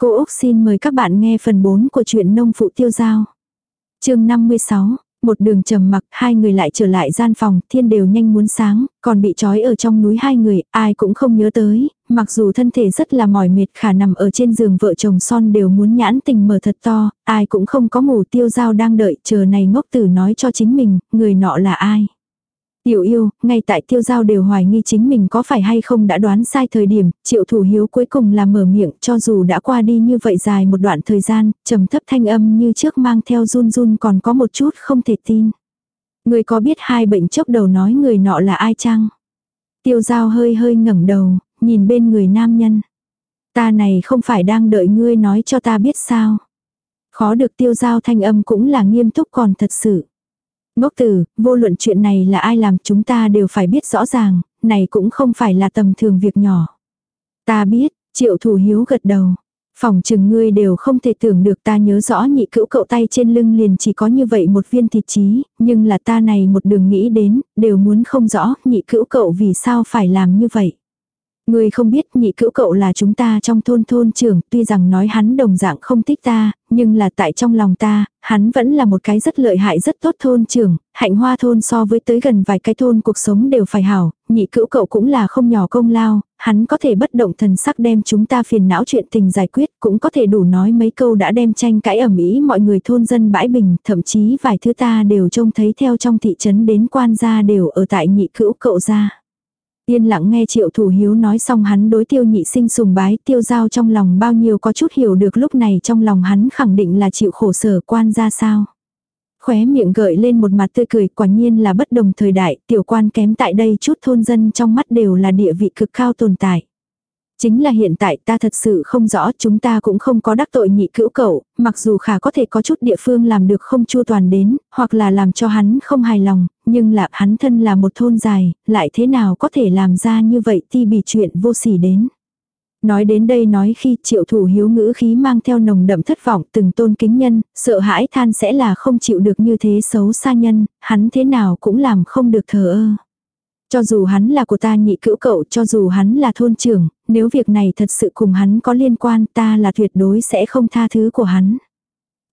Cô Úc xin mời các bạn nghe phần 4 của truyện nông phụ tiêu giao. chương 56, một đường trầm mặc, hai người lại trở lại gian phòng, thiên đều nhanh muốn sáng, còn bị trói ở trong núi hai người, ai cũng không nhớ tới, mặc dù thân thể rất là mỏi mệt khả nằm ở trên giường vợ chồng son đều muốn nhãn tình mở thật to, ai cũng không có ngủ tiêu giao đang đợi, chờ này ngốc tử nói cho chính mình, người nọ là ai. Tiểu yêu, ngay tại tiêu giao đều hoài nghi chính mình có phải hay không đã đoán sai thời điểm, triệu thủ hiếu cuối cùng là mở miệng cho dù đã qua đi như vậy dài một đoạn thời gian, trầm thấp thanh âm như trước mang theo run run còn có một chút không thể tin. Người có biết hai bệnh chốc đầu nói người nọ là ai chăng? Tiêu giao hơi hơi ngẩng đầu, nhìn bên người nam nhân. Ta này không phải đang đợi ngươi nói cho ta biết sao. Khó được tiêu giao thanh âm cũng là nghiêm túc còn thật sự. Ngốc tử, vô luận chuyện này là ai làm chúng ta đều phải biết rõ ràng, này cũng không phải là tầm thường việc nhỏ. Ta biết, triệu thủ hiếu gật đầu. Phòng chừng ngươi đều không thể tưởng được ta nhớ rõ nhị cữu cậu tay trên lưng liền chỉ có như vậy một viên thịt chí, nhưng là ta này một đường nghĩ đến, đều muốn không rõ nhị cữu cậu vì sao phải làm như vậy. Ngươi không biết nhị cữu cậu là chúng ta trong thôn thôn trưởng, tuy rằng nói hắn đồng dạng không thích ta, nhưng là tại trong lòng ta, hắn vẫn là một cái rất lợi hại rất tốt thôn trưởng, hạnh hoa thôn so với tới gần vài cái thôn cuộc sống đều phải hảo, nhị cữu cậu cũng là không nhỏ công lao, hắn có thể bất động thần sắc đem chúng ta phiền não chuyện tình giải quyết, cũng có thể đủ nói mấy câu đã đem tranh cãi ẩm ý mọi người thôn dân bãi bình, thậm chí vài thứ ta đều trông thấy theo trong thị trấn đến quan gia đều ở tại nhị cữu cậu gia. Yên lặng nghe triệu thủ hiếu nói xong hắn đối tiêu nhị sinh sùng bái, tiêu giao trong lòng bao nhiêu có chút hiểu được lúc này trong lòng hắn khẳng định là chịu khổ sở quan ra sao. Khóe miệng gợi lên một mặt tươi cười, quả nhiên là bất đồng thời đại, tiểu quan kém tại đây chút thôn dân trong mắt đều là địa vị cực cao tồn tại. Chính là hiện tại ta thật sự không rõ chúng ta cũng không có đắc tội nhị cữu cậu, mặc dù khả có thể có chút địa phương làm được không chua toàn đến, hoặc là làm cho hắn không hài lòng, nhưng là hắn thân là một thôn dài, lại thế nào có thể làm ra như vậy ti bị chuyện vô sỉ đến. Nói đến đây nói khi triệu thủ hiếu ngữ khí mang theo nồng đậm thất vọng từng tôn kính nhân, sợ hãi than sẽ là không chịu được như thế xấu xa nhân, hắn thế nào cũng làm không được thờ ơ. Cho dù hắn là của ta nhị cữu cậu, cho dù hắn là thôn trưởng, nếu việc này thật sự cùng hắn có liên quan ta là tuyệt đối sẽ không tha thứ của hắn.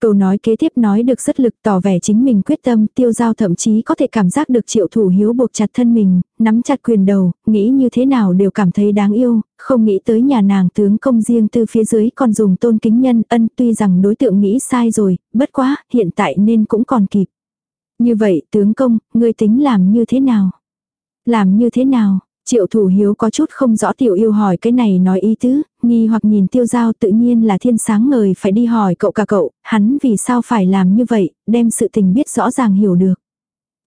Câu nói kế tiếp nói được rất lực tỏ vẻ chính mình quyết tâm tiêu giao thậm chí có thể cảm giác được triệu thủ hiếu buộc chặt thân mình, nắm chặt quyền đầu, nghĩ như thế nào đều cảm thấy đáng yêu, không nghĩ tới nhà nàng tướng công riêng từ phía dưới còn dùng tôn kính nhân ân tuy rằng đối tượng nghĩ sai rồi, bất quá, hiện tại nên cũng còn kịp. Như vậy tướng công, ngươi tính làm như thế nào? Làm như thế nào? Triệu thủ hiếu có chút không rõ tiểu yêu hỏi cái này nói ý tứ, nghi hoặc nhìn tiêu giao tự nhiên là thiên sáng ngời phải đi hỏi cậu cả cậu, hắn vì sao phải làm như vậy, đem sự tình biết rõ ràng hiểu được.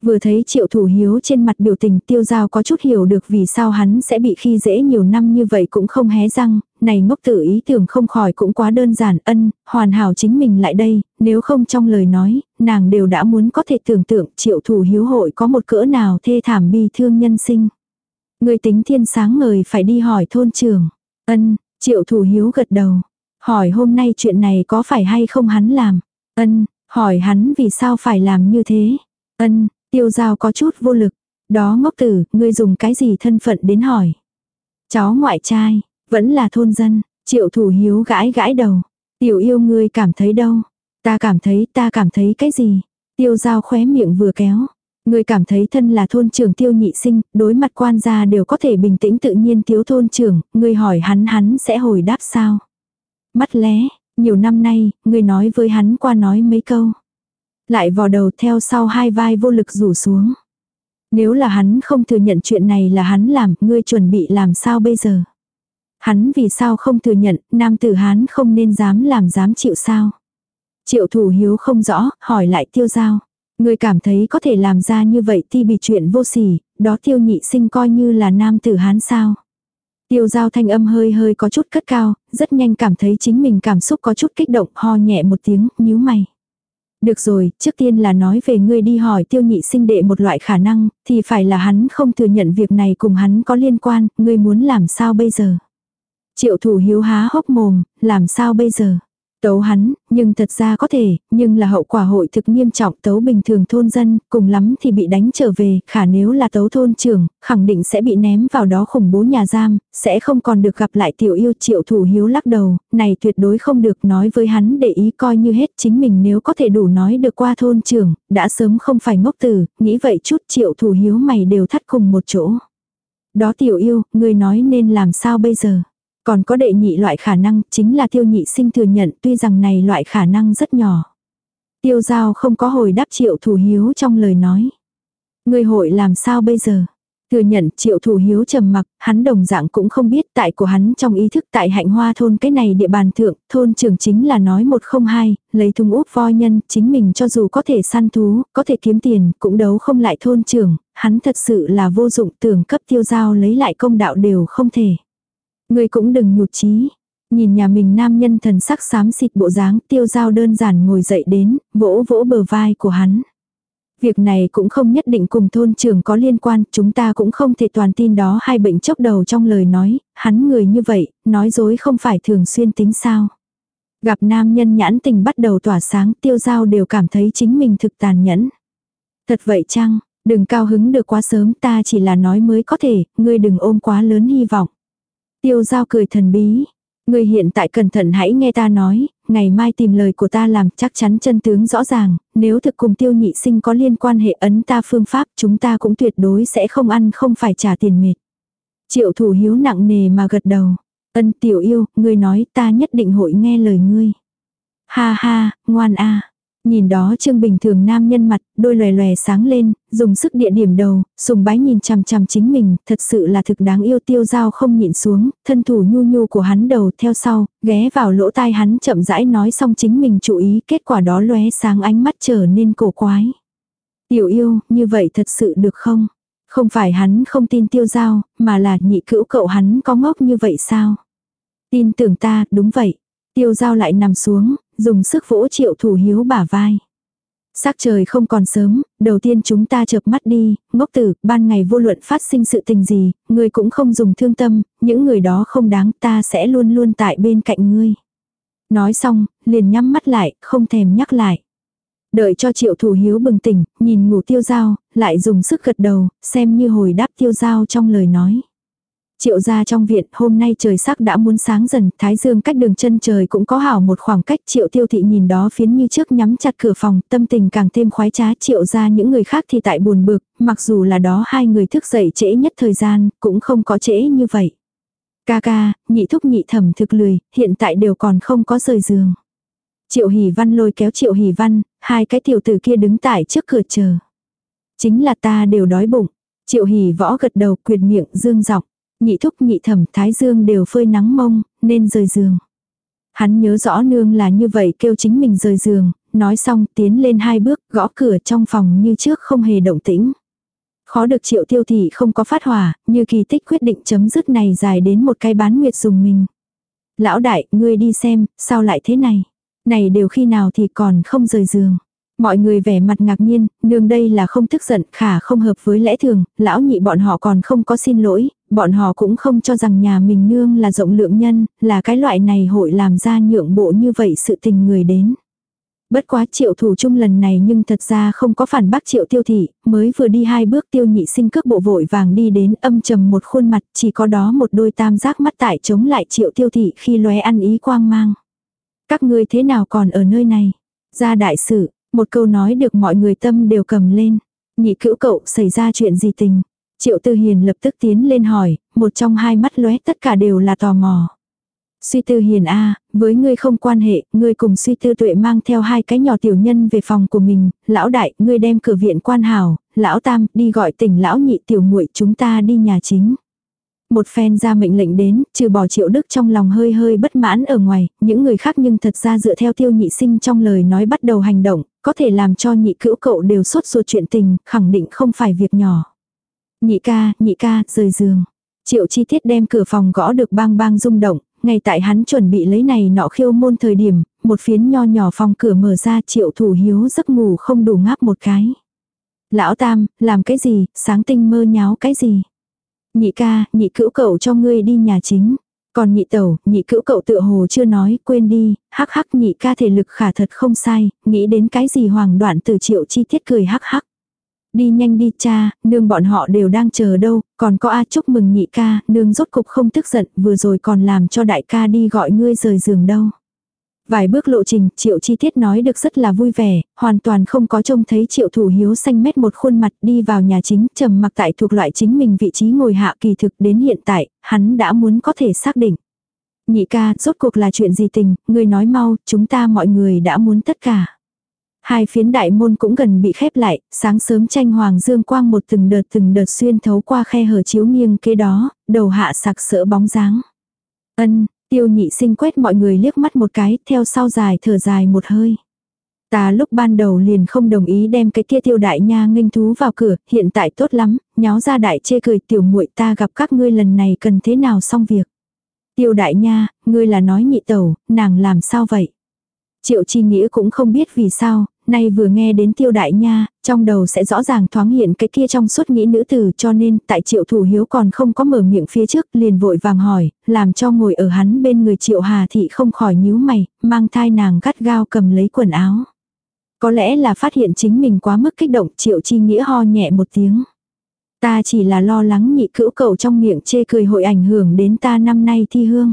Vừa thấy triệu thủ hiếu trên mặt biểu tình tiêu giao có chút hiểu được vì sao hắn sẽ bị khi dễ nhiều năm như vậy cũng không hé răng, này ngốc tử ý tưởng không khỏi cũng quá đơn giản ân, hoàn hảo chính mình lại đây, nếu không trong lời nói, nàng đều đã muốn có thể tưởng tượng triệu thủ hiếu hội có một cỡ nào thê thảm bi thương nhân sinh. Người tính thiên sáng ngời phải đi hỏi thôn trưởng. Ân, triệu thủ hiếu gật đầu. Hỏi hôm nay chuyện này có phải hay không hắn làm. Ân, hỏi hắn vì sao phải làm như thế. Ân, tiêu giao có chút vô lực. Đó ngốc tử, ngươi dùng cái gì thân phận đến hỏi. Cháu ngoại trai, vẫn là thôn dân, triệu thủ hiếu gãi gãi đầu. Tiểu yêu ngươi cảm thấy đâu? Ta cảm thấy, ta cảm thấy cái gì? Tiêu giao khóe miệng vừa kéo. Người cảm thấy thân là thôn trưởng tiêu nhị sinh, đối mặt quan gia đều có thể bình tĩnh tự nhiên thiếu thôn trưởng, người hỏi hắn hắn sẽ hồi đáp sao. Mắt lé, nhiều năm nay, người nói với hắn qua nói mấy câu. Lại vò đầu theo sau hai vai vô lực rủ xuống. Nếu là hắn không thừa nhận chuyện này là hắn làm, ngươi chuẩn bị làm sao bây giờ? Hắn vì sao không thừa nhận, nam tử hán không nên dám làm dám chịu sao? Triệu thủ hiếu không rõ, hỏi lại tiêu giao. Người cảm thấy có thể làm ra như vậy thì bị chuyện vô sỉ, đó tiêu nhị sinh coi như là nam tử hán sao. Tiêu giao thanh âm hơi hơi có chút cất cao, rất nhanh cảm thấy chính mình cảm xúc có chút kích động, ho nhẹ một tiếng, nhíu mày. Được rồi, trước tiên là nói về ngươi đi hỏi tiêu nhị sinh đệ một loại khả năng, thì phải là hắn không thừa nhận việc này cùng hắn có liên quan, ngươi muốn làm sao bây giờ. Triệu thủ hiếu há hốc mồm, làm sao bây giờ. Tấu hắn, nhưng thật ra có thể, nhưng là hậu quả hội thực nghiêm trọng tấu bình thường thôn dân, cùng lắm thì bị đánh trở về, khả nếu là tấu thôn trưởng, khẳng định sẽ bị ném vào đó khủng bố nhà giam, sẽ không còn được gặp lại tiểu yêu triệu thủ hiếu lắc đầu, này tuyệt đối không được nói với hắn để ý coi như hết chính mình nếu có thể đủ nói được qua thôn trưởng, đã sớm không phải ngốc tử, nghĩ vậy chút triệu thủ hiếu mày đều thắt cùng một chỗ. Đó tiểu yêu, người nói nên làm sao bây giờ? Còn có đệ nhị loại khả năng, chính là tiêu nhị sinh thừa nhận tuy rằng này loại khả năng rất nhỏ. Tiêu giao không có hồi đáp triệu thủ hiếu trong lời nói. Người hội làm sao bây giờ? Thừa nhận triệu thủ hiếu trầm mặc, hắn đồng dạng cũng không biết tại của hắn trong ý thức tại hạnh hoa thôn cái này địa bàn thượng, thôn trưởng chính là nói một không hai, lấy thùng úp voi nhân, chính mình cho dù có thể săn thú, có thể kiếm tiền, cũng đấu không lại thôn trưởng, hắn thật sự là vô dụng tưởng cấp tiêu giao lấy lại công đạo đều không thể. Người cũng đừng nhụt chí Nhìn nhà mình nam nhân thần sắc xám xịt bộ dáng tiêu giao đơn giản ngồi dậy đến, vỗ vỗ bờ vai của hắn. Việc này cũng không nhất định cùng thôn trưởng có liên quan, chúng ta cũng không thể toàn tin đó hai bệnh chốc đầu trong lời nói, hắn người như vậy, nói dối không phải thường xuyên tính sao. Gặp nam nhân nhãn tình bắt đầu tỏa sáng tiêu giao đều cảm thấy chính mình thực tàn nhẫn. Thật vậy chăng, đừng cao hứng được quá sớm ta chỉ là nói mới có thể, ngươi đừng ôm quá lớn hy vọng. Tiêu giao cười thần bí. Ngươi hiện tại cẩn thận hãy nghe ta nói, ngày mai tìm lời của ta làm chắc chắn chân tướng rõ ràng, nếu thực cùng tiêu nhị sinh có liên quan hệ ấn ta phương pháp chúng ta cũng tuyệt đối sẽ không ăn không phải trả tiền mệt. Triệu thủ hiếu nặng nề mà gật đầu. Ân tiểu yêu, ngươi nói ta nhất định hội nghe lời ngươi. Ha ha, ngoan a. Nhìn đó Trương Bình thường nam nhân mặt, đôi lòe lòe sáng lên, dùng sức địa điểm đầu, sùng bái nhìn chằm chằm chính mình, thật sự là thực đáng yêu tiêu dao không nhịn xuống, thân thủ nhu nhu của hắn đầu theo sau, ghé vào lỗ tai hắn chậm rãi nói xong chính mình chú ý, kết quả đó lóe sáng ánh mắt trở nên cổ quái. Tiểu yêu, như vậy thật sự được không? Không phải hắn không tin tiêu giao, mà là nhị cữu cậu hắn có ngốc như vậy sao? Tin tưởng ta, đúng vậy. Tiêu giao lại nằm xuống, dùng sức vỗ triệu thủ hiếu bả vai. Sắc trời không còn sớm, đầu tiên chúng ta chợp mắt đi, ngốc tử, ban ngày vô luận phát sinh sự tình gì, ngươi cũng không dùng thương tâm, những người đó không đáng ta sẽ luôn luôn tại bên cạnh ngươi. Nói xong, liền nhắm mắt lại, không thèm nhắc lại. Đợi cho triệu thủ hiếu bừng tỉnh, nhìn ngủ tiêu dao lại dùng sức gật đầu, xem như hồi đáp tiêu dao trong lời nói. Triệu ra trong viện, hôm nay trời sắc đã muốn sáng dần, thái dương cách đường chân trời cũng có hảo một khoảng cách triệu tiêu thị nhìn đó phiến như trước nhắm chặt cửa phòng, tâm tình càng thêm khoái trá triệu ra những người khác thì tại buồn bực, mặc dù là đó hai người thức dậy trễ nhất thời gian, cũng không có trễ như vậy. Ca ca, nhị thúc nhị thẩm thực lười, hiện tại đều còn không có rời giường. Triệu hỷ văn lôi kéo triệu hỷ văn, hai cái tiểu tử kia đứng tại trước cửa chờ. Chính là ta đều đói bụng. Triệu hỷ võ gật đầu quyệt miệng dương dọc nhị thúc nhị thẩm thái dương đều phơi nắng mông, nên rời giường. Hắn nhớ rõ nương là như vậy kêu chính mình rời giường, nói xong tiến lên hai bước gõ cửa trong phòng như trước không hề động tĩnh. Khó được triệu tiêu thị không có phát hỏa, như kỳ tích quyết định chấm dứt này dài đến một cái bán nguyệt dùng mình. Lão đại, ngươi đi xem, sao lại thế này? Này đều khi nào thì còn không rời giường. Mọi người vẻ mặt ngạc nhiên, nương đây là không tức giận, khả không hợp với lẽ thường, lão nhị bọn họ còn không có xin lỗi, bọn họ cũng không cho rằng nhà mình nương là rộng lượng nhân, là cái loại này hội làm ra nhượng bộ như vậy sự tình người đến. Bất quá triệu thủ chung lần này nhưng thật ra không có phản bác triệu tiêu thị, mới vừa đi hai bước tiêu nhị sinh cước bộ vội vàng đi đến âm trầm một khuôn mặt chỉ có đó một đôi tam giác mắt tại chống lại triệu tiêu thị khi lóe ăn ý quang mang. Các ngươi thế nào còn ở nơi này? Ra đại sự, một câu nói được mọi người tâm đều cầm lên. Nhị cữu cậu xảy ra chuyện gì tình? Triệu Tư Hiền lập tức tiến lên hỏi, một trong hai mắt lóe tất cả đều là tò mò. Suy Tư Hiền a, với ngươi không quan hệ, ngươi cùng Suy Tư Tuệ mang theo hai cái nhỏ tiểu nhân về phòng của mình, lão đại, ngươi đem cửa viện quan hảo, lão tam, đi gọi tỉnh lão nhị tiểu muội chúng ta đi nhà chính. Một phen ra mệnh lệnh đến, trừ bỏ triệu đức trong lòng hơi hơi bất mãn ở ngoài, những người khác nhưng thật ra dựa theo tiêu nhị sinh trong lời nói bắt đầu hành động, có thể làm cho nhị cữu cậu đều sốt ruột chuyện tình, khẳng định không phải việc nhỏ. Nhị ca, nhị ca, rời giường. Triệu chi tiết đem cửa phòng gõ được bang bang rung động, ngay tại hắn chuẩn bị lấy này nọ khiêu môn thời điểm, một phiến nho nhỏ phòng cửa mở ra triệu thủ hiếu giấc ngủ không đủ ngáp một cái. Lão Tam, làm cái gì, sáng tinh mơ nháo cái gì? Nhị ca, nhị cữu cậu cho ngươi đi nhà chính. Còn nhị tẩu, nhị cữu cậu tựa hồ chưa nói, quên đi, hắc hắc nhị ca thể lực khả thật không sai, nghĩ đến cái gì hoàng đoạn từ triệu chi tiết cười hắc hắc. Đi nhanh đi cha, nương bọn họ đều đang chờ đâu, còn có A chúc mừng nhị ca, nương rốt cục không tức giận, vừa rồi còn làm cho đại ca đi gọi ngươi rời giường đâu. Vài bước lộ trình, triệu chi tiết nói được rất là vui vẻ, hoàn toàn không có trông thấy triệu thủ hiếu xanh mét một khuôn mặt đi vào nhà chính, trầm mặc tại thuộc loại chính mình vị trí ngồi hạ kỳ thực đến hiện tại, hắn đã muốn có thể xác định. Nhị ca, rốt cuộc là chuyện gì tình, người nói mau, chúng ta mọi người đã muốn tất cả. Hai phiến đại môn cũng gần bị khép lại, sáng sớm tranh hoàng dương quang một từng đợt từng đợt xuyên thấu qua khe hở chiếu nghiêng kế đó, đầu hạ sạc sỡ bóng dáng. Ân, tiêu nhị sinh quét mọi người liếc mắt một cái, theo sau dài thở dài một hơi. Ta lúc ban đầu liền không đồng ý đem cái kia tiêu đại nha nghênh thú vào cửa, hiện tại tốt lắm, nháo ra đại chê cười tiểu muội ta gặp các ngươi lần này cần thế nào xong việc. Tiêu đại nha, ngươi là nói nhị tẩu, nàng làm sao vậy? Triệu chi nghĩa cũng không biết vì sao, nay vừa nghe đến tiêu đại nha, trong đầu sẽ rõ ràng thoáng hiện cái kia trong suốt nghĩ nữ tử cho nên tại triệu thủ hiếu còn không có mở miệng phía trước liền vội vàng hỏi, làm cho ngồi ở hắn bên người triệu hà thị không khỏi nhíu mày, mang thai nàng gắt gao cầm lấy quần áo. Có lẽ là phát hiện chính mình quá mức kích động triệu chi nghĩa ho nhẹ một tiếng. Ta chỉ là lo lắng nhị cữu cậu trong miệng chê cười hội ảnh hưởng đến ta năm nay thi hương.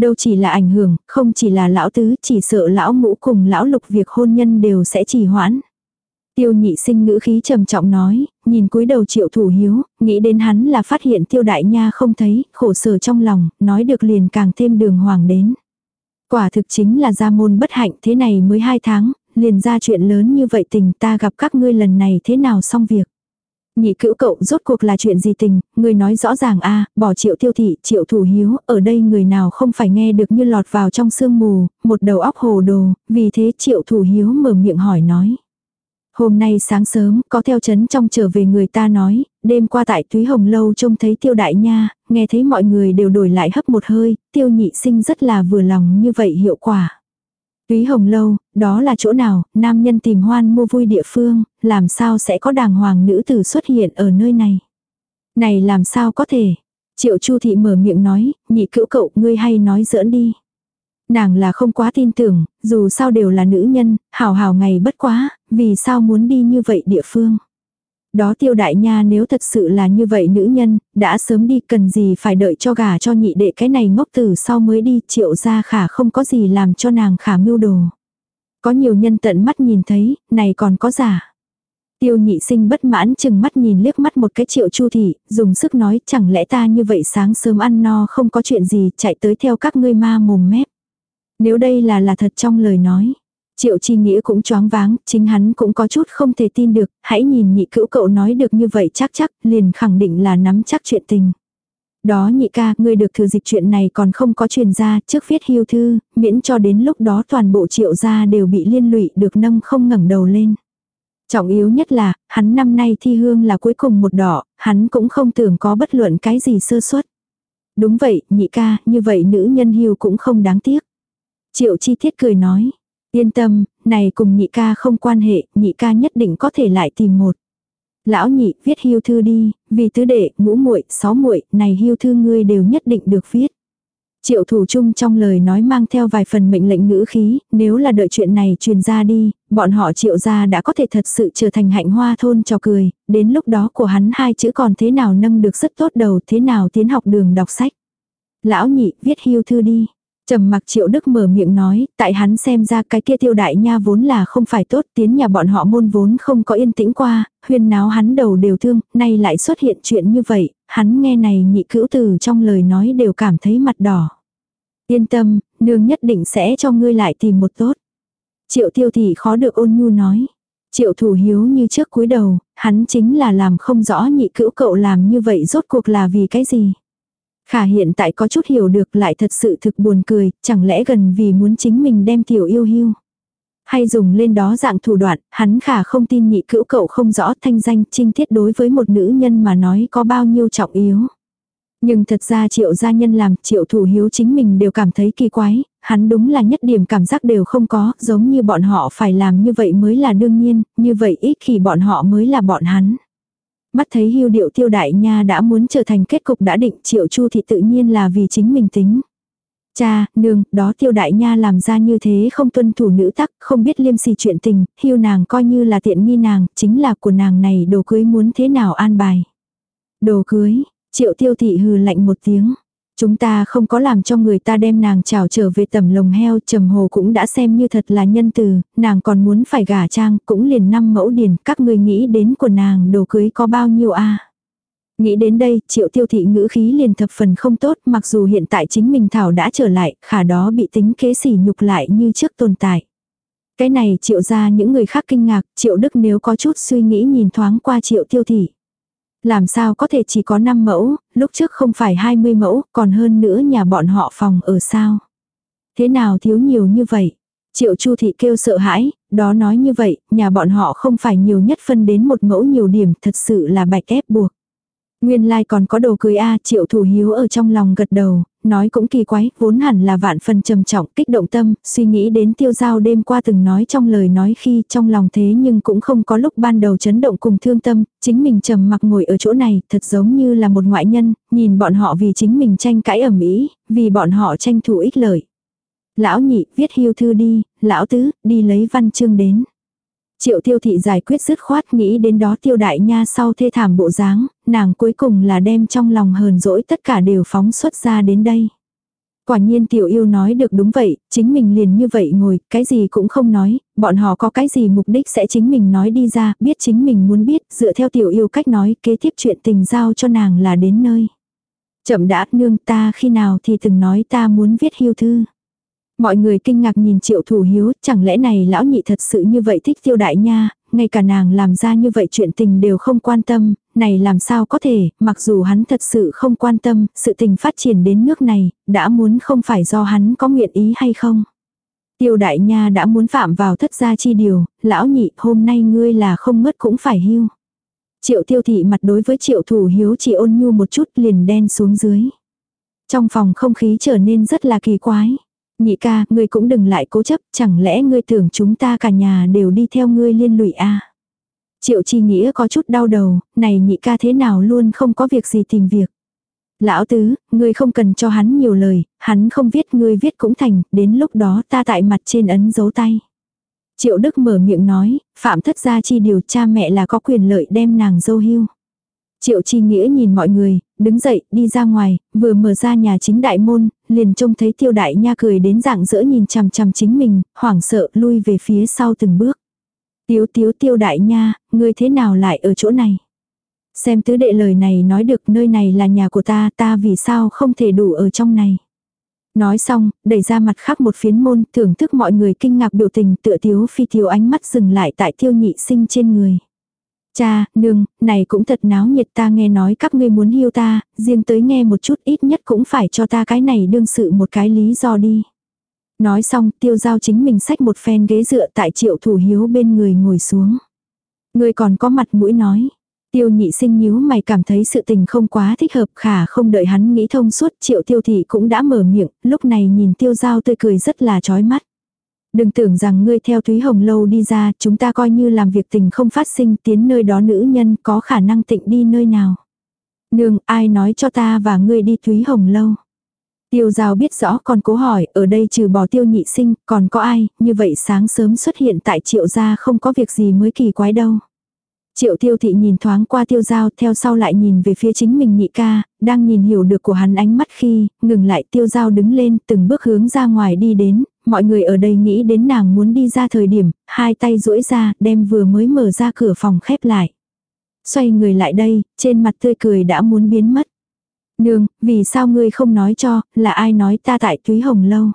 Đâu chỉ là ảnh hưởng, không chỉ là lão tứ, chỉ sợ lão ngũ cùng lão lục việc hôn nhân đều sẽ trì hoãn. Tiêu nhị sinh ngữ khí trầm trọng nói, nhìn cúi đầu triệu thủ hiếu, nghĩ đến hắn là phát hiện tiêu đại nha không thấy, khổ sở trong lòng, nói được liền càng thêm đường hoàng đến. Quả thực chính là gia môn bất hạnh thế này mới hai tháng, liền ra chuyện lớn như vậy tình ta gặp các ngươi lần này thế nào xong việc. Nhị cữu cậu rốt cuộc là chuyện gì tình, người nói rõ ràng a bỏ triệu tiêu thị, triệu thủ hiếu, ở đây người nào không phải nghe được như lọt vào trong sương mù, một đầu óc hồ đồ, vì thế triệu thủ hiếu mở miệng hỏi nói. Hôm nay sáng sớm, có theo chấn trong trở về người ta nói, đêm qua tại Thúy Hồng Lâu trông thấy tiêu đại nha, nghe thấy mọi người đều đổi lại hấp một hơi, tiêu nhị sinh rất là vừa lòng như vậy hiệu quả. Túy hồng lâu, đó là chỗ nào, nam nhân tìm hoan mua vui địa phương, làm sao sẽ có đàng hoàng nữ tử xuất hiện ở nơi này. Này làm sao có thể. Triệu Chu Thị mở miệng nói, nhị cữu cậu ngươi hay nói giỡn đi. Nàng là không quá tin tưởng, dù sao đều là nữ nhân, hào hào ngày bất quá, vì sao muốn đi như vậy địa phương. Đó tiêu đại nha nếu thật sự là như vậy nữ nhân, đã sớm đi cần gì phải đợi cho gà cho nhị đệ cái này ngốc tử sau mới đi triệu ra khả không có gì làm cho nàng khả mưu đồ. Có nhiều nhân tận mắt nhìn thấy, này còn có giả. Tiêu nhị sinh bất mãn chừng mắt nhìn liếc mắt một cái triệu chu thị, dùng sức nói chẳng lẽ ta như vậy sáng sớm ăn no không có chuyện gì chạy tới theo các ngươi ma mồm mép. Nếu đây là là thật trong lời nói. Triệu chi nghĩa cũng choáng váng, chính hắn cũng có chút không thể tin được, hãy nhìn nhị cữu cậu nói được như vậy chắc chắc, liền khẳng định là nắm chắc chuyện tình. Đó nhị ca, ngươi được thừa dịch chuyện này còn không có truyền ra, trước viết hưu thư, miễn cho đến lúc đó toàn bộ triệu gia đều bị liên lụy được nâng không ngẩng đầu lên. Trọng yếu nhất là, hắn năm nay thi hương là cuối cùng một đỏ, hắn cũng không tưởng có bất luận cái gì sơ suất. Đúng vậy, nhị ca, như vậy nữ nhân hưu cũng không đáng tiếc. Triệu chi tiết cười nói, Yên tâm, này cùng nhị ca không quan hệ, nhị ca nhất định có thể lại tìm một. Lão nhị, viết hưu thư đi, vì tứ đệ, ngũ muội, sáu muội, này hưu thư ngươi đều nhất định được viết. Triệu thủ chung trong lời nói mang theo vài phần mệnh lệnh ngữ khí, nếu là đợi chuyện này truyền ra đi, bọn họ triệu gia đã có thể thật sự trở thành hạnh hoa thôn cho cười, đến lúc đó của hắn hai chữ còn thế nào nâng được rất tốt đầu thế nào tiến học đường đọc sách. Lão nhị, viết hưu thư đi. Trầm mặc triệu đức mở miệng nói, tại hắn xem ra cái kia tiêu đại nha vốn là không phải tốt, tiến nhà bọn họ môn vốn không có yên tĩnh qua, huyên náo hắn đầu đều thương, nay lại xuất hiện chuyện như vậy, hắn nghe này nhị cữu từ trong lời nói đều cảm thấy mặt đỏ. Yên tâm, nương nhất định sẽ cho ngươi lại tìm một tốt. Triệu tiêu thì khó được ôn nhu nói. Triệu thủ hiếu như trước cúi đầu, hắn chính là làm không rõ nhị cữu cậu làm như vậy rốt cuộc là vì cái gì. Khả hiện tại có chút hiểu được lại thật sự thực buồn cười, chẳng lẽ gần vì muốn chính mình đem tiểu yêu hưu. Hay dùng lên đó dạng thủ đoạn, hắn khả không tin nhị cữu cậu không rõ thanh danh trinh tiết đối với một nữ nhân mà nói có bao nhiêu trọng yếu. Nhưng thật ra triệu gia nhân làm triệu thủ hiếu chính mình đều cảm thấy kỳ quái, hắn đúng là nhất điểm cảm giác đều không có, giống như bọn họ phải làm như vậy mới là đương nhiên, như vậy ít khi bọn họ mới là bọn hắn. Mắt thấy hưu điệu tiêu đại nha đã muốn trở thành kết cục đã định triệu chu thị tự nhiên là vì chính mình tính. Cha, nương, đó tiêu đại nha làm ra như thế không tuân thủ nữ tắc, không biết liêm sỉ chuyện tình, hưu nàng coi như là tiện nghi nàng, chính là của nàng này đồ cưới muốn thế nào an bài. Đồ cưới, triệu tiêu thị hừ lạnh một tiếng. Chúng ta không có làm cho người ta đem nàng trào trở về tầm lồng heo, trầm hồ cũng đã xem như thật là nhân từ, nàng còn muốn phải gả trang, cũng liền năm mẫu điển, các người nghĩ đến của nàng đồ cưới có bao nhiêu a Nghĩ đến đây, triệu tiêu thị ngữ khí liền thập phần không tốt, mặc dù hiện tại chính mình Thảo đã trở lại, khả đó bị tính kế sỉ nhục lại như trước tồn tại. Cái này triệu ra những người khác kinh ngạc, triệu đức nếu có chút suy nghĩ nhìn thoáng qua triệu tiêu thị. Làm sao có thể chỉ có 5 mẫu, lúc trước không phải 20 mẫu, còn hơn nữa nhà bọn họ phòng ở sao. Thế nào thiếu nhiều như vậy? Triệu Chu thị kêu sợ hãi, đó nói như vậy, nhà bọn họ không phải nhiều nhất phân đến một mẫu nhiều điểm, thật sự là bạch ép buộc. Nguyên lai like còn có đồ cưới A triệu thủ hiếu ở trong lòng gật đầu, nói cũng kỳ quái, vốn hẳn là vạn phần trầm trọng, kích động tâm, suy nghĩ đến tiêu giao đêm qua từng nói trong lời nói khi trong lòng thế nhưng cũng không có lúc ban đầu chấn động cùng thương tâm, chính mình trầm mặc ngồi ở chỗ này, thật giống như là một ngoại nhân, nhìn bọn họ vì chính mình tranh cãi ẩm ý, vì bọn họ tranh thủ ích lợi. Lão nhị, viết hiu thư đi, lão tứ, đi lấy văn chương đến. Triệu tiêu thị giải quyết dứt khoát nghĩ đến đó tiêu đại nha sau thê thảm bộ dáng, nàng cuối cùng là đem trong lòng hờn dỗi tất cả đều phóng xuất ra đến đây. Quả nhiên tiểu yêu nói được đúng vậy, chính mình liền như vậy ngồi, cái gì cũng không nói, bọn họ có cái gì mục đích sẽ chính mình nói đi ra, biết chính mình muốn biết, dựa theo tiểu yêu cách nói, kế tiếp chuyện tình giao cho nàng là đến nơi. Chậm đã, nương ta khi nào thì từng nói ta muốn viết hiêu thư. Mọi người kinh ngạc nhìn triệu thủ hiếu, chẳng lẽ này lão nhị thật sự như vậy thích tiêu đại nha, ngay cả nàng làm ra như vậy chuyện tình đều không quan tâm, này làm sao có thể, mặc dù hắn thật sự không quan tâm, sự tình phát triển đến nước này, đã muốn không phải do hắn có nguyện ý hay không. Tiêu đại nha đã muốn phạm vào thất gia chi điều, lão nhị hôm nay ngươi là không ngất cũng phải hưu. Triệu tiêu thị mặt đối với triệu thủ hiếu chỉ ôn nhu một chút liền đen xuống dưới. Trong phòng không khí trở nên rất là kỳ quái. Nhị ca, ngươi cũng đừng lại cố chấp, chẳng lẽ ngươi tưởng chúng ta cả nhà đều đi theo ngươi liên lụy à? Triệu chi nghĩa có chút đau đầu, này nhị ca thế nào luôn không có việc gì tìm việc. Lão tứ, ngươi không cần cho hắn nhiều lời, hắn không viết ngươi viết cũng thành, đến lúc đó ta tại mặt trên ấn dấu tay. Triệu Đức mở miệng nói, phạm thất gia chi điều cha mẹ là có quyền lợi đem nàng dâu hưu. Triệu Chi Nghĩa nhìn mọi người, đứng dậy, đi ra ngoài, vừa mở ra nhà chính đại môn, liền trông thấy tiêu đại nha cười đến dạng dỡ nhìn chằm chằm chính mình, hoảng sợ lui về phía sau từng bước. Tiếu tiếu tiêu đại nha, ngươi thế nào lại ở chỗ này? Xem tứ đệ lời này nói được nơi này là nhà của ta, ta vì sao không thể đủ ở trong này? Nói xong, đẩy ra mặt khác một phiến môn, thưởng thức mọi người kinh ngạc biểu tình tựa tiếu phi tiếu ánh mắt dừng lại tại tiêu nhị sinh trên người. Cha, nương, này cũng thật náo nhiệt ta nghe nói các ngươi muốn hiêu ta, riêng tới nghe một chút ít nhất cũng phải cho ta cái này đương sự một cái lý do đi. Nói xong tiêu giao chính mình xách một phen ghế dựa tại triệu thủ hiếu bên người ngồi xuống. Người còn có mặt mũi nói. Tiêu nhị sinh nhíu mày cảm thấy sự tình không quá thích hợp khả không đợi hắn nghĩ thông suốt triệu tiêu thị cũng đã mở miệng, lúc này nhìn tiêu giao tươi cười rất là chói mắt. Đừng tưởng rằng ngươi theo Thúy Hồng Lâu đi ra, chúng ta coi như làm việc tình không phát sinh tiến nơi đó nữ nhân có khả năng tịnh đi nơi nào. Nương, ai nói cho ta và ngươi đi Thúy Hồng Lâu. Tiêu giao biết rõ còn cố hỏi, ở đây trừ bỏ tiêu nhị sinh, còn có ai, như vậy sáng sớm xuất hiện tại triệu gia không có việc gì mới kỳ quái đâu. Triệu tiêu thị nhìn thoáng qua tiêu giao theo sau lại nhìn về phía chính mình nhị ca, đang nhìn hiểu được của hắn ánh mắt khi, ngừng lại tiêu giao đứng lên từng bước hướng ra ngoài đi đến, mọi người ở đây nghĩ đến nàng muốn đi ra thời điểm, hai tay duỗi ra, đem vừa mới mở ra cửa phòng khép lại. Xoay người lại đây, trên mặt tươi cười đã muốn biến mất. Nương, vì sao ngươi không nói cho, là ai nói ta tại Thúy Hồng Lâu?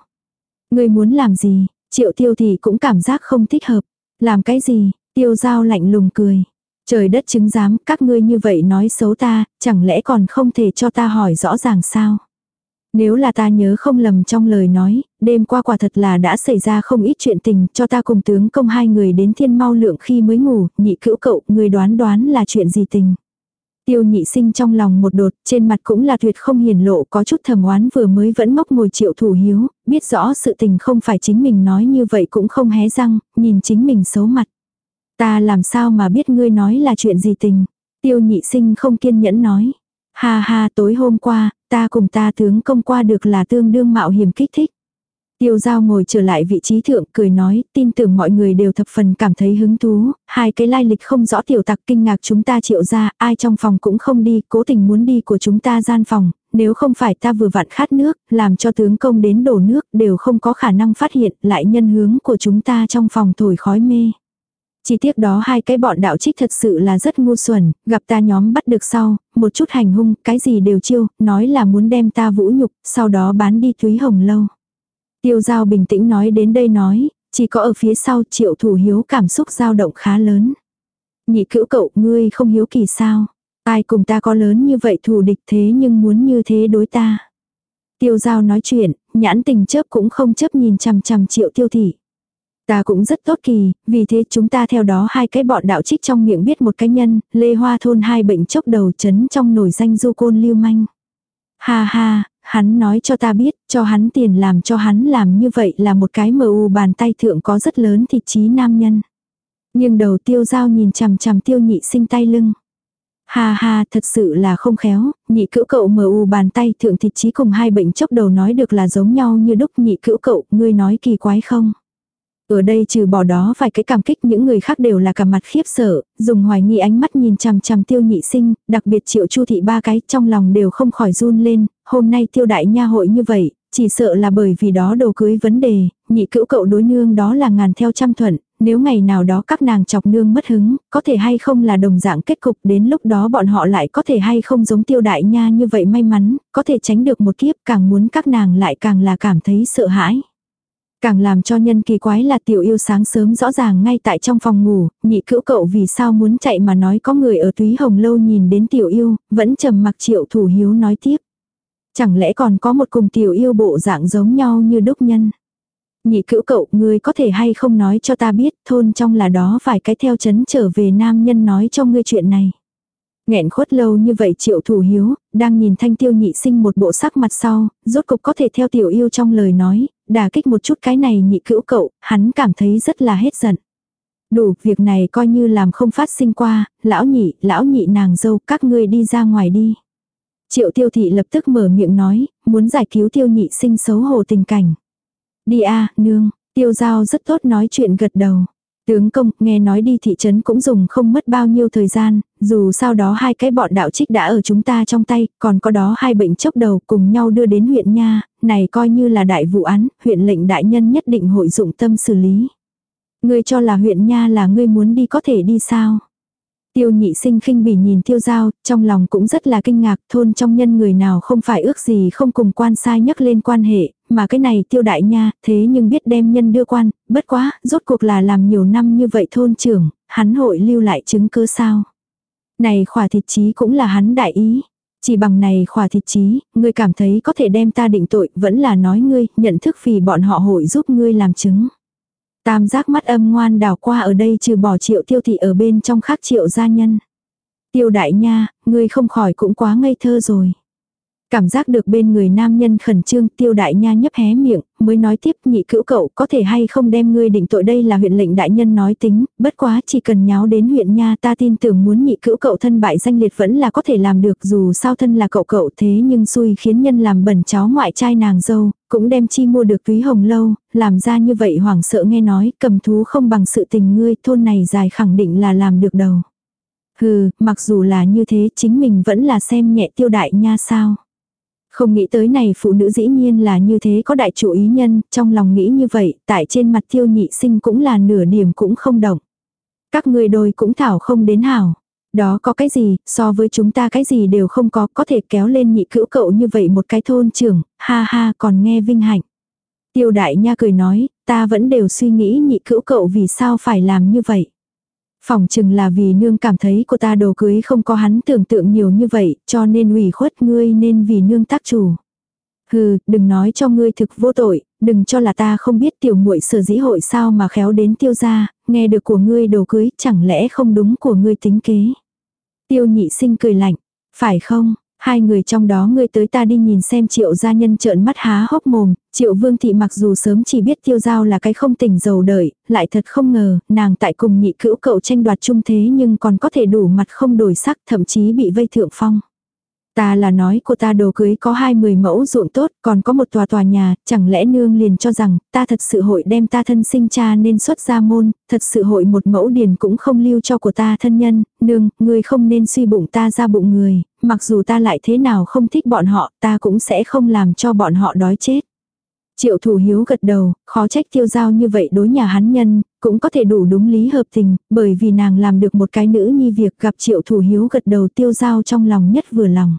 Ngươi muốn làm gì? Triệu tiêu thì cũng cảm giác không thích hợp. Làm cái gì? Tiêu giao lạnh lùng cười. Trời đất chứng giám, các ngươi như vậy nói xấu ta, chẳng lẽ còn không thể cho ta hỏi rõ ràng sao? Nếu là ta nhớ không lầm trong lời nói, đêm qua quả thật là đã xảy ra không ít chuyện tình cho ta cùng tướng công hai người đến thiên mau lượng khi mới ngủ, nhị cữu cậu, người đoán đoán là chuyện gì tình. Tiêu nhị sinh trong lòng một đột, trên mặt cũng là tuyệt không hiển lộ có chút thầm oán vừa mới vẫn ngốc ngồi triệu thủ hiếu, biết rõ sự tình không phải chính mình nói như vậy cũng không hé răng, nhìn chính mình xấu mặt. Ta làm sao mà biết ngươi nói là chuyện gì tình. Tiêu nhị sinh không kiên nhẫn nói. Ha ha tối hôm qua, ta cùng ta tướng công qua được là tương đương mạo hiểm kích thích. Tiêu giao ngồi trở lại vị trí thượng cười nói, tin tưởng mọi người đều thập phần cảm thấy hứng thú, hai cái lai lịch không rõ tiểu tặc kinh ngạc chúng ta triệu ra, ai trong phòng cũng không đi, cố tình muốn đi của chúng ta gian phòng, nếu không phải ta vừa vặn khát nước, làm cho tướng công đến đổ nước, đều không có khả năng phát hiện lại nhân hướng của chúng ta trong phòng thổi khói mê. Chỉ tiếc đó hai cái bọn đạo trích thật sự là rất ngu xuẩn, gặp ta nhóm bắt được sau, một chút hành hung, cái gì đều chiêu, nói là muốn đem ta vũ nhục, sau đó bán đi thúy hồng lâu. Tiêu giao bình tĩnh nói đến đây nói, chỉ có ở phía sau triệu thủ hiếu cảm xúc dao động khá lớn. Nhị cữu cậu, ngươi không hiếu kỳ sao? Ai cùng ta có lớn như vậy thù địch thế nhưng muốn như thế đối ta. Tiêu giao nói chuyện, nhãn tình chớp cũng không chấp nhìn chằm chằm triệu tiêu thị. Ta cũng rất tốt kỳ, vì thế chúng ta theo đó hai cái bọn đạo trích trong miệng biết một cái nhân, lê hoa thôn hai bệnh chốc đầu chấn trong nổi danh du côn lưu manh. Ha ha, hắn nói cho ta biết, cho hắn tiền làm cho hắn làm như vậy là một cái mờ u bàn tay thượng có rất lớn thịt trí nam nhân. Nhưng đầu tiêu dao nhìn chằm chằm tiêu nhị sinh tay lưng. Ha ha, thật sự là không khéo, nhị cữu cậu mờ u bàn tay thượng thịt trí cùng hai bệnh chốc đầu nói được là giống nhau như đúc nhị cữu cậu, ngươi nói kỳ quái không? Ở đây trừ bỏ đó vài cái cảm kích những người khác đều là cả mặt khiếp sợ, dùng hoài nghi ánh mắt nhìn chằm chằm tiêu nhị sinh, đặc biệt triệu chu thị ba cái trong lòng đều không khỏi run lên, hôm nay tiêu đại nha hội như vậy, chỉ sợ là bởi vì đó đồ cưới vấn đề, nhị cữu cậu đối nương đó là ngàn theo trăm thuận, nếu ngày nào đó các nàng chọc nương mất hứng, có thể hay không là đồng dạng kết cục đến lúc đó bọn họ lại có thể hay không giống tiêu đại nha như vậy may mắn, có thể tránh được một kiếp càng muốn các nàng lại càng là cảm thấy sợ hãi. Càng làm cho nhân kỳ quái là tiểu yêu sáng sớm rõ ràng ngay tại trong phòng ngủ, nhị cữu cậu vì sao muốn chạy mà nói có người ở túy hồng lâu nhìn đến tiểu yêu, vẫn trầm mặc triệu thủ hiếu nói tiếp. Chẳng lẽ còn có một cùng tiểu yêu bộ dạng giống nhau như đúc nhân. Nhị cữu cậu, ngươi có thể hay không nói cho ta biết thôn trong là đó phải cái theo chấn trở về nam nhân nói cho ngươi chuyện này. Nghẹn khuất lâu như vậy triệu thủ hiếu, đang nhìn thanh tiêu nhị sinh một bộ sắc mặt sau, rốt cục có thể theo tiểu yêu trong lời nói, đà kích một chút cái này nhị cữu cậu, hắn cảm thấy rất là hết giận. Đủ, việc này coi như làm không phát sinh qua, lão nhị, lão nhị nàng dâu, các ngươi đi ra ngoài đi. Triệu tiêu thị lập tức mở miệng nói, muốn giải cứu tiêu nhị sinh xấu hổ tình cảnh. Đi a nương, tiêu giao rất tốt nói chuyện gật đầu. Tướng công, nghe nói đi thị trấn cũng dùng không mất bao nhiêu thời gian, dù sau đó hai cái bọn đạo trích đã ở chúng ta trong tay, còn có đó hai bệnh chốc đầu cùng nhau đưa đến huyện nha, này coi như là đại vụ án, huyện lệnh đại nhân nhất định hội dụng tâm xử lý. Ngươi cho là huyện nha là ngươi muốn đi có thể đi sao? Tiêu nhị sinh khinh bỉ nhìn tiêu giao, trong lòng cũng rất là kinh ngạc, thôn trong nhân người nào không phải ước gì không cùng quan sai nhắc lên quan hệ, mà cái này tiêu đại nha, thế nhưng biết đem nhân đưa quan, bất quá, rốt cuộc là làm nhiều năm như vậy thôn trưởng, hắn hội lưu lại chứng cứ sao. Này khỏa thịt chí cũng là hắn đại ý. Chỉ bằng này khỏa thịt chí, ngươi cảm thấy có thể đem ta định tội, vẫn là nói ngươi, nhận thức vì bọn họ hội giúp ngươi làm chứng. Tam giác mắt âm ngoan đảo qua ở đây trừ bỏ triệu tiêu thị ở bên trong khác triệu gia nhân. Tiêu đại nha, ngươi không khỏi cũng quá ngây thơ rồi. Cảm giác được bên người nam nhân khẩn trương tiêu đại nha nhấp hé miệng, mới nói tiếp nhị cữu cậu có thể hay không đem ngươi định tội đây là huyện lệnh đại nhân nói tính, bất quá chỉ cần nháo đến huyện nha ta tin tưởng muốn nhị cữu cậu thân bại danh liệt vẫn là có thể làm được dù sao thân là cậu cậu thế nhưng xui khiến nhân làm bẩn cháu ngoại trai nàng dâu, cũng đem chi mua được túy hồng lâu, làm ra như vậy hoảng sợ nghe nói cầm thú không bằng sự tình ngươi thôn này dài khẳng định là làm được đầu. Hừ, mặc dù là như thế chính mình vẫn là xem nhẹ tiêu đại nha sao. Không nghĩ tới này phụ nữ dĩ nhiên là như thế có đại chủ ý nhân, trong lòng nghĩ như vậy, tại trên mặt tiêu nhị sinh cũng là nửa điểm cũng không động. Các người đôi cũng thảo không đến hảo. Đó có cái gì, so với chúng ta cái gì đều không có, có thể kéo lên nhị cữu cậu như vậy một cái thôn trưởng, ha ha còn nghe vinh hạnh. Tiêu đại nha cười nói, ta vẫn đều suy nghĩ nhị cữu cậu vì sao phải làm như vậy. Phòng chừng là vì nương cảm thấy cô ta đồ cưới không có hắn tưởng tượng nhiều như vậy, cho nên ủy khuất ngươi nên vì nương tác chủ. Hừ, đừng nói cho ngươi thực vô tội, đừng cho là ta không biết tiểu muội sở dĩ hội sao mà khéo đến tiêu gia, nghe được của ngươi đồ cưới chẳng lẽ không đúng của ngươi tính kế. Tiêu nhị sinh cười lạnh, phải không, Hai người trong đó người tới ta đi nhìn xem triệu gia nhân trợn mắt há hốc mồm, triệu vương thị mặc dù sớm chỉ biết tiêu giao là cái không tỉnh giàu đợi, lại thật không ngờ, nàng tại cùng nhị cữu cậu tranh đoạt chung thế nhưng còn có thể đủ mặt không đổi sắc thậm chí bị vây thượng phong. Ta là nói của ta đồ cưới có hai mười mẫu ruộng tốt, còn có một tòa tòa nhà, chẳng lẽ nương liền cho rằng, ta thật sự hội đem ta thân sinh cha nên xuất ra môn, thật sự hội một mẫu điền cũng không lưu cho của ta thân nhân, nương, ngươi không nên suy bụng ta ra bụng người, mặc dù ta lại thế nào không thích bọn họ, ta cũng sẽ không làm cho bọn họ đói chết. Triệu thủ hiếu gật đầu, khó trách tiêu giao như vậy đối nhà hắn nhân, cũng có thể đủ đúng lý hợp tình, bởi vì nàng làm được một cái nữ nhi việc gặp triệu thủ hiếu gật đầu tiêu giao trong lòng nhất vừa lòng.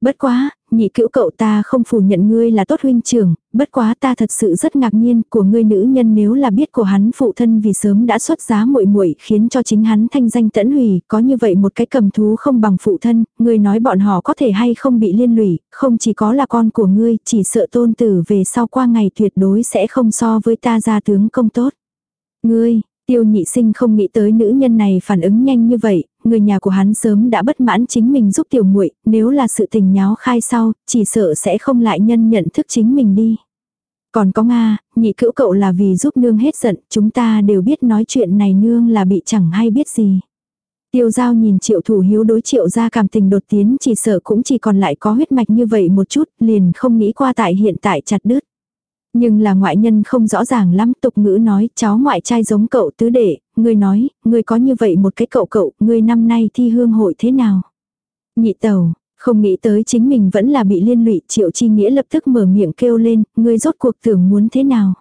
Bất quá, nhị cữu cậu ta không phủ nhận ngươi là tốt huynh trưởng, bất quá ta thật sự rất ngạc nhiên của ngươi nữ nhân nếu là biết của hắn phụ thân vì sớm đã xuất giá muội muội khiến cho chính hắn thanh danh tẫn hủy, có như vậy một cái cầm thú không bằng phụ thân, ngươi nói bọn họ có thể hay không bị liên lụy, không chỉ có là con của ngươi, chỉ sợ tôn tử về sau qua ngày tuyệt đối sẽ không so với ta gia tướng công tốt. Ngươi, Tiêu nhị sinh không nghĩ tới nữ nhân này phản ứng nhanh như vậy, người nhà của hắn sớm đã bất mãn chính mình giúp tiểu muội nếu là sự tình nháo khai sau, chỉ sợ sẽ không lại nhân nhận thức chính mình đi. Còn có Nga, nhị cữu cậu là vì giúp nương hết giận, chúng ta đều biết nói chuyện này nương là bị chẳng hay biết gì. Tiêu giao nhìn triệu thủ hiếu đối triệu ra cảm tình đột tiến chỉ sợ cũng chỉ còn lại có huyết mạch như vậy một chút, liền không nghĩ qua tại hiện tại chặt đứt. Nhưng là ngoại nhân không rõ ràng lắm tục ngữ nói cháu ngoại trai giống cậu tứ đệ, ngươi nói, ngươi có như vậy một cái cậu cậu, ngươi năm nay thi hương hội thế nào? Nhị tàu, không nghĩ tới chính mình vẫn là bị liên lụy triệu chi nghĩa lập tức mở miệng kêu lên, ngươi rốt cuộc tưởng muốn thế nào?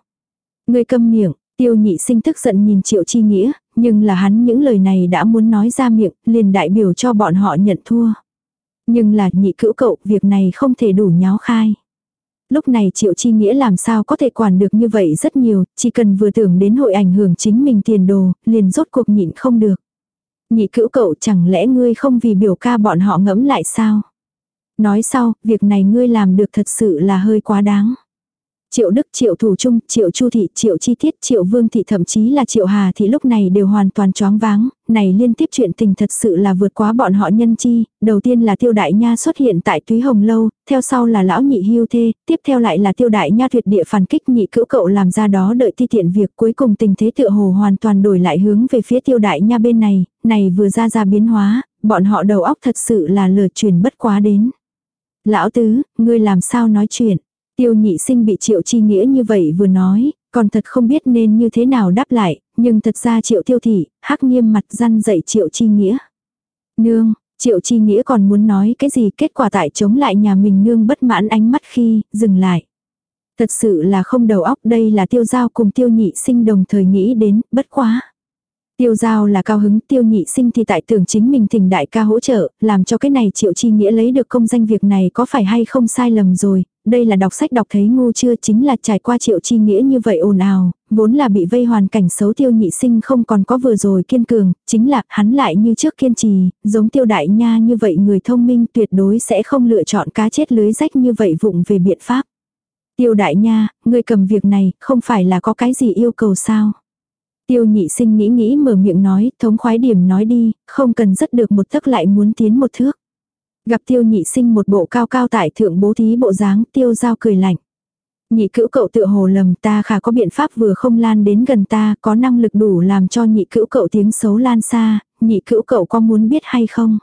Ngươi câm miệng, tiêu nhị sinh tức giận nhìn triệu chi nghĩa, nhưng là hắn những lời này đã muốn nói ra miệng, liền đại biểu cho bọn họ nhận thua. Nhưng là nhị cữu cậu, việc này không thể đủ nháo khai. Lúc này Triệu Chi Nghĩa làm sao có thể quản được như vậy rất nhiều, chỉ cần vừa tưởng đến hội ảnh hưởng chính mình tiền đồ, liền rốt cuộc nhịn không được. Nhị cữu cậu chẳng lẽ ngươi không vì biểu ca bọn họ ngẫm lại sao? Nói sau, việc này ngươi làm được thật sự là hơi quá đáng. Triệu Đức, Triệu Thủ Trung, Triệu Chu Thị, Triệu Chi Tiết, Triệu Vương Thị thậm chí là Triệu Hà Thị lúc này đều hoàn toàn choáng váng, này liên tiếp chuyện tình thật sự là vượt quá bọn họ nhân chi, đầu tiên là Tiêu Đại Nha xuất hiện tại Túy Hồng Lâu, theo sau là Lão Nhị Hưu Thê, tiếp theo lại là Tiêu Đại Nha tuyệt địa phản kích nhị cữu cậu làm ra đó đợi ti tiện việc cuối cùng tình thế tựa hồ hoàn toàn đổi lại hướng về phía Tiêu Đại Nha bên này, này vừa ra ra biến hóa, bọn họ đầu óc thật sự là lừa truyền bất quá đến. Lão Tứ, ngươi làm sao nói chuyện? Tiêu nhị sinh bị triệu chi nghĩa như vậy vừa nói, còn thật không biết nên như thế nào đáp lại, nhưng thật ra triệu tiêu thị, hắc nghiêm mặt răn dậy triệu chi nghĩa. Nương, triệu chi nghĩa còn muốn nói cái gì kết quả tại chống lại nhà mình nương bất mãn ánh mắt khi, dừng lại. Thật sự là không đầu óc đây là tiêu giao cùng tiêu nhị sinh đồng thời nghĩ đến, bất quá. Tiêu giao là cao hứng, tiêu nhị sinh thì tại tưởng chính mình thỉnh đại ca hỗ trợ, làm cho cái này triệu chi nghĩa lấy được công danh việc này có phải hay không sai lầm rồi, đây là đọc sách đọc thấy ngu chưa chính là trải qua triệu chi nghĩa như vậy ồn ào, vốn là bị vây hoàn cảnh xấu tiêu nhị sinh không còn có vừa rồi kiên cường, chính là hắn lại như trước kiên trì, giống tiêu đại nha như vậy người thông minh tuyệt đối sẽ không lựa chọn cá chết lưới rách như vậy vụng về biện pháp. Tiêu đại nha, người cầm việc này, không phải là có cái gì yêu cầu sao? Tiêu nhị sinh nghĩ nghĩ mở miệng nói, thống khoái điểm nói đi, không cần rất được một thức lại muốn tiến một thước. Gặp tiêu nhị sinh một bộ cao cao tại thượng bố thí bộ dáng, tiêu giao cười lạnh. Nhị cữu cậu tự hồ lầm ta khả có biện pháp vừa không lan đến gần ta, có năng lực đủ làm cho nhị cữu cậu tiếng xấu lan xa, nhị cữu cậu có muốn biết hay không?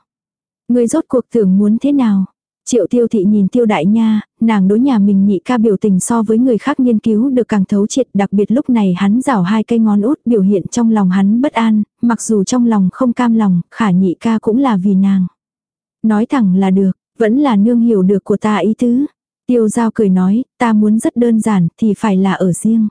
Người rốt cuộc tưởng muốn thế nào? Triệu tiêu thị nhìn tiêu đại nha, nàng đối nhà mình nhị ca biểu tình so với người khác nghiên cứu được càng thấu triệt đặc biệt lúc này hắn rảo hai cây ngón út biểu hiện trong lòng hắn bất an, mặc dù trong lòng không cam lòng, khả nhị ca cũng là vì nàng. Nói thẳng là được, vẫn là nương hiểu được của ta ý tứ. Tiêu giao cười nói, ta muốn rất đơn giản thì phải là ở riêng.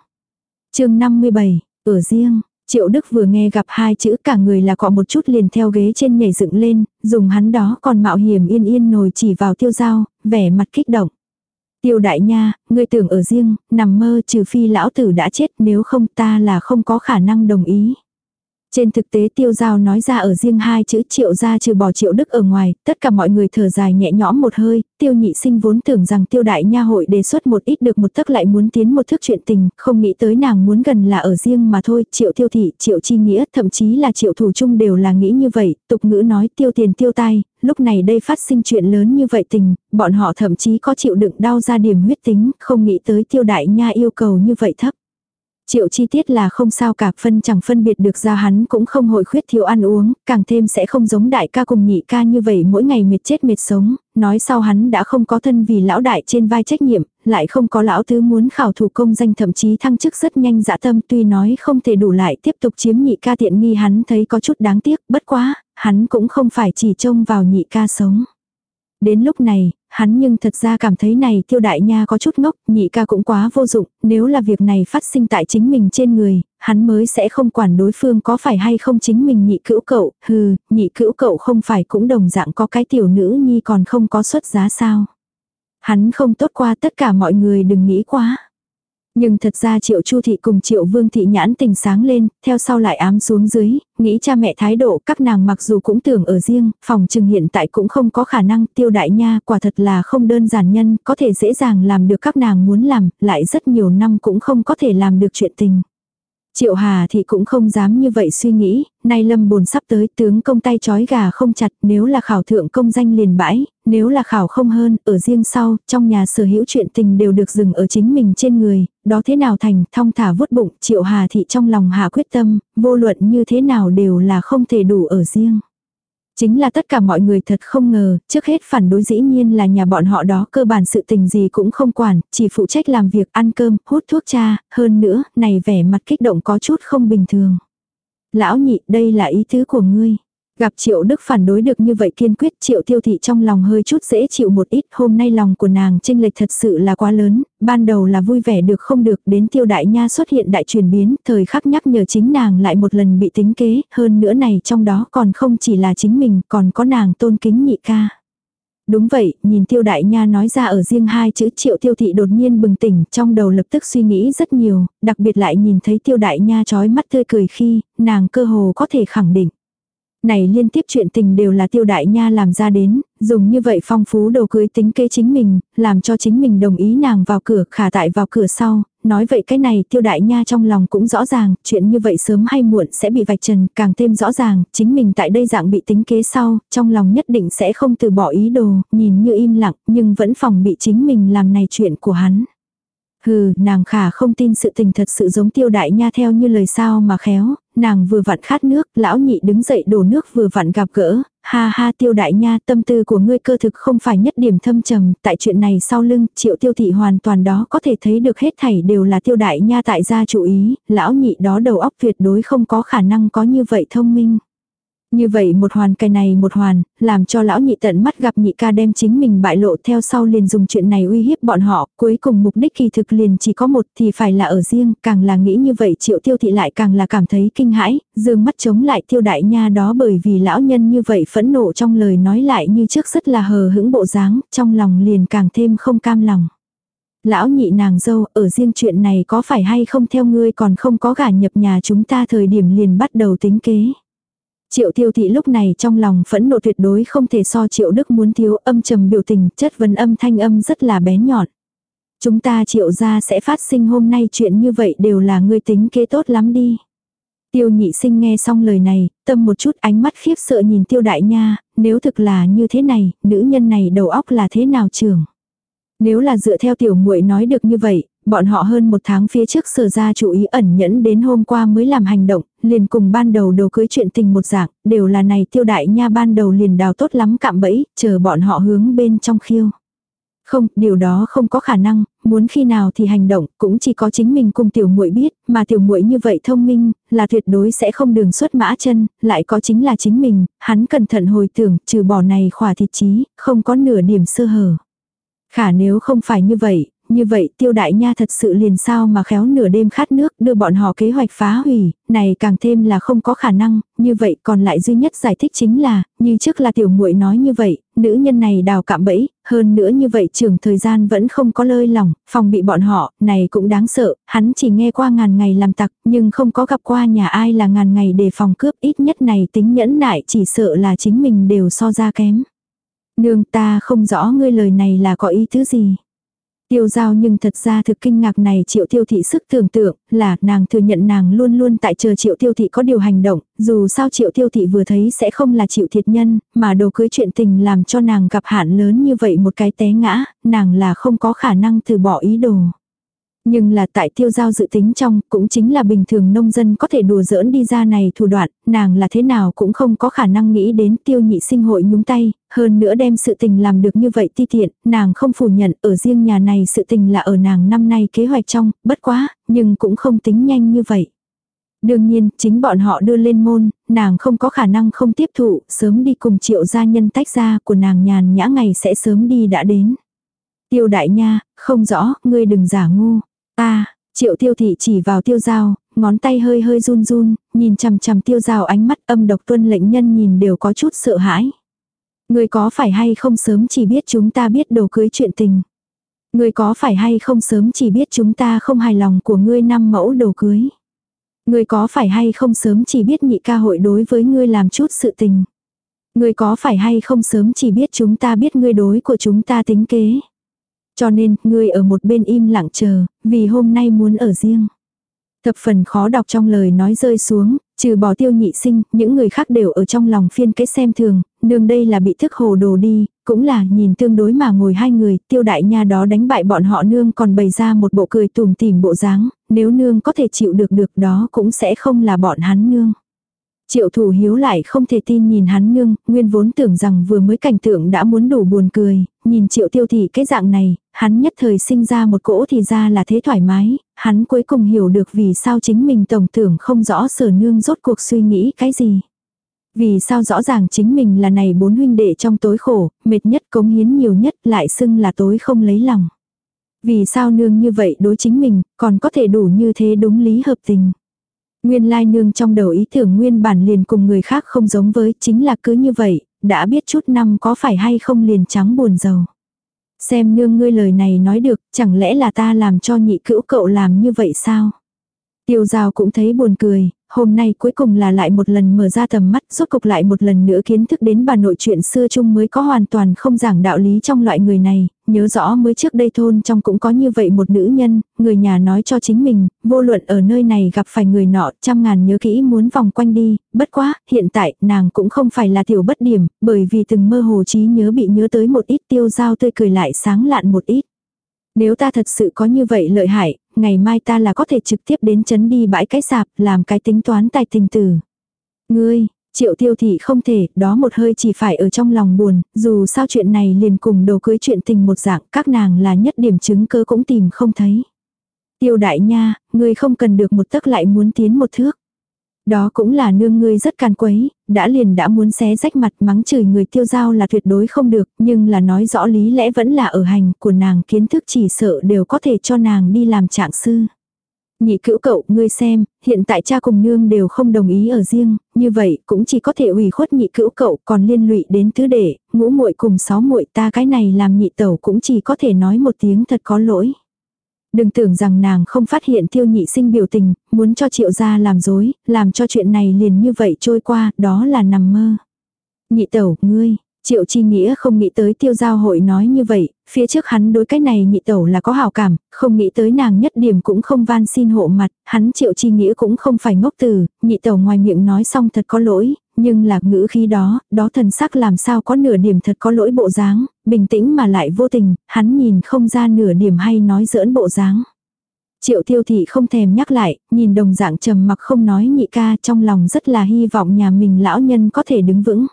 chương 57, ở riêng, Triệu Đức vừa nghe gặp hai chữ cả người là cọ một chút liền theo ghế trên nhảy dựng lên, dùng hắn đó còn mạo hiểm yên yên nồi chỉ vào tiêu giao, vẻ mặt kích động. Tiêu đại nha, ngươi tưởng ở riêng, nằm mơ trừ phi lão tử đã chết nếu không ta là không có khả năng đồng ý. Trên thực tế tiêu giao nói ra ở riêng hai chữ triệu ra trừ bỏ triệu đức ở ngoài, tất cả mọi người thở dài nhẹ nhõm một hơi, tiêu nhị sinh vốn tưởng rằng tiêu đại nha hội đề xuất một ít được một thức lại muốn tiến một thước chuyện tình, không nghĩ tới nàng muốn gần là ở riêng mà thôi, triệu tiêu thị, triệu chi nghĩa, thậm chí là triệu thủ chung đều là nghĩ như vậy, tục ngữ nói tiêu tiền tiêu tai, lúc này đây phát sinh chuyện lớn như vậy tình, bọn họ thậm chí có chịu đựng đau ra điểm huyết tính, không nghĩ tới tiêu đại nha yêu cầu như vậy thấp. Triệu chi tiết là không sao cả phân chẳng phân biệt được ra hắn cũng không hội khuyết thiếu ăn uống, càng thêm sẽ không giống đại ca cùng nhị ca như vậy mỗi ngày mệt chết mệt sống, nói sau hắn đã không có thân vì lão đại trên vai trách nhiệm, lại không có lão tứ muốn khảo thủ công danh thậm chí thăng chức rất nhanh dã tâm tuy nói không thể đủ lại tiếp tục chiếm nhị ca tiện nghi hắn thấy có chút đáng tiếc, bất quá, hắn cũng không phải chỉ trông vào nhị ca sống. Đến lúc này, hắn nhưng thật ra cảm thấy này tiêu đại nha có chút ngốc, nhị ca cũng quá vô dụng, nếu là việc này phát sinh tại chính mình trên người, hắn mới sẽ không quản đối phương có phải hay không chính mình nhị cữu cậu, hừ, nhị cữu cậu không phải cũng đồng dạng có cái tiểu nữ nhi còn không có xuất giá sao. Hắn không tốt qua tất cả mọi người đừng nghĩ quá. Nhưng thật ra triệu chu thị cùng triệu vương thị nhãn tình sáng lên, theo sau lại ám xuống dưới, nghĩ cha mẹ thái độ các nàng mặc dù cũng tưởng ở riêng, phòng trừng hiện tại cũng không có khả năng tiêu đại nha quả thật là không đơn giản nhân, có thể dễ dàng làm được các nàng muốn làm, lại rất nhiều năm cũng không có thể làm được chuyện tình. Triệu Hà thì cũng không dám như vậy suy nghĩ, nay lâm bồn sắp tới tướng công tay chói gà không chặt nếu là khảo thượng công danh liền bãi, nếu là khảo không hơn, ở riêng sau, trong nhà sở hữu chuyện tình đều được dừng ở chính mình trên người, đó thế nào thành, thong thả vuốt bụng, triệu hà thị trong lòng hạ quyết tâm, vô luận như thế nào đều là không thể đủ ở riêng. Chính là tất cả mọi người thật không ngờ, trước hết phản đối dĩ nhiên là nhà bọn họ đó cơ bản sự tình gì cũng không quản, chỉ phụ trách làm việc ăn cơm, hút thuốc cha, hơn nữa, này vẻ mặt kích động có chút không bình thường. Lão nhị, đây là ý tứ của ngươi. Gặp triệu đức phản đối được như vậy kiên quyết triệu tiêu thị trong lòng hơi chút dễ chịu một ít hôm nay lòng của nàng trinh lệch thật sự là quá lớn, ban đầu là vui vẻ được không được đến tiêu đại nha xuất hiện đại chuyển biến, thời khắc nhắc nhở chính nàng lại một lần bị tính kế, hơn nữa này trong đó còn không chỉ là chính mình còn có nàng tôn kính nhị ca. Đúng vậy, nhìn tiêu đại nha nói ra ở riêng hai chữ triệu tiêu thị đột nhiên bừng tỉnh, trong đầu lập tức suy nghĩ rất nhiều, đặc biệt lại nhìn thấy tiêu đại nha trói mắt tươi cười khi, nàng cơ hồ có thể khẳng định. Này liên tiếp chuyện tình đều là tiêu đại nha làm ra đến, dùng như vậy phong phú đồ cưới tính kế chính mình, làm cho chính mình đồng ý nàng vào cửa, khả tại vào cửa sau, nói vậy cái này tiêu đại nha trong lòng cũng rõ ràng, chuyện như vậy sớm hay muộn sẽ bị vạch trần, càng thêm rõ ràng, chính mình tại đây dạng bị tính kế sau, trong lòng nhất định sẽ không từ bỏ ý đồ, nhìn như im lặng, nhưng vẫn phòng bị chính mình làm này chuyện của hắn. Hừ, nàng khả không tin sự tình thật sự giống tiêu đại nha theo như lời sao mà khéo, nàng vừa vặn khát nước, lão nhị đứng dậy đổ nước vừa vặn gặp gỡ, ha ha tiêu đại nha tâm tư của ngươi cơ thực không phải nhất điểm thâm trầm, tại chuyện này sau lưng, triệu tiêu thị hoàn toàn đó có thể thấy được hết thảy đều là tiêu đại nha tại gia chủ ý, lão nhị đó đầu óc tuyệt đối không có khả năng có như vậy thông minh. Như vậy một hoàn cái này một hoàn, làm cho lão nhị tận mắt gặp nhị ca đem chính mình bại lộ theo sau liền dùng chuyện này uy hiếp bọn họ, cuối cùng mục đích kỳ thực liền chỉ có một thì phải là ở riêng, càng là nghĩ như vậy triệu tiêu thị lại càng là cảm thấy kinh hãi, dương mắt chống lại tiêu đại nha đó bởi vì lão nhân như vậy phẫn nộ trong lời nói lại như trước rất là hờ hững bộ dáng, trong lòng liền càng thêm không cam lòng. Lão nhị nàng dâu, ở riêng chuyện này có phải hay không theo ngươi còn không có gả nhập nhà chúng ta thời điểm liền bắt đầu tính kế. Triệu tiêu thị lúc này trong lòng phẫn nộ tuyệt đối không thể so triệu đức muốn thiếu âm trầm biểu tình, chất vấn âm thanh âm rất là bén nhọn. Chúng ta triệu ra sẽ phát sinh hôm nay chuyện như vậy đều là ngươi tính kế tốt lắm đi. Tiêu nhị sinh nghe xong lời này, tâm một chút ánh mắt khiếp sợ nhìn tiêu đại nha, nếu thực là như thế này, nữ nhân này đầu óc là thế nào trưởng. Nếu là dựa theo tiểu muội nói được như vậy, bọn họ hơn một tháng phía trước sở ra chủ ý ẩn nhẫn đến hôm qua mới làm hành động, liền cùng ban đầu đồ cưới chuyện tình một dạng, đều là này tiêu đại nha ban đầu liền đào tốt lắm cạm bẫy, chờ bọn họ hướng bên trong khiêu. Không, điều đó không có khả năng, muốn khi nào thì hành động, cũng chỉ có chính mình cùng tiểu muội biết, mà tiểu muội như vậy thông minh, là tuyệt đối sẽ không đường xuất mã chân, lại có chính là chính mình, hắn cẩn thận hồi tưởng, trừ bỏ này khỏa thịt chí, không có nửa điểm sơ hở. Khả nếu không phải như vậy, như vậy tiêu đại nha thật sự liền sao mà khéo nửa đêm khát nước đưa bọn họ kế hoạch phá hủy, này càng thêm là không có khả năng, như vậy còn lại duy nhất giải thích chính là, như trước là tiểu muội nói như vậy, nữ nhân này đào cạm bẫy, hơn nữa như vậy trường thời gian vẫn không có lơi lỏng, phòng bị bọn họ, này cũng đáng sợ, hắn chỉ nghe qua ngàn ngày làm tặc, nhưng không có gặp qua nhà ai là ngàn ngày để phòng cướp ít nhất này tính nhẫn nại chỉ sợ là chính mình đều so ra kém. Nương ta không rõ ngươi lời này là có ý thứ gì. Tiêu giao nhưng thật ra thực kinh ngạc này triệu tiêu thị sức tưởng tượng là nàng thừa nhận nàng luôn luôn tại chờ triệu tiêu thị có điều hành động, dù sao triệu tiêu thị vừa thấy sẽ không là chịu thiệt nhân, mà đồ cưới chuyện tình làm cho nàng gặp hạn lớn như vậy một cái té ngã, nàng là không có khả năng từ bỏ ý đồ. Nhưng là tại tiêu giao dự tính trong, cũng chính là bình thường nông dân có thể đùa giỡn đi ra này thủ đoạn, nàng là thế nào cũng không có khả năng nghĩ đến tiêu nhị sinh hội nhúng tay, hơn nữa đem sự tình làm được như vậy ti tiện, nàng không phủ nhận ở riêng nhà này sự tình là ở nàng năm nay kế hoạch trong, bất quá, nhưng cũng không tính nhanh như vậy. Đương nhiên, chính bọn họ đưa lên môn, nàng không có khả năng không tiếp thụ, sớm đi cùng triệu gia nhân tách ra của nàng nhàn nhã ngày sẽ sớm đi đã đến. Tiêu đại nha, không rõ, ngươi đừng giả ngu. Ta, triệu tiêu thị chỉ vào tiêu dao ngón tay hơi hơi run run, nhìn chằm chằm tiêu dao ánh mắt âm độc tuân lệnh nhân nhìn đều có chút sợ hãi. Người có phải hay không sớm chỉ biết chúng ta biết đồ cưới chuyện tình. Người có phải hay không sớm chỉ biết chúng ta không hài lòng của ngươi năm mẫu đồ cưới. Người có phải hay không sớm chỉ biết nhị ca hội đối với ngươi làm chút sự tình. Người có phải hay không sớm chỉ biết chúng ta biết ngươi đối của chúng ta tính kế. Cho nên, ngươi ở một bên im lặng chờ, vì hôm nay muốn ở riêng. Thập phần khó đọc trong lời nói rơi xuống, trừ bỏ tiêu nhị sinh, những người khác đều ở trong lòng phiên cái xem thường, nương đây là bị thức hồ đồ đi, cũng là nhìn tương đối mà ngồi hai người, tiêu đại nha đó đánh bại bọn họ nương còn bày ra một bộ cười tùm tìm bộ dáng, nếu nương có thể chịu được được đó cũng sẽ không là bọn hắn nương. Triệu thủ hiếu lại không thể tin nhìn hắn nương, nguyên vốn tưởng rằng vừa mới cảnh tượng đã muốn đủ buồn cười, nhìn triệu tiêu thị cái dạng này, hắn nhất thời sinh ra một cỗ thì ra là thế thoải mái, hắn cuối cùng hiểu được vì sao chính mình tổng tưởng không rõ sở nương rốt cuộc suy nghĩ cái gì. Vì sao rõ ràng chính mình là này bốn huynh đệ trong tối khổ, mệt nhất cống hiến nhiều nhất lại xưng là tối không lấy lòng. Vì sao nương như vậy đối chính mình, còn có thể đủ như thế đúng lý hợp tình. Nguyên lai nương trong đầu ý tưởng nguyên bản liền cùng người khác không giống với, chính là cứ như vậy, đã biết chút năm có phải hay không liền trắng buồn giàu. Xem nương ngươi lời này nói được, chẳng lẽ là ta làm cho nhị cữu cậu làm như vậy sao? Tiêu giao cũng thấy buồn cười, hôm nay cuối cùng là lại một lần mở ra tầm mắt, rốt cục lại một lần nữa kiến thức đến bà nội chuyện xưa chung mới có hoàn toàn không giảng đạo lý trong loại người này, nhớ rõ mới trước đây thôn trong cũng có như vậy một nữ nhân, người nhà nói cho chính mình, vô luận ở nơi này gặp phải người nọ, trăm ngàn nhớ kỹ muốn vòng quanh đi, bất quá, hiện tại, nàng cũng không phải là tiểu bất điểm, bởi vì từng mơ hồ trí nhớ bị nhớ tới một ít tiêu giao tươi cười lại sáng lạn một ít. Nếu ta thật sự có như vậy lợi hại, ngày mai ta là có thể trực tiếp đến chấn đi bãi cái sạp, làm cái tính toán tài tình tử. Ngươi, triệu tiêu thị không thể, đó một hơi chỉ phải ở trong lòng buồn, dù sao chuyện này liền cùng đồ cưới chuyện tình một dạng, các nàng là nhất điểm chứng cơ cũng tìm không thấy. Tiêu đại nha, ngươi không cần được một tấc lại muốn tiến một thước. Đó cũng là nương ngươi rất càn quấy, đã liền đã muốn xé rách mặt mắng chửi người tiêu giao là tuyệt đối không được, nhưng là nói rõ lý lẽ vẫn là ở hành của nàng kiến thức chỉ sợ đều có thể cho nàng đi làm trạng sư. Nhị cữu cậu, ngươi xem, hiện tại cha cùng nương đều không đồng ý ở riêng, như vậy cũng chỉ có thể ủy khuất nhị cữu cậu còn liên lụy đến tứ đệ, ngũ muội cùng sáu muội ta cái này làm nhị tẩu cũng chỉ có thể nói một tiếng thật có lỗi. Đừng tưởng rằng nàng không phát hiện tiêu nhị sinh biểu tình, muốn cho triệu gia làm dối, làm cho chuyện này liền như vậy trôi qua, đó là nằm mơ. Nhị tẩu, ngươi, Triệu chi nghĩa không nghĩ tới tiêu giao hội nói như vậy, phía trước hắn đối cái này nhị tẩu là có hào cảm, không nghĩ tới nàng nhất điểm cũng không van xin hộ mặt, hắn triệu chi nghĩa cũng không phải ngốc từ, nhị tẩu ngoài miệng nói xong thật có lỗi, nhưng là ngữ khi đó, đó thần sắc làm sao có nửa điểm thật có lỗi bộ dáng, bình tĩnh mà lại vô tình, hắn nhìn không ra nửa điểm hay nói giỡn bộ dáng. Triệu tiêu thị không thèm nhắc lại, nhìn đồng dạng trầm mặc không nói nhị ca trong lòng rất là hy vọng nhà mình lão nhân có thể đứng vững.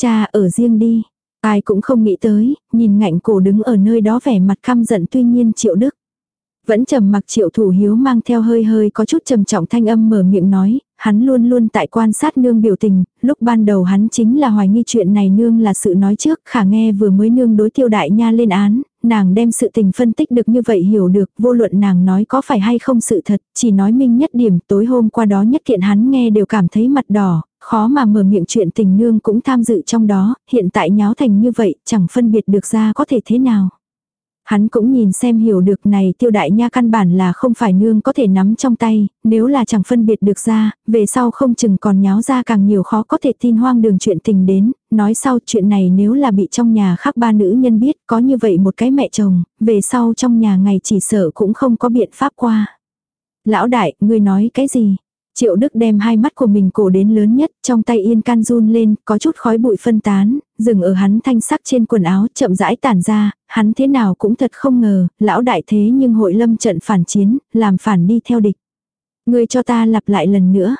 Cha ở riêng đi. Ai cũng không nghĩ tới, nhìn ngạnh cổ đứng ở nơi đó vẻ mặt căm giận tuy nhiên triệu đức. Vẫn trầm mặc triệu thủ hiếu mang theo hơi hơi có chút trầm trọng thanh âm mở miệng nói, hắn luôn luôn tại quan sát nương biểu tình, lúc ban đầu hắn chính là hoài nghi chuyện này nương là sự nói trước, khả nghe vừa mới nương đối tiêu đại nha lên án, nàng đem sự tình phân tích được như vậy hiểu được, vô luận nàng nói có phải hay không sự thật, chỉ nói minh nhất điểm tối hôm qua đó nhất kiện hắn nghe đều cảm thấy mặt đỏ, khó mà mở miệng chuyện tình nương cũng tham dự trong đó, hiện tại nháo thành như vậy, chẳng phân biệt được ra có thể thế nào. Hắn cũng nhìn xem hiểu được này tiêu đại nha căn bản là không phải nương có thể nắm trong tay, nếu là chẳng phân biệt được ra, về sau không chừng còn nháo ra càng nhiều khó có thể tin hoang đường chuyện tình đến, nói sau chuyện này nếu là bị trong nhà khác ba nữ nhân biết có như vậy một cái mẹ chồng, về sau trong nhà ngày chỉ sợ cũng không có biện pháp qua. Lão đại, ngươi nói cái gì? Triệu Đức đem hai mắt của mình cổ đến lớn nhất, trong tay yên can run lên, có chút khói bụi phân tán, dừng ở hắn thanh sắc trên quần áo chậm rãi tản ra, hắn thế nào cũng thật không ngờ, lão đại thế nhưng hội lâm trận phản chiến, làm phản đi theo địch. Người cho ta lặp lại lần nữa.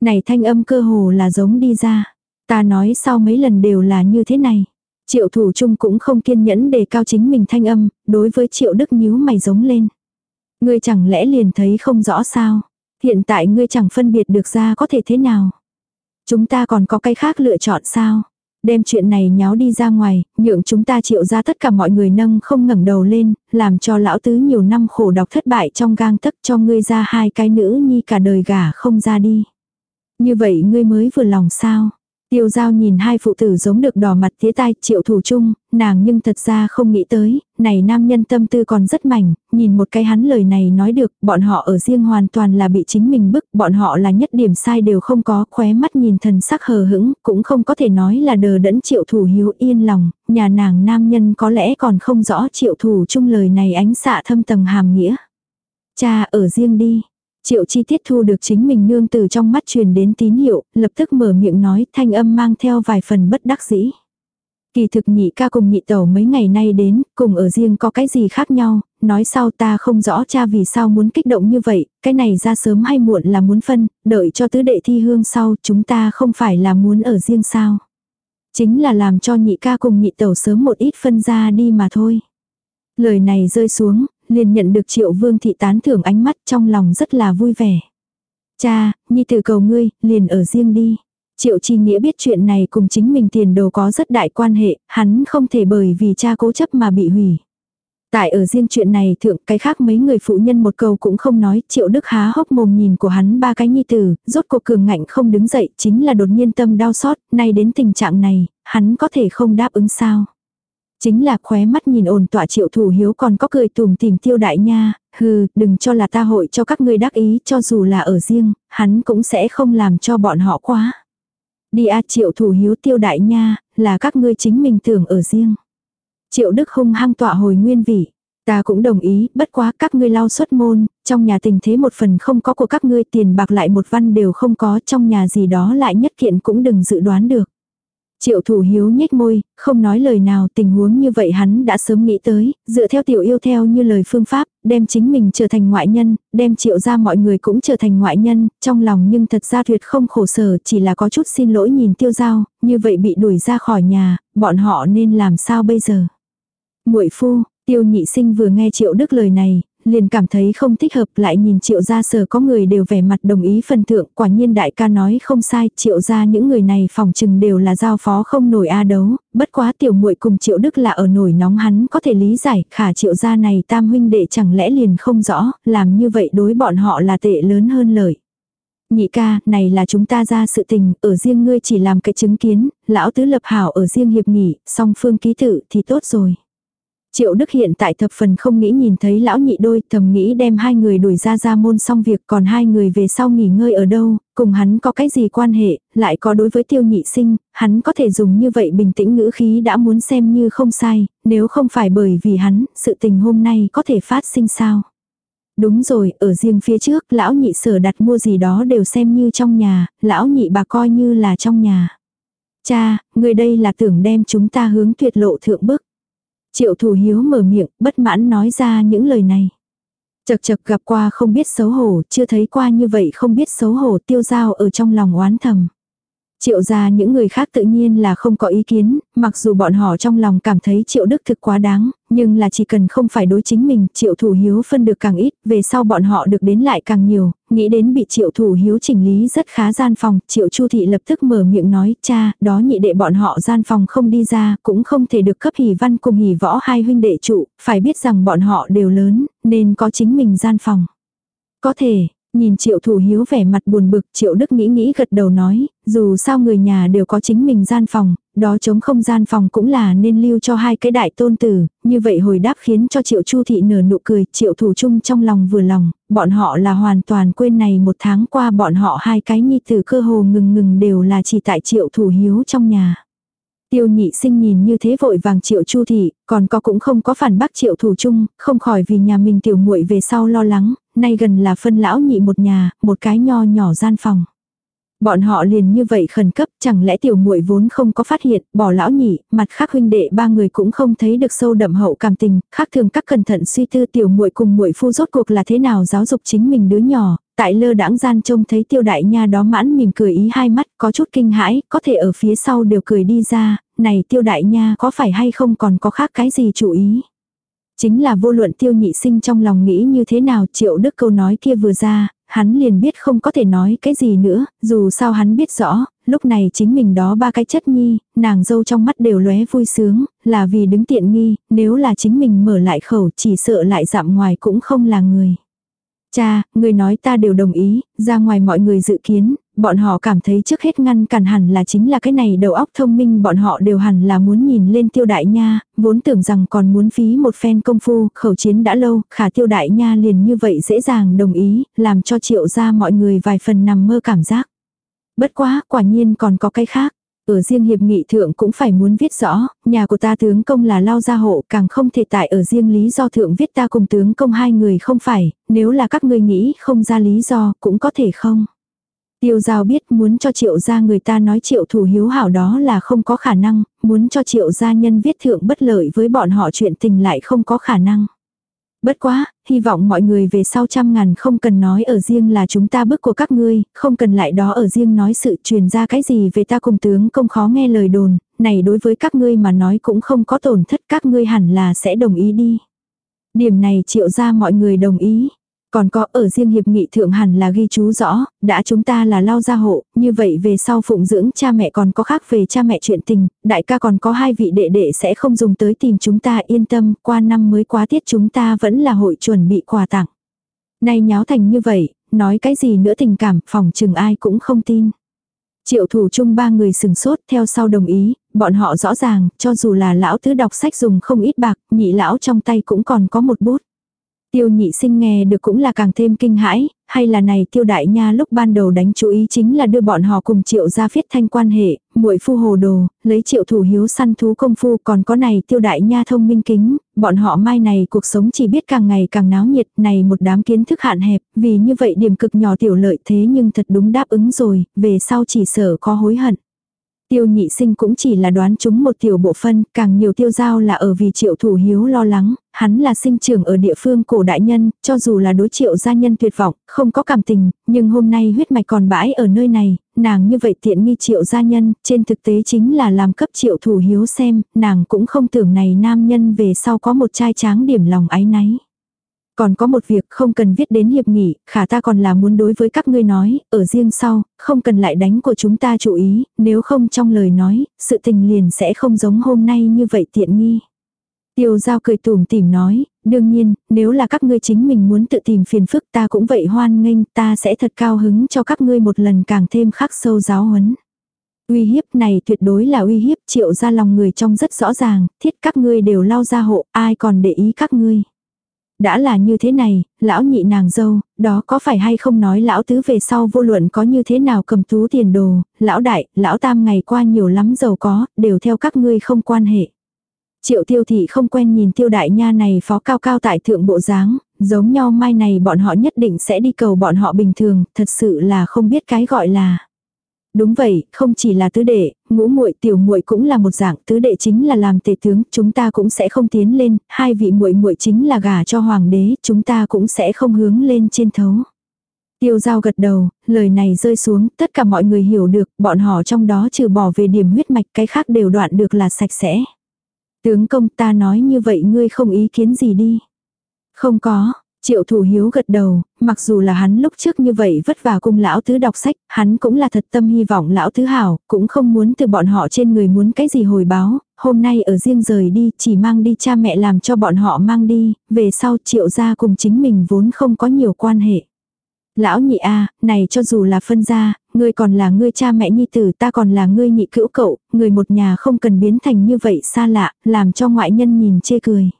Này thanh âm cơ hồ là giống đi ra. Ta nói sau mấy lần đều là như thế này. Triệu thủ trung cũng không kiên nhẫn để cao chính mình thanh âm, đối với triệu đức nhíu mày giống lên. Ngươi chẳng lẽ liền thấy không rõ sao? Hiện tại ngươi chẳng phân biệt được ra có thể thế nào. Chúng ta còn có cái khác lựa chọn sao? Đem chuyện này nháo đi ra ngoài, nhượng chúng ta chịu ra tất cả mọi người nâng không ngẩng đầu lên, làm cho lão tứ nhiều năm khổ đọc thất bại trong gang tấc cho ngươi ra hai cái nữ nhi cả đời gả không ra đi. Như vậy ngươi mới vừa lòng sao? Tiêu giao nhìn hai phụ tử giống được đỏ mặt tía tai triệu thủ chung, nàng nhưng thật ra không nghĩ tới, này nam nhân tâm tư còn rất mảnh, nhìn một cái hắn lời này nói được, bọn họ ở riêng hoàn toàn là bị chính mình bức, bọn họ là nhất điểm sai đều không có, khóe mắt nhìn thần sắc hờ hững, cũng không có thể nói là đờ đẫn triệu thủ hiếu yên lòng, nhà nàng nam nhân có lẽ còn không rõ triệu thủ chung lời này ánh xạ thâm tầng hàm nghĩa. Cha ở riêng đi, Triệu chi tiết thu được chính mình nương từ trong mắt truyền đến tín hiệu, lập tức mở miệng nói thanh âm mang theo vài phần bất đắc dĩ. Kỳ thực nhị ca cùng nhị tẩu mấy ngày nay đến, cùng ở riêng có cái gì khác nhau, nói sau ta không rõ cha vì sao muốn kích động như vậy, cái này ra sớm hay muộn là muốn phân, đợi cho tứ đệ thi hương sau, chúng ta không phải là muốn ở riêng sao. Chính là làm cho nhị ca cùng nhị tẩu sớm một ít phân ra đi mà thôi. Lời này rơi xuống, liền nhận được triệu vương thị tán thưởng ánh mắt trong lòng rất là vui vẻ. Cha, nhi tử cầu ngươi, liền ở riêng đi. Triệu chi nghĩa biết chuyện này cùng chính mình tiền đồ có rất đại quan hệ, hắn không thể bởi vì cha cố chấp mà bị hủy. Tại ở riêng chuyện này thượng cái khác mấy người phụ nhân một câu cũng không nói, triệu đức há hốc mồm nhìn của hắn ba cái nhi tử, rốt cuộc cường ngạnh không đứng dậy, chính là đột nhiên tâm đau xót, nay đến tình trạng này, hắn có thể không đáp ứng sao. Chính là khóe mắt nhìn ổn tọa triệu thủ hiếu còn có cười tùm tìm tiêu đại nha, hừ, đừng cho là ta hội cho các ngươi đắc ý cho dù là ở riêng, hắn cũng sẽ không làm cho bọn họ quá. Đi a triệu thủ hiếu tiêu đại nha, là các ngươi chính mình tưởng ở riêng. Triệu đức hung hăng tọa hồi nguyên vị. Ta cũng đồng ý, bất quá các ngươi lau xuất môn, trong nhà tình thế một phần không có của các ngươi tiền bạc lại một văn đều không có trong nhà gì đó lại nhất kiện cũng đừng dự đoán được. Triệu thủ hiếu nhếch môi, không nói lời nào tình huống như vậy hắn đã sớm nghĩ tới, dựa theo tiểu yêu theo như lời phương pháp, đem chính mình trở thành ngoại nhân, đem triệu ra mọi người cũng trở thành ngoại nhân, trong lòng nhưng thật ra tuyệt không khổ sở chỉ là có chút xin lỗi nhìn tiêu giao, như vậy bị đuổi ra khỏi nhà, bọn họ nên làm sao bây giờ. muội phu, tiêu nhị sinh vừa nghe triệu đức lời này, liền cảm thấy không thích hợp lại nhìn triệu gia sở có người đều vẻ mặt đồng ý phần thượng, quả nhiên đại ca nói không sai, triệu gia những người này phòng chừng đều là giao phó không nổi a đấu, bất quá tiểu muội cùng triệu đức là ở nổi nóng hắn có thể lý giải, khả triệu gia này tam huynh đệ chẳng lẽ liền không rõ, làm như vậy đối bọn họ là tệ lớn hơn lợi. Nhị ca, này là chúng ta ra sự tình, ở riêng ngươi chỉ làm cái chứng kiến, lão tứ lập hảo ở riêng hiệp nghỉ, song phương ký tự thì tốt rồi. Triệu Đức hiện tại thập phần không nghĩ nhìn thấy lão nhị đôi, thầm nghĩ đem hai người đuổi ra ra môn xong việc còn hai người về sau nghỉ ngơi ở đâu, cùng hắn có cái gì quan hệ, lại có đối với tiêu nhị sinh, hắn có thể dùng như vậy bình tĩnh ngữ khí đã muốn xem như không sai, nếu không phải bởi vì hắn, sự tình hôm nay có thể phát sinh sao. Đúng rồi, ở riêng phía trước, lão nhị sở đặt mua gì đó đều xem như trong nhà, lão nhị bà coi như là trong nhà. Cha, người đây là tưởng đem chúng ta hướng tuyệt lộ thượng bức. Triệu thủ hiếu mở miệng, bất mãn nói ra những lời này. Chật chật gặp qua không biết xấu hổ, chưa thấy qua như vậy không biết xấu hổ tiêu dao ở trong lòng oán thầm. Triệu gia những người khác tự nhiên là không có ý kiến, mặc dù bọn họ trong lòng cảm thấy triệu đức thực quá đáng, nhưng là chỉ cần không phải đối chính mình, triệu thủ hiếu phân được càng ít, về sau bọn họ được đến lại càng nhiều, nghĩ đến bị triệu thủ hiếu chỉnh lý rất khá gian phòng, triệu chu thị lập tức mở miệng nói, cha, đó nhị đệ bọn họ gian phòng không đi ra, cũng không thể được cấp hỷ văn cùng hỷ võ hai huynh đệ trụ, phải biết rằng bọn họ đều lớn, nên có chính mình gian phòng. Có thể, Nhìn triệu thủ hiếu vẻ mặt buồn bực, triệu đức nghĩ nghĩ gật đầu nói, dù sao người nhà đều có chính mình gian phòng, đó chống không gian phòng cũng là nên lưu cho hai cái đại tôn tử, như vậy hồi đáp khiến cho triệu chu thị nở nụ cười, triệu thủ chung trong lòng vừa lòng, bọn họ là hoàn toàn quên này một tháng qua bọn họ hai cái nhi tử cơ hồ ngừng ngừng đều là chỉ tại triệu thủ hiếu trong nhà. Tiêu nhị sinh nhìn như thế vội vàng triệu chu thị, còn có cũng không có phản bác triệu thủ chung, không khỏi vì nhà mình tiểu muội về sau lo lắng, nay gần là phân lão nhị một nhà, một cái nho nhỏ gian phòng. Bọn họ liền như vậy khẩn cấp, chẳng lẽ tiểu muội vốn không có phát hiện, bỏ lão nhị, mặt khác huynh đệ ba người cũng không thấy được sâu đậm hậu cảm tình, khác thường các cẩn thận suy tư tiểu muội cùng muội phu rốt cuộc là thế nào giáo dục chính mình đứa nhỏ, tại lơ đãng gian trông thấy tiêu đại nha đó mãn mỉm cười ý hai mắt, có chút kinh hãi, có thể ở phía sau đều cười đi ra, này tiêu đại nha có phải hay không còn có khác cái gì chủ ý. Chính là vô luận tiêu nhị sinh trong lòng nghĩ như thế nào triệu đức câu nói kia vừa ra, hắn liền biết không có thể nói cái gì nữa, dù sao hắn biết rõ, lúc này chính mình đó ba cái chất nhi, nàng dâu trong mắt đều lóe vui sướng, là vì đứng tiện nghi, nếu là chính mình mở lại khẩu chỉ sợ lại dặm ngoài cũng không là người. Cha, người nói ta đều đồng ý, ra ngoài mọi người dự kiến, bọn họ cảm thấy trước hết ngăn cản hẳn là chính là cái này đầu óc thông minh bọn họ đều hẳn là muốn nhìn lên tiêu đại nha, vốn tưởng rằng còn muốn phí một phen công phu, khẩu chiến đã lâu, khả tiêu đại nha liền như vậy dễ dàng đồng ý, làm cho triệu ra mọi người vài phần nằm mơ cảm giác. Bất quá, quả nhiên còn có cái khác. Ở riêng hiệp nghị thượng cũng phải muốn viết rõ, nhà của ta tướng công là lao gia hộ, càng không thể tại ở riêng lý do thượng viết ta cùng tướng công hai người không phải, nếu là các ngươi nghĩ không ra lý do, cũng có thể không. Tiêu giao biết muốn cho triệu gia người ta nói triệu thủ hiếu hảo đó là không có khả năng, muốn cho triệu gia nhân viết thượng bất lợi với bọn họ chuyện tình lại không có khả năng. Bất quá, hy vọng mọi người về sau trăm ngàn không cần nói ở riêng là chúng ta bức của các ngươi, không cần lại đó ở riêng nói sự truyền ra cái gì về ta cùng tướng công khó nghe lời đồn, này đối với các ngươi mà nói cũng không có tổn thất các ngươi hẳn là sẽ đồng ý đi. Điểm này triệu ra mọi người đồng ý, còn có ở riêng hiệp nghị thượng hẳn là ghi chú rõ, đã chúng ta là lao gia hộ, như vậy về sau phụng dưỡng cha mẹ còn có khác về cha mẹ chuyện tình, đại ca còn có hai vị đệ đệ sẽ không dùng tới tìm chúng ta yên tâm, qua năm mới quá tiết chúng ta vẫn là hội chuẩn bị quà tặng. Nay nháo thành như vậy, nói cái gì nữa tình cảm, phòng chừng ai cũng không tin. Triệu thủ chung ba người sừng sốt theo sau đồng ý, bọn họ rõ ràng, cho dù là lão tứ đọc sách dùng không ít bạc, nhị lão trong tay cũng còn có một bút. Tiêu nhị sinh nghe được cũng là càng thêm kinh hãi, hay là này tiêu đại nha lúc ban đầu đánh chú ý chính là đưa bọn họ cùng triệu ra phiết thanh quan hệ, muội phu hồ đồ, lấy triệu thủ hiếu săn thú công phu còn có này tiêu đại nha thông minh kính, bọn họ mai này cuộc sống chỉ biết càng ngày càng náo nhiệt, này một đám kiến thức hạn hẹp, vì như vậy điểm cực nhỏ tiểu lợi thế nhưng thật đúng đáp ứng rồi, về sau chỉ sợ có hối hận. Tiêu nhị sinh cũng chỉ là đoán chúng một tiểu bộ phân, càng nhiều tiêu giao là ở vì triệu thủ hiếu lo lắng, hắn là sinh trưởng ở địa phương cổ đại nhân, cho dù là đối triệu gia nhân tuyệt vọng, không có cảm tình, nhưng hôm nay huyết mạch còn bãi ở nơi này, nàng như vậy tiện nghi triệu gia nhân, trên thực tế chính là làm cấp triệu thủ hiếu xem, nàng cũng không tưởng này nam nhân về sau có một trai tráng điểm lòng ái náy. Còn có một việc không cần viết đến hiệp nghị, khả ta còn là muốn đối với các ngươi nói, ở riêng sau, không cần lại đánh của chúng ta chú ý, nếu không trong lời nói, sự tình liền sẽ không giống hôm nay như vậy tiện nghi. Tiêu giao cười tủm tỉm nói, đương nhiên, nếu là các ngươi chính mình muốn tự tìm phiền phức ta cũng vậy hoan nghênh, ta sẽ thật cao hứng cho các ngươi một lần càng thêm khắc sâu giáo huấn. Uy hiếp này tuyệt đối là uy hiếp triệu ra lòng người trong rất rõ ràng, thiết các ngươi đều lao ra hộ, ai còn để ý các ngươi đã là như thế này, lão nhị nàng dâu, đó có phải hay không nói lão tứ về sau vô luận có như thế nào cầm tú tiền đồ, lão đại, lão tam ngày qua nhiều lắm giàu có, đều theo các ngươi không quan hệ. Triệu tiêu thị không quen nhìn tiêu đại nha này phó cao cao tại thượng bộ dáng, giống nhau mai này bọn họ nhất định sẽ đi cầu bọn họ bình thường, thật sự là không biết cái gọi là. Đúng vậy, không chỉ là tứ đệ, ngũ muội tiểu muội cũng là một dạng, tứ đệ chính là làm tề tướng, chúng ta cũng sẽ không tiến lên, hai vị muội muội chính là gả cho hoàng đế, chúng ta cũng sẽ không hướng lên trên thấu. Tiêu giao gật đầu, lời này rơi xuống, tất cả mọi người hiểu được, bọn họ trong đó trừ bỏ về điểm huyết mạch cái khác đều đoạn được là sạch sẽ. Tướng công ta nói như vậy ngươi không ý kiến gì đi. Không có, Triệu thủ hiếu gật đầu, mặc dù là hắn lúc trước như vậy vất vả cùng lão tứ đọc sách, hắn cũng là thật tâm hy vọng lão tứ hảo, cũng không muốn từ bọn họ trên người muốn cái gì hồi báo, hôm nay ở riêng rời đi chỉ mang đi cha mẹ làm cho bọn họ mang đi, về sau triệu gia cùng chính mình vốn không có nhiều quan hệ. Lão nhị a này cho dù là phân gia, ngươi còn là ngươi cha mẹ nhi tử ta còn là ngươi nhị cữu cậu, người một nhà không cần biến thành như vậy xa lạ, làm cho ngoại nhân nhìn chê cười.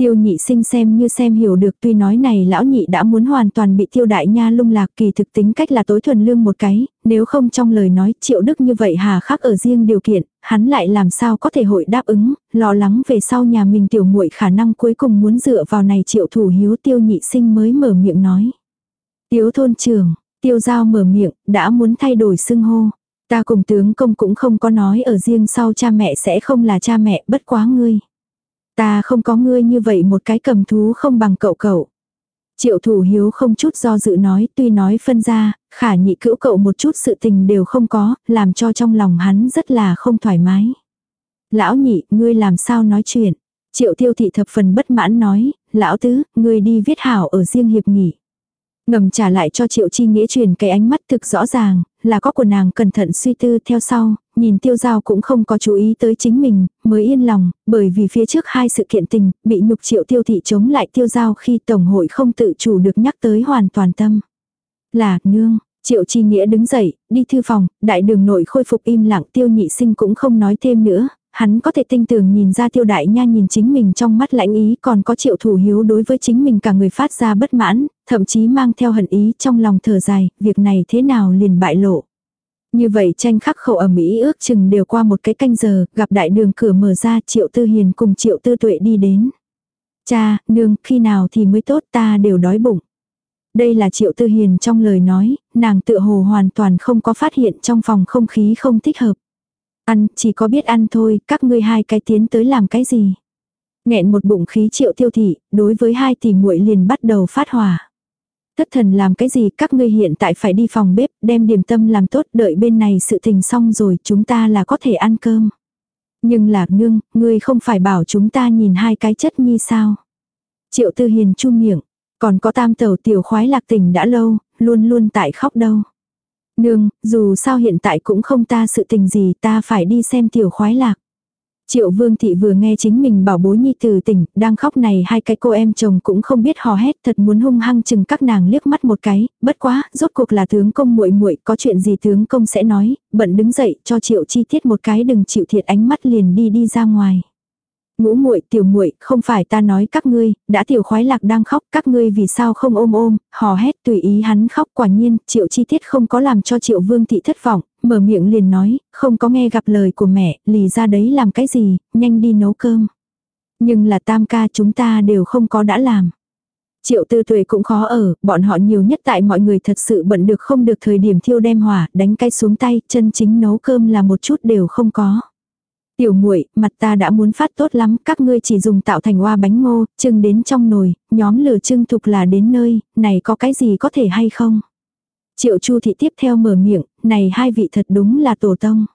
Tiêu nhị sinh xem như xem hiểu được tuy nói này lão nhị đã muốn hoàn toàn bị tiêu đại nha lung lạc kỳ thực tính cách là tối thuần lương một cái, nếu không trong lời nói triệu đức như vậy hà khắc ở riêng điều kiện, hắn lại làm sao có thể hội đáp ứng, lo lắng về sau nhà mình tiểu muội khả năng cuối cùng muốn dựa vào này triệu thủ hiếu tiêu nhị sinh mới mở miệng nói. Tiếu thôn trường tiêu giao mở miệng, đã muốn thay đổi xưng hô. Ta cùng tướng công cũng không có nói ở riêng sau cha mẹ sẽ không là cha mẹ bất quá ngươi. Ta không có ngươi như vậy một cái cầm thú không bằng cậu cậu. Triệu thủ hiếu không chút do dự nói tuy nói phân ra, khả nhị cữu cậu một chút sự tình đều không có, làm cho trong lòng hắn rất là không thoải mái. Lão nhị, ngươi làm sao nói chuyện? Triệu tiêu thị thập phần bất mãn nói, lão tứ, ngươi đi viết hảo ở riêng hiệp nghỉ. Ngầm trả lại cho triệu chi nghĩa truyền cái ánh mắt thực rõ ràng, là có của nàng cẩn thận suy tư theo sau, nhìn tiêu giao cũng không có chú ý tới chính mình, mới yên lòng, bởi vì phía trước hai sự kiện tình, bị nhục triệu tiêu thị chống lại tiêu giao khi tổng hội không tự chủ được nhắc tới hoàn toàn tâm. Là, nương, Triệu Chi Nghĩa đứng dậy, đi thư phòng, đại đường nội khôi phục im lặng tiêu nhị sinh cũng không nói thêm nữa, hắn có thể tinh tường nhìn ra tiêu đại nha nhìn chính mình trong mắt lãnh ý còn có triệu thủ hiếu đối với chính mình cả người phát ra bất mãn, thậm chí mang theo hận ý trong lòng thở dài, việc này thế nào liền bại lộ. Như vậy tranh khắc khẩu ở Mỹ ước chừng đều qua một cái canh giờ, gặp đại đường cửa mở ra triệu tư hiền cùng triệu tư tuệ đi đến. Cha, nương, khi nào thì mới tốt ta đều đói bụng. Đây là triệu tư hiền trong lời nói, nàng tự hồ hoàn toàn không có phát hiện trong phòng không khí không thích hợp. Ăn, chỉ có biết ăn thôi, các ngươi hai cái tiến tới làm cái gì. Nghẹn một bụng khí triệu tiêu thị, đối với hai tỷ muội liền bắt đầu phát hỏa. Thất thần làm cái gì các ngươi hiện tại phải đi phòng bếp, đem điểm tâm làm tốt, đợi bên này sự tình xong rồi chúng ta là có thể ăn cơm. Nhưng lạc nương, ngươi không phải bảo chúng ta nhìn hai cái chất nhi sao. Triệu tư hiền chu miệng, còn có tam tàu tiểu khoái lạc tình đã lâu, luôn luôn tại khóc đâu. Nương, dù sao hiện tại cũng không ta sự tình gì ta phải đi xem tiểu khoái lạc. Triệu vương thị vừa nghe chính mình bảo bối nhi tử tỉnh, đang khóc này hai cái cô em chồng cũng không biết hò hét thật muốn hung hăng chừng các nàng liếc mắt một cái, bất quá, rốt cuộc là tướng công muội muội có chuyện gì tướng công sẽ nói, bận đứng dậy cho triệu chi tiết một cái đừng chịu thiệt ánh mắt liền đi đi ra ngoài. Ngũ muội, tiểu muội, không phải ta nói các ngươi, đã tiểu khoái lạc đang khóc, các ngươi vì sao không ôm ôm, hò hét tùy ý hắn khóc quả nhiên, triệu chi tiết không có làm cho triệu vương thị thất vọng, mở miệng liền nói, không có nghe gặp lời của mẹ, lì ra đấy làm cái gì, nhanh đi nấu cơm. Nhưng là tam ca chúng ta đều không có đã làm. Triệu tư tuệ cũng khó ở, bọn họ nhiều nhất tại mọi người thật sự bận được không được thời điểm thiêu đem hỏa, đánh cái xuống tay, chân chính nấu cơm là một chút đều không có. Tiểu muội, mặt ta đã muốn phát tốt lắm, các ngươi chỉ dùng tạo thành hoa bánh ngô, trưng đến trong nồi, nhóm lửa trưng thục là đến nơi, này có cái gì có thể hay không? Triệu Chu thị tiếp theo mở miệng, này hai vị thật đúng là tổ tông.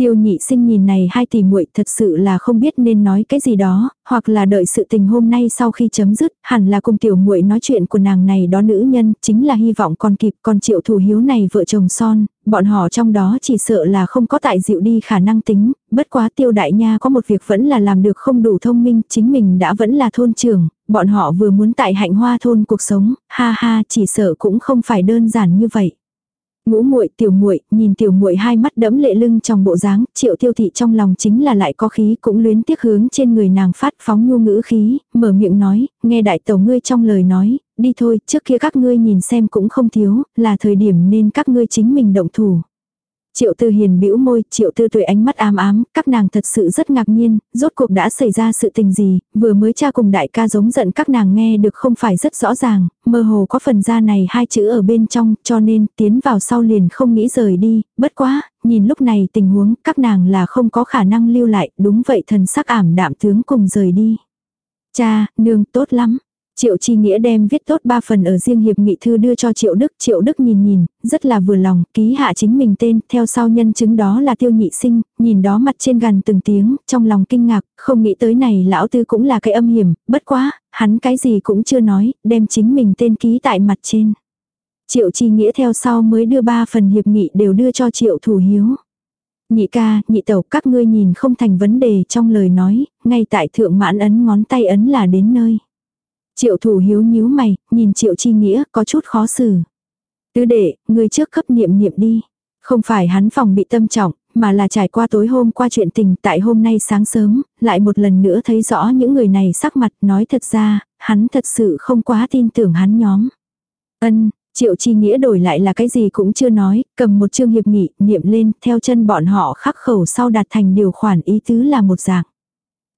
Tiêu nhị sinh nhìn này hai tỷ muội thật sự là không biết nên nói cái gì đó, hoặc là đợi sự tình hôm nay sau khi chấm dứt, hẳn là cùng tiểu muội nói chuyện của nàng này đó nữ nhân, chính là hy vọng còn kịp, còn triệu thủ hiếu này vợ chồng son, bọn họ trong đó chỉ sợ là không có tại dịu đi khả năng tính, bất quá tiêu đại nha có một việc vẫn là làm được không đủ thông minh, chính mình đã vẫn là thôn trưởng, bọn họ vừa muốn tại hạnh hoa thôn cuộc sống, ha ha chỉ sợ cũng không phải đơn giản như vậy. Ngũ muội, tiểu muội, nhìn tiểu muội hai mắt đẫm lệ lưng trong bộ dáng, Triệu Tiêu thị trong lòng chính là lại có khí, cũng luyến tiếc hướng trên người nàng phát phóng nhu ngữ khí, mở miệng nói, nghe đại tẩu ngươi trong lời nói, đi thôi, trước kia các ngươi nhìn xem cũng không thiếu, là thời điểm nên các ngươi chính mình động thủ. Triệu Tư Hiền bĩu môi, Triệu Tư Tuệ ánh mắt ám ám, các nàng thật sự rất ngạc nhiên, rốt cuộc đã xảy ra sự tình gì, vừa mới cha cùng đại ca giống giận các nàng nghe được không phải rất rõ ràng, mơ hồ có phần ra này hai chữ ở bên trong, cho nên tiến vào sau liền không nghĩ rời đi, bất quá, nhìn lúc này tình huống các nàng là không có khả năng lưu lại, đúng vậy thần sắc ảm đạm tướng cùng rời đi. Cha, nương tốt lắm. Triệu Chi Nghĩa đem viết tốt ba phần ở riêng hiệp nghị thư đưa cho Triệu Đức, Triệu Đức nhìn nhìn, rất là vừa lòng, ký hạ chính mình tên, theo sau nhân chứng đó là Tiêu Nhị Sinh, nhìn đó mặt trên gần từng tiếng, trong lòng kinh ngạc, không nghĩ tới này lão tư cũng là cái âm hiểm, bất quá, hắn cái gì cũng chưa nói, đem chính mình tên ký tại mặt trên. Triệu Chi Nghĩa theo sau mới đưa ba phần hiệp nghị đều đưa cho Triệu Thủ Hiếu. Nhị ca, nhị tẩu các ngươi nhìn không thành vấn đề trong lời nói, ngay tại thượng mãn ấn ngón tay ấn là đến nơi. Triệu thủ hiếu nhíu mày, nhìn triệu chi nghĩa có chút khó xử. Tứ đệ, người trước cấp niệm niệm đi. Không phải hắn phòng bị tâm trọng, mà là trải qua tối hôm qua chuyện tình tại hôm nay sáng sớm, lại một lần nữa thấy rõ những người này sắc mặt nói thật ra, hắn thật sự không quá tin tưởng hắn nhóm. Ân, triệu chi nghĩa đổi lại là cái gì cũng chưa nói, cầm một chương hiệp nghị, niệm lên, theo chân bọn họ khắc khẩu sau đạt thành điều khoản ý tứ là một dạng.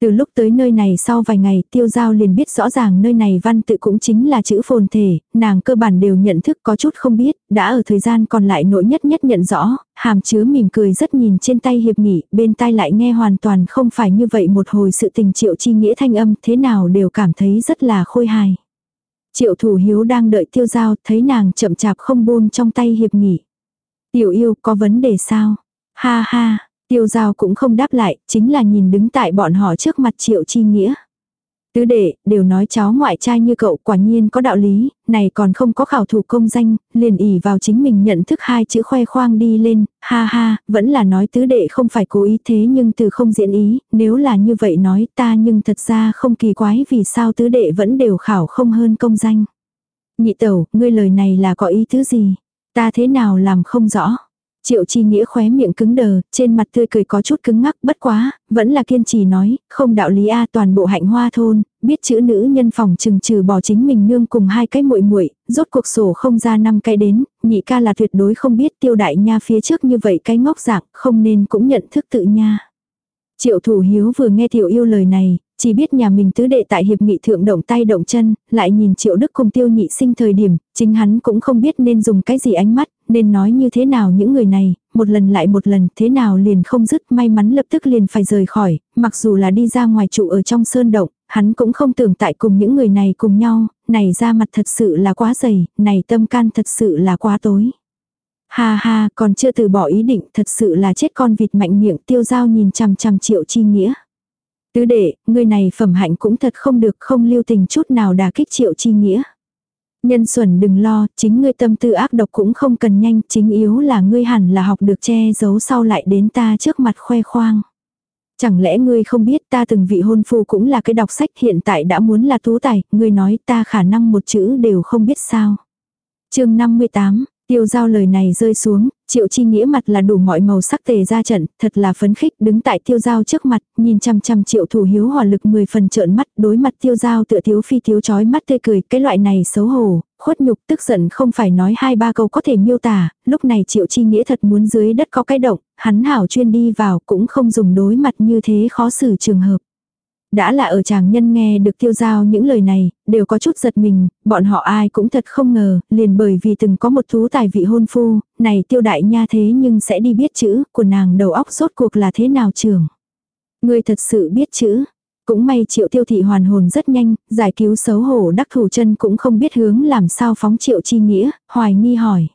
Từ lúc tới nơi này sau vài ngày tiêu giao liền biết rõ ràng nơi này văn tự cũng chính là chữ phồn thể, nàng cơ bản đều nhận thức có chút không biết, đã ở thời gian còn lại nỗi nhất nhất nhận rõ, hàm chứa mỉm cười rất nhìn trên tay hiệp nghị, bên tai lại nghe hoàn toàn không phải như vậy một hồi sự tình triệu chi nghĩa thanh âm thế nào đều cảm thấy rất là khôi hài. Triệu thủ hiếu đang đợi tiêu giao thấy nàng chậm chạp không buông trong tay hiệp nghị. Tiểu yêu có vấn đề sao? Ha ha, Tiêu giao cũng không đáp lại, chính là nhìn đứng tại bọn họ trước mặt triệu chi nghĩa. Tứ đệ, đều nói cháu ngoại trai như cậu quả nhiên có đạo lý, này còn không có khảo thủ công danh, liền ỉ vào chính mình nhận thức hai chữ khoe khoang đi lên, ha ha, vẫn là nói tứ đệ không phải cố ý thế nhưng từ không diễn ý, nếu là như vậy nói ta nhưng thật ra không kỳ quái vì sao tứ đệ vẫn đều khảo không hơn công danh. Nhị tẩu, ngươi lời này là có ý tứ gì? Ta thế nào làm không rõ? Triệu chi nghĩa khóe miệng cứng đờ, trên mặt tươi cười có chút cứng ngắc bất quá, vẫn là kiên trì nói, không đạo lý a toàn bộ hạnh hoa thôn, biết chữ nữ nhân phòng chừng trừ bỏ chính mình nương cùng hai cái muội muội rốt cuộc sổ không ra năm cái đến, nhị ca là tuyệt đối không biết tiêu đại nha phía trước như vậy cái ngốc dạng, không nên cũng nhận thức tự nha. Triệu thủ hiếu vừa nghe tiểu yêu lời này, chỉ biết nhà mình tứ đệ tại hiệp nghị thượng động tay động chân, lại nhìn triệu đức cùng tiêu nhị sinh thời điểm, chính hắn cũng không biết nên dùng cái gì ánh mắt, nên nói như thế nào những người này, một lần lại một lần thế nào liền không dứt may mắn lập tức liền phải rời khỏi, mặc dù là đi ra ngoài trụ ở trong sơn động, hắn cũng không tưởng tại cùng những người này cùng nhau, này ra mặt thật sự là quá dày, này tâm can thật sự là quá tối. Ha ha, còn chưa từ bỏ ý định, thật sự là chết con vịt mạnh miệng tiêu dao nhìn chằm chằm triệu chi nghĩa. Tứ đệ, người này phẩm hạnh cũng thật không được không lưu tình chút nào đà kích triệu chi nghĩa. Nhân xuẩn đừng lo, chính ngươi tâm tư ác độc cũng không cần nhanh, chính yếu là ngươi hẳn là học được che giấu sau lại đến ta trước mặt khoe khoang. Chẳng lẽ ngươi không biết ta từng vị hôn phu cũng là cái đọc sách hiện tại đã muốn là tú tài, ngươi nói ta khả năng một chữ đều không biết sao. chương 58, Tiêu giao lời này rơi xuống, triệu chi nghĩa mặt là đủ mọi màu sắc tề ra trận, thật là phấn khích đứng tại tiêu giao trước mặt, nhìn chăm chăm triệu thủ hiếu hỏa lực 10 phần trợn mắt, đối mặt tiêu giao tựa thiếu phi thiếu chói mắt tươi cười, cái loại này xấu hổ, khuất nhục tức giận không phải nói hai ba câu có thể miêu tả, lúc này triệu chi nghĩa thật muốn dưới đất có cái động, hắn hảo chuyên đi vào cũng không dùng đối mặt như thế khó xử trường hợp. Đã là ở chàng nhân nghe được tiêu giao những lời này, đều có chút giật mình, bọn họ ai cũng thật không ngờ, liền bởi vì từng có một thú tài vị hôn phu, này tiêu đại nha thế nhưng sẽ đi biết chữ, của nàng đầu óc rốt cuộc là thế nào trường. Người thật sự biết chữ. Cũng may triệu tiêu thị hoàn hồn rất nhanh, giải cứu xấu hổ đắc thủ chân cũng không biết hướng làm sao phóng triệu chi nghĩa, hoài nghi hỏi.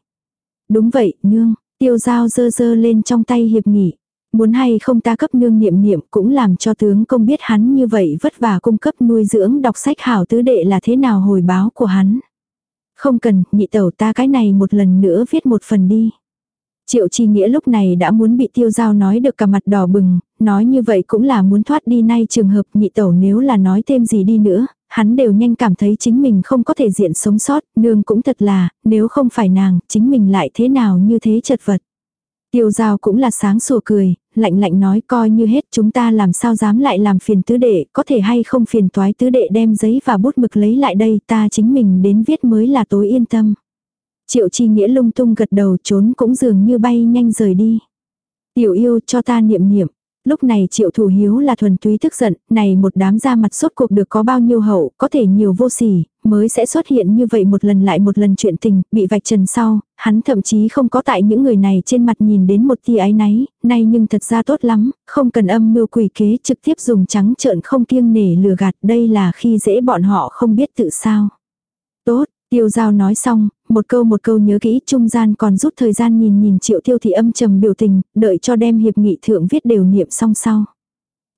Đúng vậy, nương, tiêu giao dơ dơ lên trong tay hiệp nghỉ Muốn hay không ta cấp nương niệm niệm cũng làm cho tướng công biết hắn như vậy vất vả cung cấp nuôi dưỡng đọc sách hảo tứ đệ là thế nào hồi báo của hắn. Không cần, nhị tẩu ta cái này một lần nữa viết một phần đi. Triệu chi nghĩa lúc này đã muốn bị tiêu giao nói được cả mặt đỏ bừng, nói như vậy cũng là muốn thoát đi nay trường hợp nhị tẩu nếu là nói thêm gì đi nữa, hắn đều nhanh cảm thấy chính mình không có thể diện sống sót, nương cũng thật là, nếu không phải nàng, chính mình lại thế nào như thế chật vật. Tiêu giao cũng là sáng sủa cười, lạnh lạnh nói coi như hết chúng ta làm sao dám lại làm phiền tứ đệ, có thể hay không phiền toái tứ đệ đem giấy và bút mực lấy lại đây ta chính mình đến viết mới là tối yên tâm. Triệu chi nghĩa lung tung gật đầu trốn cũng dường như bay nhanh rời đi. Tiểu yêu cho ta niệm niệm. Lúc này triệu thủ hiếu là thuần túy tức giận, này một đám ra mặt suốt cuộc được có bao nhiêu hậu, có thể nhiều vô sỉ, mới sẽ xuất hiện như vậy một lần lại một lần chuyện tình, bị vạch trần sau, hắn thậm chí không có tại những người này trên mặt nhìn đến một tia ái náy, nay nhưng thật ra tốt lắm, không cần âm mưu quỷ kế trực tiếp dùng trắng trợn không kiêng nể lừa gạt đây là khi dễ bọn họ không biết tự sao. Tốt, tiêu giao nói xong, một câu một câu nhớ kỹ trung gian còn rút thời gian nhìn nhìn triệu tiêu thị âm trầm biểu tình, đợi cho đem hiệp nghị thượng viết đều niệm xong sau.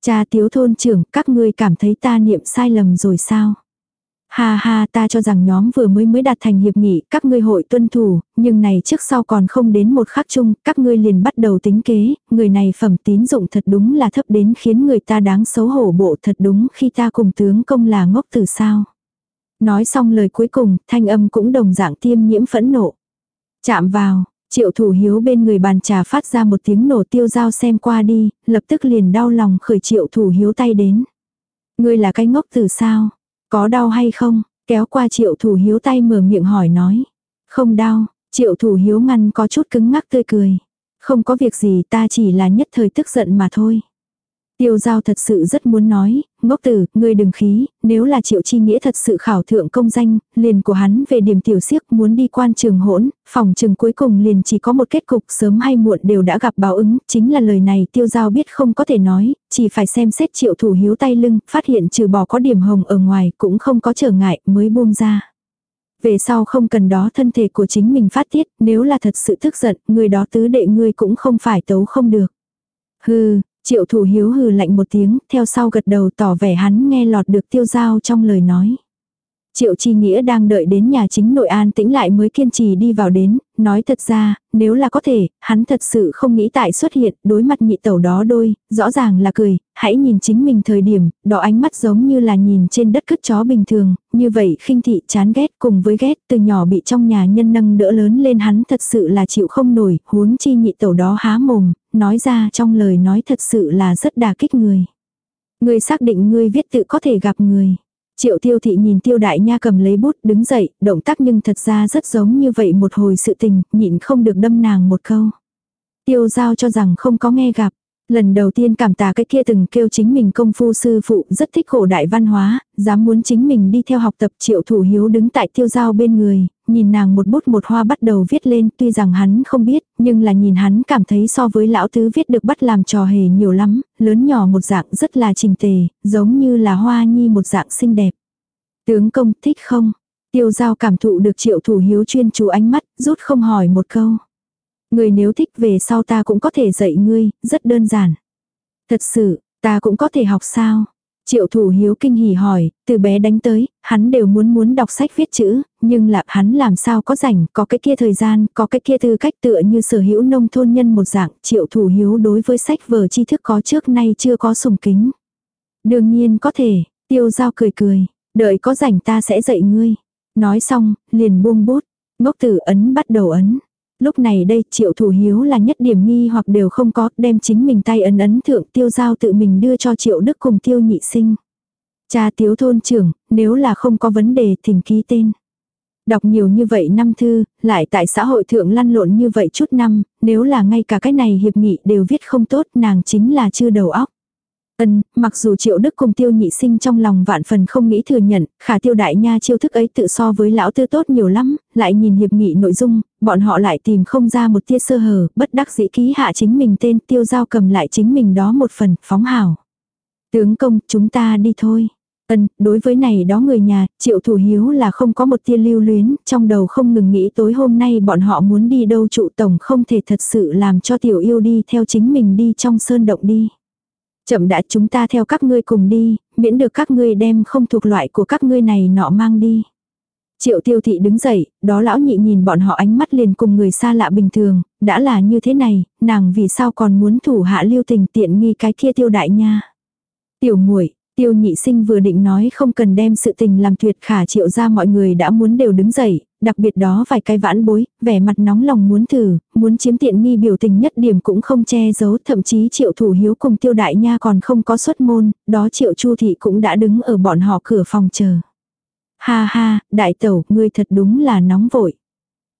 Cha tiếu thôn trưởng, các ngươi cảm thấy ta niệm sai lầm rồi sao? Ha ha ta cho rằng nhóm vừa mới mới đạt thành hiệp nghị, các ngươi hội tuân thủ, nhưng này trước sau còn không đến một khắc chung, các ngươi liền bắt đầu tính kế, người này phẩm tín dụng thật đúng là thấp đến khiến người ta đáng xấu hổ bộ thật đúng khi ta cùng tướng công là ngốc từ sao. Nói xong lời cuối cùng, thanh âm cũng đồng dạng tiêm nhiễm phẫn nộ. Chạm vào, triệu thủ hiếu bên người bàn trà phát ra một tiếng nổ tiêu dao xem qua đi, lập tức liền đau lòng khởi triệu thủ hiếu tay đến. Ngươi là cái ngốc từ sao? Có đau hay không? Kéo qua triệu thủ hiếu tay mở miệng hỏi nói. Không đau, triệu thủ hiếu ngăn có chút cứng ngắc tươi cười. Không có việc gì ta chỉ là nhất thời tức giận mà thôi. Tiêu giao thật sự rất muốn nói, ngốc tử, ngươi đừng khí, nếu là triệu chi nghĩa thật sự khảo thượng công danh, liền của hắn về điểm tiểu siếc muốn đi quan trường hỗn, phòng trường cuối cùng liền chỉ có một kết cục sớm hay muộn đều đã gặp báo ứng, chính là lời này tiêu giao biết không có thể nói, chỉ phải xem xét triệu thủ hiếu tay lưng, phát hiện trừ bỏ có điểm hồng ở ngoài cũng không có trở ngại mới buông ra. Về sau không cần đó thân thể của chính mình phát tiết, nếu là thật sự tức giận, người đó tứ đệ ngươi cũng không phải tấu không được. Hừ, Triệu thủ hiếu hừ lạnh một tiếng, theo sau gật đầu tỏ vẻ hắn nghe lọt được tiêu giao trong lời nói. Triệu Chi Nghĩa đang đợi đến nhà chính nội an tĩnh lại mới kiên trì đi vào đến, nói thật ra, nếu là có thể, hắn thật sự không nghĩ tại xuất hiện, đối mặt nhị tẩu đó đôi, rõ ràng là cười, hãy nhìn chính mình thời điểm, đó ánh mắt giống như là nhìn trên đất cứt chó bình thường, như vậy khinh thị chán ghét cùng với ghét từ nhỏ bị trong nhà nhân nâng đỡ lớn lên hắn thật sự là chịu không nổi, huống chi nhị tẩu đó há mồm, nói ra trong lời nói thật sự là rất đà kích người. Người xác định ngươi viết tự có thể gặp người. Triệu tiêu thị nhìn tiêu đại nha cầm lấy bút đứng dậy, động tác nhưng thật ra rất giống như vậy một hồi sự tình, nhịn không được đâm nàng một câu. Tiêu giao cho rằng không có nghe gặp. Lần đầu tiên cảm tạ cái kia từng kêu chính mình công phu sư phụ rất thích cổ đại văn hóa, dám muốn chính mình đi theo học tập triệu thủ hiếu đứng tại tiêu giao bên người, nhìn nàng một bút một hoa bắt đầu viết lên tuy rằng hắn không biết, nhưng là nhìn hắn cảm thấy so với lão tứ viết được bắt làm trò hề nhiều lắm, lớn nhỏ một dạng rất là trình tề, giống như là hoa nhi một dạng xinh đẹp. Tướng công thích không? Tiêu giao cảm thụ được triệu thủ hiếu chuyên chú ánh mắt, rút không hỏi một câu. Người nếu thích về sau ta cũng có thể dạy ngươi, rất đơn giản. Thật sự, ta cũng có thể học sao? Triệu thủ hiếu kinh hỉ hỏi, từ bé đánh tới, hắn đều muốn muốn đọc sách viết chữ, nhưng là hắn làm sao có rảnh, có cái kia thời gian, có cái kia tư cách tựa như sở hữu nông thôn nhân một dạng, triệu thủ hiếu đối với sách vở tri thức có trước nay chưa có sùng kính. Đương nhiên có thể, tiêu giao cười cười, đợi có rảnh ta sẽ dạy ngươi. Nói xong, liền buông bút, ngốc tử ấn bắt đầu ấn. Lúc này đây triệu thủ hiếu là nhất điểm nghi hoặc đều không có, đem chính mình tay ấn ấn thượng tiêu giao tự mình đưa cho triệu đức cùng tiêu nhị sinh. Cha tiếu thôn trưởng, nếu là không có vấn đề thỉnh ký tên. Đọc nhiều như vậy năm thư, lại tại xã hội thượng lăn lộn như vậy chút năm, nếu là ngay cả cái này hiệp nghị đều viết không tốt nàng chính là chưa đầu óc. Ân, mặc dù triệu đức cùng tiêu nhị sinh trong lòng vạn phần không nghĩ thừa nhận, khả tiêu đại nha chiêu thức ấy tự so với lão tư tốt nhiều lắm, lại nhìn hiệp nghị nội dung, bọn họ lại tìm không ra một tia sơ hở, bất đắc dĩ ký hạ chính mình tên tiêu giao cầm lại chính mình đó một phần, phóng hảo. Tướng công, chúng ta đi thôi. Ân, đối với này đó người nhà, triệu thủ hiếu là không có một tia lưu luyến, trong đầu không ngừng nghĩ tối hôm nay bọn họ muốn đi đâu trụ tổng không thể thật sự làm cho tiểu yêu đi theo chính mình đi trong sơn động đi. Chậm đã chúng ta theo các ngươi cùng đi, miễn được các ngươi đem không thuộc loại của các ngươi này nọ mang đi. Triệu tiêu thị đứng dậy, đó lão nhị nhìn bọn họ ánh mắt liền cùng người xa lạ bình thường, đã là như thế này, nàng vì sao còn muốn thủ hạ lưu tình tiện nghi cái kia tiêu đại nha. Tiểu muội Tiêu nhị sinh vừa định nói không cần đem sự tình làm tuyệt khả triệu ra mọi người đã muốn đều đứng dậy, đặc biệt đó vài cái vãn bối, vẻ mặt nóng lòng muốn thử, muốn chiếm tiện nghi biểu tình nhất điểm cũng không che giấu, thậm chí triệu thủ hiếu cùng tiêu đại nha còn không có xuất môn, đó triệu chu thị cũng đã đứng ở bọn họ cửa phòng chờ. Ha ha, đại tẩu, ngươi thật đúng là nóng vội.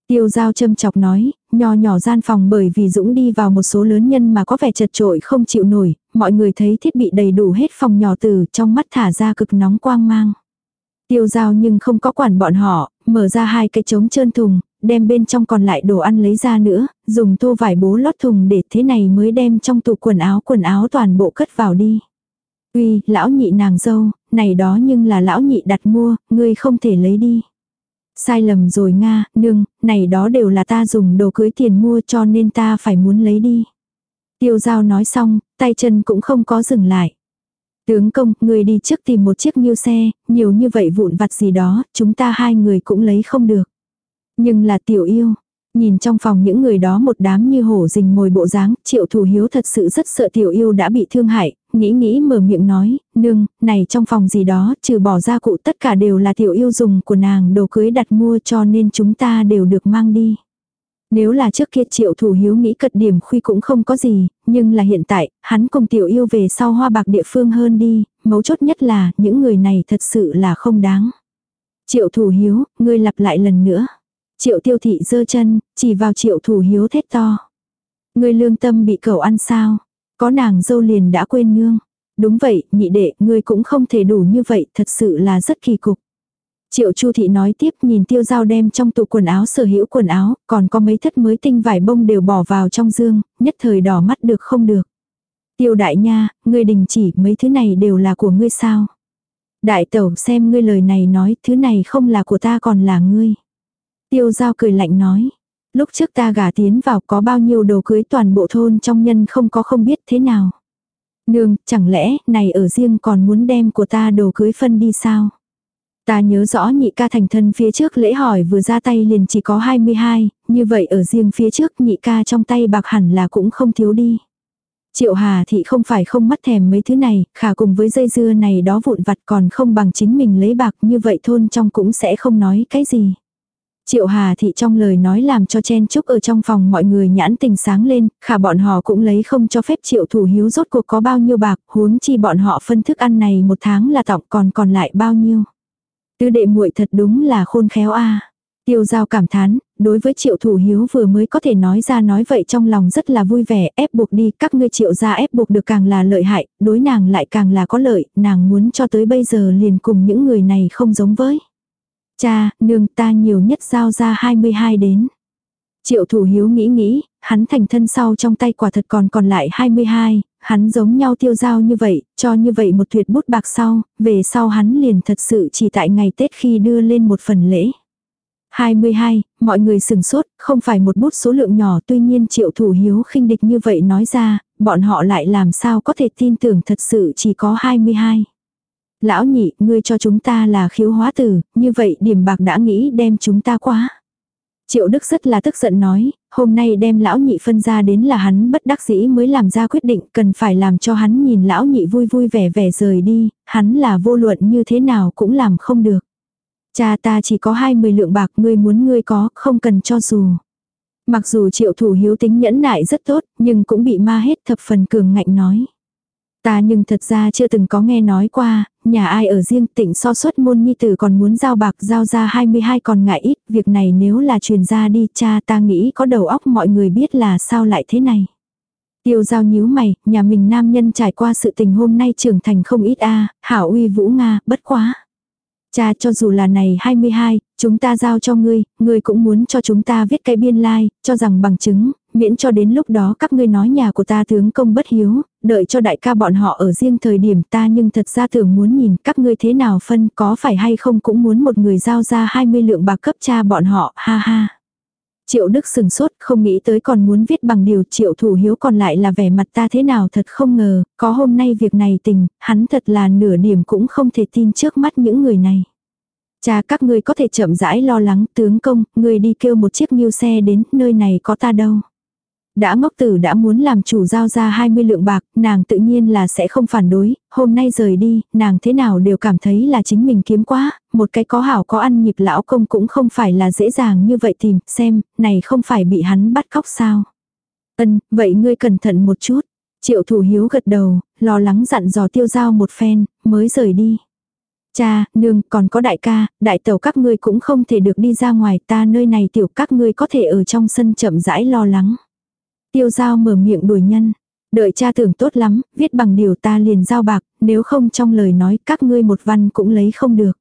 Tiêu giao châm chọc nói, nho nhỏ gian phòng bởi vì Dũng đi vào một số lớn nhân mà có vẻ chật trội không chịu nổi, mọi người thấy thiết bị đầy đủ hết phòng nhỏ từ trong mắt thả ra cực nóng quang mang. Tiêu giao nhưng không có quản bọn họ, mở ra hai cái trống trơn thùng, đem bên trong còn lại đồ ăn lấy ra nữa, dùng tô vải bố lót thùng để thế này mới đem trong tủ quần áo quần áo toàn bộ cất vào đi. Uy, lão nhị nàng dâu, này đó nhưng là lão nhị đặt mua, ngươi không thể lấy đi. Sai lầm rồi Nga, nương, này đó đều là ta dùng đồ cưới tiền mua cho nên ta phải muốn lấy đi. Tiêu giao nói xong, tay chân cũng không có dừng lại. Tướng công, người đi trước tìm một chiếc nhiêu xe, nhiều như vậy vụn vặt gì đó, chúng ta hai người cũng lấy không được. Nhưng là tiểu yêu, nhìn trong phòng những người đó một đám như hổ rình mồi bộ dáng, triệu thủ hiếu thật sự rất sợ tiểu yêu đã bị thương hại, nghĩ nghĩ mở miệng nói, nương, này trong phòng gì đó, trừ bỏ ra cụ tất cả đều là tiểu yêu dùng của nàng đồ cưới đặt mua cho nên chúng ta đều được mang đi. Nếu là trước kia triệu thủ hiếu nghĩ cật điểm khuy cũng không có gì, nhưng là hiện tại, hắn cùng tiểu yêu về sau hoa bạc địa phương hơn đi, mấu chốt nhất là những người này thật sự là không đáng. Triệu thủ hiếu, ngươi lặp lại lần nữa. Triệu tiêu thị giơ chân, chỉ vào triệu thủ hiếu thét to. Ngươi lương tâm bị cẩu ăn sao? Có nàng dâu liền đã quên nương. Đúng vậy, nhị đệ, ngươi cũng không thể đủ như vậy, thật sự là rất kỳ cục. Triệu Chu thị nói tiếp nhìn tiêu dao đem trong tủ quần áo sở hữu quần áo, còn có mấy thất mới tinh vải bông đều bỏ vào trong dương, nhất thời đỏ mắt được không được. Tiêu đại nha, ngươi đình chỉ mấy thứ này đều là của ngươi sao. Đại tẩu xem ngươi lời này nói thứ này không là của ta còn là ngươi. Tiêu giao cười lạnh nói. Lúc trước ta gả tiến vào có bao nhiêu đồ cưới toàn bộ thôn trong nhân không có không biết thế nào. Nương, chẳng lẽ này ở riêng còn muốn đem của ta đồ cưới phân đi sao? Ta nhớ rõ nhị ca thành thân phía trước lễ hỏi vừa ra tay liền chỉ có 22, như vậy ở riêng phía trước nhị ca trong tay bạc hẳn là cũng không thiếu đi. Triệu Hà thị không phải không mắt thèm mấy thứ này, khả cùng với dây dưa này đó vụn vặt còn không bằng chính mình lấy bạc như vậy thôn trong cũng sẽ không nói cái gì. Triệu Hà thị trong lời nói làm cho chen chúc ở trong phòng mọi người nhãn tình sáng lên, khả bọn họ cũng lấy không cho phép triệu thủ hiếu rốt cuộc có bao nhiêu bạc, huống chi bọn họ phân thức ăn này một tháng là tổng còn còn lại bao nhiêu. Tư đệ muội thật đúng là khôn khéo a. Tiêu giao cảm thán, đối với triệu thủ hiếu vừa mới có thể nói ra nói vậy trong lòng rất là vui vẻ, ép buộc đi, các ngươi triệu ra ép buộc được càng là lợi hại, đối nàng lại càng là có lợi, nàng muốn cho tới bây giờ liền cùng những người này không giống với. Cha, nương ta nhiều nhất giao ra 22 đến. Triệu thủ hiếu nghĩ nghĩ, hắn thành thân sau trong tay quả thật còn còn lại 22, hắn giống nhau tiêu giao như vậy, cho như vậy một tuyệt bút bạc sau, về sau hắn liền thật sự chỉ tại ngày Tết khi đưa lên một phần lễ. 22, mọi người sừng sốt, không phải một bút số lượng nhỏ tuy nhiên triệu thủ hiếu khinh địch như vậy nói ra, bọn họ lại làm sao có thể tin tưởng thật sự chỉ có 22. Lão nhị, ngươi cho chúng ta là khiếu hóa tử, như vậy điểm bạc đã nghĩ đem chúng ta quá. Triệu Đức rất là tức giận nói, hôm nay đem lão nhị phân ra đến là hắn bất đắc dĩ mới làm ra quyết định cần phải làm cho hắn nhìn lão nhị vui vui vẻ vẻ rời đi, hắn là vô luận như thế nào cũng làm không được. Cha ta chỉ có 20 lượng bạc ngươi muốn ngươi có, không cần cho dù. Mặc dù triệu thủ hiếu tính nhẫn nại rất tốt, nhưng cũng bị ma hết thập phần cường ngạnh nói. Ta nhưng thật ra chưa từng có nghe nói qua, nhà ai ở riêng tỉnh so suất môn nhi tử còn muốn giao bạc giao ra 22 còn ngại ít, việc này nếu là truyền ra đi cha ta nghĩ có đầu óc mọi người biết là sao lại thế này. Tiêu giao nhíu mày, nhà mình nam nhân trải qua sự tình hôm nay trưởng thành không ít a hảo uy vũ Nga, bất quá. Cha cho dù là này 22, chúng ta giao cho ngươi, ngươi cũng muốn cho chúng ta viết cái biên lai, like, cho rằng bằng chứng, miễn cho đến lúc đó các ngươi nói nhà của ta tướng công bất hiếu, đợi cho đại ca bọn họ ở riêng thời điểm ta nhưng thật ra tưởng muốn nhìn các ngươi thế nào phân có phải hay không cũng muốn một người giao ra 20 lượng bạc cấp cha bọn họ, ha ha. Triệu Đức sừng sốt, không nghĩ tới còn muốn viết bằng điều triệu thủ hiếu còn lại là vẻ mặt ta thế nào thật không ngờ, có hôm nay việc này tình, hắn thật là nửa điểm cũng không thể tin trước mắt những người này. Cha các ngươi có thể chậm rãi lo lắng, tướng công, người đi kêu một chiếc nghiêu xe đến, nơi này có ta đâu. Đã ngốc tử đã muốn làm chủ giao ra 20 lượng bạc, nàng tự nhiên là sẽ không phản đối, hôm nay rời đi, nàng thế nào đều cảm thấy là chính mình kiếm quá, một cái có hảo có ăn nhịp lão công cũng không phải là dễ dàng như vậy tìm, xem, này không phải bị hắn bắt cóc sao. Ân, vậy ngươi cẩn thận một chút. Triệu thủ hiếu gật đầu, lo lắng dặn dò tiêu giao một phen, mới rời đi. Cha, nương, còn có đại ca, đại tàu các ngươi cũng không thể được đi ra ngoài ta nơi này tiểu các ngươi có thể ở trong sân chậm rãi lo lắng. Tiêu giao mở miệng đuổi nhân. Đợi cha tưởng tốt lắm, viết bằng điều ta liền giao bạc, nếu không trong lời nói các ngươi một văn cũng lấy không được.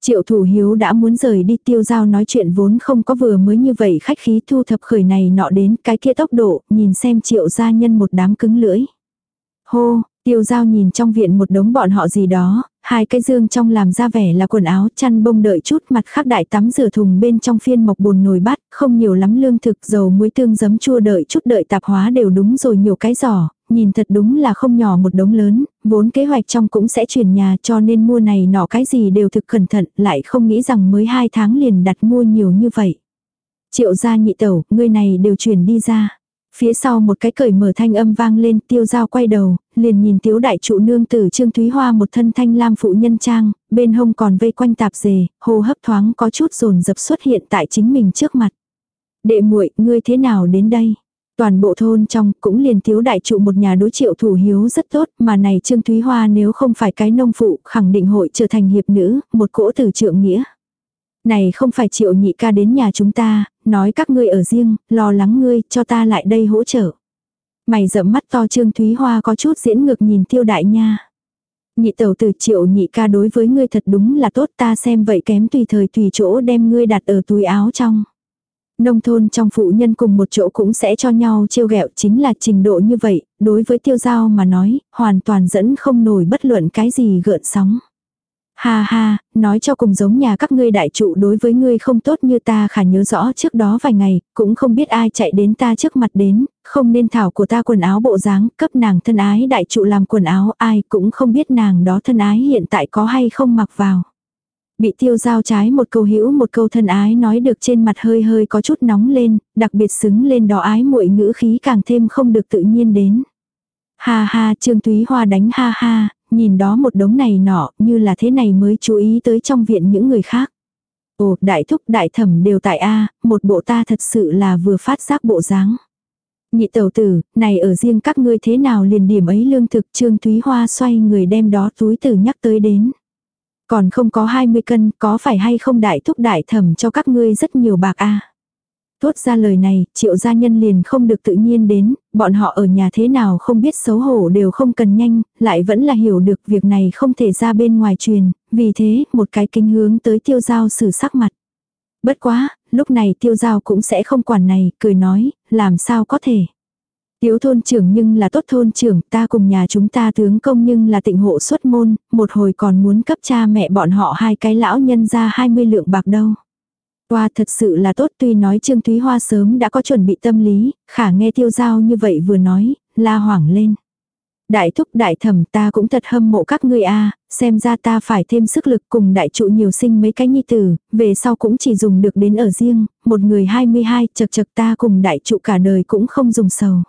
Triệu thủ hiếu đã muốn rời đi tiêu giao nói chuyện vốn không có vừa mới như vậy khách khí thu thập khởi này nọ đến cái kia tốc độ, nhìn xem triệu gia nhân một đám cứng lưỡi. Hô, tiêu giao nhìn trong viện một đống bọn họ gì đó, hai cái dương trong làm ra vẻ là quần áo chăn bông đợi chút mặt khác đại tắm rửa thùng bên trong phiên mộc bồn nồi bát, không nhiều lắm lương thực dầu muối tương giấm chua đợi chút đợi tạp hóa đều đúng rồi nhiều cái giỏ, nhìn thật đúng là không nhỏ một đống lớn, vốn kế hoạch trong cũng sẽ chuyển nhà cho nên mua này nọ cái gì đều thực cẩn thận, lại không nghĩ rằng mới hai tháng liền đặt mua nhiều như vậy. Triệu gia nhị tẩu, ngươi này đều chuyển đi ra. Phía sau một cái cởi mở thanh âm vang lên tiêu dao quay đầu, liền nhìn tiếu đại trụ nương tử Trương Thúy Hoa một thân thanh lam phụ nhân trang, bên hông còn vây quanh tạp dề, hô hấp thoáng có chút rồn dập xuất hiện tại chính mình trước mặt. Đệ muội ngươi thế nào đến đây? Toàn bộ thôn trong cũng liền thiếu đại trụ một nhà đối triệu thủ hiếu rất tốt mà này Trương Thúy Hoa nếu không phải cái nông phụ khẳng định hội trở thành hiệp nữ, một cỗ tử trượng nghĩa. Này không phải triệu nhị ca đến nhà chúng ta, nói các ngươi ở riêng, lo lắng ngươi, cho ta lại đây hỗ trợ. Mày rậm mắt to Trương Thúy Hoa có chút diễn ngược nhìn tiêu đại nha. Nhị tẩu từ triệu nhị ca đối với ngươi thật đúng là tốt ta xem vậy kém tùy thời tùy chỗ đem ngươi đặt ở túi áo trong. Nông thôn trong phụ nhân cùng một chỗ cũng sẽ cho nhau trêu ghẹo chính là trình độ như vậy, đối với tiêu giao mà nói, hoàn toàn dẫn không nổi bất luận cái gì gợn sóng. Ha ha, nói cho cùng giống nhà các ngươi đại trụ đối với ngươi không tốt như ta khả nhớ rõ trước đó vài ngày, cũng không biết ai chạy đến ta trước mặt đến, không nên thảo của ta quần áo bộ dáng, cấp nàng thân ái đại trụ làm quần áo ai cũng không biết nàng đó thân ái hiện tại có hay không mặc vào. Bị tiêu giao trái một câu hữu một câu thân ái nói được trên mặt hơi hơi có chút nóng lên, đặc biệt xứng lên đó ái muội ngữ khí càng thêm không được tự nhiên đến. Ha ha Trương Thúy Hoa đánh ha ha, nhìn đó một đống này nọ như là thế này mới chú ý tới trong viện những người khác. Ồ, đại thúc đại thẩm đều tại A, một bộ ta thật sự là vừa phát giác bộ dáng. Nhị tẩu tử, này ở riêng các ngươi thế nào liền điểm ấy lương thực Trương Thúy Hoa xoay người đem đó túi tử nhắc tới đến. Còn không có 20 cân, có phải hay không đại thúc đại thẩm cho các ngươi rất nhiều bạc a Thốt ra lời này, triệu gia nhân liền không được tự nhiên đến, bọn họ ở nhà thế nào không biết xấu hổ đều không cần nhanh, lại vẫn là hiểu được việc này không thể ra bên ngoài truyền, vì thế một cái kinh hướng tới tiêu giao xử sắc mặt. Bất quá, lúc này tiêu giao cũng sẽ không quản này, cười nói, làm sao có thể. Tiếu thôn trưởng nhưng là tốt thôn trưởng, ta cùng nhà chúng ta tướng công nhưng là tịnh hộ xuất môn, một hồi còn muốn cấp cha mẹ bọn họ hai cái lão nhân ra 20 lượng bạc đâu. Hoa thật sự là tốt tuy nói Trương Thúy Hoa sớm đã có chuẩn bị tâm lý, khả nghe tiêu giao như vậy vừa nói, la hoảng lên. Đại thúc đại thẩm ta cũng thật hâm mộ các ngươi a xem ra ta phải thêm sức lực cùng đại trụ nhiều sinh mấy cái nhi tử, về sau cũng chỉ dùng được đến ở riêng, một người 22 chật chật ta cùng đại trụ cả đời cũng không dùng sầu.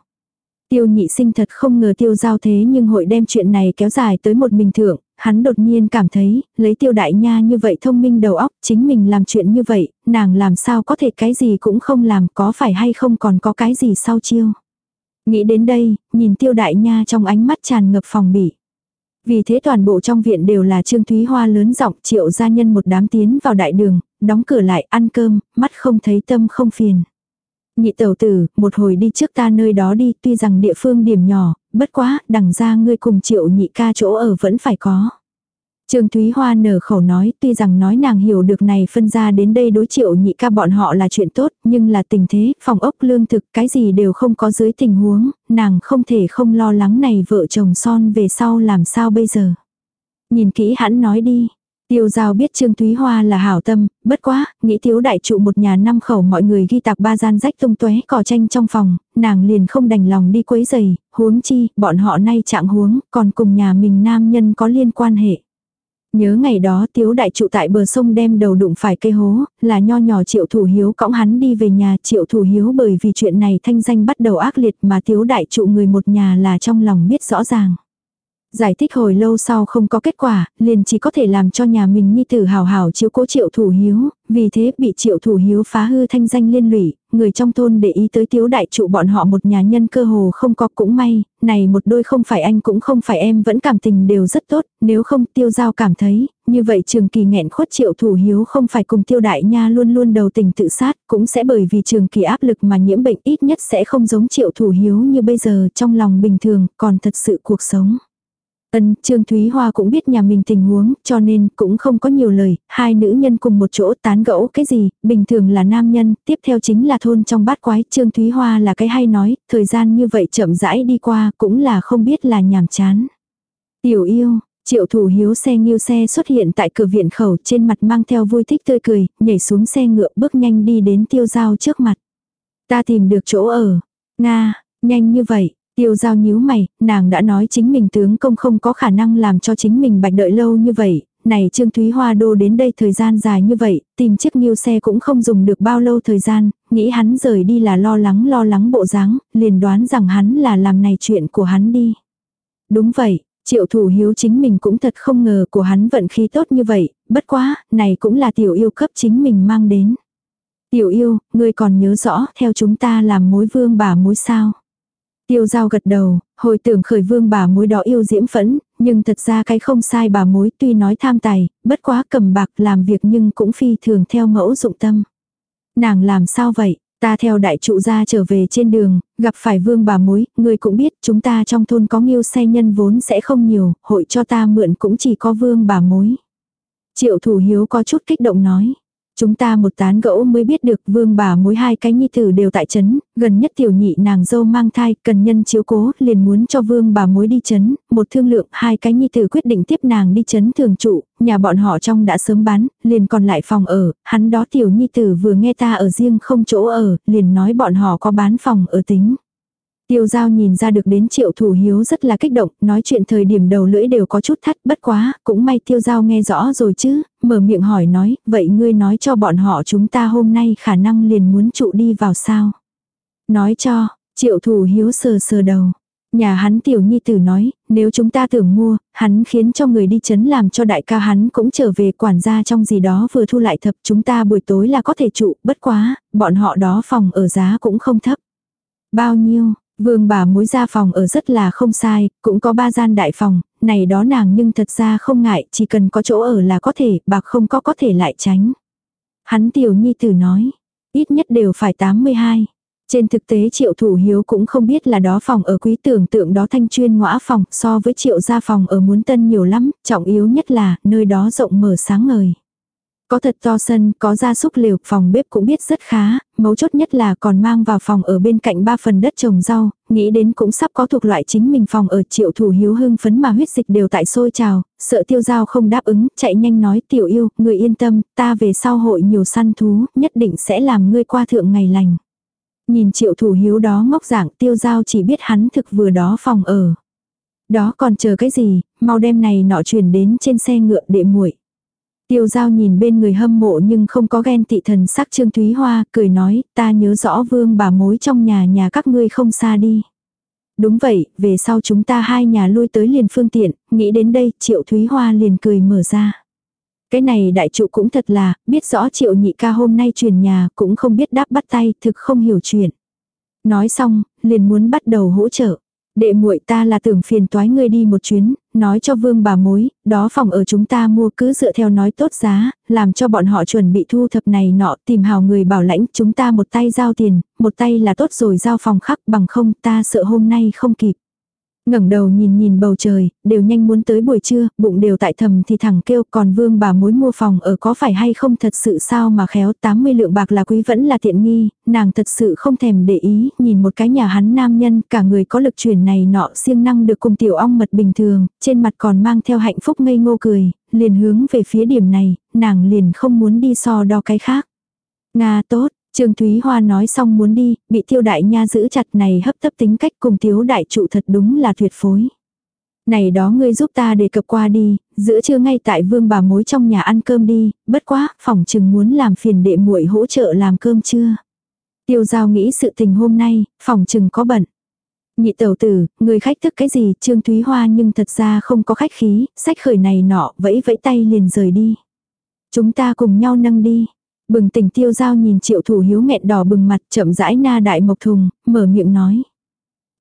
Tiêu nhị sinh thật không ngờ tiêu giao thế nhưng hội đem chuyện này kéo dài tới một mình thượng, hắn đột nhiên cảm thấy, lấy tiêu đại nha như vậy thông minh đầu óc, chính mình làm chuyện như vậy, nàng làm sao có thể cái gì cũng không làm, có phải hay không còn có cái gì sau chiêu. Nghĩ đến đây, nhìn tiêu đại nha trong ánh mắt tràn ngập phòng bỉ. Vì thế toàn bộ trong viện đều là Trương Thúy Hoa lớn giọng triệu gia nhân một đám tiến vào đại đường, đóng cửa lại ăn cơm, mắt không thấy tâm không phiền. Nhị tẩu tử, một hồi đi trước ta nơi đó đi, tuy rằng địa phương điểm nhỏ, bất quá, đằng ra ngươi cùng triệu nhị ca chỗ ở vẫn phải có. Trương Thúy Hoa nở khẩu nói, tuy rằng nói nàng hiểu được này phân ra đến đây đối triệu nhị ca bọn họ là chuyện tốt, nhưng là tình thế, phòng ốc lương thực, cái gì đều không có dưới tình huống, nàng không thể không lo lắng này vợ chồng son về sau làm sao bây giờ. Nhìn kỹ hắn nói đi, Tiêu giao biết Trương Thúy Hoa là hảo tâm, bất quá, nghĩ thiếu đại trụ một nhà năm khẩu mọi người ghi tạc ba gian rách tung tuế cỏ tranh trong phòng, nàng liền không đành lòng đi quấy giày, huống chi, bọn họ nay trạng huống, còn cùng nhà mình nam nhân có liên quan hệ. Nhớ ngày đó tiếu đại trụ tại bờ sông đem đầu đụng phải cây hố, là nho nhỏ triệu thủ hiếu cõng hắn đi về nhà triệu thủ hiếu bởi vì chuyện này thanh danh bắt đầu ác liệt mà tiếu đại trụ người một nhà là trong lòng biết rõ ràng. Giải thích hồi lâu sau không có kết quả, liền chỉ có thể làm cho nhà mình nhi tử hào hào chiếu cố triệu thủ hiếu, vì thế bị triệu thủ hiếu phá hư thanh danh liên lụy, người trong thôn để ý tới tiếu đại trụ bọn họ một nhà nhân cơ hồ không có. Cũng may, này một đôi không phải anh cũng không phải em vẫn cảm tình đều rất tốt, nếu không tiêu giao cảm thấy, như vậy trường kỳ nghẹn khuất triệu thủ hiếu không phải cùng tiêu đại nha luôn luôn đầu tình tự sát, cũng sẽ bởi vì trường kỳ áp lực mà nhiễm bệnh ít nhất sẽ không giống triệu thủ hiếu như bây giờ trong lòng bình thường, còn thật sự cuộc sống. Ân, Trương Thúy Hoa cũng biết nhà mình tình huống, cho nên cũng không có nhiều lời, hai nữ nhân cùng một chỗ tán gẫu cái gì, bình thường là nam nhân, tiếp theo chính là thôn trong bát quái, Trương Thúy Hoa là cái hay nói, thời gian như vậy chậm rãi đi qua cũng là không biết là nhàm chán. Tiểu yêu, Triệu thủ hiếu xe nghiêu xe xuất hiện tại cửa viện khẩu trên mặt mang theo vui thích tươi cười, nhảy xuống xe ngựa bước nhanh đi đến tiêu giao trước mặt. Ta tìm được chỗ ở. Nga, nhanh như vậy, Tiêu giao nhíu mày, nàng đã nói chính mình tướng công không có khả năng làm cho chính mình bạch đợi lâu như vậy. Này Trương Thúy Hoa đô đến đây thời gian dài như vậy, tìm chiếc nghiêu xe cũng không dùng được bao lâu thời gian, nghĩ hắn rời đi là lo lắng lo lắng bộ dáng, liền đoán rằng hắn là làm này chuyện của hắn đi. Đúng vậy, triệu thủ hiếu chính mình cũng thật không ngờ của hắn vận khí tốt như vậy, bất quá, này cũng là tiểu yêu cấp chính mình mang đến. Tiểu yêu, ngươi còn nhớ rõ theo chúng ta làm mối vương bà mối sao. Tiêu giao gật đầu, hồi tưởng khởi vương bà mối đó yêu diễm phẫn, nhưng thật ra cái không sai bà mối tuy nói tham tài, bất quá cầm bạc làm việc nhưng cũng phi thường theo mẫu dụng tâm. Nàng làm sao vậy? Ta theo đại trụ gia trở về trên đường, gặp phải vương bà mối, người cũng biết chúng ta trong thôn có nghiêu xe nhân vốn sẽ không nhiều, hội cho ta mượn cũng chỉ có vương bà mối. Triệu thủ hiếu có chút kích động nói. Chúng ta một tán gẫu mới biết được vương bà mối hai cái nhi tử đều tại trấn, gần nhất tiểu nhị nàng dâu mang thai, cần nhân chiếu cố, liền muốn cho vương bà mối đi trấn, một thương lượng hai cái nhi tử quyết định tiếp nàng đi trấn thường trụ, nhà bọn họ trong đã sớm bán, liền còn lại phòng ở, hắn đó tiểu nhi tử vừa nghe ta ở riêng không chỗ ở, liền nói bọn họ có bán phòng ở tính. Tiêu giao nhìn ra được đến triệu thủ hiếu rất là kích động, nói chuyện thời điểm đầu lưỡi đều có chút thắt bất quá, cũng may tiêu giao nghe rõ rồi chứ, mở miệng hỏi nói, vậy ngươi nói cho bọn họ chúng ta hôm nay khả năng liền muốn trụ đi vào sao. Nói cho, triệu thủ hiếu sờ sờ đầu. Nhà hắn tiểu nhi tử nói, nếu chúng ta tưởng mua, hắn khiến cho người đi chấn làm cho đại ca hắn cũng trở về quản gia trong gì đó vừa thu lại thập chúng ta buổi tối là có thể trụ, bất quá, bọn họ đó phòng ở giá cũng không thấp. Bao nhiêu, Vương bà mối ra phòng ở rất là không sai, cũng có ba gian đại phòng, này đó nàng nhưng thật ra không ngại, chỉ cần có chỗ ở là có thể, bạc không có có thể lại tránh. Hắn tiểu nhi tử nói, ít nhất đều phải 82. Trên thực tế triệu thủ hiếu cũng không biết là đó phòng ở quý tưởng tượng đó thanh chuyên ngõa phòng so với triệu gia phòng ở muốn tân nhiều lắm, trọng yếu nhất là nơi đó rộng mở sáng ngời. Có thật to sân, có gia súc liều, phòng bếp cũng biết rất khá, mấu chốt nhất là còn mang vào phòng ở bên cạnh ba phần đất trồng rau, nghĩ đến cũng sắp có thuộc loại chính mình phòng ở triệu thủ hiếu hưng phấn mà huyết dịch đều tại sôi trào, sợ tiêu giao không đáp ứng, chạy nhanh nói tiểu yêu, người yên tâm, ta về sau hội nhiều săn thú, nhất định sẽ làm ngươi qua thượng ngày lành. Nhìn triệu thủ hiếu đó ngốc dạng tiêu giao chỉ biết hắn thực vừa đó phòng ở. Đó còn chờ cái gì, mau đem này nọ chuyển đến trên xe ngựa để muội Tiêu giao nhìn bên người hâm mộ nhưng không có ghen tị thần sắc Trương Thúy Hoa, cười nói, ta nhớ rõ vương bà mối trong nhà nhà các ngươi không xa đi. Đúng vậy, về sau chúng ta hai nhà lui tới liền phương tiện, nghĩ đến đây Triệu Thúy Hoa liền cười mở ra. Cái này đại trụ cũng thật là, biết rõ Triệu Nhị ca hôm nay truyền nhà cũng không biết đáp bắt tay, thực không hiểu chuyện. Nói xong, liền muốn bắt đầu hỗ trợ. Đệ muội ta là tưởng phiền toái ngươi đi một chuyến, nói cho vương bà mối, đó phòng ở chúng ta mua cứ dựa theo nói tốt giá, làm cho bọn họ chuẩn bị thu thập này nọ, tìm hào người bảo lãnh chúng ta một tay giao tiền, một tay là tốt rồi giao phòng khắc bằng không ta sợ hôm nay không kịp ngẩng đầu nhìn nhìn bầu trời, đều nhanh muốn tới buổi trưa, bụng đều tại thầm thì thẳng kêu còn vương bà mối mua phòng ở có phải hay không thật sự sao mà khéo 80 lượng bạc là quý vẫn là tiện nghi, nàng thật sự không thèm để ý, nhìn một cái nhà hắn nam nhân, cả người có lực chuyển này nọ siêng năng được cùng tiểu ong mật bình thường, trên mặt còn mang theo hạnh phúc ngây ngô cười, liền hướng về phía điểm này, nàng liền không muốn đi so đo cái khác. Nga tốt, Trương Thúy Hoa nói xong muốn đi, bị tiêu đại nha giữ chặt này hấp tấp tính cách cùng thiếu đại trụ thật đúng là tuyệt phối. Này đó ngươi giúp ta đề cập qua đi, giữa trưa ngay tại vương bà mối trong nhà ăn cơm đi, bất quá, phòng chừng muốn làm phiền đệ muội hỗ trợ làm cơm chưa. Tiêu giao nghĩ sự tình hôm nay, phòng chừng có bận. Nhị tẩu tử, người khách thức cái gì, Trương Thúy Hoa nhưng thật ra không có khách khí, sách khởi này nọ, vẫy vẫy tay liền rời đi. Chúng ta cùng nhau nâng đi. Bừng tỉnh tiêu giao nhìn triệu thủ hiếu nghẹn đỏ bừng mặt chậm rãi na đại mộc thùng, mở miệng nói.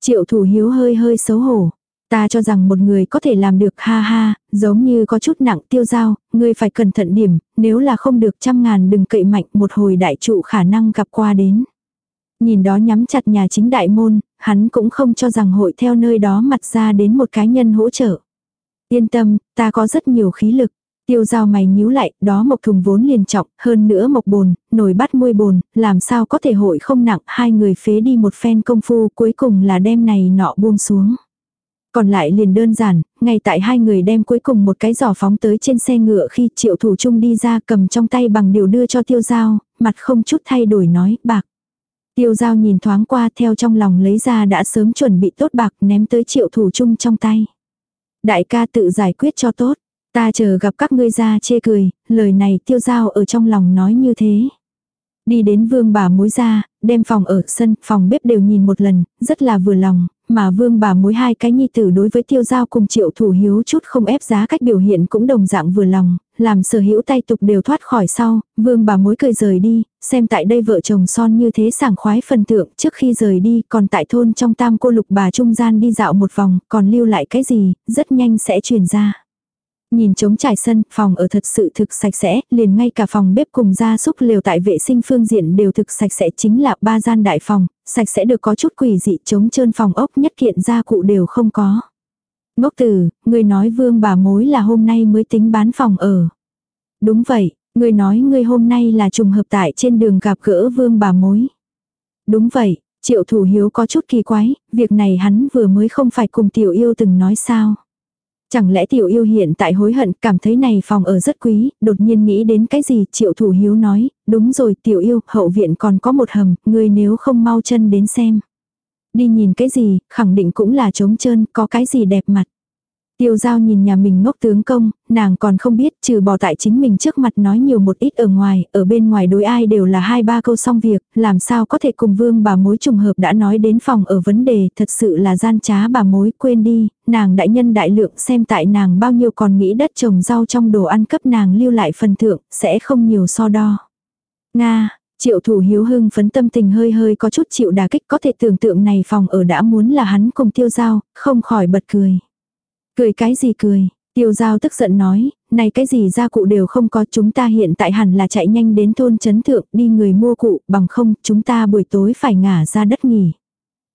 Triệu thủ hiếu hơi hơi xấu hổ. Ta cho rằng một người có thể làm được ha ha, giống như có chút nặng tiêu giao, ngươi phải cẩn thận điểm, nếu là không được trăm ngàn đừng cậy mạnh một hồi đại trụ khả năng gặp qua đến. Nhìn đó nhắm chặt nhà chính đại môn, hắn cũng không cho rằng hội theo nơi đó mặt ra đến một cá nhân hỗ trợ. Yên tâm, ta có rất nhiều khí lực. Tiêu giao mày nhíu lại, đó mộc thùng vốn liền trọng, hơn nữa mộc bồn, nồi bắt muôi bồn, làm sao có thể hội không nặng, hai người phế đi một phen công phu cuối cùng là đem này nọ buông xuống. Còn lại liền đơn giản, ngay tại hai người đem cuối cùng một cái giỏ phóng tới trên xe ngựa khi triệu thủ trung đi ra cầm trong tay bằng điều đưa cho tiêu giao, mặt không chút thay đổi nói, bạc. Tiêu giao nhìn thoáng qua theo trong lòng lấy ra đã sớm chuẩn bị tốt bạc ném tới triệu thủ trung trong tay. Đại ca tự giải quyết cho tốt, ta chờ gặp các ngươi ra chê cười, lời này tiêu giao ở trong lòng nói như thế. Đi đến vương bà mối ra, đem phòng ở sân, phòng bếp đều nhìn một lần, rất là vừa lòng, mà vương bà mối hai cái nhi tử đối với tiêu giao cùng triệu thủ hiếu chút không ép giá cách biểu hiện cũng đồng dạng vừa lòng, làm sở hữu tay tục đều thoát khỏi sau, vương bà mối cười rời đi, xem tại đây vợ chồng son như thế sảng khoái phần tượng trước khi rời đi còn tại thôn trong tam cô lục bà trung gian đi dạo một vòng, còn lưu lại cái gì, rất nhanh sẽ truyền ra. Nhìn trống trải sân, phòng ở thật sự thực sạch sẽ, liền ngay cả phòng bếp cùng gia súc lều tại vệ sinh phương diện đều thực sạch sẽ chính là ba gian đại phòng, sạch sẽ được có chút quỷ dị trống trơn phòng ốc nhất kiện gia cụ đều không có. Ngốc tử, người nói vương bà mối là hôm nay mới tính bán phòng ở. Đúng vậy, người nói người hôm nay là trùng hợp tại trên đường gặp gỡ vương bà mối. Đúng vậy, triệu thủ hiếu có chút kỳ quái, việc này hắn vừa mới không phải cùng tiểu yêu từng nói sao. Chẳng lẽ tiểu yêu hiện tại hối hận cảm thấy này phòng ở rất quý, đột nhiên nghĩ đến cái gì triệu thủ hiếu nói, đúng rồi tiểu yêu, hậu viện còn có một hầm, người nếu không mau chân đến xem. Đi nhìn cái gì, khẳng định cũng là trống trơn, có cái gì đẹp mặt. Tiêu giao nhìn nhà mình ngốc tướng công, nàng còn không biết trừ bỏ tại chính mình trước mặt nói nhiều một ít ở ngoài, ở bên ngoài đối ai đều là hai ba câu xong việc, làm sao có thể cùng vương bà mối trùng hợp đã nói đến phòng ở vấn đề thật sự là gian trá bà mối quên đi, nàng đại nhân đại lượng xem tại nàng bao nhiêu còn nghĩ đất trồng rau trong đồ ăn cấp nàng lưu lại phần thượng, sẽ không nhiều so đo. Nga, Triệu thủ hiếu hưng phấn tâm tình hơi hơi có chút chịu đà kích có thể tưởng tượng này phòng ở đã muốn là hắn cùng tiêu giao, không khỏi bật cười. Cười cái gì cười? Tiêu giao tức giận nói, này cái gì gia cụ đều không có chúng ta hiện tại hẳn là chạy nhanh đến thôn chấn thượng đi người mua cụ bằng không chúng ta buổi tối phải ngả ra đất nghỉ.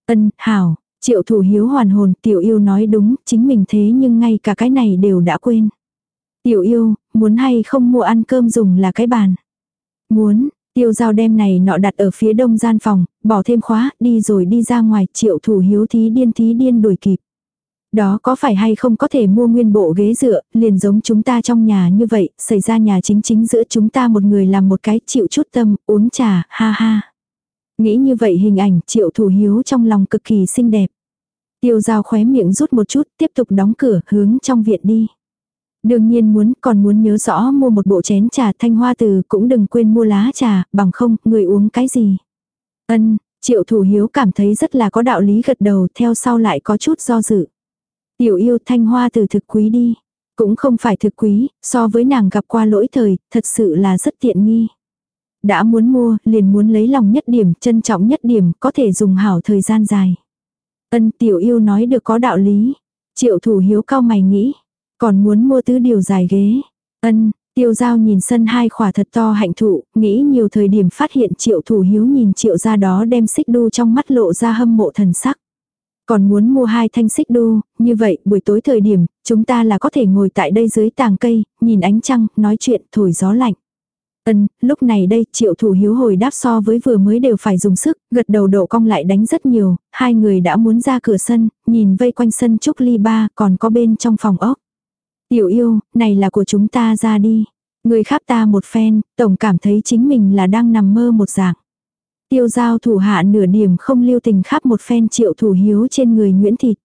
Ân, hảo, triệu thủ hiếu hoàn hồn tiểu yêu nói đúng chính mình thế nhưng ngay cả cái này đều đã quên. Tiểu yêu, muốn hay không mua ăn cơm dùng là cái bàn. Muốn, tiêu giao đem này nọ đặt ở phía đông gian phòng, bỏ thêm khóa, đi rồi đi ra ngoài triệu thủ hiếu thí điên thí điên đuổi kịp. Đó có phải hay không có thể mua nguyên bộ ghế dựa, liền giống chúng ta trong nhà như vậy, xảy ra nhà chính chính giữa chúng ta một người làm một cái chịu chút tâm, uống trà, ha ha. Nghĩ như vậy hình ảnh triệu thủ hiếu trong lòng cực kỳ xinh đẹp. Tiêu dao khóe miệng rút một chút, tiếp tục đóng cửa, hướng trong viện đi. Đương nhiên muốn, còn muốn nhớ rõ mua một bộ chén trà thanh hoa từ, cũng đừng quên mua lá trà, bằng không, người uống cái gì. Ân, triệu thủ hiếu cảm thấy rất là có đạo lý gật đầu, theo sau lại có chút do dự. Tiểu yêu thanh hoa từ thực quý đi. Cũng không phải thực quý, so với nàng gặp qua lỗi thời, thật sự là rất tiện nghi. Đã muốn mua, liền muốn lấy lòng nhất điểm, trân trọng nhất điểm, có thể dùng hảo thời gian dài. Ân tiểu yêu nói được có đạo lý. Triệu thủ hiếu cao mày nghĩ. Còn muốn mua tứ điều dài ghế. Ân, tiêu giao nhìn sân hai khỏa thật to hạnh thụ, nghĩ nhiều thời điểm phát hiện triệu thủ hiếu nhìn triệu ra đó đem xích đu trong mắt lộ ra hâm mộ thần sắc. Còn muốn mua hai thanh xích đu, như vậy buổi tối thời điểm, chúng ta là có thể ngồi tại đây dưới tàng cây, nhìn ánh trăng, nói chuyện, thổi gió lạnh. Ân, lúc này đây triệu thủ hiếu hồi đáp so với vừa mới đều phải dùng sức, gật đầu độ cong lại đánh rất nhiều, hai người đã muốn ra cửa sân, nhìn vây quanh sân trúc ly ba còn có bên trong phòng ốc. Tiểu yêu, này là của chúng ta ra đi. Người khác ta một phen, tổng cảm thấy chính mình là đang nằm mơ một dạng. Tiêu giao thủ hạ nửa điểm không lưu tình khắp một phen triệu thủ hiếu trên người Nguyễn Thịt.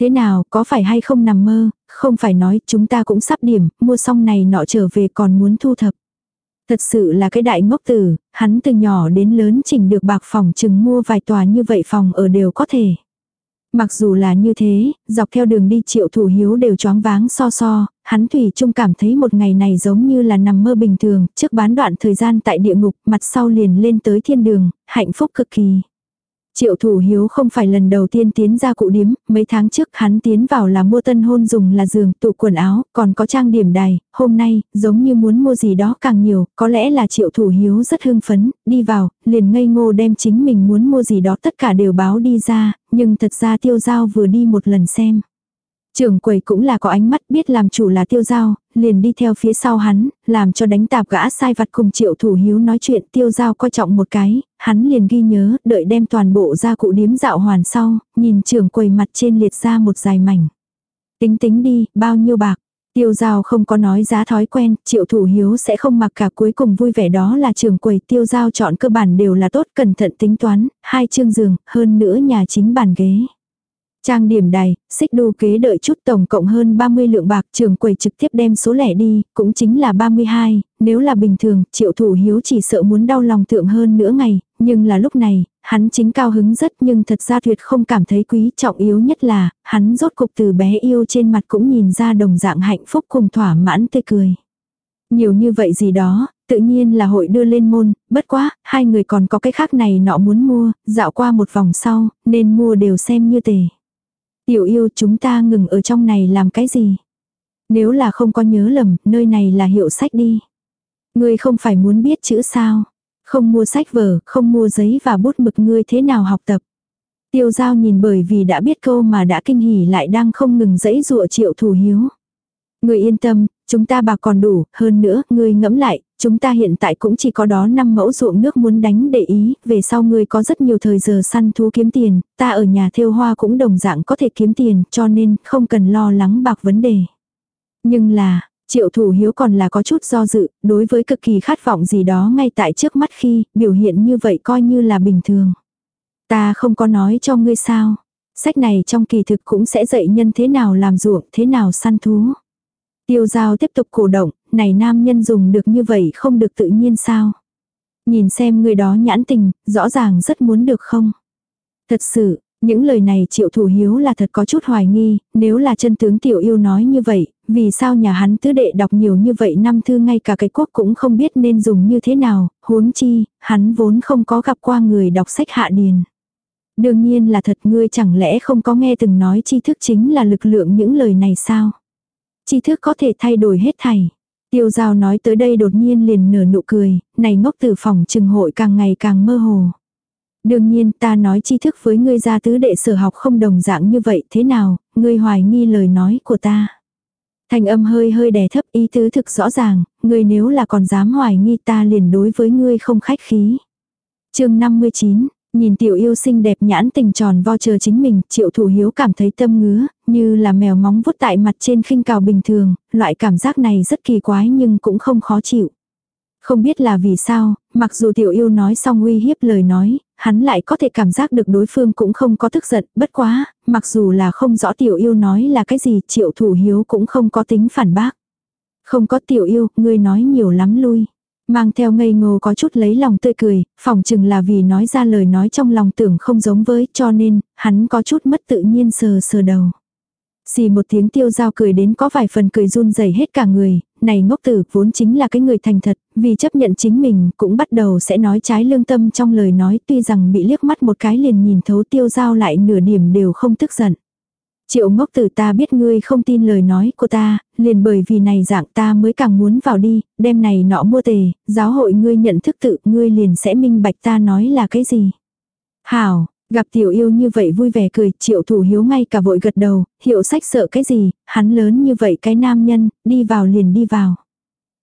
Thế nào, có phải hay không nằm mơ, không phải nói chúng ta cũng sắp điểm, mua xong này nọ trở về còn muốn thu thập. Thật sự là cái đại ngốc tử, hắn từ nhỏ đến lớn chỉnh được bạc phòng chừng mua vài tòa như vậy phòng ở đều có thể. Mặc dù là như thế, dọc theo đường đi triệu thủ hiếu đều choáng váng so so, hắn thủy chung cảm thấy một ngày này giống như là nằm mơ bình thường, trước bán đoạn thời gian tại địa ngục, mặt sau liền lên tới thiên đường, hạnh phúc cực kỳ. Triệu thủ hiếu không phải lần đầu tiên tiến ra cụ điếm, mấy tháng trước hắn tiến vào là mua tân hôn dùng là giường, tủ quần áo, còn có trang điểm đài, hôm nay, giống như muốn mua gì đó càng nhiều, có lẽ là triệu thủ hiếu rất hưng phấn, đi vào, liền ngây ngô đem chính mình muốn mua gì đó tất cả đều báo đi ra, nhưng thật ra tiêu giao vừa đi một lần xem. Trưởng quầy cũng là có ánh mắt biết làm chủ là tiêu giao, liền đi theo phía sau hắn, làm cho đánh tạp gã sai vặt cùng triệu thủ hiếu nói chuyện tiêu giao coi trọng một cái, hắn liền ghi nhớ, đợi đem toàn bộ ra cụ điếm dạo hoàn sau, nhìn trưởng quầy mặt trên liệt ra một dài mảnh. Tính tính đi, bao nhiêu bạc. Tiêu giao không có nói giá thói quen, triệu thủ hiếu sẽ không mặc cả cuối cùng vui vẻ đó là trường quầy tiêu giao chọn cơ bản đều là tốt cẩn thận tính toán, hai chương giường, hơn nữa nhà chính bàn ghế. Trang điểm đài, xích đu kế đợi chút tổng cộng hơn 30 lượng bạc trường quầy trực tiếp đem số lẻ đi, cũng chính là 32, nếu là bình thường, triệu thủ hiếu chỉ sợ muốn đau lòng thượng hơn nữa ngày, nhưng là lúc này, hắn chính cao hứng rất nhưng thật ra tuyệt không cảm thấy quý trọng yếu nhất là, hắn rốt cục từ bé yêu trên mặt cũng nhìn ra đồng dạng hạnh phúc cùng thỏa mãn tươi cười. Nhiều như vậy gì đó, tự nhiên là hội đưa lên môn, bất quá, hai người còn có cái khác này nọ muốn mua, dạo qua một vòng sau, nên mua đều xem như tề. Tiểu yêu chúng ta ngừng ở trong này làm cái gì? Nếu là không có nhớ lầm, nơi này là hiệu sách đi. Ngươi không phải muốn biết chữ sao? Không mua sách vở, không mua giấy và bút mực ngươi thế nào học tập? Tiêu giao nhìn bởi vì đã biết câu mà đã kinh hỉ lại đang không ngừng dẫy dụa triệu thủ hiếu. Người yên tâm, chúng ta bạc còn đủ, hơn nữa, ngươi ngẫm lại, chúng ta hiện tại cũng chỉ có đó 5 mẫu ruộng nước muốn đánh để ý, về sau ngươi có rất nhiều thời giờ săn thú kiếm tiền, ta ở nhà thêu hoa cũng đồng dạng có thể kiếm tiền, cho nên không cần lo lắng bạc vấn đề. Nhưng là, triệu thủ hiếu còn là có chút do dự, đối với cực kỳ khát vọng gì đó ngay tại trước mắt khi, biểu hiện như vậy coi như là bình thường. Ta không có nói cho ngươi sao. Sách này trong kỳ thực cũng sẽ dạy nhân thế nào làm ruộng, thế nào săn thú. Tiêu giao tiếp tục cổ động, này nam nhân dùng được như vậy không được tự nhiên sao. Nhìn xem người đó nhãn tình, rõ ràng rất muốn được không. Thật sự, những lời này triệu thủ hiếu là thật có chút hoài nghi, nếu là chân tướng tiểu yêu nói như vậy, vì sao nhà hắn tứ đệ đọc nhiều như vậy năm thư ngay cả cái quốc cũng không biết nên dùng như thế nào, huống chi, hắn vốn không có gặp qua người đọc sách hạ điền. Đương nhiên là thật ngươi chẳng lẽ không có nghe từng nói tri thức chính là lực lượng những lời này sao? Tri thức có thể thay đổi hết thảy. Tiêu giao nói tới đây đột nhiên liền nở nụ cười, này ngốc từ phòng trừng hội càng ngày càng mơ hồ. Đương nhiên ta nói tri thức với ngươi gia tứ đệ sở học không đồng dạng như vậy thế nào, ngươi hoài nghi lời nói của ta. Thành âm hơi hơi đè thấp ý tứ thực rõ ràng, ngươi nếu là còn dám hoài nghi ta liền đối với ngươi không khách khí. chương 59, Nhìn tiểu yêu xinh đẹp nhãn tình tròn vo chờ chính mình, triệu thủ hiếu cảm thấy tâm ngứa, như là mèo móng vuốt tại mặt trên khinh cào bình thường, loại cảm giác này rất kỳ quái nhưng cũng không khó chịu. Không biết là vì sao, mặc dù tiểu yêu nói xong uy hiếp lời nói, hắn lại có thể cảm giác được đối phương cũng không có tức giận, bất quá, mặc dù là không rõ tiểu yêu nói là cái gì, triệu thủ hiếu cũng không có tính phản bác. Không có tiểu yêu, ngươi nói nhiều lắm lui. Mang theo ngây ngô có chút lấy lòng tươi cười, phỏng chừng là vì nói ra lời nói trong lòng tưởng không giống với cho nên, hắn có chút mất tự nhiên sờ sờ đầu. Xì một tiếng tiêu dao cười đến có vài phần cười run rẩy hết cả người, này ngốc tử vốn chính là cái người thành thật, vì chấp nhận chính mình cũng bắt đầu sẽ nói trái lương tâm trong lời nói tuy rằng bị liếc mắt một cái liền nhìn thấu tiêu dao lại nửa điểm đều không tức giận. Triệu ngốc tử ta biết ngươi không tin lời nói của ta, liền bởi vì này dạng ta mới càng muốn vào đi, đêm này nọ mua tề, giáo hội ngươi nhận thức tự ngươi liền sẽ minh bạch ta nói là cái gì. Hảo, gặp tiểu yêu như vậy vui vẻ cười, triệu thủ hiếu ngay cả vội gật đầu, hiệu sách sợ cái gì, hắn lớn như vậy cái nam nhân, đi vào liền đi vào.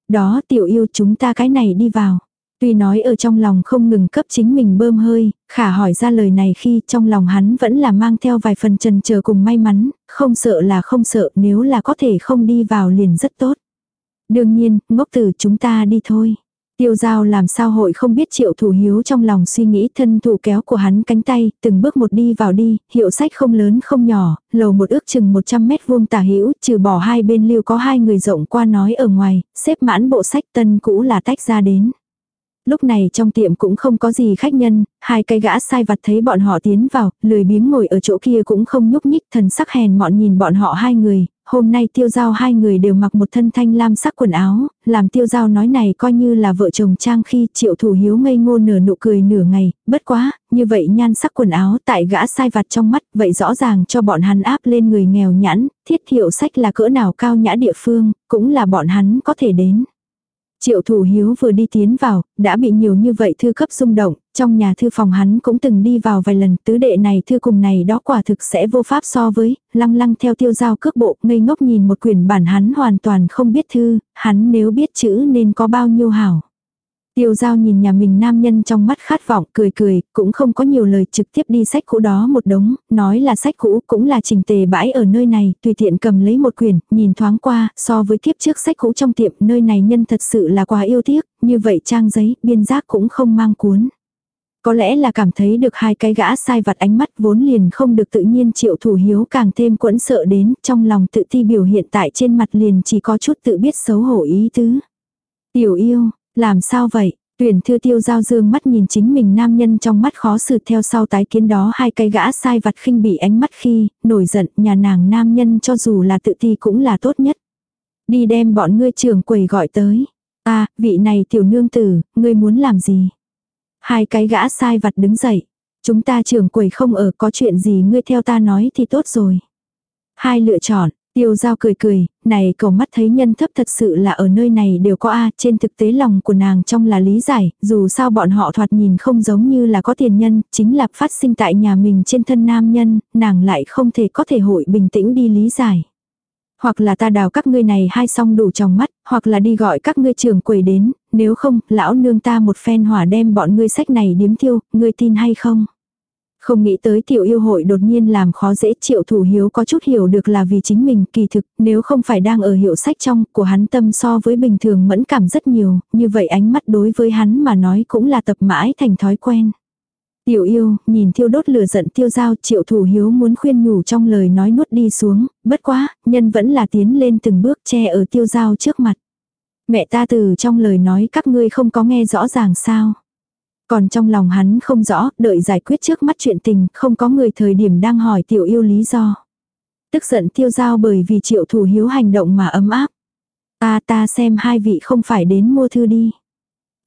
Đó tiểu yêu chúng ta cái này đi vào. Tuy nói ở trong lòng không ngừng cấp chính mình bơm hơi, khả hỏi ra lời này khi trong lòng hắn vẫn là mang theo vài phần trần chờ cùng may mắn, không sợ là không sợ nếu là có thể không đi vào liền rất tốt. Đương nhiên, ngốc tử chúng ta đi thôi. Tiêu giao làm sao hội không biết triệu thủ hiếu trong lòng suy nghĩ thân thủ kéo của hắn cánh tay, từng bước một đi vào đi, hiệu sách không lớn không nhỏ, lầu một ước chừng 100 mét vuông tả hữu trừ bỏ hai bên lưu có hai người rộng qua nói ở ngoài, xếp mãn bộ sách tân cũ là tách ra đến. Lúc này trong tiệm cũng không có gì khách nhân, hai cái gã sai vặt thấy bọn họ tiến vào, lười biếng ngồi ở chỗ kia cũng không nhúc nhích thần sắc hèn mọn nhìn bọn họ hai người, hôm nay tiêu giao hai người đều mặc một thân thanh lam sắc quần áo, làm tiêu giao nói này coi như là vợ chồng trang khi triệu thủ hiếu ngây ngô nửa nụ cười nửa ngày, bất quá, như vậy nhan sắc quần áo tại gã sai vặt trong mắt, vậy rõ ràng cho bọn hắn áp lên người nghèo nhãn, thiết hiệu sách là cỡ nào cao nhã địa phương, cũng là bọn hắn có thể đến. Triệu thủ hiếu vừa đi tiến vào, đã bị nhiều như vậy thư cấp rung động, trong nhà thư phòng hắn cũng từng đi vào vài lần, tứ đệ này thư cùng này đó quả thực sẽ vô pháp so với, lăng lăng theo tiêu giao cước bộ, ngây ngốc nhìn một quyển bản hắn hoàn toàn không biết thư, hắn nếu biết chữ nên có bao nhiêu hảo. Tiêu giao nhìn nhà mình nam nhân trong mắt khát vọng, cười cười, cũng không có nhiều lời trực tiếp đi sách cũ đó một đống, nói là sách cũ cũng là trình tề bãi ở nơi này, tùy tiện cầm lấy một quyển, nhìn thoáng qua, so với kiếp trước sách cũ trong tiệm, nơi này nhân thật sự là quá yêu tiếc, như vậy trang giấy, biên giác cũng không mang cuốn. Có lẽ là cảm thấy được hai cái gã sai vặt ánh mắt vốn liền không được tự nhiên triệu thủ hiếu càng thêm quẫn sợ đến, trong lòng tự ti biểu hiện tại trên mặt liền chỉ có chút tự biết xấu hổ ý tứ. Tiểu yêu, làm sao vậy? Tuyển thư tiêu giao dương mắt nhìn chính mình nam nhân trong mắt khó xử theo sau tái kiến đó hai cây gã sai vặt khinh bị ánh mắt khi, nổi giận, nhà nàng nam nhân cho dù là tự ti cũng là tốt nhất. Đi đem bọn ngươi trưởng quầy gọi tới. à, vị này tiểu nương tử, ngươi muốn làm gì? Hai cái gã sai vặt đứng dậy. Chúng ta trưởng quầy không ở có chuyện gì ngươi theo ta nói thì tốt rồi. Hai lựa chọn, Tiêu giao cười cười, này cầu mắt thấy nhân thấp thật sự là ở nơi này đều có A, trên thực tế lòng của nàng trong là lý giải, dù sao bọn họ thoạt nhìn không giống như là có tiền nhân, chính là phát sinh tại nhà mình trên thân nam nhân, nàng lại không thể có thể hội bình tĩnh đi lý giải. Hoặc là ta đào các ngươi này hai song đủ trong mắt, hoặc là đi gọi các ngươi trưởng quầy đến, nếu không, lão nương ta một phen hỏa đem bọn ngươi sách này điếm tiêu, ngươi tin hay không? Không nghĩ tới tiểu yêu hội đột nhiên làm khó dễ triệu thủ hiếu có chút hiểu được là vì chính mình kỳ thực nếu không phải đang ở hiệu sách trong của hắn tâm so với bình thường mẫn cảm rất nhiều, như vậy ánh mắt đối với hắn mà nói cũng là tập mãi thành thói quen. Tiểu yêu, nhìn thiêu đốt lửa giận tiêu giao triệu thủ hiếu muốn khuyên nhủ trong lời nói nuốt đi xuống, bất quá, nhân vẫn là tiến lên từng bước che ở tiêu giao trước mặt. Mẹ ta từ trong lời nói các ngươi không có nghe rõ ràng sao. Còn trong lòng hắn không rõ, đợi giải quyết trước mắt chuyện tình, không có người thời điểm đang hỏi tiểu yêu lý do. Tức giận tiêu giao bởi vì triệu thủ hiếu hành động mà ấm áp. Ta ta xem hai vị không phải đến mua thư đi.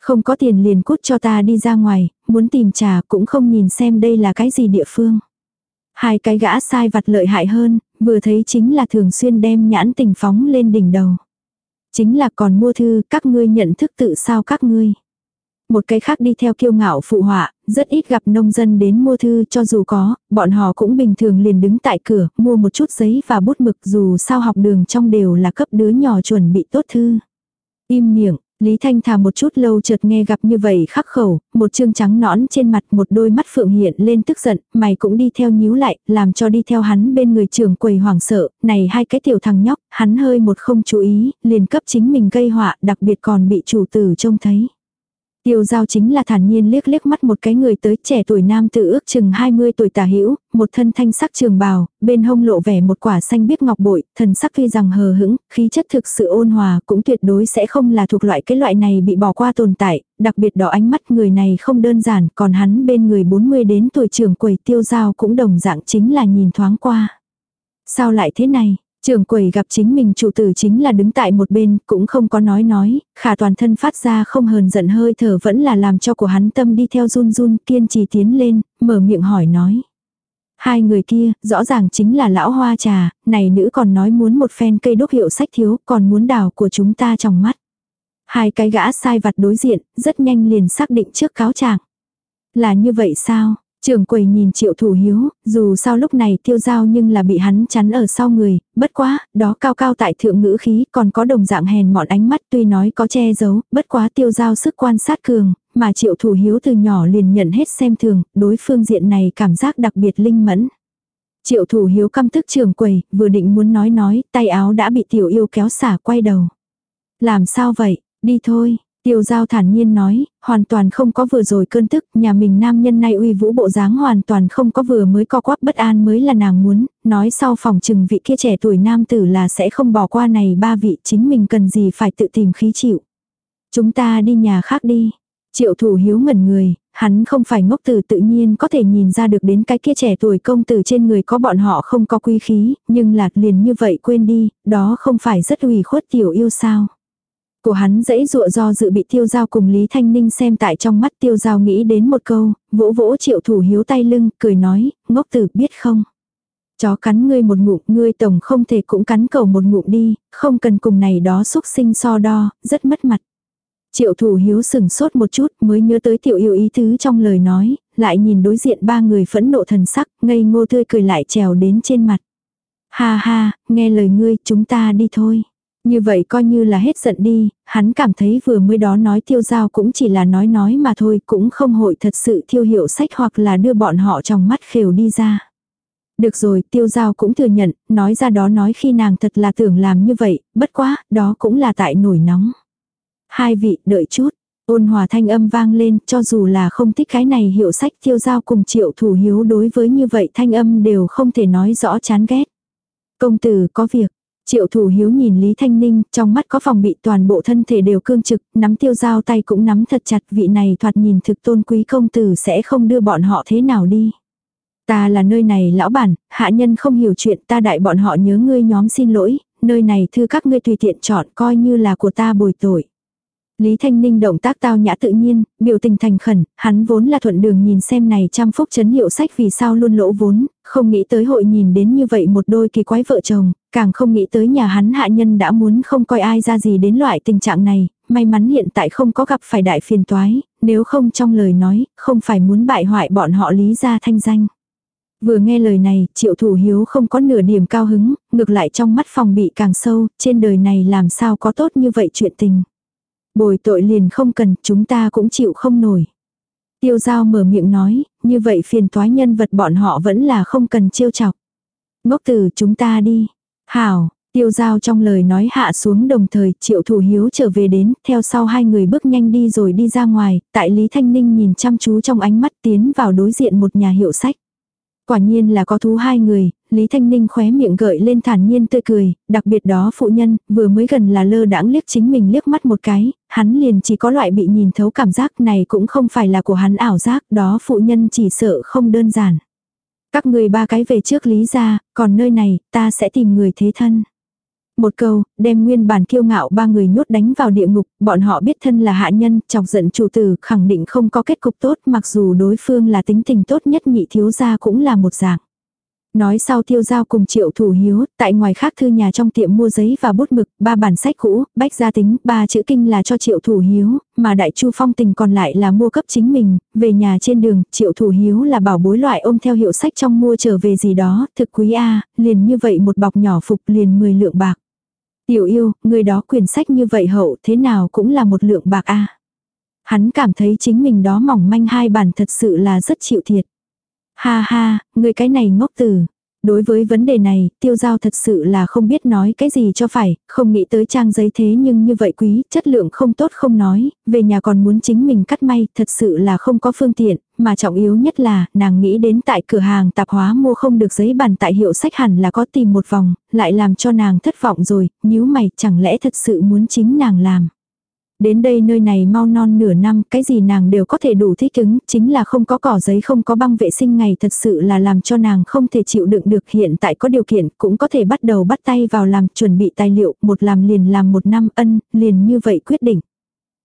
Không có tiền liền cút cho ta đi ra ngoài, muốn tìm trà cũng không nhìn xem đây là cái gì địa phương. Hai cái gã sai vặt lợi hại hơn, vừa thấy chính là thường xuyên đem nhãn tình phóng lên đỉnh đầu. Chính là còn mua thư, các ngươi nhận thức tự sao các ngươi. Một cái khác đi theo kiêu ngạo phụ họa, rất ít gặp nông dân đến mua thư cho dù có, bọn họ cũng bình thường liền đứng tại cửa, mua một chút giấy và bút mực dù sao học đường trong đều là cấp đứa nhỏ chuẩn bị tốt thư. Im miệng, Lý Thanh thà một chút lâu chợt nghe gặp như vậy khắc khẩu, một chương trắng nõn trên mặt một đôi mắt phượng hiện lên tức giận, mày cũng đi theo nhíu lại, làm cho đi theo hắn bên người trưởng quầy hoảng sợ, này hai cái tiểu thằng nhóc, hắn hơi một không chú ý, liền cấp chính mình gây họa, đặc biệt còn bị chủ tử trông thấy. Tiêu giao chính là thản nhiên liếc liếc mắt một cái người tới trẻ tuổi nam tự ước chừng 20 tuổi tả hữu một thân thanh sắc trường bào, bên hông lộ vẻ một quả xanh biếc ngọc bội, thần sắc tuy rằng hờ hững, khí chất thực sự ôn hòa, cũng tuyệt đối sẽ không là thuộc loại cái loại này bị bỏ qua tồn tại, đặc biệt đỏ ánh mắt người này không đơn giản, còn hắn bên người 40 đến tuổi trưởng quầy tiêu giao cũng đồng dạng chính là nhìn thoáng qua. Sao lại thế này? Trường quầy gặp chính mình chủ tử chính là đứng tại một bên, cũng không có nói nói, khả toàn thân phát ra không hờn giận hơi thở vẫn là làm cho của hắn tâm đi theo run run kiên trì tiến lên, mở miệng hỏi nói. Hai người kia, rõ ràng chính là lão hoa trà, này nữ còn nói muốn một phen cây đúc hiệu sách thiếu, còn muốn đào của chúng ta trong mắt. Hai cái gã sai vặt đối diện, rất nhanh liền xác định trước cáo trạng. Là như vậy sao? Trường quầy nhìn triệu thủ hiếu, dù sao lúc này tiêu giao nhưng là bị hắn chắn ở sau người, bất quá, đó cao cao tại thượng ngữ khí còn có đồng dạng hèn mọn ánh mắt tuy nói có che giấu, bất quá tiêu giao sức quan sát cường, mà triệu thủ hiếu từ nhỏ liền nhận hết xem thường, đối phương diện này cảm giác đặc biệt linh mẫn. Triệu thủ hiếu căm tức trường quầy, vừa định muốn nói nói, tay áo đã bị tiểu yêu kéo xả quay đầu. Làm sao vậy, đi thôi, Tiêu giao thản nhiên nói, hoàn toàn không có vừa rồi cơn tức, nhà mình nam nhân nay uy vũ bộ dáng hoàn toàn không có vừa mới co quắp bất an mới là nàng muốn, nói sau phòng trừng vị kia trẻ tuổi nam tử là sẽ không bỏ qua này ba vị chính mình cần gì phải tự tìm khí chịu. Chúng ta đi nhà khác đi. Triệu thủ hiếu ngẩn người, hắn không phải ngốc tử tự nhiên có thể nhìn ra được đến cái kia trẻ tuổi công tử trên người có bọn họ không có quý khí, nhưng lạc liền như vậy quên đi, đó không phải rất ủy khuất tiểu yêu sao. Của hắn dãy dụa do dự bị tiêu giao cùng Lý Thanh Ninh xem tại trong mắt tiêu giao nghĩ đến một câu, vỗ vỗ triệu thủ hiếu tay lưng, cười nói, ngốc tử biết không. Chó cắn ngươi một ngụm, ngươi tổng không thể cũng cắn cầu một ngụm đi, không cần cùng này đó xúc sinh so đo, rất mất mặt. Triệu thủ hiếu sừng sốt một chút mới nhớ tới tiểu yêu ý tứ trong lời nói, lại nhìn đối diện ba người phẫn nộ thần sắc, ngây ngô tươi cười lại trèo đến trên mặt. Ha ha, nghe lời ngươi, chúng ta đi thôi. Như vậy coi như là hết giận đi, hắn cảm thấy vừa mới đó nói tiêu giao cũng chỉ là nói nói mà thôi, cũng không hội thật sự thiêu hiệu sách hoặc là đưa bọn họ trong mắt khều đi ra. Được rồi, tiêu giao cũng thừa nhận, nói ra đó nói khi nàng thật là tưởng làm như vậy, bất quá, đó cũng là tại nổi nóng. Hai vị, đợi chút. Ôn hòa thanh âm vang lên, cho dù là không thích cái này hiệu sách tiêu giao cùng triệu thủ hiếu đối với như vậy thanh âm đều không thể nói rõ chán ghét. Công tử có việc, Triệu thủ hiếu nhìn Lý Thanh Ninh, trong mắt có phòng bị toàn bộ thân thể đều cương trực, nắm tiêu dao tay cũng nắm thật chặt vị này thoạt nhìn thực tôn quý công tử sẽ không đưa bọn họ thế nào đi. Ta là nơi này lão bản, hạ nhân không hiểu chuyện ta đại bọn họ nhớ ngươi nhóm xin lỗi, nơi này thư các ngươi tùy tiện chọn coi như là của ta bồi tội. Lý Thanh Ninh động tác tao nhã tự nhiên, biểu tình thành khẩn, hắn vốn là thuận đường nhìn xem này trăm phúc chấn hiệu sách vì sao luôn lỗ vốn, không nghĩ tới hội nhìn đến như vậy một đôi kỳ quái vợ chồng, càng không nghĩ tới nhà hắn hạ nhân đã muốn không coi ai ra gì đến loại tình trạng này, may mắn hiện tại không có gặp phải đại phiền toái, nếu không trong lời nói, không phải muốn bại hoại bọn họ lý ra thanh danh. Vừa nghe lời này, triệu thủ hiếu không có nửa điểm cao hứng, ngược lại trong mắt phòng bị càng sâu, trên đời này làm sao có tốt như vậy chuyện tình. Bồi tội liền không cần, chúng ta cũng chịu không nổi. Tiêu giao mở miệng nói, như vậy phiền toái nhân vật bọn họ vẫn là không cần chiêu chọc. Ngốc tử chúng ta đi. Hảo, tiêu giao trong lời nói hạ xuống đồng thời triệu thủ hiếu trở về đến, theo sau hai người bước nhanh đi rồi đi ra ngoài, tại Lý Thanh Ninh nhìn chăm chú trong ánh mắt tiến vào đối diện một nhà hiệu sách. Quả nhiên là có thú hai người, Lý Thanh Ninh khóe miệng gợi lên thản nhiên tươi cười, đặc biệt đó phụ nhân, vừa mới gần là lơ đãng liếc chính mình liếc mắt một cái, hắn liền chỉ có loại bị nhìn thấu cảm giác này cũng không phải là của hắn ảo giác, đó phụ nhân chỉ sợ không đơn giản. Các người ba cái về trước Lý ra, còn nơi này, ta sẽ tìm người thế thân. Một câu, đem nguyên bản kiêu ngạo ba người nhốt đánh vào địa ngục, bọn họ biết thân là hạ nhân, chọc giận chủ tử, khẳng định không có kết cục tốt, mặc dù đối phương là tính tình tốt nhất nhị thiếu gia cũng là một dạng. Nói sau tiêu giao cùng triệu thủ hiếu, tại ngoài khác thư nhà trong tiệm mua giấy và bút mực, ba bản sách cũ, bách gia tính, ba chữ kinh là cho triệu thủ hiếu, mà đại chu phong tình còn lại là mua cấp chính mình, về nhà trên đường, triệu thủ hiếu là bảo bối loại ôm theo hiệu sách trong mua trở về gì đó, thực quý a liền như vậy một bọc nhỏ phục liền 10 lượng bạc. Tiểu yêu, người đó quyền sách như vậy hậu thế nào cũng là một lượng bạc a Hắn cảm thấy chính mình đó mỏng manh hai bản thật sự là rất chịu thiệt. Ha ha, người cái này ngốc tử. Đối với vấn đề này, tiêu giao thật sự là không biết nói cái gì cho phải, không nghĩ tới trang giấy thế nhưng như vậy quý, chất lượng không tốt không nói, về nhà còn muốn chính mình cắt may, thật sự là không có phương tiện, mà trọng yếu nhất là, nàng nghĩ đến tại cửa hàng tạp hóa mua không được giấy bàn tại hiệu sách hẳn là có tìm một vòng, lại làm cho nàng thất vọng rồi, nhíu mày, chẳng lẽ thật sự muốn chính nàng làm. Đến đây nơi này mau non nửa năm, cái gì nàng đều có thể đủ thích ứng, chính là không có cỏ giấy không có băng vệ sinh ngày thật sự là làm cho nàng không thể chịu đựng được hiện tại có điều kiện cũng có thể bắt đầu bắt tay vào làm chuẩn bị tài liệu, một làm liền làm một năm ân, liền như vậy quyết định.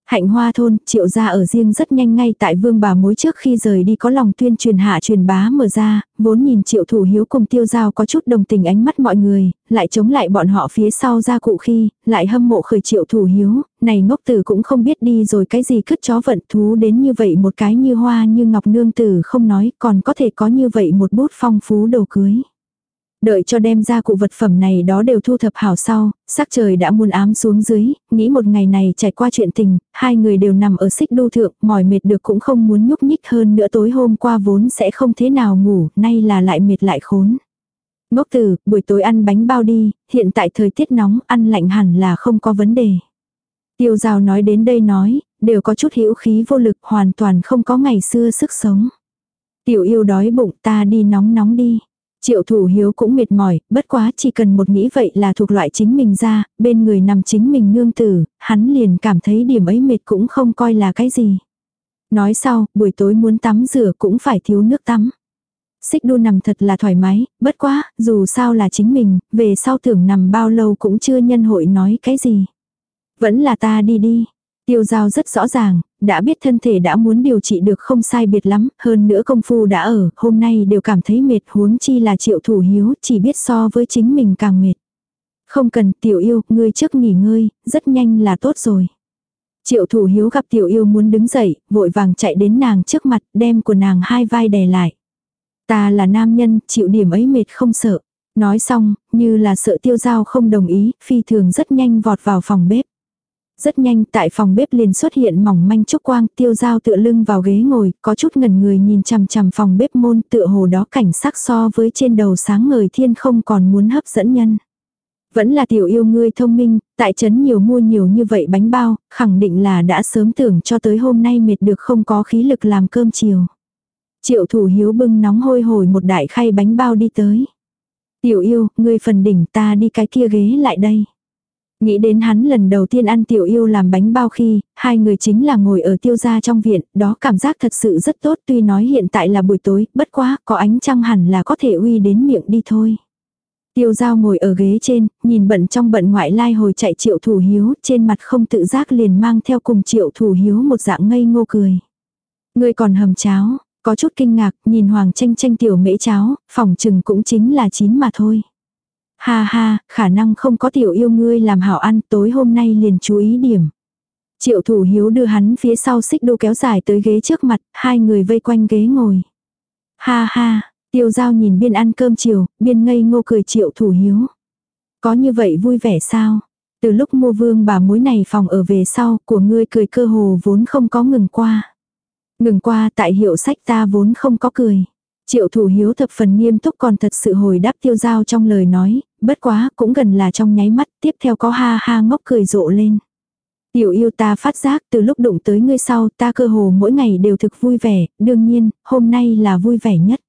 Hạnh hoa thôn, triệu gia ở riêng rất nhanh ngay tại vương bà mối trước khi rời đi có lòng tuyên truyền hạ truyền bá mở ra, vốn nhìn triệu thủ hiếu cùng tiêu giao có chút đồng tình ánh mắt mọi người, lại chống lại bọn họ phía sau ra cụ khi, lại hâm mộ khởi triệu thủ hiếu, này ngốc tử cũng không biết đi rồi cái gì cứt chó vận thú đến như vậy một cái như hoa như ngọc nương tử không nói còn có thể có như vậy một bút phong phú đầu cưới. Đợi cho đem ra cụ vật phẩm này đó đều thu thập hảo sau, sắc trời đã muôn ám xuống dưới, nghĩ một ngày này trải qua chuyện tình, hai người đều nằm ở xích đu thượng, mỏi mệt được cũng không muốn nhúc nhích hơn nữa tối hôm qua vốn sẽ không thế nào ngủ, nay là lại mệt lại khốn. Ngốc tử, buổi tối ăn bánh bao đi, hiện tại thời tiết nóng, ăn lạnh hẳn là không có vấn đề. Tiêu rào nói đến đây nói, đều có chút hữu khí vô lực, hoàn toàn không có ngày xưa sức sống. Tiểu yêu đói bụng ta đi nóng nóng đi. Triệu thủ hiếu cũng mệt mỏi, bất quá chỉ cần một nghĩ vậy là thuộc loại chính mình ra, bên người nằm chính mình nương tử, hắn liền cảm thấy điểm ấy mệt cũng không coi là cái gì. Nói sau, buổi tối muốn tắm rửa cũng phải thiếu nước tắm. Xích đu nằm thật là thoải mái, bất quá, dù sao là chính mình, về sau tưởng nằm bao lâu cũng chưa nhân hội nói cái gì. Vẫn là ta đi đi. Tiêu giao rất rõ ràng, đã biết thân thể đã muốn điều trị được không sai biệt lắm, hơn nữa công phu đã ở, hôm nay đều cảm thấy mệt huống chi là triệu thủ hiếu, chỉ biết so với chính mình càng mệt. Không cần tiểu yêu, ngươi trước nghỉ ngơi, rất nhanh là tốt rồi. Triệu thủ hiếu gặp tiểu yêu muốn đứng dậy, vội vàng chạy đến nàng trước mặt, đem của nàng hai vai đè lại. Ta là nam nhân, chịu điểm ấy mệt không sợ. Nói xong, như là sợ tiêu giao không đồng ý, phi thường rất nhanh vọt vào phòng bếp. Rất nhanh tại phòng bếp liền xuất hiện mỏng manh trúc quang tiêu dao tựa lưng vào ghế ngồi, có chút ngẩn người nhìn chằm chằm phòng bếp môn tựa hồ đó cảnh sắc so với trên đầu sáng ngời thiên không còn muốn hấp dẫn nhân. Vẫn là tiểu yêu ngươi thông minh, tại trấn nhiều mua nhiều như vậy bánh bao, khẳng định là đã sớm tưởng cho tới hôm nay mệt được không có khí lực làm cơm chiều. Triệu thủ hiếu bưng nóng hôi hổi một đại khay bánh bao đi tới. Tiểu yêu, ngươi phần đỉnh ta đi cái kia ghế lại đây. Nghĩ đến hắn lần đầu tiên ăn tiểu yêu làm bánh bao khi, hai người chính là ngồi ở tiêu gia trong viện, đó cảm giác thật sự rất tốt tuy nói hiện tại là buổi tối, bất quá, có ánh trăng hẳn là có thể uy đến miệng đi thôi. Tiêu giao ngồi ở ghế trên, nhìn bận trong bận ngoại lai hồi chạy triệu thủ hiếu, trên mặt không tự giác liền mang theo cùng triệu thủ hiếu một dạng ngây ngô cười. Người còn hầm cháo, có chút kinh ngạc, nhìn hoàng tranh tranh tiểu mễ cháo, phòng chừng cũng chính là chín mà thôi. Ha ha, khả năng không có tiểu yêu ngươi làm hảo ăn tối hôm nay liền chú ý điểm. Triệu thủ hiếu đưa hắn phía sau xích đu kéo dài tới ghế trước mặt, hai người vây quanh ghế ngồi. Ha ha, tiêu giao nhìn biên ăn cơm chiều, biên ngây ngô cười triệu thủ hiếu. Có như vậy vui vẻ sao? Từ lúc mua vương bà mối này phòng ở về sau, của ngươi cười cơ hồ vốn không có ngừng qua. Ngừng qua tại hiệu sách ta vốn không có cười. Triệu thủ hiếu thập phần nghiêm túc còn thật sự hồi đáp tiêu giao trong lời nói, bất quá cũng gần là trong nháy mắt tiếp theo có ha ha ngốc cười rộ lên. Tiểu yêu ta phát giác từ lúc đụng tới ngươi sau ta cơ hồ mỗi ngày đều thực vui vẻ, đương nhiên, hôm nay là vui vẻ nhất.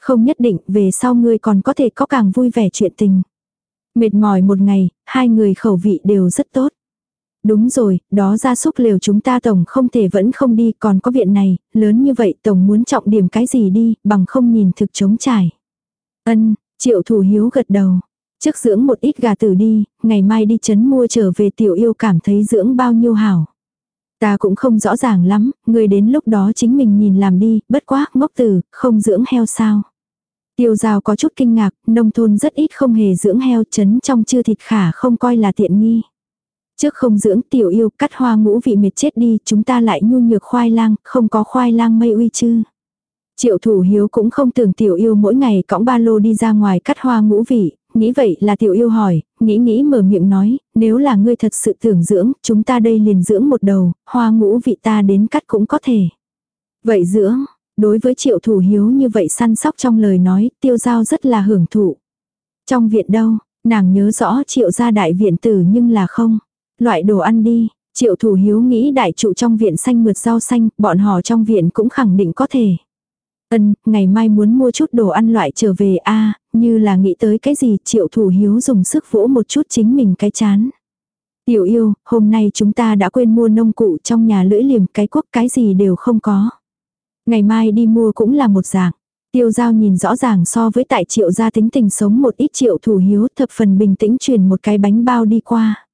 Không nhất định về sau ngươi còn có thể có càng vui vẻ chuyện tình. Mệt mỏi một ngày, hai người khẩu vị đều rất tốt. Đúng rồi, đó ra súc liều chúng ta tổng không thể vẫn không đi, còn có viện này, lớn như vậy tổng muốn trọng điểm cái gì đi, bằng không nhìn thực chống trải. Ân, triệu thủ hiếu gật đầu. Trước dưỡng một ít gà tử đi, ngày mai đi chấn mua trở về tiểu yêu cảm thấy dưỡng bao nhiêu hảo. Ta cũng không rõ ràng lắm, người đến lúc đó chính mình nhìn làm đi, bất quá, ngốc tử, không dưỡng heo sao. Tiêu rào có chút kinh ngạc, nông thôn rất ít không hề dưỡng heo chấn trong chưa thịt khả không coi là tiện nghi. Trước không dưỡng tiểu yêu cắt hoa ngũ vị mệt chết đi, chúng ta lại nhu nhược khoai lang, không có khoai lang mây uy chư. Triệu thủ hiếu cũng không tưởng tiểu yêu mỗi ngày cõng ba lô đi ra ngoài cắt hoa ngũ vị, nghĩ vậy là tiểu yêu hỏi, nghĩ nghĩ mở miệng nói, nếu là ngươi thật sự tưởng dưỡng, chúng ta đây liền dưỡng một đầu, hoa ngũ vị ta đến cắt cũng có thể. Vậy dưỡng, đối với triệu thủ hiếu như vậy săn sóc trong lời nói, tiêu giao rất là hưởng thụ. Trong viện đâu, nàng nhớ rõ triệu gia đại viện tử nhưng là không. Loại đồ ăn đi, triệu thủ hiếu nghĩ đại trụ trong viện xanh mượt rau xanh, bọn họ trong viện cũng khẳng định có thể. Ân, ngày mai muốn mua chút đồ ăn loại trở về a như là nghĩ tới cái gì triệu thủ hiếu dùng sức vỗ một chút chính mình cái chán. Tiểu yêu, hôm nay chúng ta đã quên mua nông cụ trong nhà lưỡi liềm cái quốc cái gì đều không có. Ngày mai đi mua cũng là một dạng. Tiêu giao nhìn rõ ràng so với tại triệu gia tính tình sống một ít triệu thủ hiếu thập phần bình tĩnh truyền một cái bánh bao đi qua.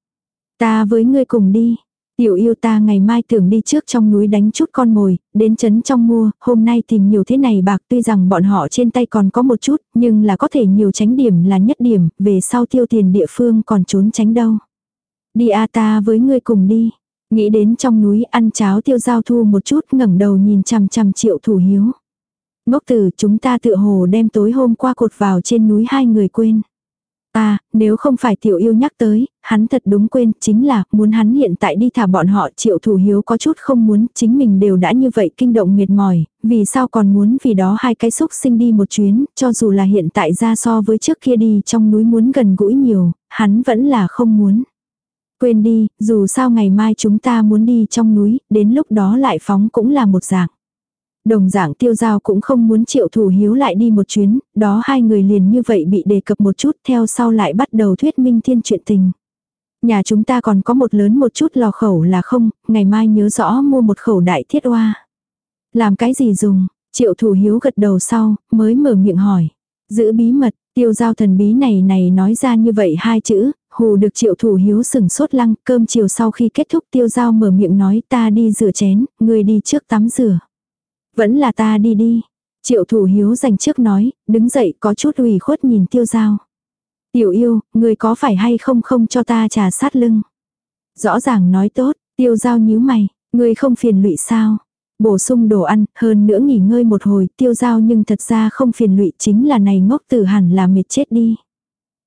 Ta với ngươi cùng đi. Tiểu yêu ta ngày mai tưởng đi trước trong núi đánh chút con mồi, đến chấn trong mua, hôm nay tìm nhiều thế này bạc tuy rằng bọn họ trên tay còn có một chút, nhưng là có thể nhiều tránh điểm là nhất điểm, về sau tiêu tiền địa phương còn trốn tránh đâu. Đi a ta với ngươi cùng đi. Nghĩ đến trong núi ăn cháo tiêu giao thu một chút ngẩng đầu nhìn chằm chằm triệu thủ hiếu. Ngốc tử chúng ta tựa hồ đem tối hôm qua cột vào trên núi hai người quên. À, nếu không phải tiểu yêu nhắc tới, hắn thật đúng quên, chính là, muốn hắn hiện tại đi thả bọn họ triệu thủ hiếu có chút không muốn, chính mình đều đã như vậy kinh động mệt mỏi, vì sao còn muốn vì đó hai cái xúc sinh đi một chuyến, cho dù là hiện tại ra so với trước kia đi trong núi muốn gần gũi nhiều, hắn vẫn là không muốn. Quên đi, dù sao ngày mai chúng ta muốn đi trong núi, đến lúc đó lại phóng cũng là một dạng. Đồng dạng tiêu giao cũng không muốn triệu thủ hiếu lại đi một chuyến, đó hai người liền như vậy bị đề cập một chút theo sau lại bắt đầu thuyết minh thiên chuyện tình. Nhà chúng ta còn có một lớn một chút lò khẩu là không, ngày mai nhớ rõ mua một khẩu đại thiết oa. Làm cái gì dùng, triệu thủ hiếu gật đầu sau, mới mở miệng hỏi. Giữ bí mật, tiêu giao thần bí này này nói ra như vậy hai chữ, hù được triệu thủ hiếu sừng sốt lăng, cơm chiều sau khi kết thúc tiêu giao mở miệng nói ta đi rửa chén, người đi trước tắm rửa. Vẫn là ta đi đi. Triệu thủ hiếu dành trước nói, đứng dậy có chút ủy khuất nhìn tiêu giao. Tiểu yêu, người có phải hay không không cho ta trà sát lưng. Rõ ràng nói tốt, Tiêu giao nhíu mày, ngươi không phiền lụy sao? Bổ sung đồ ăn, hơn nữa nghỉ ngơi một hồi, tiêu giao nhưng thật ra không phiền lụy chính là này ngốc tử hẳn là mệt chết đi.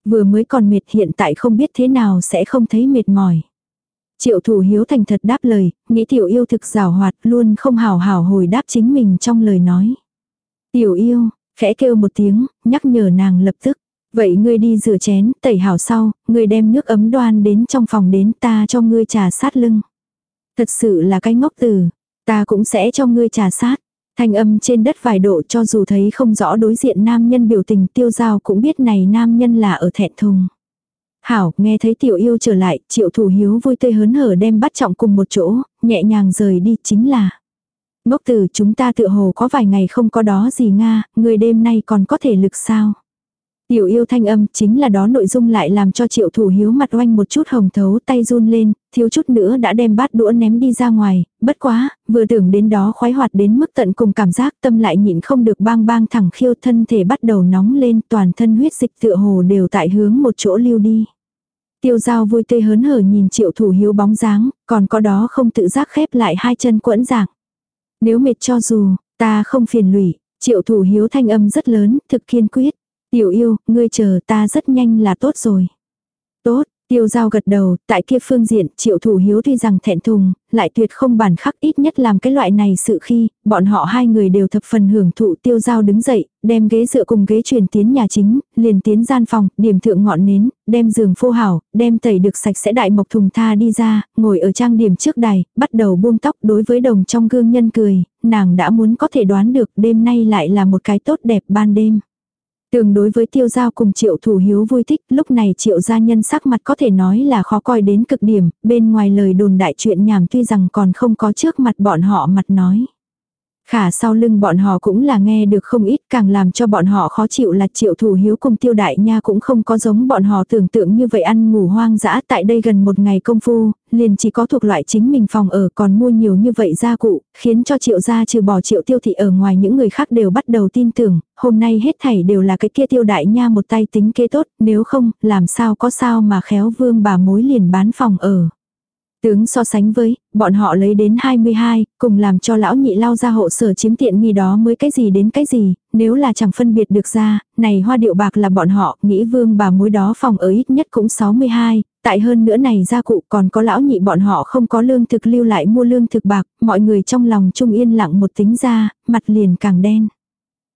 Vừa mới còn mệt hiện tại không biết thế nào sẽ không thấy mệt mỏi. Triệu thủ hiếu thành thật đáp lời, nghĩ tiểu yêu thực rào hoạt luôn không hào hào hồi đáp chính mình trong lời nói. Tiểu yêu, khẽ kêu một tiếng, nhắc nhở nàng lập tức. Vậy ngươi đi rửa chén, tẩy hảo sau, ngươi đem nước ấm đoan đến trong phòng đến ta cho ngươi trà sát lưng. Thật sự là cái ngốc tử, ta cũng sẽ cho ngươi trà sát. Thanh âm trên đất vài độ cho dù thấy không rõ đối diện nam nhân biểu tình tiêu giao cũng biết này nam nhân là ở thẹn thùng. Hảo, nghe thấy tiểu yêu trở lại, triệu thủ hiếu vui tươi hớn hở đem bắt trọng cùng một chỗ, nhẹ nhàng rời đi chính là. Ngốc tử chúng ta tựa hồ có vài ngày không có đó gì Nga, người đêm nay còn có thể lực sao. Tiểu yêu thanh âm chính là đó nội dung lại làm cho triệu thủ hiếu mặt oanh một chút hồng thấu tay run lên, thiếu chút nữa đã đem bát đũa ném đi ra ngoài, bất quá, vừa tưởng đến đó khoái hoạt đến mức tận cùng cảm giác tâm lại nhịn không được bang bang thẳng khiêu thân thể bắt đầu nóng lên toàn thân huyết dịch tựa hồ đều tại hướng một chỗ lưu đi. Tiêu giao vui tươi hớn hở nhìn triệu thủ hiếu bóng dáng, còn có đó không tự giác khép lại hai chân quẫn dạng. Nếu mệt cho dù, ta không phiền lụy, triệu thủ hiếu thanh âm rất lớn, thực kiên quyết. Tiểu yêu, ngươi chờ ta rất nhanh là tốt rồi. Tốt, Tiêu giao gật đầu, tại kia phương diện, triệu thủ hiếu tuy rằng thẹn thùng, lại tuyệt không bản khắc ít nhất làm cái loại này sự khi, bọn họ hai người đều thập phần hưởng thụ tiêu giao đứng dậy, đem ghế dựa cùng ghế truyền tiến nhà chính, liền tiến gian phòng, điểm thượng ngọn nến, đem giường phô hảo, đem tẩy được sạch sẽ đại mộc thùng tha đi ra, ngồi ở trang điểm trước đài, bắt đầu buông tóc đối với đồng trong gương nhân cười, nàng đã muốn có thể đoán được đêm nay lại là một cái tốt đẹp ban đêm. Tương đối với tiêu giao cùng triệu thủ hiếu vui thích, lúc này triệu gia nhân sắc mặt có thể nói là khó coi đến cực điểm, bên ngoài lời đồn đại chuyện nhảm tuy rằng còn không có trước mặt bọn họ mặt nói. Khả sau lưng bọn họ cũng là nghe được không ít càng làm cho bọn họ khó chịu là triệu thủ hiếu cùng tiêu đại nha cũng không có giống bọn họ tưởng tượng như vậy ăn ngủ hoang dã tại đây gần một ngày công phu, liền chỉ có thuộc loại chính mình phòng ở còn mua nhiều như vậy gia cụ, khiến cho triệu gia trừ bỏ triệu tiêu thị ở ngoài những người khác đều bắt đầu tin tưởng, hôm nay hết thảy đều là cái kia tiêu đại nha một tay tính kế tốt, nếu không, làm sao có sao mà khéo vương bà mối liền bán phòng ở. Tướng so sánh với, bọn họ lấy đến 22, cùng làm cho lão nhị lao ra hộ sở chiếm tiện nghi đó mới cái gì đến cái gì, nếu là chẳng phân biệt được ra, này hoa điệu bạc là bọn họ, nghĩ vương bà mối đó phòng ở ít nhất cũng 62, tại hơn nữa này gia cụ còn có lão nhị bọn họ không có lương thực lưu lại mua lương thực bạc, mọi người trong lòng trung yên lặng một tính ra, mặt liền càng đen.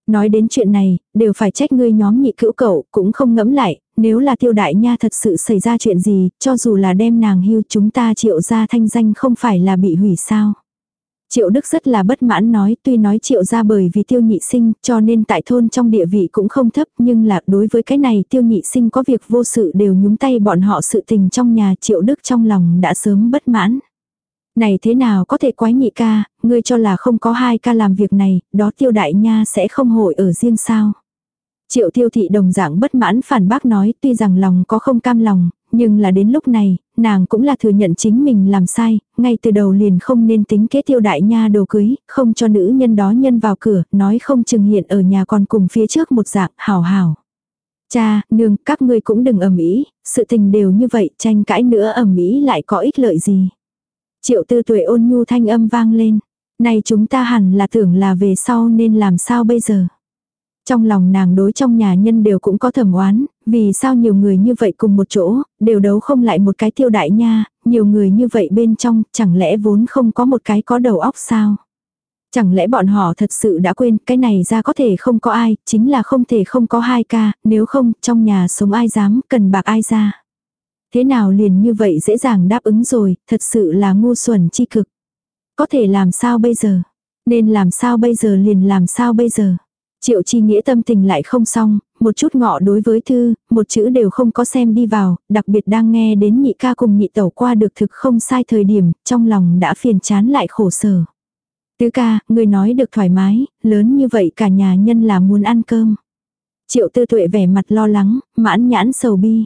Nói đến chuyện này, đều phải trách ngươi nhóm nhị cữu cậu, cũng không ngẫm lại, nếu là tiêu đại nha thật sự xảy ra chuyện gì, cho dù là đem nàng hưu chúng ta triệu ra thanh danh không phải là bị hủy sao. Triệu Đức rất là bất mãn nói tuy nói triệu ra bởi vì tiêu nhị sinh cho nên tại thôn trong địa vị cũng không thấp nhưng là đối với cái này tiêu nhị sinh có việc vô sự đều nhúng tay bọn họ sự tình trong nhà triệu Đức trong lòng đã sớm bất mãn. Này thế nào có thể quái nhị ca, ngươi cho là không có hai ca làm việc này, đó tiêu đại nha sẽ không hội ở riêng sao. Triệu tiêu thị đồng dạng bất mãn phản bác nói tuy rằng lòng có không cam lòng, nhưng là đến lúc này, nàng cũng là thừa nhận chính mình làm sai, ngay từ đầu liền không nên tính kế tiêu đại nha đồ cưới, không cho nữ nhân đó nhân vào cửa, nói không chừng hiện ở nhà còn cùng phía trước một dạng hào hào. Cha, nương, các ngươi cũng đừng ầm ĩ, sự tình đều như vậy, tranh cãi nữa ầm ĩ lại có ích lợi gì. Triệu tư tuổi ôn nhu thanh âm vang lên. Này chúng ta hẳn là tưởng là về sau nên làm sao bây giờ. Trong lòng nàng đối trong nhà nhân đều cũng có thầm oán, vì sao nhiều người như vậy cùng một chỗ, đều đấu không lại một cái tiêu đại nha, nhiều người như vậy bên trong, chẳng lẽ vốn không có một cái có đầu óc sao? Chẳng lẽ bọn họ thật sự đã quên cái này ra có thể không có ai, chính là không thể không có hai ca, nếu không, trong nhà sống ai dám, cần bạc ai ra. Thế nào liền như vậy dễ dàng đáp ứng rồi, thật sự là ngu xuẩn chi cực. Có thể làm sao bây giờ? Nên làm sao bây giờ liền làm sao bây giờ? Triệu chi nghĩa tâm tình lại không xong, một chút ngọ đối với thư, một chữ đều không có xem đi vào, đặc biệt đang nghe đến nhị ca cùng nhị tẩu qua được thực không sai thời điểm, trong lòng đã phiền chán lại khổ sở. Tứ ca, người nói được thoải mái, lớn như vậy cả nhà nhân là muốn ăn cơm. Triệu tư tuệ vẻ mặt lo lắng, mãn nhãn sầu bi.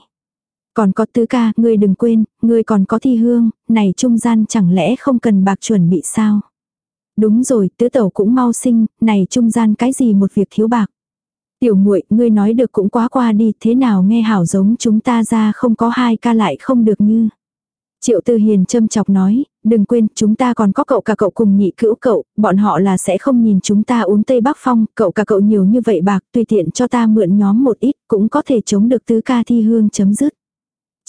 Còn có tứ ca, ngươi đừng quên, ngươi còn có thi hương, này trung gian chẳng lẽ không cần bạc chuẩn bị sao? Đúng rồi, tứ tẩu cũng mau sinh, này trung gian cái gì một việc thiếu bạc. Tiểu muội ngươi nói được cũng quá qua đi, thế nào nghe hảo giống chúng ta ra không có hai ca lại không được như. Triệu Tư Hiền châm chọc nói, Đừng quên, chúng ta còn có cậu cả cậu cùng nhị cữu cậu, bọn họ là sẽ không nhìn chúng ta uống Tây Bắc Phong, cậu cả cậu nhiều như vậy bạc, tùy tiện cho ta mượn nhóm một ít, cũng có thể chống được tứ ca thi hương chấm dứt.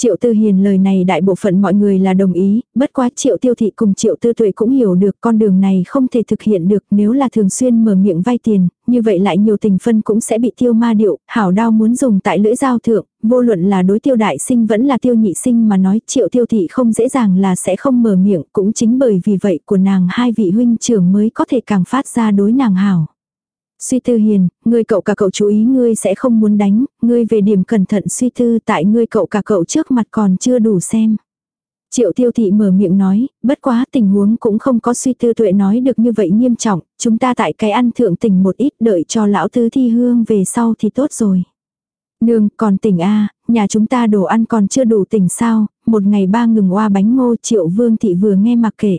Triệu Tư Hiền lời này đại bộ phận mọi người là đồng ý, bất quá Triệu Tiêu Thị cùng Triệu Tư Tuệ cũng hiểu được con đường này không thể thực hiện được nếu là thường xuyên mở miệng vay tiền, như vậy lại nhiều tình phân cũng sẽ bị tiêu ma điệu, hảo đao muốn dùng tại lưỡi giao thượng, vô luận là đối tiêu đại sinh vẫn là tiêu nhị sinh mà nói Triệu Tiêu Thị không dễ dàng là sẽ không mở miệng, cũng chính bởi vì vậy của nàng hai vị huynh trưởng mới có thể càng phát ra đối nàng hảo. Suy tư hiền, ngươi cậu cả cậu chú ý ngươi sẽ không muốn đánh, ngươi về điểm cẩn thận suy tư tại ngươi cậu cả cậu trước mặt còn chưa đủ xem. Triệu tiêu thị mở miệng nói, bất quá tình huống cũng không có suy tư tuệ nói được như vậy nghiêm trọng, chúng ta tại cái ăn thượng tình một ít đợi cho lão tứ thi hương về sau thì tốt rồi. Nương, còn tỉnh A, nhà chúng ta đồ ăn còn chưa đủ tỉnh sao, một ngày ba ngừng oa bánh ngô triệu vương thị vừa nghe mặc kệ.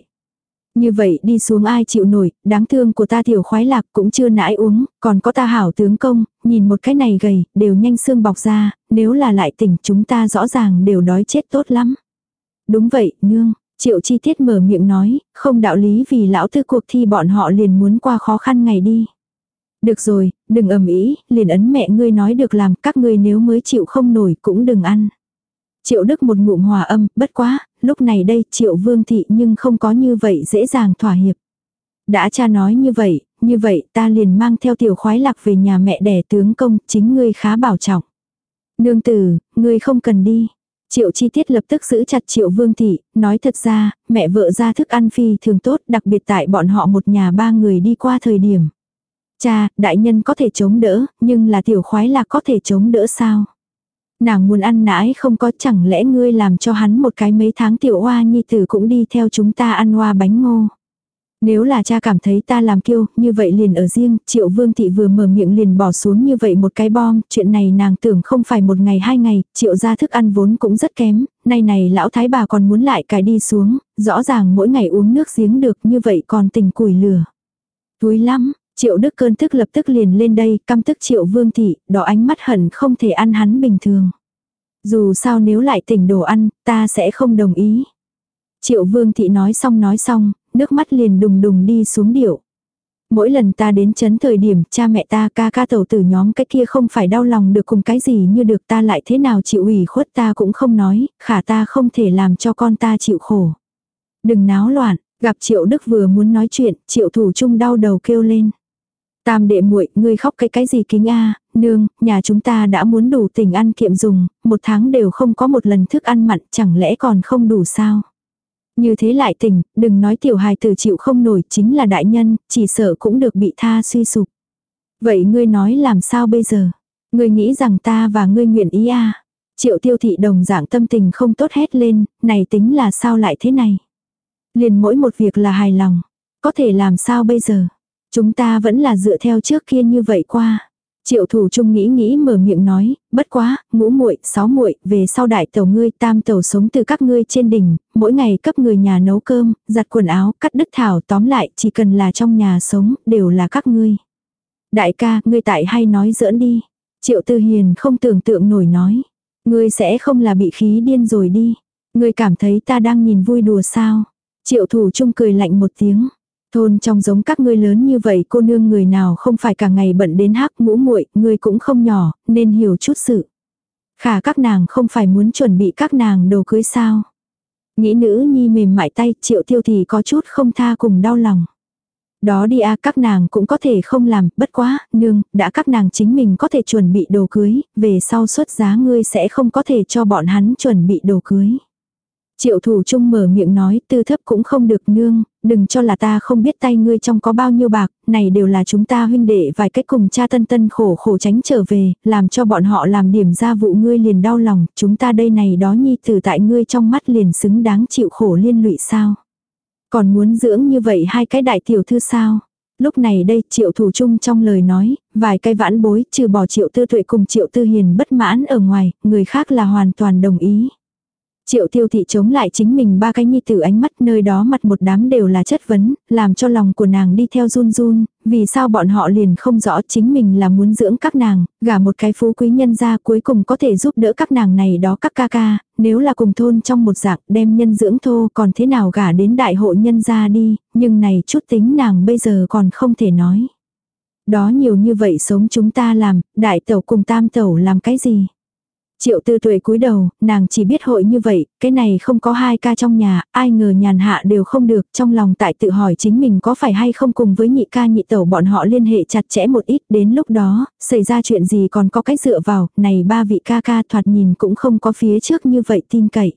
Như vậy đi xuống ai chịu nổi, đáng thương của ta tiểu khoái lạc cũng chưa nãi uống, còn có ta hảo tướng công, nhìn một cái này gầy, đều nhanh xương bọc ra, nếu là lại tỉnh chúng ta rõ ràng đều đói chết tốt lắm. Đúng vậy, nương, triệu chi tiết mở miệng nói, không đạo lý vì lão tư cuộc thi bọn họ liền muốn qua khó khăn ngày đi. Được rồi, đừng ầm ý liền ấn mẹ ngươi nói được làm, các ngươi nếu mới chịu không nổi cũng đừng ăn. Triệu Đức một ngụm hòa âm, bất quá, lúc này đây Triệu Vương Thị nhưng không có như vậy dễ dàng thỏa hiệp. Đã cha nói như vậy, như vậy ta liền mang theo tiểu khoái lạc về nhà mẹ đẻ tướng công, chính ngươi khá bảo trọng. Nương tử, ngươi không cần đi. Triệu chi tiết lập tức giữ chặt triệu vương thị, nói thật ra, mẹ vợ ra thức ăn phi thường tốt, đặc biệt tại bọn họ một nhà ba người đi qua thời điểm. Cha, đại nhân có thể chống đỡ, nhưng là tiểu khoái lạc có thể chống đỡ sao? Nàng muốn ăn nãi không có chẳng lẽ ngươi làm cho hắn một cái mấy tháng tiểu hoa nhi tử cũng đi theo chúng ta ăn hoa bánh ngô. Nếu là cha cảm thấy ta làm kiêu, như vậy liền ở riêng, triệu vương thị vừa mở miệng liền bỏ xuống như vậy một cái bom, chuyện này nàng tưởng không phải một ngày hai ngày, triệu ra thức ăn vốn cũng rất kém, nay này lão thái bà còn muốn lại cái đi xuống, rõ ràng mỗi ngày uống nước giếng được như vậy còn tình củi lửa. Túi lắm, Triệu Đức cơn tức lập tức liền lên đây, căm tức Triệu Vương Thị, đỏ ánh mắt hận không thể ăn hắn bình thường. Dù sao nếu lại tỉnh đồ ăn, ta sẽ không đồng ý. Triệu Vương Thị nói xong nói xong, nước mắt liền đùng đùng đi xuống điệu. Mỗi lần ta đến chấn thời điểm cha mẹ ta ca ca tẩu tử nhóm cái kia không phải đau lòng được cùng cái gì như được ta lại thế nào chịu ủy khuất ta cũng không nói, khả ta không thể làm cho con ta chịu khổ. Đừng náo loạn, gặp Triệu Đức vừa muốn nói chuyện, Triệu Thủ Trung đau đầu kêu lên. Tam đệ muội, ngươi khóc cái cái gì kính a, nương, nhà chúng ta đã muốn đủ tình ăn kiệm dùng, một tháng đều không có một lần thức ăn mặn, chẳng lẽ còn không đủ sao? Như thế lại tỉnh, đừng nói tiểu hài tử chịu không nổi, chính là đại nhân, chỉ sợ cũng được bị tha suy sụp. Vậy ngươi nói làm sao bây giờ? Ngươi nghĩ rằng ta và ngươi nguyện ý a? Triệu tiêu thị đồng dạng tâm tình không tốt hết lên, này tính là sao lại thế này? Liền mỗi một việc là hài lòng, có thể làm sao bây giờ? Chúng ta vẫn là dựa theo trước kia như vậy qua. Triệu thủ trung nghĩ nghĩ mở miệng nói, bất quá, ngũ muội, sáu muội, về sau đại tàu ngươi tam tàu sống từ các ngươi trên đỉnh, mỗi ngày cấp người nhà nấu cơm, giặt quần áo, cắt đứt thảo tóm lại, chỉ cần là trong nhà sống, đều là các ngươi. Đại ca, ngươi tại hay nói giỡn đi. Triệu tư hiền không tưởng tượng nổi nói. Ngươi sẽ không là bị khí điên rồi đi. Ngươi cảm thấy ta đang nhìn vui đùa sao. Triệu thủ trung cười lạnh một tiếng. Thôn trong giống các ngươi lớn như vậy cô nương người nào không phải cả ngày bận đến hắc ngũ muội, ngươi cũng không nhỏ, nên hiểu chút sự. Khả các nàng không phải muốn chuẩn bị các nàng đồ cưới sao. Nghĩ nữ nhi mềm mại tay triệu tiêu thì có chút không tha cùng đau lòng. Đó đi a các nàng cũng có thể không làm, bất quá, nương, đã các nàng chính mình có thể chuẩn bị đồ cưới, về sau xuất giá ngươi sẽ không có thể cho bọn hắn chuẩn bị đồ cưới. Triệu thủ trung mở miệng nói tư thấp cũng không được nương, đừng cho là ta không biết tay ngươi trong có bao nhiêu bạc, này đều là chúng ta huynh đệ vài cách cùng cha tân tân khổ khổ tránh trở về, làm cho bọn họ làm điểm ra vụ ngươi liền đau lòng, chúng ta đây này đó nhi tử tại ngươi trong mắt liền xứng đáng chịu khổ liên lụy sao. Còn muốn dưỡng như vậy hai cái đại tiểu thư sao? Lúc này đây triệu thủ trung trong lời nói, vài cái vãn bối trừ bỏ triệu tư tuệ cùng triệu tư hiền bất mãn ở ngoài, người khác là hoàn toàn đồng ý. Triệu tiêu thị chống lại chính mình ba cái nhi tử ánh mắt nơi đó mặt một đám đều là chất vấn, làm cho lòng của nàng đi theo run run, vì sao bọn họ liền không rõ chính mình là muốn dưỡng các nàng, gả một cái phú quý nhân ra cuối cùng có thể giúp đỡ các nàng này đó các ca ca, nếu là cùng thôn trong một dạng đem nhân dưỡng thô còn thế nào gả đến đại hộ nhân ra đi, nhưng này chút tính nàng bây giờ còn không thể nói. Đó nhiều như vậy sống chúng ta làm, đại tẩu cùng tam tẩu làm cái gì? Triệu tư tuệ cúi đầu, nàng chỉ biết hội như vậy, cái này không có hai ca trong nhà, ai ngờ nhàn hạ đều không được, trong lòng tại tự hỏi chính mình có phải hay không cùng với nhị ca nhị tẩu bọn họ liên hệ chặt chẽ một ít, đến lúc đó, xảy ra chuyện gì còn có cách dựa vào, này ba vị ca ca thoạt nhìn cũng không có phía trước như vậy tin cậy.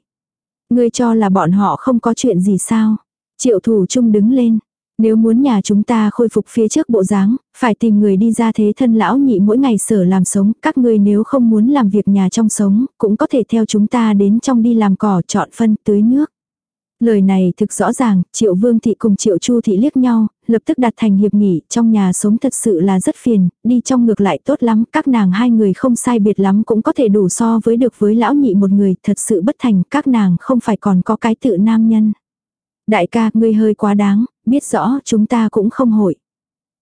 Ngươi cho là bọn họ không có chuyện gì sao? Triệu thủ trung đứng lên, nếu muốn nhà chúng ta khôi phục phía trước bộ dáng, phải tìm người đi ra thế thân lão nhị mỗi ngày sở làm sống, các ngươi nếu không muốn làm việc nhà trong sống, cũng có thể theo chúng ta đến trong đi làm cỏ chọn phân tưới nước. Lời này thực rõ ràng, triệu vương thị cùng triệu chu thị liếc nhau, lập tức đặt thành hiệp nghỉ, trong nhà sống thật sự là rất phiền, đi trong ngược lại tốt lắm, các nàng hai người không sai biệt lắm cũng có thể đủ so với được với lão nhị một người, thật sự bất thành, các nàng không phải còn có cái tự nam nhân. Đại ca, ngươi hơi quá đáng, biết rõ chúng ta cũng không hội.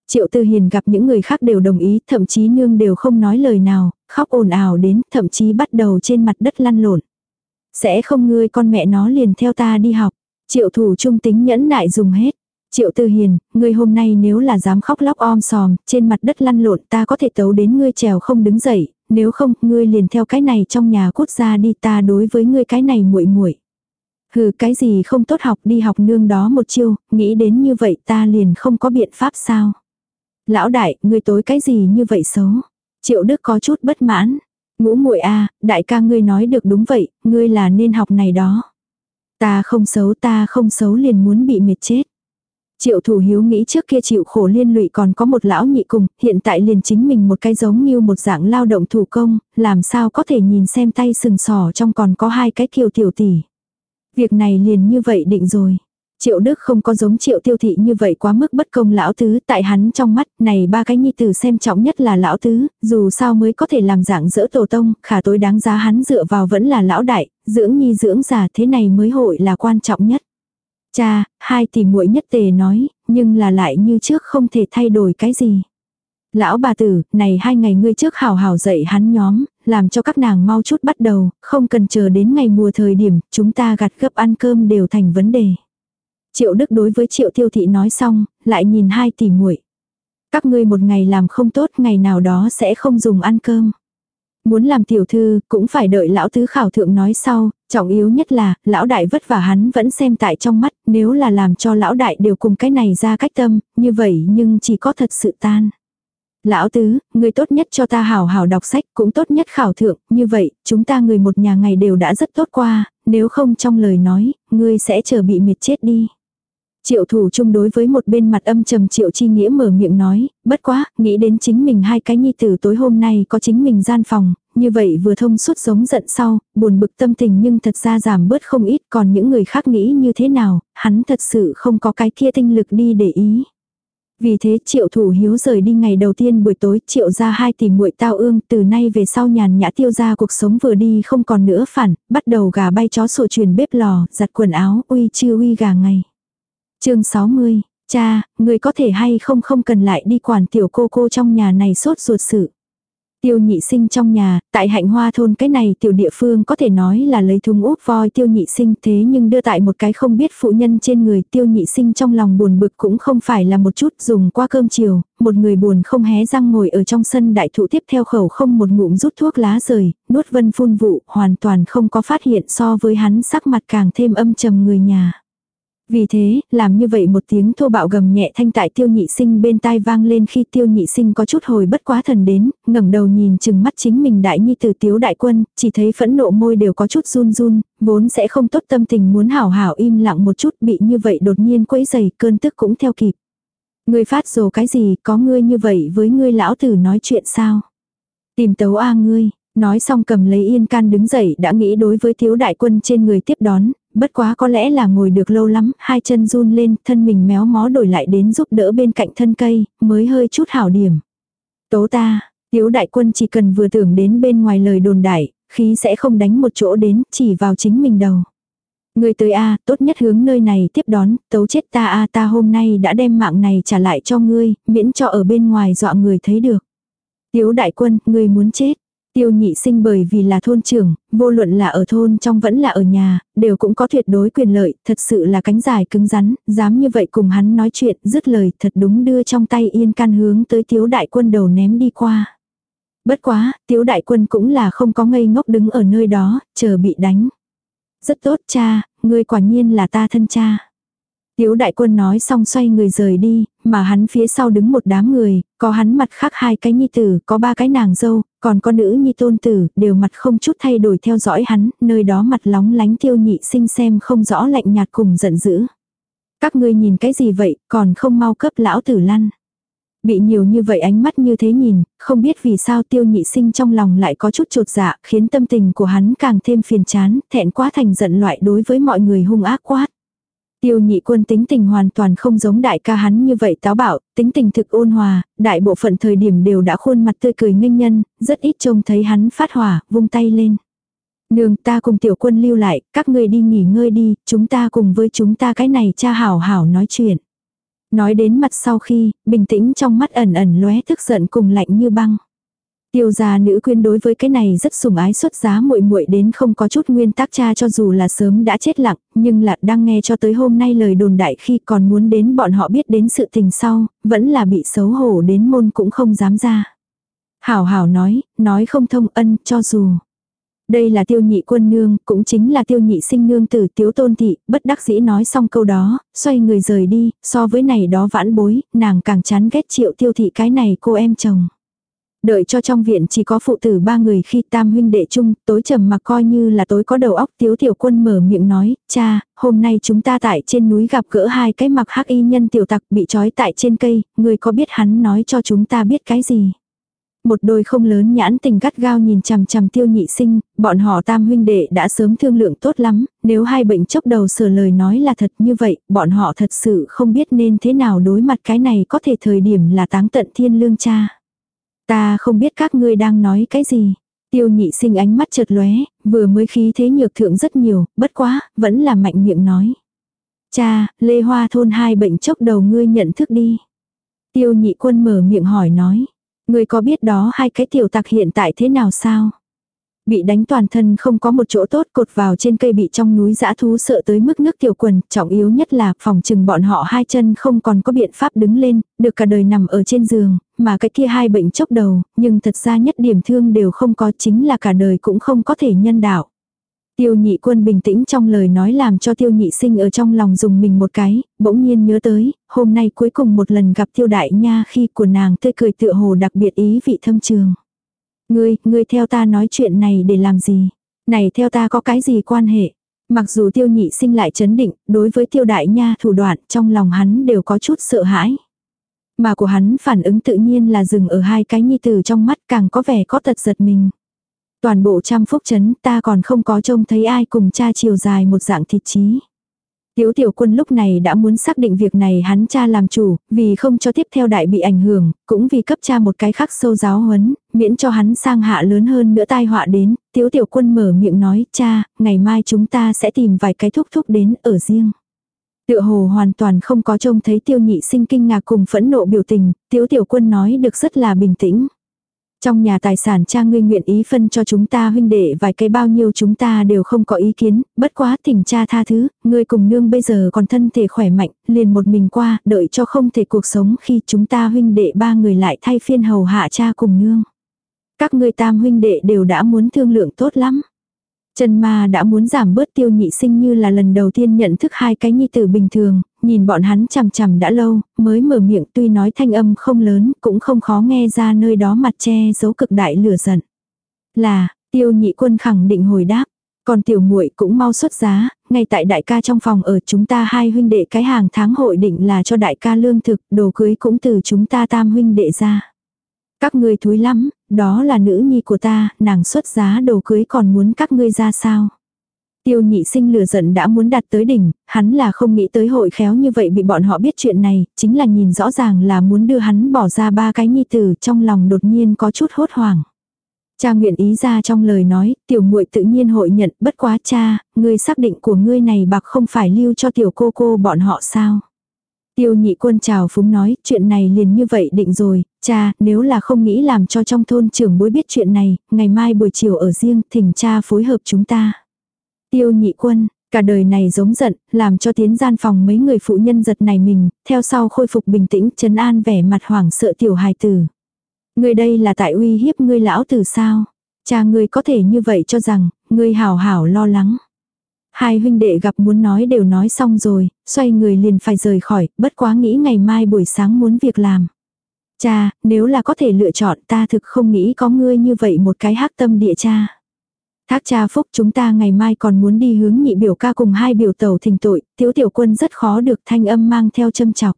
Triệu Tư Hiền gặp những người khác đều đồng ý, thậm chí nương đều không nói lời nào, khóc ồn ào đến, thậm chí bắt đầu trên mặt đất lăn lộn. Sẽ không ngươi con mẹ nó liền theo ta đi học. Triệu thủ trung tính nhẫn nại dùng hết. Triệu Tư Hiền, ngươi hôm nay nếu là dám khóc lóc om sòm, trên mặt đất lăn lộn ta có thể tấu đến ngươi trèo không đứng dậy, nếu không, ngươi liền theo cái này trong nhà cút ra đi ta đối với ngươi cái này muội muội. Hừ cái gì không tốt học đi học nương đó một chiêu, nghĩ đến như vậy ta liền không có biện pháp sao. Lão đại, ngươi tối cái gì như vậy xấu. Triệu Đức có chút bất mãn. Ngũ muội a, đại ca ngươi nói được đúng vậy, ngươi là nên học này đó. Ta không xấu ta không xấu liền muốn bị mệt chết. Triệu thủ hiếu nghĩ trước kia chịu khổ liên lụy còn có một lão nhị cùng, hiện tại liền chính mình một cái giống như một dạng lao động thủ công, làm sao có thể nhìn xem tay sừng sỏ trong còn có hai cái kiều tiểu tỷ. Việc này liền như vậy định rồi. Triệu Đức không có giống triệu tiêu thị như vậy quá mức bất công lão tứ, tại hắn trong mắt này ba cái nhi tử xem trọng nhất là lão tứ, dù sao mới có thể làm dạng dỡ tổ tông, khả tối đáng giá hắn dựa vào vẫn là lão đại, dưỡng nhi dưỡng già thế này mới hội là quan trọng nhất. Cha, hai tỷ muội nhất tề nói, nhưng là lại như trước không thể thay đổi cái gì. Lão bà tử, này hai ngày ngươi trước hào hào dạy hắn nhóm, làm cho các nàng mau chút bắt đầu, không cần chờ đến ngày mùa thời điểm, chúng ta gặt gấp ăn cơm đều thành vấn đề. Triệu Đức đối với Triệu Tiêu Thị nói xong, lại nhìn hai tỷ muội. Các ngươi một ngày làm không tốt, ngày nào đó sẽ không dùng ăn cơm. Muốn làm tiểu thư, cũng phải đợi lão tứ khảo thượng nói sau, trọng yếu nhất là, lão đại vất vả hắn vẫn xem tại trong mắt, nếu là làm cho lão đại đều cùng cái này ra cách tâm, như vậy nhưng chỉ có thật sự tan. Lão tứ, người tốt nhất cho ta hảo hảo đọc sách, cũng tốt nhất khảo thượng, như vậy, chúng ta người một nhà ngày đều đã rất tốt qua, nếu không trong lời nói, ngươi sẽ chờ bị mệt chết đi. Triệu thủ chung đối với một bên mặt âm trầm triệu chi nghĩa mở miệng nói, bất quá, nghĩ đến chính mình hai cái nhi tử tối hôm nay có chính mình gian phòng, như vậy vừa thông suốt giống giận sau, buồn bực tâm tình nhưng thật ra giảm bớt không ít còn những người khác nghĩ như thế nào, hắn thật sự không có cái kia tinh lực đi để ý. Vì thế triệu thủ hiếu rời đi ngày đầu tiên buổi tối triệu ra hai tỷ muội tao ương từ nay về sau nhàn nhã tiêu ra cuộc sống vừa đi không còn nữa phản, bắt đầu gà bay chó sổ truyền bếp lò, giặt quần áo, uy chưa uy gà ngày. chương 60, cha, người có thể hay không không cần lại đi quản tiểu cô cô trong nhà này sốt ruột sự. Tiêu nhị sinh trong nhà, tại hạnh hoa thôn cái này tiểu địa phương có thể nói là lấy thùng úp voi tiêu nhị sinh thế nhưng đưa tại một cái không biết phụ nhân trên người tiêu nhị sinh trong lòng buồn bực cũng không phải là một chút dùng qua cơm chiều, một người buồn không hé răng ngồi ở trong sân đại thụ tiếp theo khẩu không một ngụm rút thuốc lá rời, nuốt vân phun vụ, hoàn toàn không có phát hiện so với hắn sắc mặt càng thêm âm trầm người nhà. Vì thế, làm như vậy một tiếng thô bạo gầm nhẹ thanh tại tiêu nhị sinh bên tai vang lên khi tiêu nhị sinh có chút hồi bất quá thần đến, ngẩng đầu nhìn chừng mắt chính mình đại nhi từ tiếu đại quân, chỉ thấy phẫn nộ môi đều có chút run run, vốn sẽ không tốt tâm tình muốn hảo hảo im lặng một chút bị như vậy đột nhiên quấy dày cơn tức cũng theo kịp. Ngươi phát rồ cái gì có ngươi như vậy với ngươi lão tử nói chuyện sao? Tìm tấu a ngươi, Nói xong cầm lấy yên can đứng dậy đã nghĩ đối với thiếu đại quân trên người tiếp đón, bất quá có lẽ là ngồi được lâu lắm, hai chân run lên, thân mình méo mó đổi lại đến giúp đỡ bên cạnh thân cây, mới hơi chút hảo điểm. Tố ta, Tiếu đại quân chỉ cần vừa tưởng đến bên ngoài lời đồn đại, khí sẽ không đánh một chỗ đến, chỉ vào chính mình đầu. Người tới A, tốt nhất hướng nơi này tiếp đón, tấu chết ta A ta hôm nay đã đem mạng này trả lại cho ngươi, miễn cho ở bên ngoài dọa người thấy được. Tiếu đại quân, ngươi muốn chết. Tiêu nhị sinh bởi vì là thôn trưởng, vô luận là ở thôn trong vẫn là ở nhà, đều cũng có tuyệt đối quyền lợi, thật sự là cánh dài cứng rắn, dám như vậy cùng hắn nói chuyện, dứt lời thật đúng đưa trong tay yên can hướng tới tiếu đại quân đầu ném đi qua. Bất quá, tiếu đại quân cũng là không có ngây ngốc đứng ở nơi đó, chờ bị đánh. Rất tốt cha, ngươi quả nhiên là ta thân cha. Tiếu đại quân nói xong xoay người rời đi, mà hắn phía sau đứng một đám người, có hắn mặt khác hai cái nhi tử, có ba cái nàng dâu, còn có nữ nhi tôn tử, đều mặt không chút thay đổi theo dõi hắn, nơi đó mặt lóng lánh tiêu nhị sinh xem không rõ lạnh nhạt cùng giận dữ. Các ngươi nhìn cái gì vậy, còn không mau cấp lão tử lăn. Bị nhiều như vậy ánh mắt như thế nhìn, không biết vì sao tiêu nhị sinh trong lòng lại có chút trột dạ, khiến tâm tình của hắn càng thêm phiền chán, thẹn quá thành giận loại đối với mọi người hung ác quát. Tiêu nhị quân tính tình hoàn toàn không giống đại ca hắn như vậy táo bạo, tính tình thực ôn hòa, đại bộ phận thời điểm đều đã khuôn mặt tươi cười nghênh nhân, rất ít trông thấy hắn phát hỏa, vung tay lên. Nương ta cùng tiểu quân lưu lại, các ngươi đi nghỉ ngơi đi, chúng ta cùng với chúng ta cái này cha hảo hảo nói chuyện. Nói đến mặt sau khi, bình tĩnh trong mắt ẩn ẩn lóe tức giận cùng lạnh như băng. Tiêu gia nữ quyên đối với cái này rất sủng ái xuất giá muội muội đến không có chút nguyên tắc cha cho dù là sớm đã chết lặng, nhưng là đang nghe cho tới hôm nay lời đồn đại khi còn muốn đến bọn họ biết đến sự tình sau, vẫn là bị xấu hổ đến môn cũng không dám ra. Hảo hảo nói, nói không thông ân cho dù. Đây là tiêu nhị quân nương, cũng chính là tiêu nhị sinh nương tử tiếu tôn thị, bất đắc dĩ nói xong câu đó, xoay người rời đi, so với này đó vãn bối, nàng càng chán ghét triệu tiêu thị cái này cô em chồng. Đợi cho trong viện chỉ có phụ tử ba người khi tam huynh đệ chung, tối trầm mặc coi như là tối có đầu óc tiếu tiểu quân mở miệng nói, cha, hôm nay chúng ta tại trên núi gặp gỡ hai cái mặc hắc y nhân tiểu tặc bị trói tại trên cây, người có biết hắn nói cho chúng ta biết cái gì? Một đôi không lớn nhãn tình gắt gao nhìn chằm chằm tiêu nhị sinh, bọn họ tam huynh đệ đã sớm thương lượng tốt lắm, nếu hai bệnh chốc đầu sửa lời nói là thật như vậy, bọn họ thật sự không biết nên thế nào đối mặt cái này có thể thời điểm là táng tận thiên lương cha. Ta không biết các ngươi đang nói cái gì. Tiêu nhị sinh ánh mắt chợt lóe, vừa mới khí thế nhược thượng rất nhiều, bất quá, vẫn là mạnh miệng nói. Cha, Lê Hoa thôn hai bệnh chốc đầu ngươi nhận thức đi. Tiêu nhị quân mở miệng hỏi nói. Ngươi có biết đó hai cái tiểu tặc hiện tại thế nào sao? Bị đánh toàn thân không có một chỗ tốt cột vào trên cây bị trong núi dã thú sợ tới mức nước tiểu quần, trọng yếu nhất là phòng trừng bọn họ hai chân không còn có biện pháp đứng lên, được cả đời nằm ở trên giường, mà cái kia hai bệnh chốc đầu, nhưng thật ra nhất điểm thương đều không có chính là cả đời cũng không có thể nhân đạo. Tiêu nhị quân bình tĩnh trong lời nói làm cho tiêu nhị sinh ở trong lòng dùng mình một cái, bỗng nhiên nhớ tới, hôm nay cuối cùng một lần gặp tiêu đại nha khi của nàng tươi cười tựa hồ đặc biệt ý vị thâm trường. Ngươi, ngươi theo ta nói chuyện này để làm gì? Này theo ta có cái gì quan hệ? Mặc dù tiêu nhị sinh lại chấn định, đối với tiêu đại nha thủ đoạn trong lòng hắn đều có chút sợ hãi. Mà của hắn phản ứng tự nhiên là dừng ở hai cái nhi tử trong mắt càng có vẻ có tật giật mình. Toàn bộ trăm phúc chấn ta còn không có trông thấy ai cùng cha chiều dài một dạng thịt chí. Tiếu tiểu quân lúc này đã muốn xác định việc này hắn cha làm chủ, vì không cho tiếp theo đại bị ảnh hưởng, cũng vì cấp cha một cái khắc sâu giáo huấn, miễn cho hắn sang hạ lớn hơn nữa tai họa đến, tiếu tiểu quân mở miệng nói, cha, ngày mai chúng ta sẽ tìm vài cái thúc thúc đến ở riêng. Tựa hồ hoàn toàn không có trông thấy tiêu nhị sinh kinh ngạc cùng phẫn nộ biểu tình, tiếu tiểu quân nói được rất là bình tĩnh. Trong nhà tài sản cha ngươi nguyện ý phân cho chúng ta huynh đệ vài cái bao nhiêu chúng ta đều không có ý kiến, bất quá thỉnh cha tha thứ, ngươi cùng nương bây giờ còn thân thể khỏe mạnh, liền một mình qua, đợi cho không thể cuộc sống khi chúng ta huynh đệ ba người lại thay phiên hầu hạ cha cùng nương. Các ngươi tam huynh đệ đều đã muốn thương lượng tốt lắm. Trần ma đã muốn giảm bớt tiêu nhị sinh như là lần đầu tiên nhận thức hai cái nhi tử bình thường, nhìn bọn hắn chằm chằm đã lâu, mới mở miệng tuy nói thanh âm không lớn, cũng không khó nghe ra nơi đó mặt che giấu cực đại lửa giận. Là, tiêu nhị quân khẳng định hồi đáp, còn tiểu muội cũng mau xuất giá, ngay tại đại ca trong phòng ở chúng ta hai huynh đệ cái hàng tháng hội định là cho đại ca lương thực, đồ cưới cũng từ chúng ta tam huynh đệ ra. Các ngươi thúi lắm, đó là nữ nhi của ta, nàng xuất giá đồ cưới còn muốn các ngươi ra sao. Tiêu nhị sinh lừa giận đã muốn đạt tới đỉnh, hắn là không nghĩ tới hội khéo như vậy bị bọn họ biết chuyện này, chính là nhìn rõ ràng là muốn đưa hắn bỏ ra ba cái nhi tử trong lòng đột nhiên có chút hốt hoảng. Cha nguyện ý ra trong lời nói, tiểu muội tự nhiên hội nhận, bất quá cha, ngươi xác định của ngươi này bạc không phải lưu cho tiểu cô cô bọn họ sao. Tiêu nhị quân chào phúng nói, chuyện này liền như vậy định rồi, cha, nếu là không nghĩ làm cho trong thôn trưởng bối biết chuyện này, ngày mai buổi chiều ở riêng, thỉnh cha phối hợp chúng ta. Tiêu nhị quân, cả đời này giống giận, làm cho tiến gian phòng mấy người phụ nhân giật này mình, theo sau khôi phục bình tĩnh, trấn an vẻ mặt hoảng sợ tiểu hài tử. Người đây là tại uy hiếp ngươi lão tử sao? Cha ngươi có thể như vậy cho rằng, ngươi hảo hảo lo lắng. Hai huynh đệ gặp muốn nói đều nói xong rồi, xoay người liền phải rời khỏi, bất quá nghĩ ngày mai buổi sáng muốn việc làm. Cha, nếu là có thể lựa chọn ta thực không nghĩ có ngươi như vậy một cái hắc tâm địa cha. Thác cha phúc chúng ta ngày mai còn muốn đi hướng nhị biểu ca cùng hai biểu tẩu thình tội, thiếu tiểu quân rất khó được thanh âm mang theo châm chọc.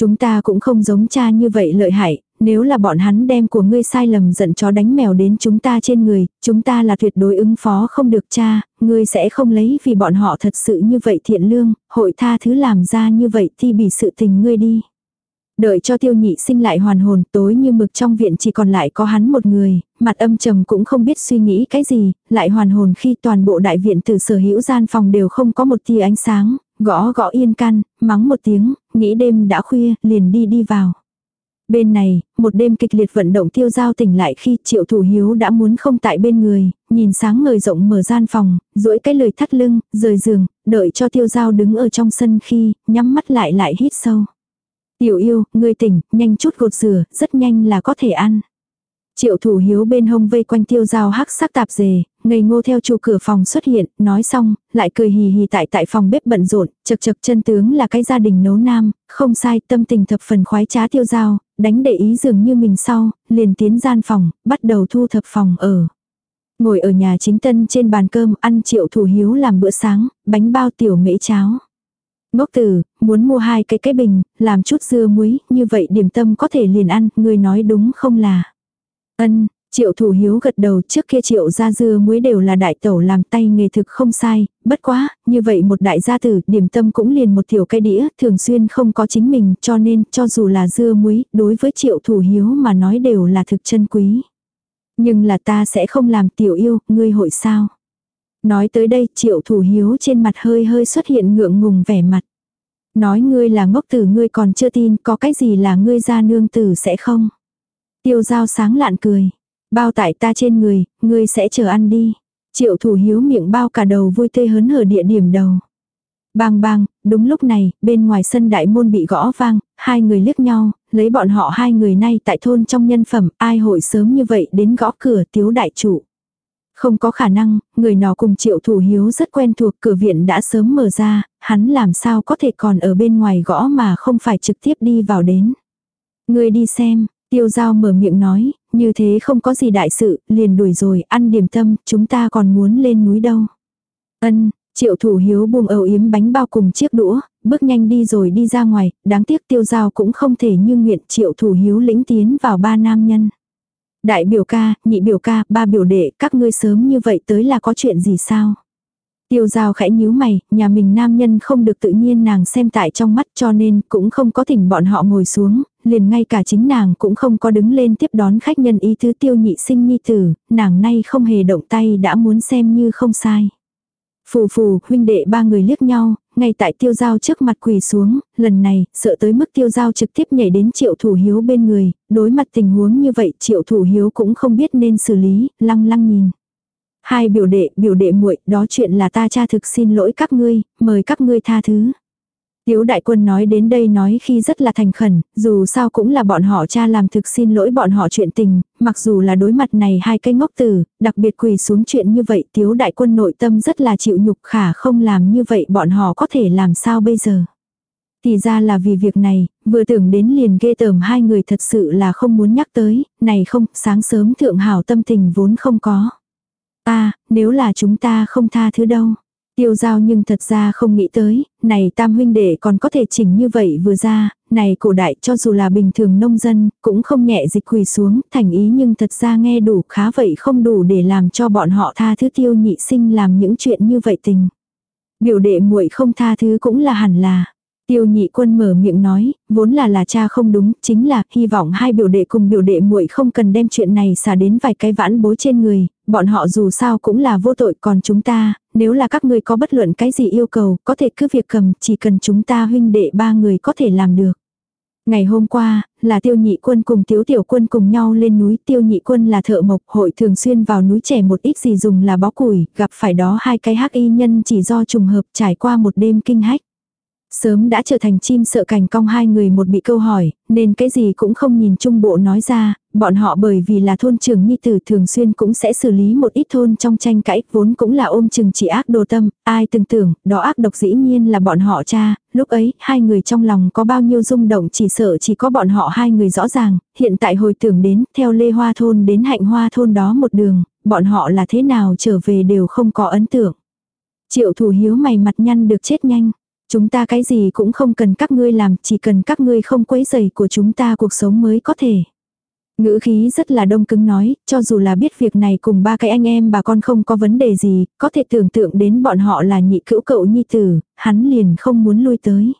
Chúng ta cũng không giống cha như vậy lợi hại, nếu là bọn hắn đem của ngươi sai lầm giận chó đánh mèo đến chúng ta trên người, chúng ta là tuyệt đối ứng phó không được cha, ngươi sẽ không lấy vì bọn họ thật sự như vậy thiện lương, hội tha thứ làm ra như vậy thì bị sự tình ngươi đi. Đợi cho tiêu nhị sinh lại hoàn hồn tối như mực trong viện chỉ còn lại có hắn một người, mặt âm trầm cũng không biết suy nghĩ cái gì, lại hoàn hồn khi toàn bộ đại viện từ sở hữu gian phòng đều không có một tia ánh sáng, gõ gõ yên căn, mắng một tiếng, nghĩ đêm đã khuya, liền đi đi vào. Bên này, một đêm kịch liệt vận động tiêu giao tỉnh lại khi triệu thủ hiếu đã muốn không tại bên người, nhìn sáng ngời rộng mở gian phòng, duỗi cái lời thắt lưng, rời giường, đợi cho tiêu giao đứng ở trong sân khi, nhắm mắt lại lại hít sâu. Tiểu yêu, ngươi tỉnh, nhanh chút gột rửa, rất nhanh là có thể ăn. Triệu thủ hiếu bên hông vây quanh tiêu dao hắc sắc tạp dề, ngây ngô theo chu cửa phòng xuất hiện, nói xong, lại cười hì hì tại tại phòng bếp bận rộn, chật chật chân tướng là cái gia đình nấu nam, không sai, tâm tình thập phần khoái trá tiêu dao, đánh để ý dường như mình sau, liền tiến gian phòng, bắt đầu thu thập phòng ở. Ngồi ở nhà chính tân trên bàn cơm ăn triệu thủ hiếu làm bữa sáng, bánh bao tiểu mễ cháo. Ngốc tử, muốn mua hai cái cái bình, làm chút dưa muối, như vậy điểm tâm có thể liền ăn, người nói đúng không là. Ân, triệu thủ hiếu gật đầu trước kia triệu gia dưa muối đều là đại tẩu làm tay nghề thực không sai, bất quá, như vậy một đại gia tử, điểm tâm cũng liền một tiểu cái đĩa, thường xuyên không có chính mình, cho nên, cho dù là dưa muối, đối với triệu thủ hiếu mà nói đều là thực chân quý. Nhưng là ta sẽ không làm tiểu yêu, ngươi hội sao? Nói tới đây triệu thủ hiếu trên mặt hơi hơi xuất hiện ngượng ngùng vẻ mặt. Nói ngươi là ngốc tử ngươi còn chưa tin có cái gì là ngươi ra nương tử sẽ không. Tiêu giao sáng lạn cười. Bao tại ta trên người, ngươi sẽ chờ ăn đi. Triệu thủ hiếu miệng bao cả đầu vui tê hớn hở địa điểm đầu. Bang bang, đúng lúc này, bên ngoài sân đại môn bị gõ vang, hai người liếc nhau, lấy bọn họ hai người nay tại thôn trong nhân phẩm, ai hội sớm như vậy đến gõ cửa tiếu đại chủ. Không có khả năng, người nó cùng triệu thủ hiếu rất quen thuộc cửa viện đã sớm mở ra, hắn làm sao có thể còn ở bên ngoài gõ mà không phải trực tiếp đi vào đến. Người đi xem, tiêu giao mở miệng nói, như thế không có gì đại sự, liền đuổi rồi, ăn điểm tâm, chúng ta còn muốn lên núi đâu. Ân, triệu thủ hiếu buông âu yếm bánh bao cùng chiếc đũa, bước nhanh đi rồi đi ra ngoài, đáng tiếc tiêu giao cũng không thể như nguyện triệu thủ hiếu lĩnh tiến vào ba nam nhân. Đại biểu ca, nhị biểu ca, ba biểu đệ, các ngươi sớm như vậy tới là có chuyện gì sao? Tiêu giao khẽ nhíu mày, nhà mình nam nhân không được tự nhiên nàng xem tại trong mắt cho nên cũng không có thỉnh bọn họ ngồi xuống, liền ngay cả chính nàng cũng không có đứng lên tiếp đón khách nhân ý thứ tiêu nhị sinh nhi tử, nàng nay không hề động tay đã muốn xem như không sai. Phù phù, huynh đệ ba người liếc nhau, ngay tại tiêu giao trước mặt quỳ xuống, lần này, sợ tới mức tiêu giao trực tiếp nhảy đến triệu thủ hiếu bên người, đối mặt tình huống như vậy triệu thủ hiếu cũng không biết nên xử lý, lăng lăng nhìn. Hai biểu đệ, biểu đệ muội đó chuyện là ta cha thực xin lỗi các ngươi, mời các ngươi tha thứ. Tiếu đại quân nói đến đây nói khi rất là thành khẩn, dù sao cũng là bọn họ cha làm thực xin lỗi bọn họ chuyện tình, mặc dù là đối mặt này hai cái ngốc tử, đặc biệt quỳ xuống chuyện như vậy tiếu đại quân nội tâm rất là chịu nhục khả không làm như vậy bọn họ có thể làm sao bây giờ. Thì ra là vì việc này, vừa tưởng đến liền ghê tởm hai người thật sự là không muốn nhắc tới, này không, sáng sớm thượng hảo tâm tình vốn không có. ta nếu là chúng ta không tha thứ đâu. Tiêu giao nhưng thật ra không nghĩ tới, này tam huynh đệ còn có thể chỉnh như vậy vừa ra, này cổ đại cho dù là bình thường nông dân, cũng không nhẹ dịch quỳ xuống, thành ý nhưng thật ra nghe đủ khá vậy không đủ để làm cho bọn họ tha thứ tiêu nhị sinh làm những chuyện như vậy tình. Biểu đệ muội không tha thứ cũng là hẳn là. Tiêu nhị quân mở miệng nói, vốn là là cha không đúng, chính là hy vọng hai biểu đệ cùng biểu đệ muội không cần đem chuyện này xả đến vài cái vãn bối trên người, bọn họ dù sao cũng là vô tội còn chúng ta, nếu là các ngươi có bất luận cái gì yêu cầu, có thể cứ việc cầm, chỉ cần chúng ta huynh đệ ba người có thể làm được. Ngày hôm qua, là tiêu nhị quân cùng tiếu tiểu quân cùng nhau lên núi. Tiêu nhị quân là thợ mộc hội thường xuyên vào núi trẻ một ít gì dùng là bó củi, gặp phải đó hai cái hắc y nhân chỉ do trùng hợp trải qua một đêm kinh hách. Sớm đã trở thành chim sợ cảnh cong hai người một bị câu hỏi, nên cái gì cũng không nhìn trung bộ nói ra, bọn họ bởi vì là thôn trưởng nhi tử thường xuyên cũng sẽ xử lý một ít thôn trong tranh cãi, vốn cũng là ôm chừng chỉ ác đồ tâm, ai từng tưởng, đó ác độc dĩ nhiên là bọn họ cha, lúc ấy, hai người trong lòng có bao nhiêu rung động chỉ sợ chỉ có bọn họ hai người rõ ràng, hiện tại hồi tưởng đến, theo Lê Hoa thôn đến hạnh hoa thôn đó một đường, bọn họ là thế nào trở về đều không có ấn tượng. Triệu thủ hiếu mày mặt nhăn được chết nhanh. Chúng ta cái gì cũng không cần các ngươi làm, chỉ cần các ngươi không quấy rầy của chúng ta cuộc sống mới có thể. Ngữ khí rất là đông cứng nói, cho dù là biết việc này cùng ba cái anh em bà con không có vấn đề gì, có thể tưởng tượng đến bọn họ là nhị cữu cậu nhi tử, hắn liền không muốn lui tới.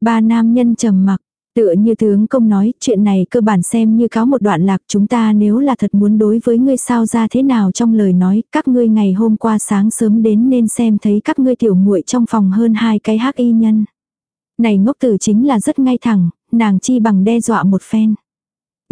Ba nam nhân trầm mặc, Tựa như tướng công nói, chuyện này cơ bản xem như cáo một đoạn lạc chúng ta nếu là thật muốn đối với ngươi sao ra thế nào trong lời nói, các ngươi ngày hôm qua sáng sớm đến nên xem thấy các ngươi tiểu muội trong phòng hơn hai cái hắc y nhân. Này ngốc tử chính là rất ngay thẳng, nàng chi bằng đe dọa một phen.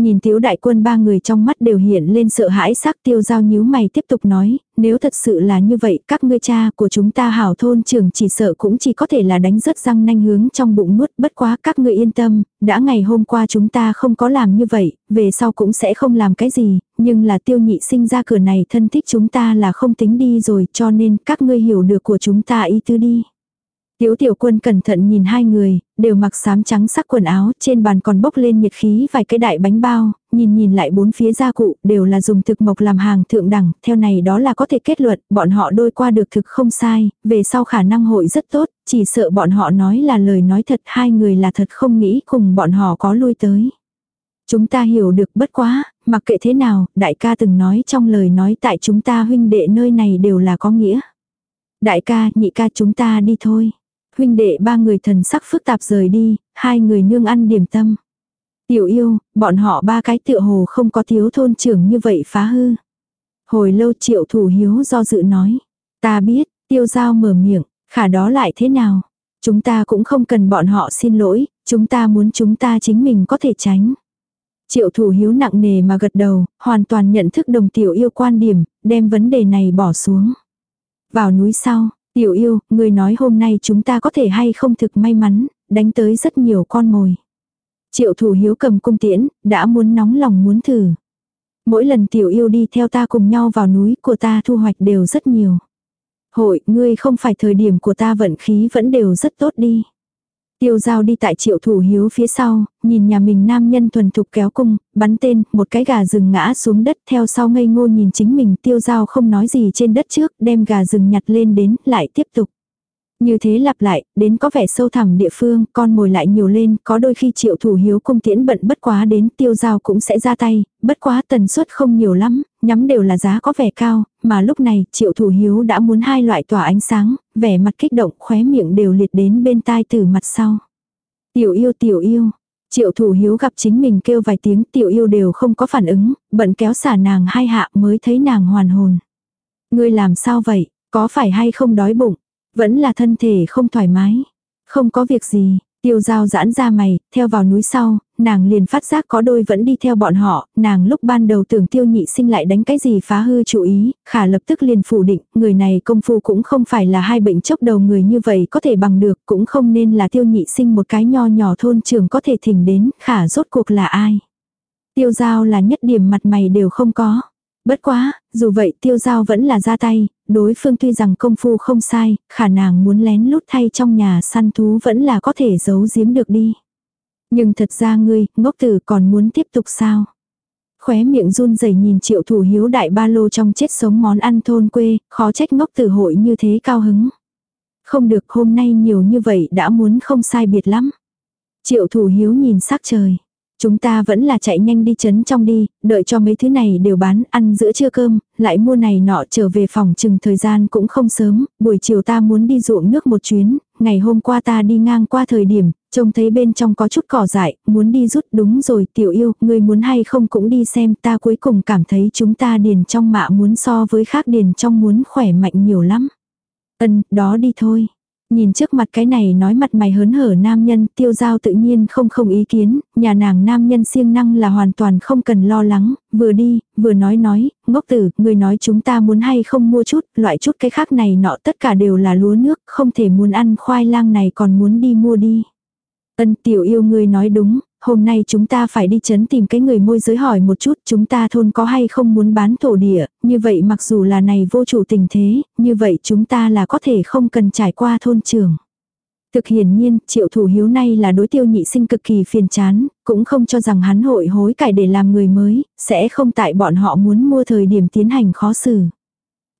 Nhìn tiếu đại quân ba người trong mắt đều hiện lên sợ hãi sắc tiêu giao nhíu mày tiếp tục nói, nếu thật sự là như vậy các ngươi cha của chúng ta hảo thôn trưởng chỉ sợ cũng chỉ có thể là đánh rớt răng nanh hướng trong bụng nuốt bất quá các ngươi yên tâm, đã ngày hôm qua chúng ta không có làm như vậy, về sau cũng sẽ không làm cái gì, nhưng là tiêu nhị sinh ra cửa này thân thích chúng ta là không tính đi rồi cho nên các ngươi hiểu được của chúng ta ý tứ đi. Tiếu tiểu quân cẩn thận nhìn hai người, đều mặc xám trắng sắc quần áo, trên bàn còn bốc lên nhiệt khí vài cái đại bánh bao, nhìn nhìn lại bốn phía gia cụ, đều là dùng thực mộc làm hàng thượng đẳng, theo này đó là có thể kết luận, bọn họ đôi qua được thực không sai, về sau khả năng hội rất tốt, chỉ sợ bọn họ nói là lời nói thật, hai người là thật không nghĩ cùng bọn họ có lui tới. Chúng ta hiểu được bất quá, mặc kệ thế nào, đại ca từng nói trong lời nói tại chúng ta huynh đệ nơi này đều là có nghĩa. Đại ca, nhị ca chúng ta đi thôi huynh đệ ba người thần sắc phức tạp rời đi, hai người nương ăn điểm tâm. Tiểu yêu, bọn họ ba cái tựa hồ không có thiếu thôn trưởng như vậy phá hư. Hồi lâu triệu thủ hiếu do dự nói. Ta biết, tiêu giao mở miệng, khả đó lại thế nào? Chúng ta cũng không cần bọn họ xin lỗi, chúng ta muốn chúng ta chính mình có thể tránh. Triệu thủ hiếu nặng nề mà gật đầu, hoàn toàn nhận thức đồng tiểu yêu quan điểm, đem vấn đề này bỏ xuống. Vào núi sau, Tiểu yêu, người nói hôm nay chúng ta có thể hay không thực may mắn, đánh tới rất nhiều con mồi. Triệu thủ hiếu cầm cung tiễn, đã muốn nóng lòng muốn thử. Mỗi lần tiểu yêu đi theo ta cùng nhau vào núi của ta thu hoạch đều rất nhiều. Hội, ngươi không phải thời điểm của ta vận khí vẫn đều rất tốt đi. Tiêu giao đi tại triệu thủ hiếu phía sau, nhìn nhà mình nam nhân thuần thục kéo cung, bắn tên, một cái gà rừng ngã xuống đất theo sau ngây ngô nhìn chính mình tiêu giao không nói gì trên đất trước, đem gà rừng nhặt lên đến, lại tiếp tục. Như thế lặp lại, đến có vẻ sâu thẳm địa phương, con mồi lại nhiều lên, có đôi khi triệu thủ hiếu cung tiễn bận bất quá đến tiêu giao cũng sẽ ra tay, bất quá tần suất không nhiều lắm, nhắm đều là giá có vẻ cao, mà lúc này triệu thủ hiếu đã muốn hai loại tỏa ánh sáng, vẻ mặt kích động khóe miệng đều liệt đến bên tai từ mặt sau. Tiểu yêu tiểu yêu, triệu thủ hiếu gặp chính mình kêu vài tiếng tiểu yêu đều không có phản ứng, bận kéo xả nàng hai hạ mới thấy nàng hoàn hồn. Ngươi làm sao vậy, có phải hay không đói bụng? Vẫn là thân thể không thoải mái. Không có việc gì, tiêu dao giãn ra mày, theo vào núi sau, nàng liền phát giác có đôi vẫn đi theo bọn họ, nàng lúc ban đầu tưởng tiêu nhị sinh lại đánh cái gì phá hư chú ý, khả lập tức liền phủ định, người này công phu cũng không phải là hai bệnh chốc đầu người như vậy có thể bằng được, cũng không nên là tiêu nhị sinh một cái nho nhỏ thôn trường có thể thỉnh đến, khả rốt cuộc là ai. Tiêu giao là nhất điểm mặt mày đều không có. Bất quá, dù vậy tiêu giao vẫn là ra tay, đối phương tuy rằng công phu không sai, khả năng muốn lén lút thay trong nhà săn thú vẫn là có thể giấu giếm được đi. Nhưng thật ra ngươi, ngốc tử còn muốn tiếp tục sao? Khóe miệng run rẩy nhìn triệu thủ hiếu đại ba lô trong chết sống món ăn thôn quê, khó trách ngốc tử hội như thế cao hứng. Không được hôm nay nhiều như vậy đã muốn không sai biệt lắm. Triệu thủ hiếu nhìn sắc trời. Chúng ta vẫn là chạy nhanh đi chấn trong đi, đợi cho mấy thứ này đều bán, ăn giữa trưa cơm, lại mua này nọ trở về phòng chừng thời gian cũng không sớm, buổi chiều ta muốn đi ruộng nước một chuyến, ngày hôm qua ta đi ngang qua thời điểm, trông thấy bên trong có chút cỏ dại, muốn đi rút đúng rồi tiểu yêu, người muốn hay không cũng đi xem ta cuối cùng cảm thấy chúng ta điền trong mạ muốn so với khác điền trong muốn khỏe mạnh nhiều lắm. Ân, đó đi thôi. Nhìn trước mặt cái này nói mặt mày hớn hở nam nhân, tiêu giao tự nhiên không không ý kiến, nhà nàng nam nhân siêng năng là hoàn toàn không cần lo lắng, vừa đi, vừa nói nói, ngốc tử, người nói chúng ta muốn hay không mua chút, loại chút cái khác này nọ tất cả đều là lúa nước, không thể muốn ăn khoai lang này còn muốn đi mua đi. Ân tiểu yêu người nói đúng, hôm nay chúng ta phải đi chấn tìm cái người môi giới hỏi một chút chúng ta thôn có hay không muốn bán thổ địa, như vậy mặc dù là này vô chủ tình thế, như vậy chúng ta là có thể không cần trải qua thôn trường. Thực hiển nhiên, triệu thủ hiếu nay là đối tiêu nhị sinh cực kỳ phiền chán, cũng không cho rằng hắn hội hối cải để làm người mới, sẽ không tại bọn họ muốn mua thời điểm tiến hành khó xử.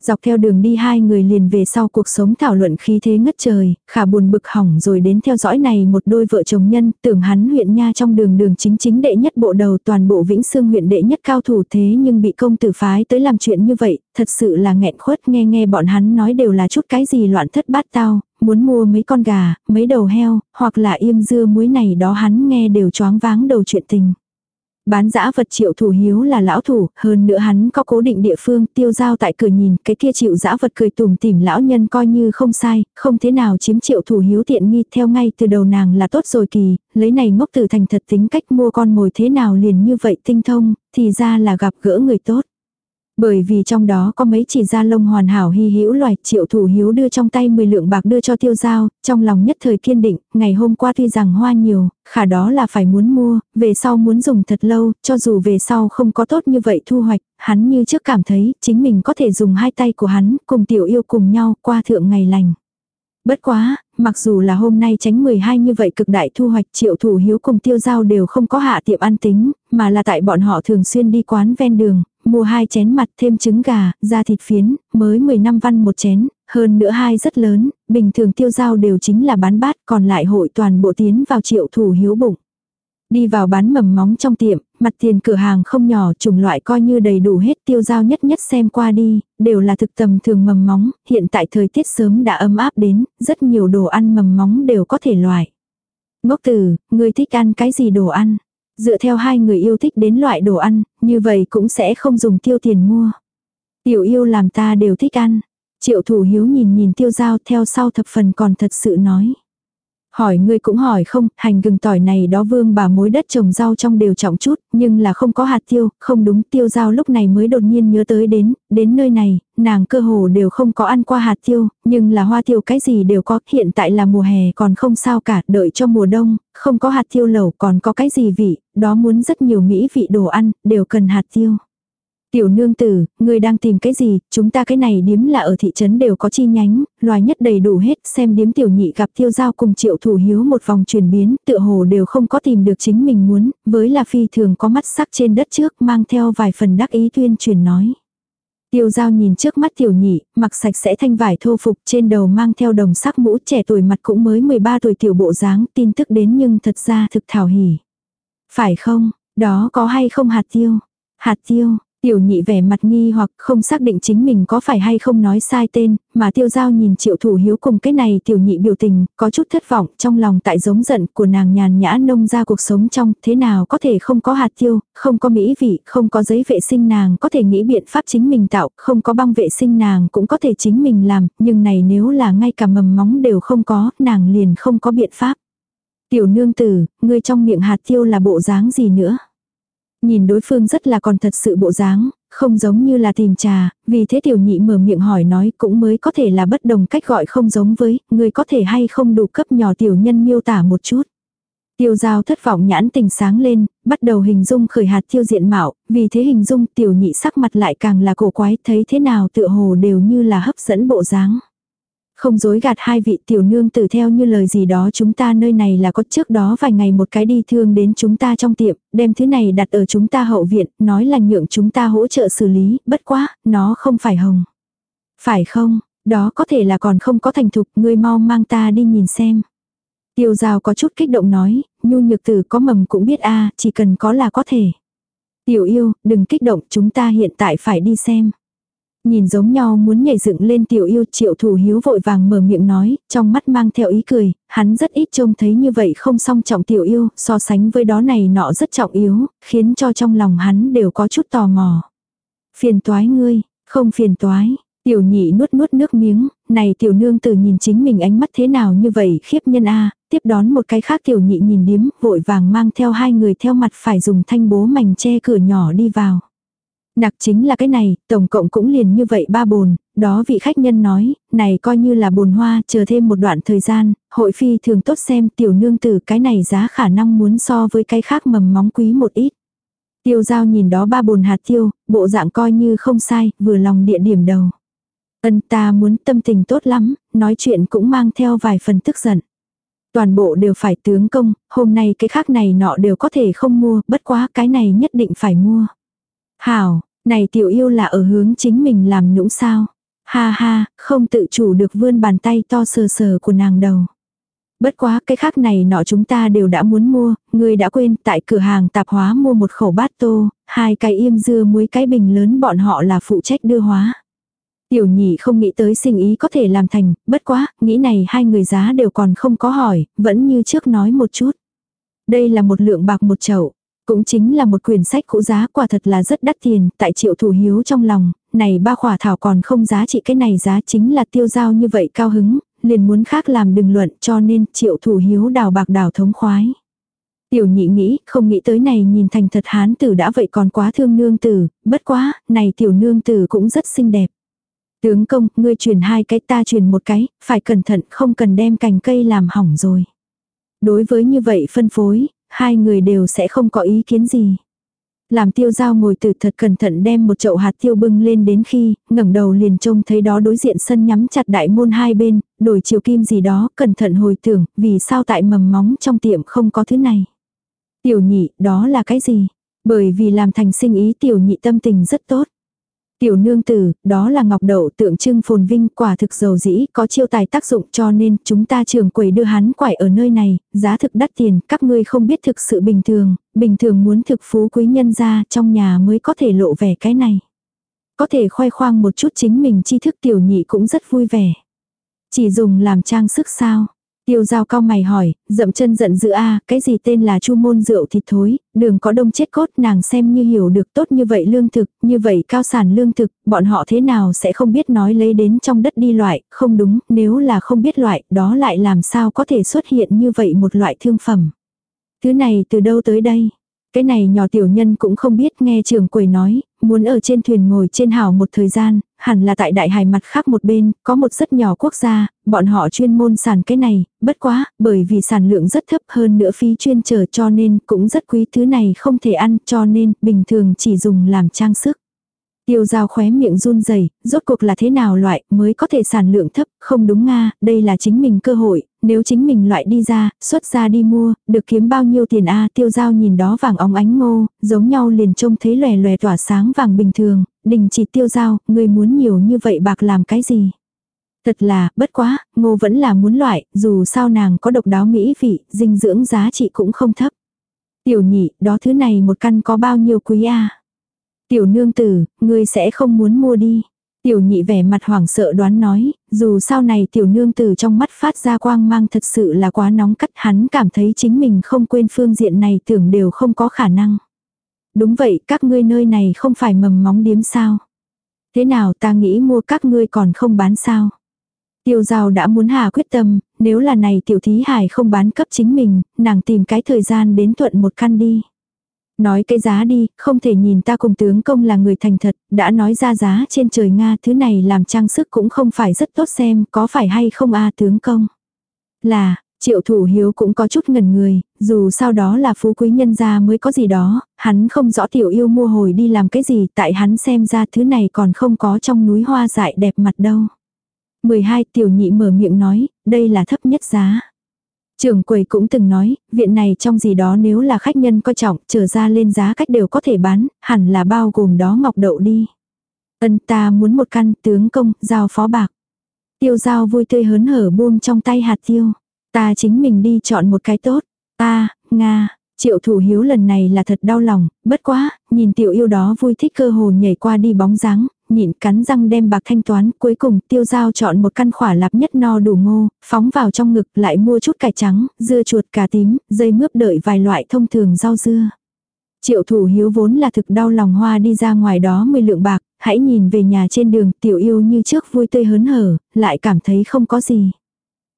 Dọc theo đường đi hai người liền về sau cuộc sống thảo luận khí thế ngất trời, khả buồn bực hỏng rồi đến theo dõi này một đôi vợ chồng nhân, tưởng hắn huyện nha trong đường đường chính chính đệ nhất bộ đầu toàn bộ vĩnh xương huyện đệ nhất cao thủ thế nhưng bị công tử phái tới làm chuyện như vậy, thật sự là nghẹn khuất nghe nghe bọn hắn nói đều là chút cái gì loạn thất bát tao, muốn mua mấy con gà, mấy đầu heo, hoặc là im dưa muối này đó hắn nghe đều choáng váng đầu chuyện tình. Bán dã vật triệu thủ hiếu là lão thủ, hơn nữa hắn có cố định địa phương tiêu giao tại cửa nhìn, cái kia triệu dã vật cười tùm tìm lão nhân coi như không sai, không thế nào chiếm triệu thủ hiếu tiện nghi theo ngay từ đầu nàng là tốt rồi kỳ, lấy này ngốc từ thành thật tính cách mua con mồi thế nào liền như vậy tinh thông, thì ra là gặp gỡ người tốt. Bởi vì trong đó có mấy chỉ da lông hoàn hảo hy hữu loài, triệu thủ hiếu đưa trong tay 10 lượng bạc đưa cho tiêu giao, trong lòng nhất thời kiên định, ngày hôm qua tuy rằng hoa nhiều, khả đó là phải muốn mua, về sau muốn dùng thật lâu, cho dù về sau không có tốt như vậy thu hoạch, hắn như trước cảm thấy chính mình có thể dùng hai tay của hắn cùng tiểu yêu cùng nhau qua thượng ngày lành. Bất quá, mặc dù là hôm nay tránh 12 như vậy cực đại thu hoạch triệu thủ hiếu cùng tiêu giao đều không có hạ tiệm ăn tính, mà là tại bọn họ thường xuyên đi quán ven đường, mua hai chén mặt thêm trứng gà, da thịt phiến, mới 15 văn một chén, hơn nữa hai rất lớn, bình thường tiêu giao đều chính là bán bát còn lại hội toàn bộ tiến vào triệu thủ hiếu bụng. Đi vào bán mầm móng trong tiệm, mặt tiền cửa hàng không nhỏ, chủng loại coi như đầy đủ hết tiêu giao nhất nhất xem qua đi, đều là thực tầm thường mầm móng, hiện tại thời tiết sớm đã ấm áp đến, rất nhiều đồ ăn mầm móng đều có thể loại. Ngốc tử, người thích ăn cái gì đồ ăn? Dựa theo hai người yêu thích đến loại đồ ăn, như vậy cũng sẽ không dùng tiêu tiền mua. Tiểu yêu làm ta đều thích ăn. Triệu thủ hiếu nhìn nhìn tiêu giao theo sau thập phần còn thật sự nói. Hỏi ngươi cũng hỏi không, hành gừng tỏi này đó vương bà mối đất trồng rau trong đều trọng chút, nhưng là không có hạt tiêu, không đúng tiêu giao lúc này mới đột nhiên nhớ tới đến, đến nơi này, nàng cơ hồ đều không có ăn qua hạt tiêu, nhưng là hoa tiêu cái gì đều có, hiện tại là mùa hè còn không sao cả, đợi cho mùa đông, không có hạt tiêu lẩu còn có cái gì vị, đó muốn rất nhiều mỹ vị đồ ăn, đều cần hạt tiêu. Tiểu nương tử, người đang tìm cái gì, chúng ta cái này điếm là ở thị trấn đều có chi nhánh, loài nhất đầy đủ hết, xem điếm tiểu nhị gặp tiêu giao cùng triệu thủ hiếu một vòng chuyển biến, tựa hồ đều không có tìm được chính mình muốn, với là phi thường có mắt sắc trên đất trước mang theo vài phần đắc ý tuyên truyền nói. Tiêu giao nhìn trước mắt tiểu nhị, mặc sạch sẽ thanh vải thô phục trên đầu mang theo đồng sắc mũ trẻ tuổi mặt cũng mới 13 tuổi tiểu bộ dáng tin tức đến nhưng thật ra thực thảo hỉ. Phải không, đó có hay không hạt tiêu? Hạt tiêu, Tiểu nhị vẻ mặt nghi hoặc không xác định chính mình có phải hay không nói sai tên, mà tiêu giao nhìn triệu thủ hiếu cùng cái này tiểu nhị biểu tình, có chút thất vọng trong lòng tại giống giận của nàng nhàn nhã nông ra cuộc sống trong, thế nào có thể không có hạt tiêu, không có mỹ vị, không có giấy vệ sinh nàng có thể nghĩ biện pháp chính mình tạo, không có băng vệ sinh nàng cũng có thể chính mình làm, nhưng này nếu là ngay cả mầm móng đều không có, nàng liền không có biện pháp. Tiểu nương tử, ngươi trong miệng hạt tiêu là bộ dáng gì nữa? Nhìn đối phương rất là còn thật sự bộ dáng, không giống như là tìm trà, vì thế tiểu nhị mở miệng hỏi nói cũng mới có thể là bất đồng cách gọi không giống với, người có thể hay không đủ cấp nhỏ tiểu nhân miêu tả một chút. Tiêu giao thất vọng nhãn tình sáng lên, bắt đầu hình dung khởi hạt tiêu diện mạo, vì thế hình dung tiểu nhị sắc mặt lại càng là cổ quái thấy thế nào tựa hồ đều như là hấp dẫn bộ dáng. Không dối gạt hai vị tiểu nương tử theo như lời gì đó chúng ta nơi này là có trước đó vài ngày một cái đi thương đến chúng ta trong tiệm, đem thứ này đặt ở chúng ta hậu viện, nói là nhượng chúng ta hỗ trợ xử lý, bất quá, nó không phải hồng. Phải không, đó có thể là còn không có thành thục, ngươi mau mang ta đi nhìn xem. Tiêu rào có chút kích động nói, nhu nhược tử có mầm cũng biết a chỉ cần có là có thể. Tiểu yêu, đừng kích động, chúng ta hiện tại phải đi xem. Nhìn giống nhau muốn nhảy dựng lên tiểu yêu triệu thủ hiếu vội vàng mở miệng nói, trong mắt mang theo ý cười, hắn rất ít trông thấy như vậy không song trọng tiểu yêu, so sánh với đó này nọ rất trọng yếu, khiến cho trong lòng hắn đều có chút tò mò. Phiền toái ngươi, không phiền toái. Tiểu nhị nuốt nuốt nước miếng, này tiểu nương tử nhìn chính mình ánh mắt thế nào như vậy khiếp nhân a tiếp đón một cái khác tiểu nhị nhìn điếm, vội vàng mang theo hai người theo mặt phải dùng thanh bố mảnh che cửa nhỏ đi vào. Nặc chính là cái này, tổng cộng cũng liền như vậy ba bồn, đó vị khách nhân nói, này coi như là bồn hoa, chờ thêm một đoạn thời gian, hội phi thường tốt xem tiểu nương tử cái này giá khả năng muốn so với cái khác mầm móng quý một ít. Tiêu giao nhìn đó ba bồn hạt tiêu, bộ dạng coi như không sai, vừa lòng địa điểm đầu. Ân ta muốn tâm tình tốt lắm, nói chuyện cũng mang theo vài phần tức giận. Toàn bộ đều phải tướng công, hôm nay cái khác này nọ đều có thể không mua, bất quá cái này nhất định phải mua. Hảo, này tiểu yêu là ở hướng chính mình làm nũng sao. Ha ha, không tự chủ được vươn bàn tay to sờ sờ của nàng đầu. Bất quá cái khác này nọ chúng ta đều đã muốn mua, người đã quên tại cửa hàng tạp hóa mua một khẩu bát tô, hai cái im dưa muối cái bình lớn bọn họ là phụ trách đưa hóa. Tiểu nhị không nghĩ tới sinh ý có thể làm thành, bất quá, nghĩ này hai người giá đều còn không có hỏi, vẫn như trước nói một chút. Đây là một lượng bạc một chậu, cũng chính là một quyển sách cũ giá quả thật là rất đắt tiền, tại triệu thủ hiếu trong lòng, này ba khỏa thảo còn không giá trị cái này giá chính là tiêu giao như vậy cao hứng, liền muốn khác làm đừng luận cho nên triệu thủ hiếu đào bạc đào thống khoái. Tiểu nhị nghĩ, không nghĩ tới này nhìn thành thật hán tử đã vậy còn quá thương nương tử, bất quá, này tiểu nương tử cũng rất xinh đẹp. Tướng công, ngươi truyền hai cái ta truyền một cái, phải cẩn thận không cần đem cành cây làm hỏng rồi. Đối với như vậy phân phối, hai người đều sẽ không có ý kiến gì. Làm tiêu giao ngồi từ thật cẩn thận đem một chậu hạt tiêu bưng lên đến khi, ngẩng đầu liền trông thấy đó đối diện sân nhắm chặt đại môn hai bên, đổi chiều kim gì đó, cẩn thận hồi tưởng, vì sao tại mầm móng trong tiệm không có thứ này. Tiểu nhị, đó là cái gì? Bởi vì làm thành sinh ý tiểu nhị tâm tình rất tốt. Tiểu nương tử, đó là ngọc đậu tượng trưng phồn vinh quả thực dầu dĩ có chiêu tài tác dụng cho nên chúng ta trường quầy đưa hắn quải ở nơi này, giá thực đắt tiền, các ngươi không biết thực sự bình thường, bình thường muốn thực phú quý nhân ra trong nhà mới có thể lộ vẻ cái này. Có thể khoe khoang một chút chính mình tri thức tiểu nhị cũng rất vui vẻ. Chỉ dùng làm trang sức sao? Tiêu giao cao mày hỏi, dậm chân giận dữ a cái gì tên là chu môn rượu thịt thối, đường có đông chết cốt nàng xem như hiểu được tốt như vậy lương thực, như vậy cao sản lương thực, bọn họ thế nào sẽ không biết nói lấy đến trong đất đi loại, không đúng, nếu là không biết loại, đó lại làm sao có thể xuất hiện như vậy một loại thương phẩm. Thứ này từ đâu tới đây? Cái này nhỏ tiểu nhân cũng không biết nghe trưởng quầy nói, muốn ở trên thuyền ngồi trên hào một thời gian, hẳn là tại đại hải mặt khác một bên, có một rất nhỏ quốc gia, bọn họ chuyên môn sản cái này, bất quá, bởi vì sản lượng rất thấp hơn nữa phí chuyên trở cho nên cũng rất quý thứ này không thể ăn cho nên bình thường chỉ dùng làm trang sức. Tiêu giao khóe miệng run rẩy rốt cuộc là thế nào loại mới có thể sản lượng thấp, không đúng nga, đây là chính mình cơ hội, nếu chính mình loại đi ra, xuất ra đi mua, được kiếm bao nhiêu tiền a tiêu giao nhìn đó vàng óng ánh ngô, giống nhau liền trông thấy lòe lòe tỏa sáng vàng bình thường, đình chỉ tiêu giao, người muốn nhiều như vậy bạc làm cái gì. Thật là, bất quá, ngô vẫn là muốn loại, dù sao nàng có độc đáo mỹ vị, dinh dưỡng giá trị cũng không thấp. Tiểu nhị, đó thứ này một căn có bao nhiêu quý a Tiểu nương tử, ngươi sẽ không muốn mua đi. Tiểu nhị vẻ mặt hoảng sợ đoán nói, dù sau này tiểu nương tử trong mắt phát ra quang mang thật sự là quá nóng cắt hắn cảm thấy chính mình không quên phương diện này tưởng đều không có khả năng. Đúng vậy, các ngươi nơi này không phải mầm móng điếm sao. Thế nào ta nghĩ mua các ngươi còn không bán sao. Tiêu giao đã muốn hà quyết tâm, nếu là này tiểu thí hải không bán cấp chính mình, nàng tìm cái thời gian đến thuận một căn đi. Nói cái giá đi, không thể nhìn ta cùng tướng công là người thành thật, đã nói ra giá trên trời Nga thứ này làm trang sức cũng không phải rất tốt xem, có phải hay không a tướng công. Là, triệu thủ hiếu cũng có chút ngần người, dù sau đó là phú quý nhân gia mới có gì đó, hắn không rõ tiểu yêu mua hồi đi làm cái gì tại hắn xem ra thứ này còn không có trong núi hoa dại đẹp mặt đâu. 12 tiểu nhị mở miệng nói, đây là thấp nhất giá trường quầy cũng từng nói, viện này trong gì đó nếu là khách nhân coi trọng, trở ra lên giá cách đều có thể bán, hẳn là bao gồm đó ngọc đậu đi. Ân ta muốn một căn tướng công, giao phó bạc. Tiêu giao vui tươi hớn hở buông trong tay hạt tiêu. Ta chính mình đi chọn một cái tốt. Ta, Nga, triệu thủ hiếu lần này là thật đau lòng, bất quá, nhìn tiểu yêu đó vui thích cơ hồ nhảy qua đi bóng dáng, nhịn cắn răng đem bạc thanh toán, cuối cùng tiêu giao chọn một căn khỏa lạp nhất no đủ ngô, phóng vào trong ngực lại mua chút cải trắng, dưa chuột cà tím, dây mướp đợi vài loại thông thường rau dưa. Triệu thủ hiếu vốn là thực đau lòng hoa đi ra ngoài đó 10 lượng bạc, hãy nhìn về nhà trên đường tiểu yêu như trước vui tươi hớn hở, lại cảm thấy không có gì.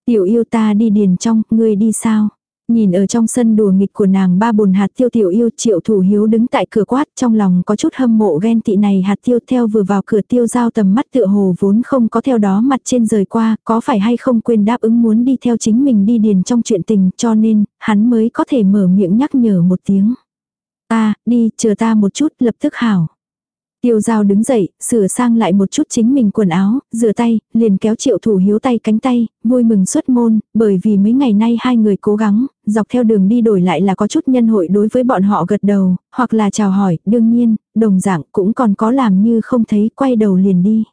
Tiểu yêu ta đi điền trong, ngươi đi sao? Nhìn ở trong sân đùa nghịch của nàng ba bồn hạt tiêu tiểu yêu triệu thủ hiếu đứng tại cửa quát trong lòng có chút hâm mộ ghen tị này hạt tiêu theo vừa vào cửa tiêu giao tầm mắt tựa hồ vốn không có theo đó mặt trên rời qua có phải hay không quên đáp ứng muốn đi theo chính mình đi điền trong chuyện tình cho nên hắn mới có thể mở miệng nhắc nhở một tiếng. Ta, đi, chờ ta một chút, lập tức hảo. Tiêu giao đứng dậy, sửa sang lại một chút chính mình quần áo, rửa tay, liền kéo triệu thủ hiếu tay cánh tay, vui mừng xuất môn, bởi vì mấy ngày nay hai người cố gắng, dọc theo đường đi đổi lại là có chút nhân hội đối với bọn họ gật đầu, hoặc là chào hỏi, đương nhiên, đồng dạng cũng còn có làm như không thấy quay đầu liền đi.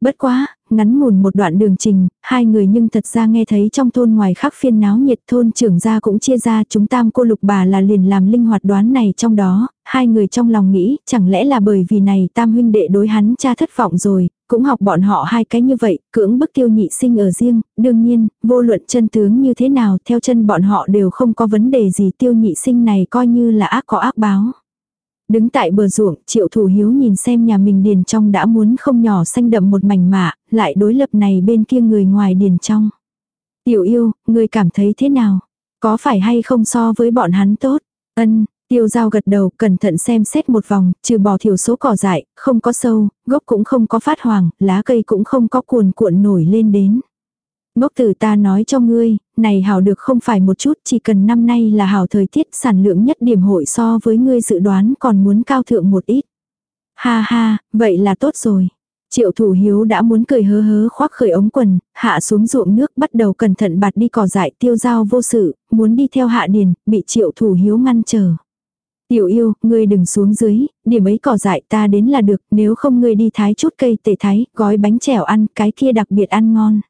Bất quá, ngắn ngủn một đoạn đường trình, hai người nhưng thật ra nghe thấy trong thôn ngoài khắc phiên náo nhiệt thôn trưởng gia cũng chia ra chúng tam cô lục bà là liền làm linh hoạt đoán này trong đó, hai người trong lòng nghĩ chẳng lẽ là bởi vì này tam huynh đệ đối hắn cha thất vọng rồi, cũng học bọn họ hai cái như vậy, cưỡng bức tiêu nhị sinh ở riêng, đương nhiên, vô luận chân tướng như thế nào theo chân bọn họ đều không có vấn đề gì tiêu nhị sinh này coi như là ác có ác báo. Đứng tại bờ ruộng, triệu thủ hiếu nhìn xem nhà mình điền trong đã muốn không nhỏ xanh đậm một mảnh mạ, lại đối lập này bên kia người ngoài điền trong. Tiểu yêu, người cảm thấy thế nào? Có phải hay không so với bọn hắn tốt? Ân, tiêu giao gật đầu, cẩn thận xem xét một vòng, trừ bỏ thiểu số cỏ dại, không có sâu, gốc cũng không có phát hoàng, lá cây cũng không có cuồn cuộn nổi lên đến. Ngốc tử ta nói cho ngươi, này hảo được không phải một chút, chỉ cần năm nay là hảo thời tiết sản lượng nhất điểm hội so với ngươi dự đoán còn muốn cao thượng một ít. Ha ha, vậy là tốt rồi. Triệu thủ hiếu đã muốn cười hớ hớ khoác khởi ống quần, hạ xuống ruộng nước bắt đầu cẩn thận bạt đi cỏ dại tiêu dao vô sự, muốn đi theo hạ điền, bị triệu thủ hiếu ngăn trở. Tiểu yêu, ngươi đừng xuống dưới, điểm ấy cỏ dại ta đến là được, nếu không ngươi đi thái chút cây tể thái, gói bánh chèo ăn, cái kia đặc biệt ăn ngon.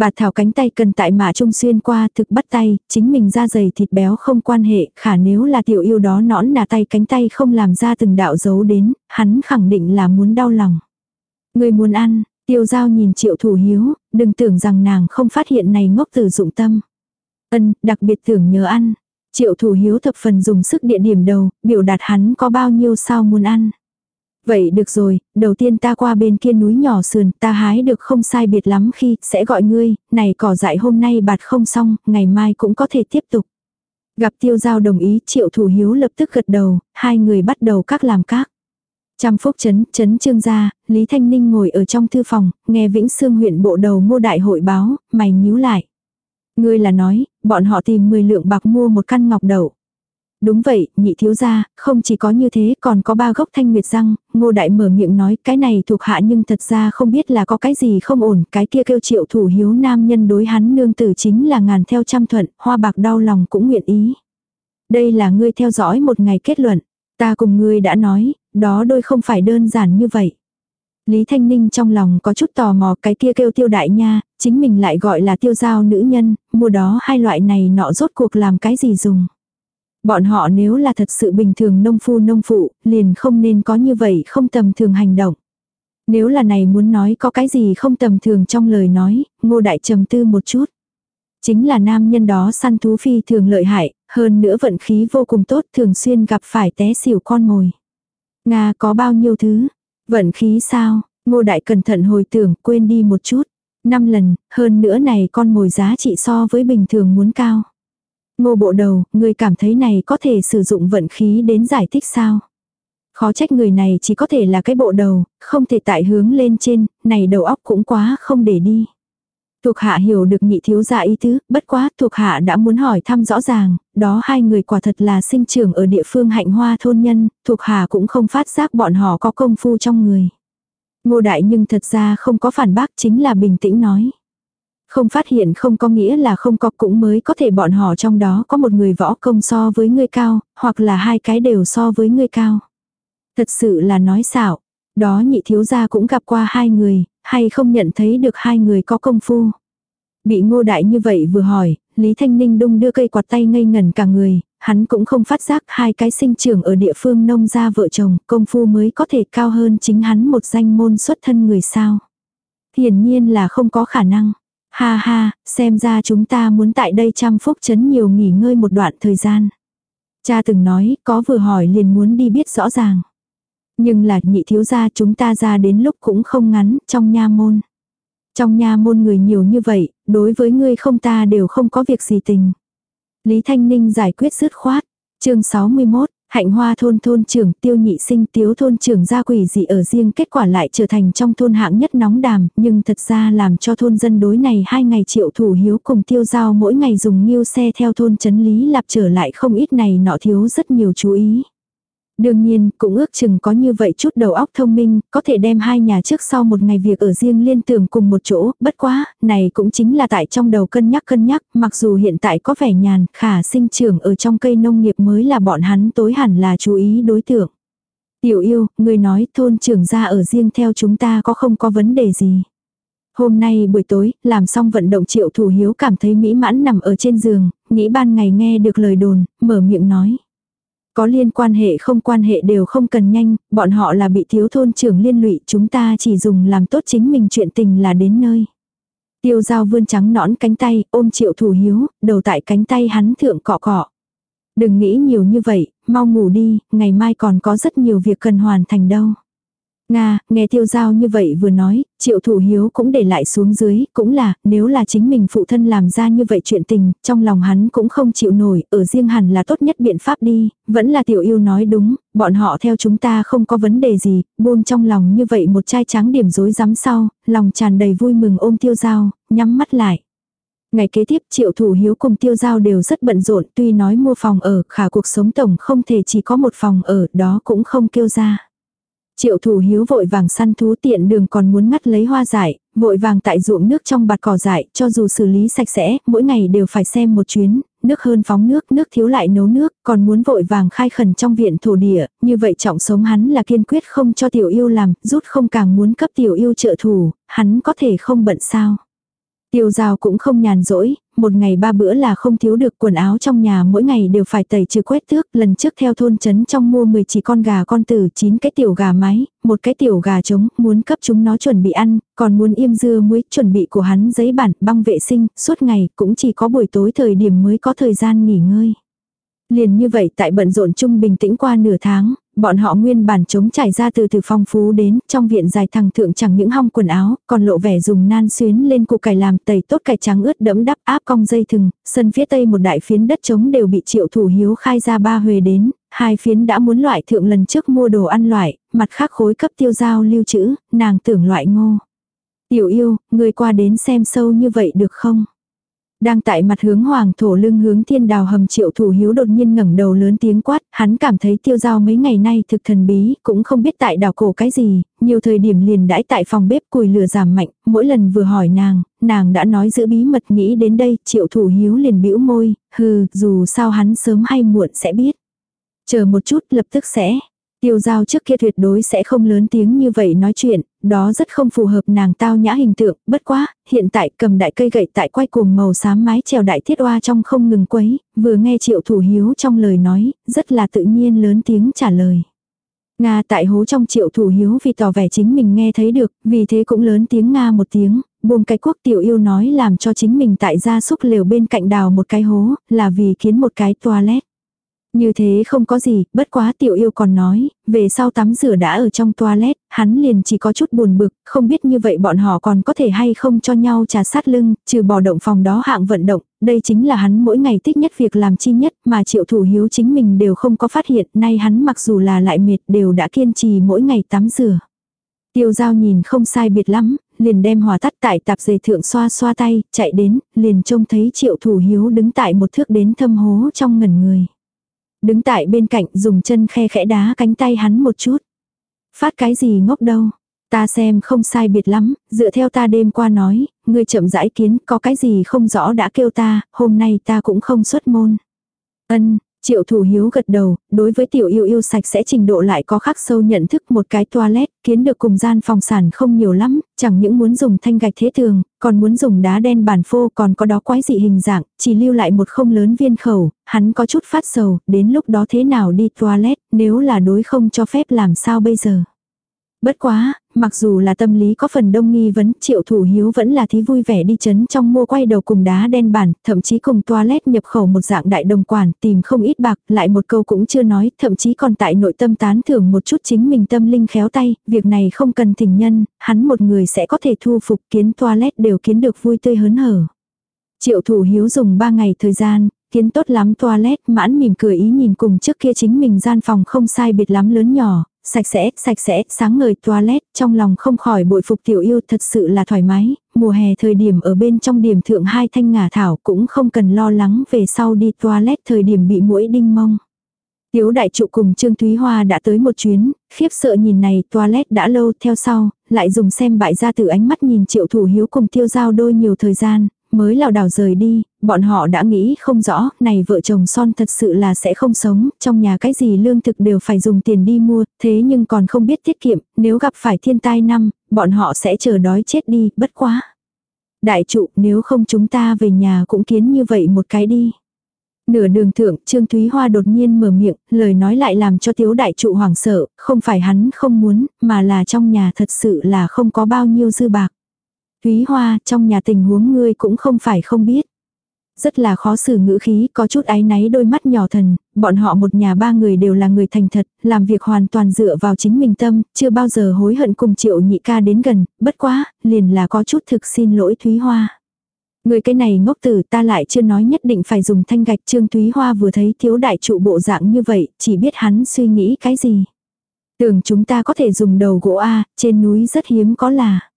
Bà Thảo cánh tay cần tại mã trung xuyên qua thực bắt tay, chính mình da dày thịt béo không quan hệ, khả nếu là tiểu yêu đó nõn nà tay cánh tay không làm ra từng đạo dấu đến, hắn khẳng định là muốn đau lòng. Người muốn ăn, tiêu giao nhìn triệu thủ hiếu, đừng tưởng rằng nàng không phát hiện này ngốc từ dụng tâm. Ân, đặc biệt tưởng nhớ ăn. Triệu thủ hiếu thập phần dùng sức địa điểm đầu, biểu đạt hắn có bao nhiêu sao muốn ăn. Vậy được rồi, đầu tiên ta qua bên kia núi nhỏ sườn, ta hái được không sai biệt lắm khi, sẽ gọi ngươi, này cỏ dại hôm nay bạt không xong, ngày mai cũng có thể tiếp tục. Gặp tiêu giao đồng ý, triệu thủ hiếu lập tức gật đầu, hai người bắt đầu các làm các. Trăm phúc chấn, chấn trương gia, Lý Thanh Ninh ngồi ở trong thư phòng, nghe Vĩnh Sương huyện bộ đầu mua đại hội báo, mày nhíu lại. Ngươi là nói, bọn họ tìm 10 lượng bạc mua một căn ngọc đậu. Đúng vậy, nhị thiếu gia, không chỉ có như thế còn có ba gốc thanh nguyệt răng, ngô đại mở miệng nói cái này thuộc hạ nhưng thật ra không biết là có cái gì không ổn, cái kia kêu triệu thủ hiếu nam nhân đối hắn nương tử chính là ngàn theo trăm thuận, hoa bạc đau lòng cũng nguyện ý. Đây là ngươi theo dõi một ngày kết luận, ta cùng ngươi đã nói, đó đôi không phải đơn giản như vậy. Lý Thanh Ninh trong lòng có chút tò mò cái kia kêu tiêu đại nha, chính mình lại gọi là tiêu giao nữ nhân, mua đó hai loại này nọ rốt cuộc làm cái gì dùng. Bọn họ nếu là thật sự bình thường nông phu nông phụ, liền không nên có như vậy không tầm thường hành động. Nếu là này muốn nói có cái gì không tầm thường trong lời nói, ngô đại trầm tư một chút. Chính là nam nhân đó săn thú phi thường lợi hại, hơn nữa vận khí vô cùng tốt thường xuyên gặp phải té xỉu con mồi. Nga có bao nhiêu thứ? Vận khí sao? Ngô đại cẩn thận hồi tưởng quên đi một chút. Năm lần, hơn nữa này con mồi giá trị so với bình thường muốn cao. Ngô bộ đầu, người cảm thấy này có thể sử dụng vận khí đến giải thích sao? Khó trách người này chỉ có thể là cái bộ đầu, không thể tại hướng lên trên, này đầu óc cũng quá không để đi. Thuộc hạ hiểu được nhị thiếu gia ý tứ, bất quá thuộc hạ đã muốn hỏi thăm rõ ràng, đó hai người quả thật là sinh trưởng ở địa phương hạnh hoa thôn nhân, thuộc hạ cũng không phát giác bọn họ có công phu trong người. Ngô đại nhưng thật ra không có phản bác chính là bình tĩnh nói. Không phát hiện không có nghĩa là không có cũng mới có thể bọn họ trong đó có một người võ công so với ngươi cao, hoặc là hai cái đều so với ngươi cao. Thật sự là nói xạo. Đó nhị thiếu gia cũng gặp qua hai người, hay không nhận thấy được hai người có công phu. Bị ngô đại như vậy vừa hỏi, Lý Thanh Ninh đung đưa cây quạt tay ngây ngẩn cả người, hắn cũng không phát giác hai cái sinh trưởng ở địa phương nông gia vợ chồng, công phu mới có thể cao hơn chính hắn một danh môn xuất thân người sao. Hiển nhiên là không có khả năng. Ha ha, xem ra chúng ta muốn tại đây chăm phúc chấn nhiều nghỉ ngơi một đoạn thời gian. Cha từng nói, có vừa hỏi liền muốn đi biết rõ ràng. Nhưng là nhị thiếu gia chúng ta ra đến lúc cũng không ngắn, trong nha môn. Trong nha môn người nhiều như vậy, đối với ngươi không ta đều không có việc gì tình. Lý Thanh Ninh giải quyết dứt khoát. chương 61, Hạnh hoa thôn thôn trưởng tiêu nhị sinh tiếu thôn trưởng gia quỷ dị ở riêng kết quả lại trở thành trong thôn hạng nhất nóng đàm, nhưng thật ra làm cho thôn dân đối này hai ngày triệu thủ hiếu cùng tiêu giao mỗi ngày dùng nghiêu xe theo thôn chấn lý lạp trở lại không ít này nọ thiếu rất nhiều chú ý. Đương nhiên, cũng ước chừng có như vậy chút đầu óc thông minh, có thể đem hai nhà trước sau một ngày việc ở riêng liên tưởng cùng một chỗ, bất quá, này cũng chính là tại trong đầu cân nhắc cân nhắc, mặc dù hiện tại có vẻ nhàn, khả sinh trưởng ở trong cây nông nghiệp mới là bọn hắn tối hẳn là chú ý đối tượng. Tiểu yêu, người nói thôn trưởng ra ở riêng theo chúng ta có không có vấn đề gì. Hôm nay buổi tối, làm xong vận động triệu thủ hiếu cảm thấy mỹ mãn nằm ở trên giường, nghĩ ban ngày nghe được lời đồn, mở miệng nói. Có liên quan hệ không quan hệ đều không cần nhanh, bọn họ là bị thiếu thôn trưởng liên lụy, chúng ta chỉ dùng làm tốt chính mình chuyện tình là đến nơi. Tiêu dao vươn trắng nõn cánh tay, ôm triệu thủ hiếu, đầu tại cánh tay hắn thượng cọ cọ. Đừng nghĩ nhiều như vậy, mau ngủ đi, ngày mai còn có rất nhiều việc cần hoàn thành đâu. Nga, nghe tiêu giao như vậy vừa nói, triệu thủ hiếu cũng để lại xuống dưới, cũng là, nếu là chính mình phụ thân làm ra như vậy chuyện tình, trong lòng hắn cũng không chịu nổi, ở riêng hẳn là tốt nhất biện pháp đi, vẫn là tiểu yêu nói đúng, bọn họ theo chúng ta không có vấn đề gì, buông trong lòng như vậy một chai trắng điểm rối rắm sau, lòng tràn đầy vui mừng ôm tiêu giao, nhắm mắt lại. Ngày kế tiếp triệu thủ hiếu cùng tiêu giao đều rất bận rộn tuy nói mua phòng ở khả cuộc sống tổng không thể chỉ có một phòng ở đó cũng không kêu ra. Triệu thủ hiếu vội vàng săn thú tiện đường còn muốn ngắt lấy hoa dại, vội vàng tại ruộng nước trong bạt cỏ dại, cho dù xử lý sạch sẽ, mỗi ngày đều phải xem một chuyến, nước hơn phóng nước, nước thiếu lại nấu nước, còn muốn vội vàng khai khẩn trong viện thổ địa, như vậy trọng sống hắn là kiên quyết không cho tiểu yêu làm, rút không càng muốn cấp tiểu yêu trợ thủ, hắn có thể không bận sao. Tiêu giao cũng không nhàn rỗi, một ngày ba bữa là không thiếu được quần áo trong nhà mỗi ngày đều phải tẩy trừ quét tước. Lần trước theo thôn trấn trong mua 10 chỉ con gà con tử, 9 cái tiểu gà mái, một cái tiểu gà trống, muốn cấp chúng nó chuẩn bị ăn, còn muốn im dưa muối, chuẩn bị của hắn giấy bản, băng vệ sinh, suốt ngày cũng chỉ có buổi tối thời điểm mới có thời gian nghỉ ngơi. Liền như vậy tại bận rộn chung bình tĩnh qua nửa tháng, bọn họ nguyên bản chống trải ra từ từ phong phú đến, trong viện dài thằng thượng chẳng những hong quần áo, còn lộ vẻ dùng nan xuyến lên củ cải làm tẩy tốt cải trắng ướt đẫm đắp áp cong dây thừng, sân phía tây một đại phiến đất trống đều bị triệu thủ hiếu khai ra ba huề đến, hai phiến đã muốn loại thượng lần trước mua đồ ăn loại, mặt khác khối cấp tiêu giao lưu trữ, nàng tưởng loại ngô. Tiểu yêu, người qua đến xem sâu như vậy được không? Đang tại mặt hướng hoàng thổ lưng hướng thiên đào hầm triệu thủ hiếu đột nhiên ngẩng đầu lớn tiếng quát, hắn cảm thấy tiêu giao mấy ngày nay thực thần bí, cũng không biết tại đào cổ cái gì, nhiều thời điểm liền đãi tại phòng bếp cùi lửa giảm mạnh, mỗi lần vừa hỏi nàng, nàng đã nói giữ bí mật nghĩ đến đây, triệu thủ hiếu liền bĩu môi, hừ, dù sao hắn sớm hay muộn sẽ biết. Chờ một chút lập tức sẽ, Tiêu giao trước kia tuyệt đối sẽ không lớn tiếng như vậy nói chuyện, đó rất không phù hợp nàng tao nhã hình tượng, bất quá, hiện tại cầm đại cây gậy tại quay cuồng màu xám mái trèo đại thiết oa trong không ngừng quấy, vừa nghe triệu thủ hiếu trong lời nói, rất là tự nhiên lớn tiếng trả lời. Nga tại hố trong triệu thủ hiếu vì tỏ vẻ chính mình nghe thấy được, vì thế cũng lớn tiếng Nga một tiếng, buông cái quốc tiểu yêu nói làm cho chính mình tại gia súc lều bên cạnh đào một cái hố, là vì kiến một cái toilet. Như thế không có gì, bất quá tiểu yêu còn nói, về sau tắm rửa đã ở trong toilet, hắn liền chỉ có chút buồn bực, không biết như vậy bọn họ còn có thể hay không cho nhau trà sát lưng, trừ bỏ động phòng đó hạng vận động, đây chính là hắn mỗi ngày thích nhất việc làm chi nhất mà triệu thủ hiếu chính mình đều không có phát hiện, nay hắn mặc dù là lại mệt đều đã kiên trì mỗi ngày tắm rửa. Tiêu giao nhìn không sai biệt lắm, liền đem hòa tắt tại tạp dề thượng xoa xoa tay, chạy đến, liền trông thấy triệu thủ hiếu đứng tại một thước đến thâm hố trong ngẩn người. Đứng tại bên cạnh dùng chân khe khẽ đá cánh tay hắn một chút. Phát cái gì ngốc đâu. Ta xem không sai biệt lắm, dựa theo ta đêm qua nói, ngươi chậm rãi kiến có cái gì không rõ đã kêu ta, hôm nay ta cũng không xuất môn. Ân, Triệu thủ hiếu gật đầu, đối với tiểu yêu yêu sạch sẽ trình độ lại có khắc sâu nhận thức một cái toilet, kiến được cùng gian phòng sản không nhiều lắm, chẳng những muốn dùng thanh gạch thế thường, còn muốn dùng đá đen bản phô còn có đó quái dị hình dạng, chỉ lưu lại một không lớn viên khẩu, hắn có chút phát sầu, đến lúc đó thế nào đi toilet, nếu là đối không cho phép làm sao bây giờ. Bất quá, mặc dù là tâm lý có phần đông nghi vấn, triệu thủ hiếu vẫn là thí vui vẻ đi chấn trong mua quay đầu cùng đá đen bản, thậm chí cùng toilet nhập khẩu một dạng đại đồng quản, tìm không ít bạc, lại một câu cũng chưa nói, thậm chí còn tại nội tâm tán thưởng một chút chính mình tâm linh khéo tay, việc này không cần tình nhân, hắn một người sẽ có thể thu phục kiến toilet đều kiến được vui tươi hớn hở. Triệu thủ hiếu dùng 3 ngày thời gian, kiến tốt lắm toilet, mãn mỉm cười ý nhìn cùng trước kia chính mình gian phòng không sai biệt lắm lớn nhỏ, sạch sẽ, sạch sẽ, sáng ngời toilet, trong lòng không khỏi bội phục tiểu yêu thật sự là thoải mái, mùa hè thời điểm ở bên trong điểm thượng hai thanh ngả thảo cũng không cần lo lắng về sau đi toilet thời điểm bị mũi đinh mông. Tiếu đại trụ cùng Trương Thúy Hoa đã tới một chuyến, khiếp sợ nhìn này toilet đã lâu theo sau, lại dùng xem bại ra từ ánh mắt nhìn triệu thủ hiếu cùng tiêu giao đôi nhiều thời gian, mới lảo đảo rời đi, bọn họ đã nghĩ không rõ, này vợ chồng son thật sự là sẽ không sống, trong nhà cái gì lương thực đều phải dùng tiền đi mua, thế nhưng còn không biết tiết kiệm, nếu gặp phải thiên tai năm, bọn họ sẽ chờ đói chết đi, bất quá. Đại trụ, nếu không chúng ta về nhà cũng kiến như vậy một cái đi. Nửa đường thượng, Trương Thúy Hoa đột nhiên mở miệng, lời nói lại làm cho tiếu đại trụ hoảng sợ, không phải hắn không muốn, mà là trong nhà thật sự là không có bao nhiêu dư bạc. Thúy Hoa, trong nhà tình huống ngươi cũng không phải không biết. Rất là khó xử ngữ khí, có chút áy náy đôi mắt nhỏ thần, bọn họ một nhà ba người đều là người thành thật, làm việc hoàn toàn dựa vào chính mình tâm, chưa bao giờ hối hận cùng triệu nhị ca đến gần, bất quá, liền là có chút thực xin lỗi Thúy Hoa. Người cái này ngốc tử ta lại chưa nói nhất định phải dùng thanh gạch Trương Thúy Hoa vừa thấy thiếu đại trụ bộ dạng như vậy, chỉ biết hắn suy nghĩ cái gì. Tưởng chúng ta có thể dùng đầu gỗ A, trên núi rất hiếm có là.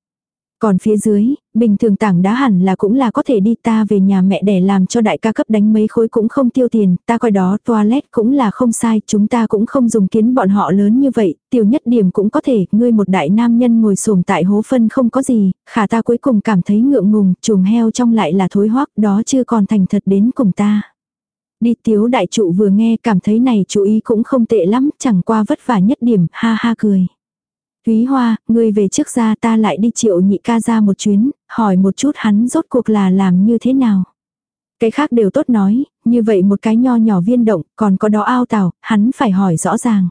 Còn phía dưới, bình thường tảng đá hẳn là cũng là có thể đi ta về nhà mẹ để làm cho đại ca cấp đánh mấy khối cũng không tiêu tiền, ta coi đó toilet cũng là không sai, chúng ta cũng không dùng kiến bọn họ lớn như vậy, tiểu nhất điểm cũng có thể, ngươi một đại nam nhân ngồi xổm tại hố phân không có gì, khả ta cuối cùng cảm thấy ngượng ngùng, chuồng heo trong lại là thối hoắc, đó chưa còn thành thật đến cùng ta. Đi tiếu đại trụ vừa nghe cảm thấy này chú ý cũng không tệ lắm, chẳng qua vất vả nhất điểm, ha ha cười. Thúy Hoa, ngươi về trước ra ta lại đi triệu nhị ca ra một chuyến, hỏi một chút hắn rốt cuộc là làm như thế nào. Cái khác đều tốt nói, như vậy một cái nho nhỏ viên động, còn có đó ao tảo, hắn phải hỏi rõ ràng.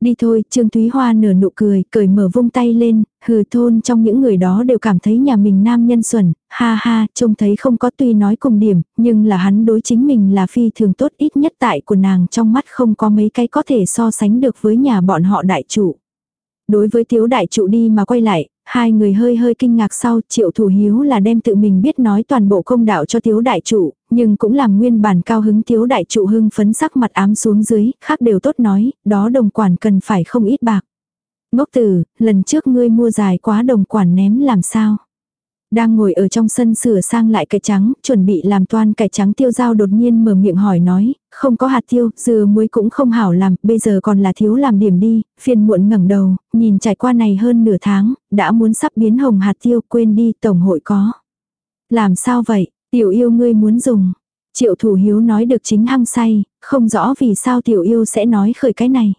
Đi thôi, Trương Thúy Hoa nở nụ cười, cười mở vung tay lên, hừ thôn trong những người đó đều cảm thấy nhà mình nam nhân xuẩn, ha ha, trông thấy không có tuy nói cùng điểm, nhưng là hắn đối chính mình là phi thường tốt ít nhất tại của nàng trong mắt không có mấy cái có thể so sánh được với nhà bọn họ đại chủ. Đối với thiếu đại trụ đi mà quay lại, hai người hơi hơi kinh ngạc sau triệu thủ hiếu là đem tự mình biết nói toàn bộ công đạo cho thiếu đại trụ, nhưng cũng làm nguyên bản cao hứng thiếu đại trụ hưng phấn sắc mặt ám xuống dưới, khác đều tốt nói, đó đồng quản cần phải không ít bạc. Ngốc tử, lần trước ngươi mua dài quá đồng quản ném làm sao? Đang ngồi ở trong sân sửa sang lại cải trắng, chuẩn bị làm toan cải trắng tiêu dao đột nhiên mở miệng hỏi nói, không có hạt tiêu, dừa muối cũng không hảo làm, bây giờ còn là thiếu làm điểm đi, phiền muộn ngẩng đầu, nhìn trải qua này hơn nửa tháng, đã muốn sắp biến hồng hạt tiêu, quên đi, tổng hội có. Làm sao vậy, tiểu yêu ngươi muốn dùng. Triệu thủ hiếu nói được chính hăng say, không rõ vì sao tiểu yêu sẽ nói khởi cái này.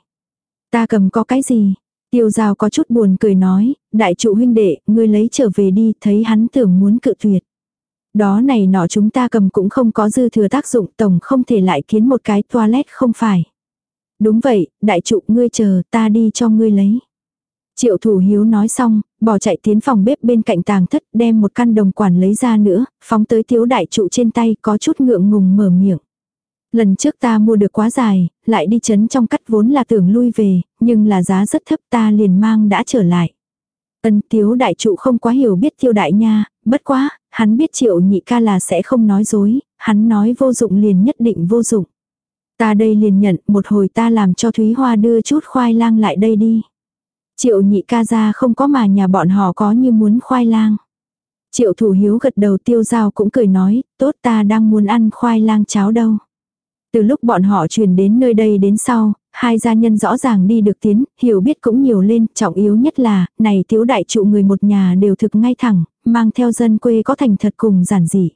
Ta cầm có cái gì, Tiêu giao có chút buồn cười nói, đại trụ huynh đệ, ngươi lấy trở về đi, thấy hắn tưởng muốn cự tuyệt. Đó này nọ chúng ta cầm cũng không có dư thừa tác dụng, tổng không thể lại kiến một cái toilet không phải. Đúng vậy, đại trụ ngươi chờ, ta đi cho ngươi lấy. Triệu thủ hiếu nói xong, bỏ chạy tiến phòng bếp bên cạnh tàng thất đem một căn đồng quản lấy ra nữa, phóng tới thiếu đại trụ trên tay có chút ngượng ngùng mở miệng. Lần trước ta mua được quá dài, lại đi chấn trong cắt vốn là tưởng lui về, nhưng là giá rất thấp ta liền mang đã trở lại. Ân tiếu đại trụ không quá hiểu biết tiêu đại nha, bất quá, hắn biết triệu nhị ca là sẽ không nói dối, hắn nói vô dụng liền nhất định vô dụng. Ta đây liền nhận, một hồi ta làm cho Thúy Hoa đưa chút khoai lang lại đây đi. Triệu nhị ca ra không có mà nhà bọn họ có như muốn khoai lang. Triệu thủ hiếu gật đầu tiêu giao cũng cười nói, tốt ta đang muốn ăn khoai lang cháo đâu. Từ lúc bọn họ truyền đến nơi đây đến sau, hai gia nhân rõ ràng đi được tiến, hiểu biết cũng nhiều lên, trọng yếu nhất là, này thiếu đại trụ người một nhà đều thực ngay thẳng, mang theo dân quê có thành thật cùng giản dị.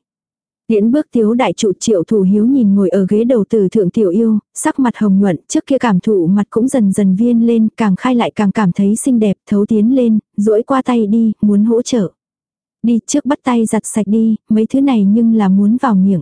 Điễn bước tiếu đại trụ triệu thủ hiếu nhìn ngồi ở ghế đầu từ thượng tiểu yêu, sắc mặt hồng nhuận, trước kia cảm thụ mặt cũng dần dần viên lên, càng khai lại càng cảm thấy xinh đẹp, thấu tiến lên, duỗi qua tay đi, muốn hỗ trợ. Đi trước bắt tay giặt sạch đi, mấy thứ này nhưng là muốn vào miệng.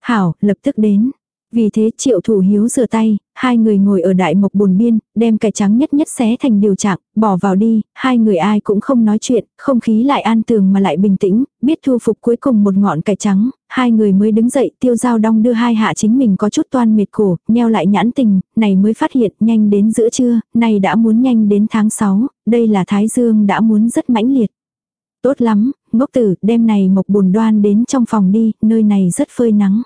Hảo, lập tức đến. Vì thế triệu thủ hiếu rửa tay, hai người ngồi ở đại mộc bồn biên, đem cải trắng nhất nhất xé thành điều trạng, bỏ vào đi, hai người ai cũng không nói chuyện, không khí lại an tường mà lại bình tĩnh, biết thu phục cuối cùng một ngọn cải trắng, hai người mới đứng dậy tiêu dao đong đưa hai hạ chính mình có chút toan mệt cổ, nheo lại nhãn tình, này mới phát hiện nhanh đến giữa trưa, này đã muốn nhanh đến tháng 6, đây là thái dương đã muốn rất mãnh liệt. Tốt lắm, ngốc tử, đêm này mộc bồn đoan đến trong phòng đi, nơi này rất phơi nắng.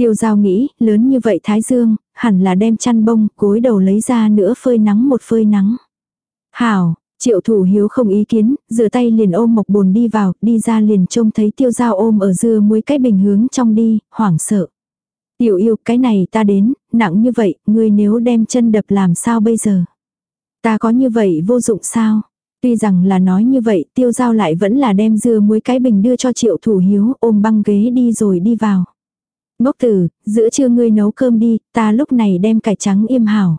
Tiêu giao nghĩ, lớn như vậy Thái Dương, hẳn là đem chăn bông, cối đầu lấy ra nữa phơi nắng một phơi nắng. Hảo, triệu thủ hiếu không ý kiến, rửa tay liền ôm mộc bồn đi vào, đi ra liền trông thấy tiêu giao ôm ở dưa muối cái bình hướng trong đi, hoảng sợ. Tiểu yêu, cái này ta đến, nặng như vậy, ngươi nếu đem chân đập làm sao bây giờ? Ta có như vậy vô dụng sao? Tuy rằng là nói như vậy, tiêu giao lại vẫn là đem dưa muối cái bình đưa cho triệu thủ hiếu, ôm băng ghế đi rồi đi vào. Ngốc tử, giữa trưa ngươi nấu cơm đi, ta lúc này đem cải trắng im hảo.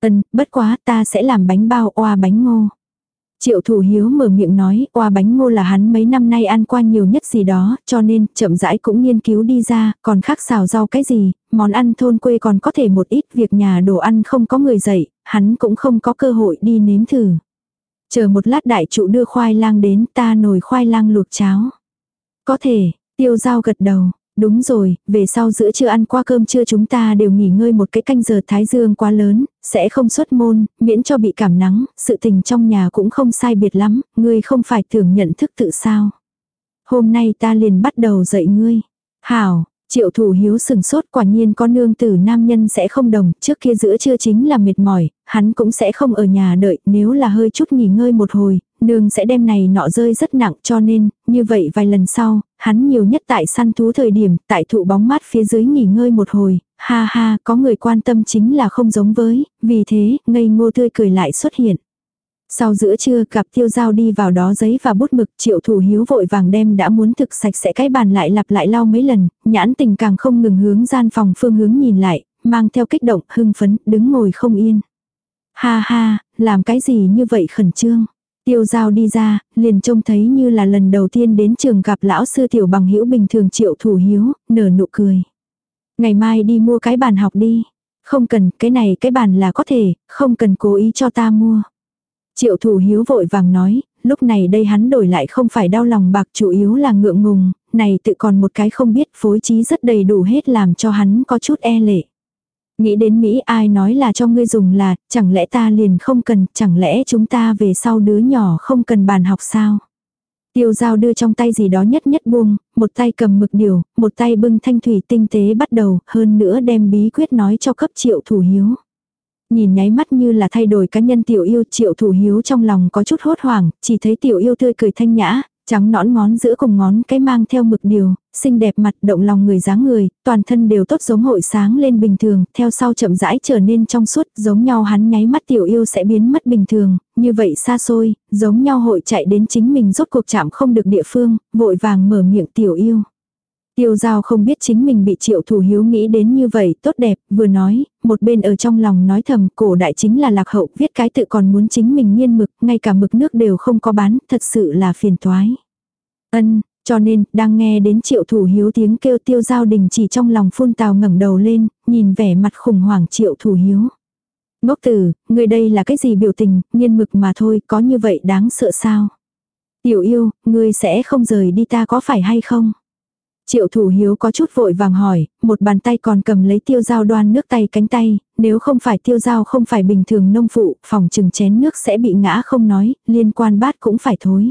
Ân, bất quá ta sẽ làm bánh bao oa bánh ngô. Triệu thủ hiếu mở miệng nói, oa bánh ngô là hắn mấy năm nay ăn qua nhiều nhất gì đó, cho nên chậm rãi cũng nghiên cứu đi ra, còn khác xào rau cái gì, món ăn thôn quê còn có thể một ít việc nhà đồ ăn không có người dạy, hắn cũng không có cơ hội đi nếm thử. Chờ một lát đại trụ đưa khoai lang đến ta nồi khoai lang luộc cháo. Có thể, tiêu dao gật đầu, Đúng rồi, về sau giữa trưa ăn qua cơm trưa chúng ta đều nghỉ ngơi một cái canh giờ thái dương quá lớn, sẽ không xuất môn, miễn cho bị cảm nắng, sự tình trong nhà cũng không sai biệt lắm, ngươi không phải thường nhận thức tự sao. Hôm nay ta liền bắt đầu dạy ngươi. Hảo, triệu thủ hiếu sừng sốt quả nhiên có nương tử nam nhân sẽ không đồng, trước kia giữa trưa chính là mệt mỏi, hắn cũng sẽ không ở nhà đợi, nếu là hơi chút nghỉ ngơi một hồi, nương sẽ đem này nọ rơi rất nặng cho nên, như vậy vài lần sau, hắn nhiều nhất tại săn thú thời điểm, tại thụ bóng mát phía dưới nghỉ ngơi một hồi, ha ha, có người quan tâm chính là không giống với, vì thế, ngây ngô tươi cười lại xuất hiện. Sau giữa trưa gặp tiêu giao đi vào đó giấy và bút mực triệu thủ hiếu vội vàng đem đã muốn thực sạch sẽ cái bàn lại lặp lại lau mấy lần, nhãn tình càng không ngừng hướng gian phòng phương hướng nhìn lại, mang theo kích động, hưng phấn, đứng ngồi không yên. Ha ha, làm cái gì như vậy khẩn trương. Tiêu giao đi ra, liền trông thấy như là lần đầu tiên đến trường gặp lão sư tiểu bằng hữu bình thường triệu thủ hiếu, nở nụ cười. Ngày mai đi mua cái bàn học đi. Không cần, cái này cái bàn là có thể, không cần cố ý cho ta mua. Triệu thủ hiếu vội vàng nói, lúc này đây hắn đổi lại không phải đau lòng bạc chủ yếu là ngượng ngùng, này tự còn một cái không biết phối trí rất đầy đủ hết làm cho hắn có chút e lệ. Nghĩ đến Mỹ ai nói là cho ngươi dùng là, chẳng lẽ ta liền không cần, chẳng lẽ chúng ta về sau đứa nhỏ không cần bàn học sao? Tiêu giao đưa trong tay gì đó nhất nhất buông, một tay cầm mực điều, một tay bưng thanh thủy tinh tế bắt đầu, hơn nữa đem bí quyết nói cho cấp triệu thủ hiếu. Nhìn nháy mắt như là thay đổi cá nhân tiểu yêu triệu thủ hiếu trong lòng có chút hốt hoảng, chỉ thấy tiểu yêu tươi cười thanh nhã, trắng nõn ngón giữa cùng ngón cái mang theo mực điều, xinh đẹp mặt động lòng người dáng người, toàn thân đều tốt giống hội sáng lên bình thường, theo sau chậm rãi trở nên trong suốt, giống nhau hắn nháy mắt tiểu yêu sẽ biến mất bình thường, như vậy xa xôi, giống nhau hội chạy đến chính mình rốt cuộc chạm không được địa phương, vội vàng mở miệng tiểu yêu. Tiêu giao không biết chính mình bị triệu thủ hiếu nghĩ đến như vậy tốt đẹp, vừa nói, một bên ở trong lòng nói thầm cổ đại chính là lạc hậu, viết cái tự còn muốn chính mình nghiên mực, ngay cả mực nước đều không có bán, thật sự là phiền toái. Ân, cho nên, đang nghe đến triệu thủ hiếu tiếng kêu tiêu giao đình chỉ trong lòng phun tào ngẩng đầu lên, nhìn vẻ mặt khủng hoảng triệu thủ hiếu. Ngốc tử, người đây là cái gì biểu tình, nghiên mực mà thôi, có như vậy đáng sợ sao? Tiểu yêu, ngươi sẽ không rời đi ta có phải hay không? Triệu thủ hiếu có chút vội vàng hỏi, một bàn tay còn cầm lấy tiêu dao đoan nước tay cánh tay, nếu không phải tiêu dao không phải bình thường nông phụ, phòng chừng chén nước sẽ bị ngã không nói, liên quan bát cũng phải thối.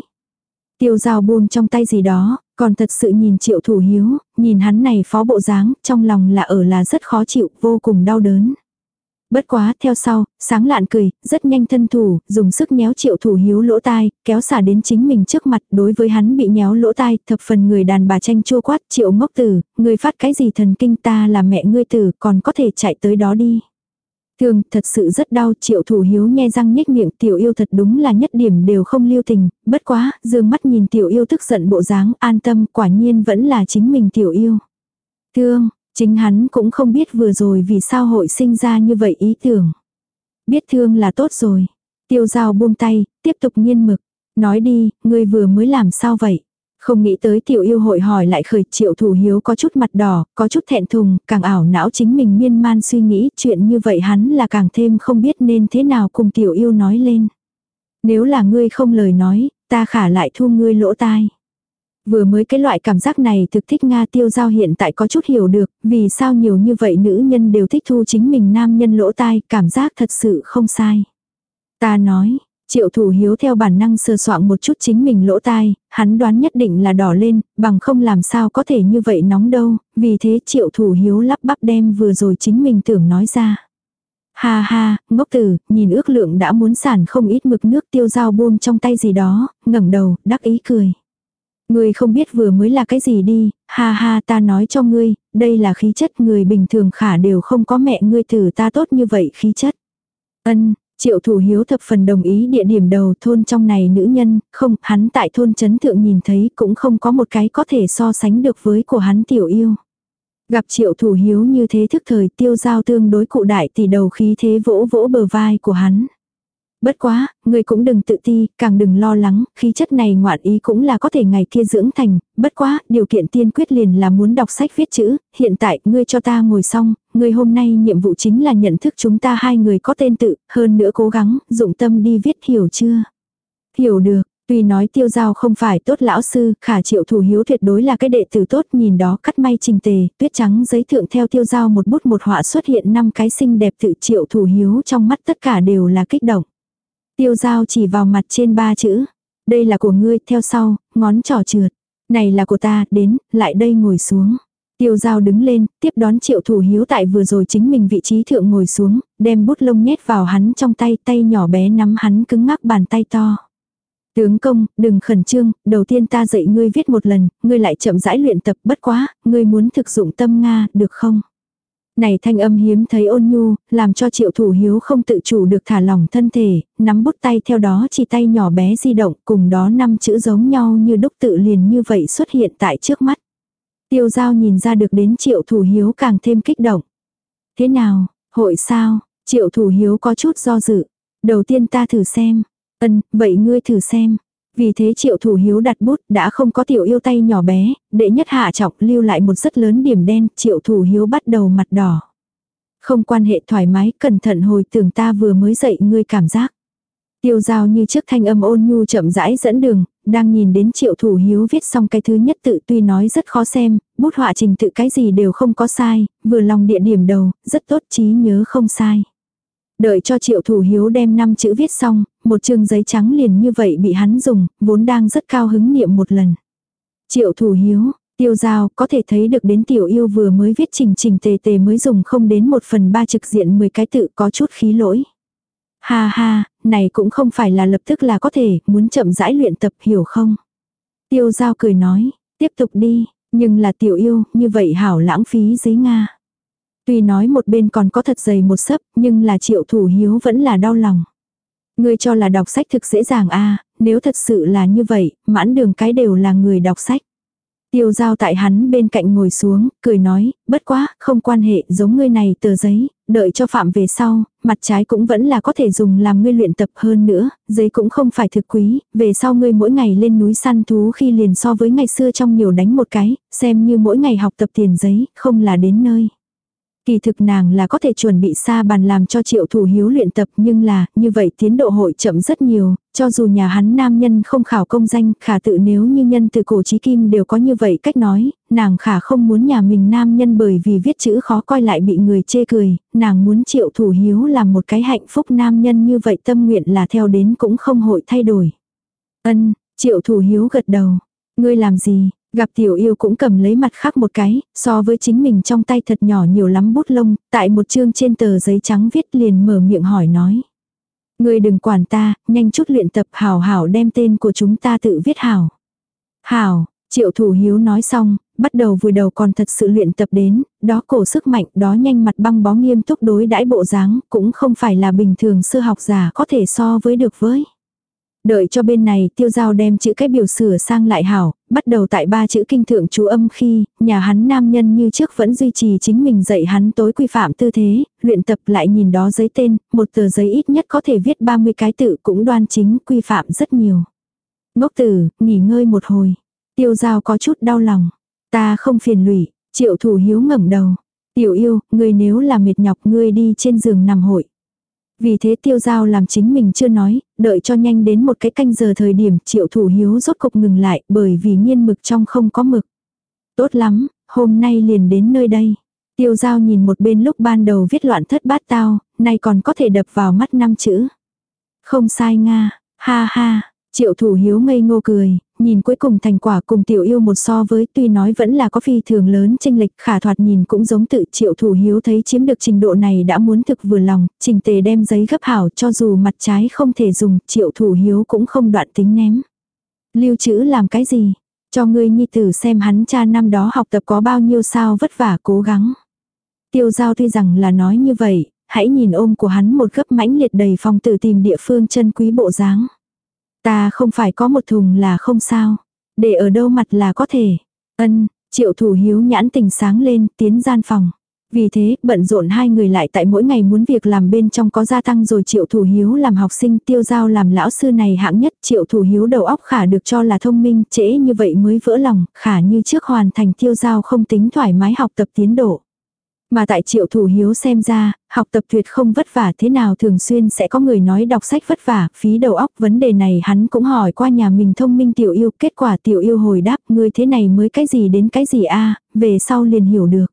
Tiêu dao buông trong tay gì đó, còn thật sự nhìn triệu thủ hiếu, nhìn hắn này phó bộ dáng, trong lòng là ở là rất khó chịu, vô cùng đau đớn. Bất quá, theo sau, sáng lạn cười, rất nhanh thân thủ, dùng sức nhéo triệu thủ hiếu lỗ tai, kéo xả đến chính mình trước mặt, đối với hắn bị nhéo lỗ tai, thập phần người đàn bà tranh chua quát, triệu ngốc tử, người phát cái gì thần kinh ta là mẹ ngươi tử, còn có thể chạy tới đó đi. Thương, thật sự rất đau, triệu thủ hiếu nhe răng nhếch miệng, tiểu yêu thật đúng là nhất điểm đều không lưu tình, bất quá, dương mắt nhìn tiểu yêu tức giận bộ dáng, an tâm, quả nhiên vẫn là chính mình tiểu yêu. Thương, chính hắn cũng không biết vừa rồi vì sao hội sinh ra như vậy ý tưởng. Biết thương là tốt rồi. Tiêu giao buông tay, tiếp tục nghiên mực. Nói đi, ngươi vừa mới làm sao vậy? Không nghĩ tới tiểu yêu hội hỏi lại khởi triệu thủ hiếu có chút mặt đỏ, có chút thẹn thùng, càng ảo não chính mình miên man suy nghĩ chuyện như vậy hắn là càng thêm không biết nên thế nào cùng tiểu yêu nói lên. Nếu là ngươi không lời nói, ta khả lại thu ngươi lỗ tai. Vừa mới cái loại cảm giác này thực thích Nga tiêu giao hiện tại có chút hiểu được, vì sao nhiều như vậy nữ nhân đều thích thu chính mình nam nhân lỗ tai, cảm giác thật sự không sai. Ta nói, Triệu thủ hiếu theo bản năng sơ soạn một chút chính mình lỗ tai, hắn đoán nhất định là đỏ lên, bằng không làm sao có thể như vậy nóng đâu, vì thế triệu thủ hiếu lắp bắp đem vừa rồi chính mình tưởng nói ra. Ha ha, ngốc tử, nhìn ước lượng đã muốn sản không ít mực nước tiêu dao buông trong tay gì đó, ngẩng đầu, đắc ý cười. Ngươi không biết vừa mới là cái gì đi, ha ha ta nói cho ngươi, đây là khí chất người bình thường khả đều không có mẹ ngươi thử ta tốt như vậy khí chất. Ân, Triệu thủ hiếu thập phần đồng ý địa điểm đầu thôn trong này nữ nhân, không, hắn tại thôn chấn thượng nhìn thấy cũng không có một cái có thể so sánh được với của hắn tiểu yêu. Gặp triệu thủ hiếu như thế thức thời tiêu giao tương đối cụ đại thì đầu khí thế vỗ vỗ bờ vai của hắn. Bất quá, người cũng đừng tự ti, càng đừng lo lắng, khí chất này ngoạn ý cũng là có thể ngày kia dưỡng thành, bất quá, điều kiện tiên quyết liền là muốn đọc sách viết chữ, hiện tại, ngươi cho ta ngồi xong, ngươi hôm nay nhiệm vụ chính là nhận thức chúng ta hai người có tên tự, hơn nữa cố gắng, dụng tâm đi viết hiểu chưa? Hiểu được, Tuy nói tiêu giao không phải tốt lão sư, khả triệu thủ hiếu tuyệt đối là cái đệ tử tốt nhìn đó cắt may trình tề, tuyết trắng giấy thượng theo tiêu giao một bút một họa xuất hiện năm cái xinh đẹp tự triệu thủ hiếu trong mắt tất cả đều là kích động. Tiêu giao chỉ vào mặt trên ba chữ. Đây là của ngươi, theo sau, ngón trỏ trượt. Này là của ta, đến, lại đây ngồi xuống. Tiêu giao đứng lên, tiếp đón triệu thủ hiếu tại vừa rồi chính mình vị trí thượng ngồi xuống, đem bút lông nhét vào hắn trong tay, tay nhỏ bé nắm hắn cứng ngắc bàn tay to. Tướng công, đừng khẩn trương, đầu tiên ta dạy ngươi viết một lần, ngươi lại chậm rãi luyện tập bất quá, ngươi muốn thực dụng tâm Nga, được không? Này thanh âm hiếm thấy ôn nhu, làm cho triệu thủ hiếu không tự chủ được thả lỏng thân thể, nắm bút tay theo đó chỉ tay nhỏ bé di động, cùng đó năm chữ giống nhau như đúc tự liền như vậy xuất hiện tại trước mắt. Tiêu giao nhìn ra được đến triệu thủ hiếu càng thêm kích động. Thế nào, hội sao, triệu thủ hiếu có chút do dự. Đầu tiên ta thử xem. Ân, vậy ngươi thử xem. Vì thế triệu thủ hiếu đặt bút đã không có tiểu yêu tay nhỏ bé, đệ nhất hạ trọng lưu lại một rất lớn điểm đen, triệu thủ hiếu bắt đầu mặt đỏ. Không quan hệ thoải mái, cẩn thận hồi tưởng ta vừa mới dậy ngươi cảm giác. Tiêu giao như trước thanh âm ôn nhu chậm rãi dẫn đường, đang nhìn đến triệu thủ hiếu viết xong cái thứ nhất tự tuy nói rất khó xem, bút họa trình tự cái gì đều không có sai, vừa lòng địa điểm đầu, rất tốt trí nhớ không sai. Đợi cho triệu thủ hiếu đem năm chữ viết xong, một chương giấy trắng liền như vậy bị hắn dùng, vốn đang rất cao hứng niệm một lần. Triệu thủ hiếu, tiêu giao có thể thấy được đến tiểu yêu vừa mới viết trình trình tề tề mới dùng không đến một phần ba trực diện 10 cái tự có chút khí lỗi. Ha ha, này cũng không phải là lập tức là có thể, muốn chậm rãi luyện tập hiểu không? Tiêu giao cười nói, tiếp tục đi, nhưng là tiểu yêu, như vậy hảo lãng phí giấy Nga. Tuy nói một bên còn có thật dày một sấp, nhưng là triệu thủ hiếu vẫn là đau lòng. Ngươi cho là đọc sách thực dễ dàng a à, nếu thật sự là như vậy, mãn đường cái đều là người đọc sách. Tiêu giao tại hắn bên cạnh ngồi xuống, cười nói, bất quá, không quan hệ giống ngươi này tờ giấy, đợi cho phạm về sau, mặt trái cũng vẫn là có thể dùng làm ngươi luyện tập hơn nữa, giấy cũng không phải thực quý, về sau ngươi mỗi ngày lên núi săn thú khi liền so với ngày xưa trong nhiều đánh một cái, xem như mỗi ngày học tập tiền giấy, không là đến nơi. Kỳ thực nàng là có thể chuẩn bị xa bàn làm cho triệu thủ hiếu luyện tập nhưng là, như vậy tiến độ hội chậm rất nhiều, cho dù nhà hắn nam nhân không khảo công danh, khả tự nếu như nhân từ cổ chí kim đều có như vậy cách nói, nàng khả không muốn nhà mình nam nhân bởi vì viết chữ khó coi lại bị người chê cười, nàng muốn triệu thủ hiếu làm một cái hạnh phúc nam nhân như vậy tâm nguyện là theo đến cũng không hội thay đổi. Ân, triệu thủ hiếu gật đầu. Ngươi làm gì, Gặp tiểu yêu cũng cầm lấy mặt khác một cái, so với chính mình trong tay thật nhỏ nhiều lắm bút lông, tại một chương trên tờ giấy trắng viết liền mở miệng hỏi nói. Người đừng quản ta, nhanh chút luyện tập hảo hảo đem tên của chúng ta tự viết hảo. Hảo, Triệu thủ hiếu nói xong, bắt đầu vùi đầu còn thật sự luyện tập đến, đó cổ sức mạnh, đó nhanh mặt băng bó nghiêm túc đối đãi bộ dáng, cũng không phải là bình thường sư học giả có thể so với được với. Đợi cho bên này tiêu giao đem chữ cái biểu sửa sang lại hảo, bắt đầu tại ba chữ kinh thượng chú âm khi, nhà hắn nam nhân như trước vẫn duy trì chính mình dạy hắn tối quy phạm tư thế, luyện tập lại nhìn đó giấy tên, một tờ giấy ít nhất có thể viết 30 cái tự cũng đoan chính quy phạm rất nhiều. Ngốc tử, nghỉ ngơi một hồi. Tiêu giao có chút đau lòng. Ta không phiền lụy, triệu thủ hiếu ngẩng đầu. Tiểu yêu, ngươi nếu là mệt nhọc ngươi đi trên giường nằm hội. Vì thế tiêu giao làm chính mình chưa nói, đợi cho nhanh đến một cái canh giờ thời điểm triệu thủ hiếu rốt cục ngừng lại bởi vì nhiên mực trong không có mực. Tốt lắm, hôm nay liền đến nơi đây. Tiêu giao nhìn một bên lúc ban đầu viết loạn thất bát tao, nay còn có thể đập vào mắt năm chữ. Không sai nga, ha ha, triệu thủ hiếu ngây ngô cười, nhìn cuối cùng thành quả cùng tiểu yêu một so với tuy nói vẫn là có phi thường lớn tranh lệch khả thoạt nhìn cũng giống tự triệu thủ hiếu thấy chiếm được trình độ này đã muốn thực vừa lòng, trình tề đem giấy gấp hảo cho dù mặt trái không thể dùng, triệu thủ hiếu cũng không đoạn tính ném. Lưu trữ làm cái gì? Cho ngươi nhi tử xem hắn cha năm đó học tập có bao nhiêu sao vất vả cố gắng. Tiêu giao tuy rằng là nói như vậy, hãy nhìn ôm của hắn một gấp mãnh liệt đầy phòng tự tìm địa phương chân quý bộ dáng. Ta không phải có một thùng là không sao. Để ở đâu mặt là có thể. Ân, triệu thủ hiếu nhãn tình sáng lên, tiến gian phòng. Vì thế, bận rộn hai người lại tại mỗi ngày muốn việc làm bên trong có gia tăng rồi triệu thủ hiếu làm học sinh tiêu giao làm lão sư này hạng nhất triệu thủ hiếu đầu óc khả được cho là thông minh trễ như vậy mới vỡ lòng, khả như trước hoàn thành tiêu giao không tính thoải mái học tập tiến độ. Mà tại triệu thủ hiếu xem ra, học tập tuyệt không vất vả thế nào thường xuyên sẽ có người nói đọc sách vất vả, phí đầu óc vấn đề này hắn cũng hỏi qua nhà mình thông minh tiểu yêu, kết quả tiểu yêu hồi đáp ngươi thế này mới cái gì đến cái gì a về sau liền hiểu được.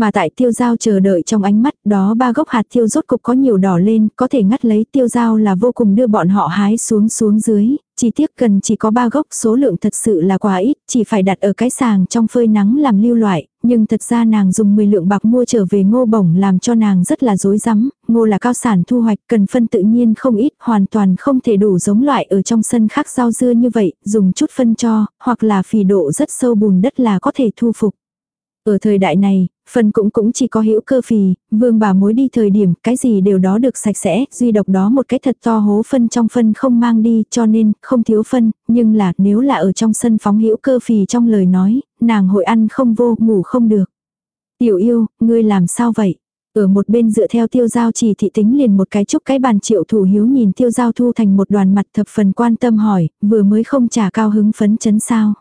Mà tại tiêu giao chờ đợi trong ánh mắt đó ba gốc hạt tiêu rốt cục có nhiều đỏ lên, có thể ngắt lấy tiêu giao là vô cùng đưa bọn họ hái xuống xuống dưới, chỉ tiếc cần chỉ có ba gốc số lượng thật sự là quá ít, chỉ phải đặt ở cái sàng trong phơi nắng làm lưu loại, nhưng thật ra nàng dùng 10 lượng bạc mua trở về ngô bổng làm cho nàng rất là dối rắm ngô là cao sản thu hoạch cần phân tự nhiên không ít, hoàn toàn không thể đủ giống loại ở trong sân khác rau dưa như vậy, dùng chút phân cho, hoặc là phì độ rất sâu bùn đất là có thể thu phục. Ở thời đại này, phần cũng cũng chỉ có hữu cơ phì, vương bà mối đi thời điểm, cái gì đều đó được sạch sẽ, duy độc đó một cái thật to hố phân trong phân không mang đi, cho nên, không thiếu phân, nhưng là, nếu là ở trong sân phóng hữu cơ phì trong lời nói, nàng hội ăn không vô, ngủ không được. Tiểu yêu, ngươi làm sao vậy? Ở một bên dựa theo tiêu giao chỉ thị tính liền một cái chúc cái bàn triệu thủ hiếu nhìn tiêu giao thu thành một đoàn mặt thập phần quan tâm hỏi, vừa mới không trả cao hứng phấn chấn sao.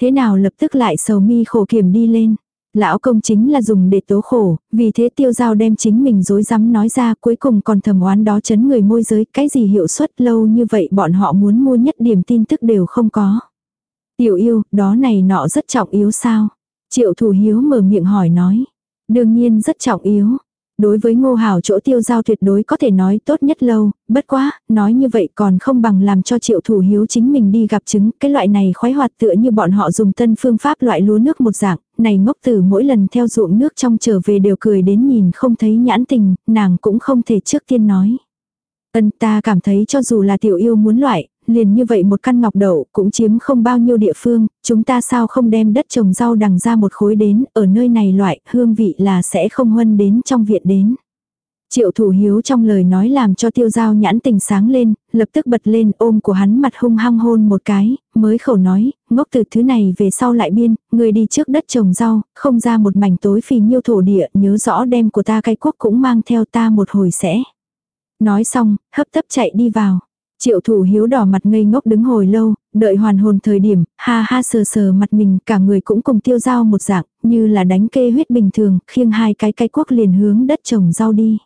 Thế nào lập tức lại sầu mi khổ kiểm đi lên. Lão công chính là dùng để tố khổ, vì thế tiêu giao đem chính mình dối rắm nói ra cuối cùng còn thầm oán đó chấn người môi giới, cái gì hiệu suất lâu như vậy bọn họ muốn mua nhất điểm tin tức đều không có. Tiểu yêu, đó này nọ rất trọng yếu sao? Triệu thủ hiếu mở miệng hỏi nói. Đương nhiên rất trọng yếu. Đối với ngô hảo chỗ tiêu giao tuyệt đối có thể nói tốt nhất lâu, bất quá, nói như vậy còn không bằng làm cho triệu thủ hiếu chính mình đi gặp chứng, cái loại này khoái hoạt tựa như bọn họ dùng tân phương pháp loại lúa nước một dạng, này ngốc tử mỗi lần theo ruộng nước trong trở về đều cười đến nhìn không thấy nhãn tình, nàng cũng không thể trước tiên nói. Ân ta cảm thấy cho dù là tiểu yêu muốn loại, liền như vậy một căn ngọc đậu cũng chiếm không bao nhiêu địa phương, chúng ta sao không đem đất trồng rau đằng ra một khối đến, ở nơi này loại hương vị là sẽ không huân đến trong viện đến. Triệu thủ hiếu trong lời nói làm cho tiêu giao nhãn tình sáng lên, lập tức bật lên ôm của hắn mặt hung hăng hôn một cái, mới khẩu nói, ngốc từ thứ này về sau lại biên, người đi trước đất trồng rau, không ra một mảnh tối phì nhiêu thổ địa, nhớ rõ đem của ta cái quốc cũng mang theo ta một hồi sẽ. Nói xong, hấp tấp chạy đi vào. Triệu thủ hiếu đỏ mặt ngây ngốc đứng hồi lâu, đợi hoàn hồn thời điểm, ha ha sờ sờ mặt mình, cả người cũng cùng tiêu dao một dạng, như là đánh kê huyết bình thường, khiêng hai cái cây quốc liền hướng đất trồng rau đi.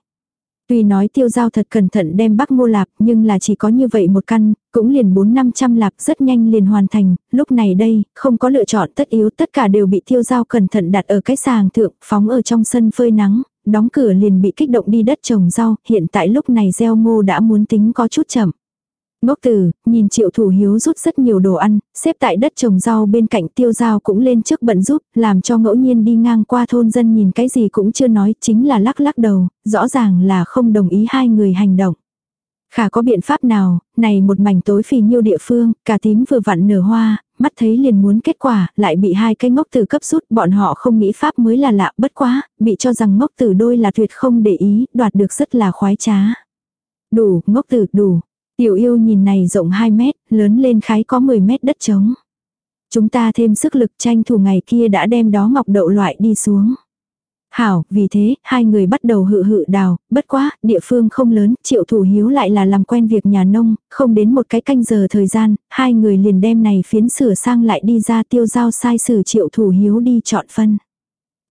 Tuy nói tiêu giao thật cẩn thận đem bắc ngô lạp nhưng là chỉ có như vậy một căn, cũng liền 4-500 lạp rất nhanh liền hoàn thành, lúc này đây, không có lựa chọn tất yếu tất cả đều bị tiêu giao cẩn thận đặt ở cái sàng thượng, phóng ở trong sân phơi nắng, đóng cửa liền bị kích động đi đất trồng rau, hiện tại lúc này gieo ngô đã muốn tính có chút chậm. Ngốc tử, nhìn triệu thủ hiếu rút rất nhiều đồ ăn, xếp tại đất trồng rau bên cạnh tiêu dao cũng lên trước bận giúp, làm cho ngẫu nhiên đi ngang qua thôn dân nhìn cái gì cũng chưa nói, chính là lắc lắc đầu, rõ ràng là không đồng ý hai người hành động. Khả có biện pháp nào, này một mảnh tối phì nhiêu địa phương, cả tím vừa vặn nở hoa, mắt thấy liền muốn kết quả, lại bị hai cái ngốc tử cấp rút, bọn họ không nghĩ pháp mới là lạ, bất quá, bị cho rằng ngốc tử đôi là tuyệt không để ý, đoạt được rất là khoái trá. Đủ, ngốc tử, đủ. Tiểu yêu nhìn này rộng 2 mét, lớn lên khái có 10 mét đất trống. Chúng ta thêm sức lực tranh thủ ngày kia đã đem đó ngọc đậu loại đi xuống. Hảo, vì thế, hai người bắt đầu hự hự đào, bất quá, địa phương không lớn, triệu thủ hiếu lại là làm quen việc nhà nông, không đến một cái canh giờ thời gian, hai người liền đem này phiến sửa sang lại đi ra tiêu giao sai sử triệu thủ hiếu đi chọn phân.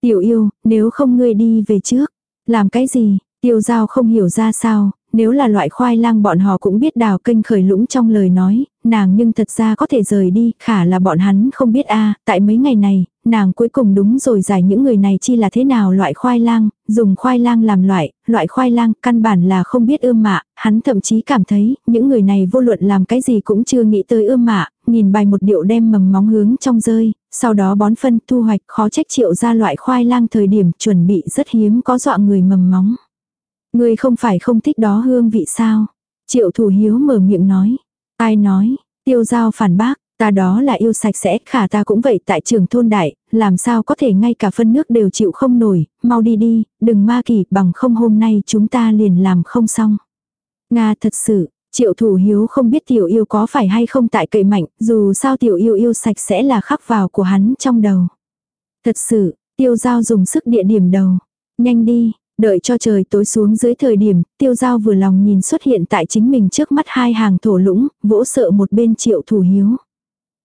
Tiểu yêu, nếu không ngươi đi về trước, làm cái gì, tiêu giao không hiểu ra sao, nếu là loại khoai lang bọn họ cũng biết đào kênh khởi lũng trong lời nói, nàng nhưng thật ra có thể rời đi, khả là bọn hắn không biết a à, tại mấy ngày này, nàng cuối cùng đúng rồi giải những người này chi là thế nào loại khoai lang, dùng khoai lang làm loại, loại khoai lang căn bản là không biết ươm mạ, hắn thậm chí cảm thấy những người này vô luận làm cái gì cũng chưa nghĩ tới ươm mạ, nhìn bài một điệu đem mầm móng hướng trong rơi, sau đó bón phân thu hoạch khó trách triệu ra loại khoai lang thời điểm chuẩn bị rất hiếm có dọa người mầm móng ngươi không phải không thích đó hương vị sao? Triệu thủ hiếu mở miệng nói. Ai nói, tiêu giao phản bác, ta đó là yêu sạch sẽ, khả ta cũng vậy tại trường thôn đại, làm sao có thể ngay cả phân nước đều chịu không nổi, mau đi đi, đừng ma kỳ, bằng không hôm nay chúng ta liền làm không xong. Nga thật sự, triệu thủ hiếu không biết tiểu yêu có phải hay không tại cậy mạnh, dù sao tiểu yêu yêu sạch sẽ là khắc vào của hắn trong đầu. Thật sự, tiêu giao dùng sức địa điểm đầu. Nhanh đi, Đợi cho trời tối xuống dưới thời điểm, tiêu giao vừa lòng nhìn xuất hiện tại chính mình trước mắt hai hàng thổ lũng, vỗ sợ một bên triệu thủ hiếu.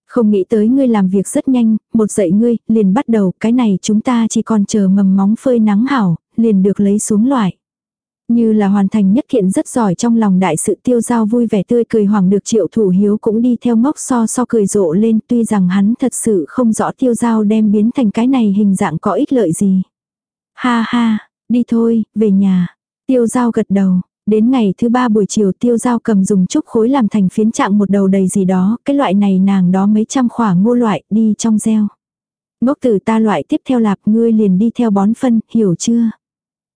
Không nghĩ tới ngươi làm việc rất nhanh, một dậy ngươi, liền bắt đầu, cái này chúng ta chỉ còn chờ mầm móng phơi nắng hảo, liền được lấy xuống loại. Như là hoàn thành nhất kiện rất giỏi trong lòng đại sự tiêu giao vui vẻ tươi cười hoàng được triệu thủ hiếu cũng đi theo ngốc so so cười rộ lên tuy rằng hắn thật sự không rõ tiêu giao đem biến thành cái này hình dạng có ích lợi gì. Ha ha, Đi thôi, về nhà. Tiêu giao gật đầu. Đến ngày thứ ba buổi chiều tiêu giao cầm dùng trúc khối làm thành phiến trạng một đầu đầy gì đó, cái loại này nàng đó mấy trăm khỏa ngô loại đi trong gieo. Ngốc tử ta loại tiếp theo lạp ngươi liền đi theo bón phân, hiểu chưa?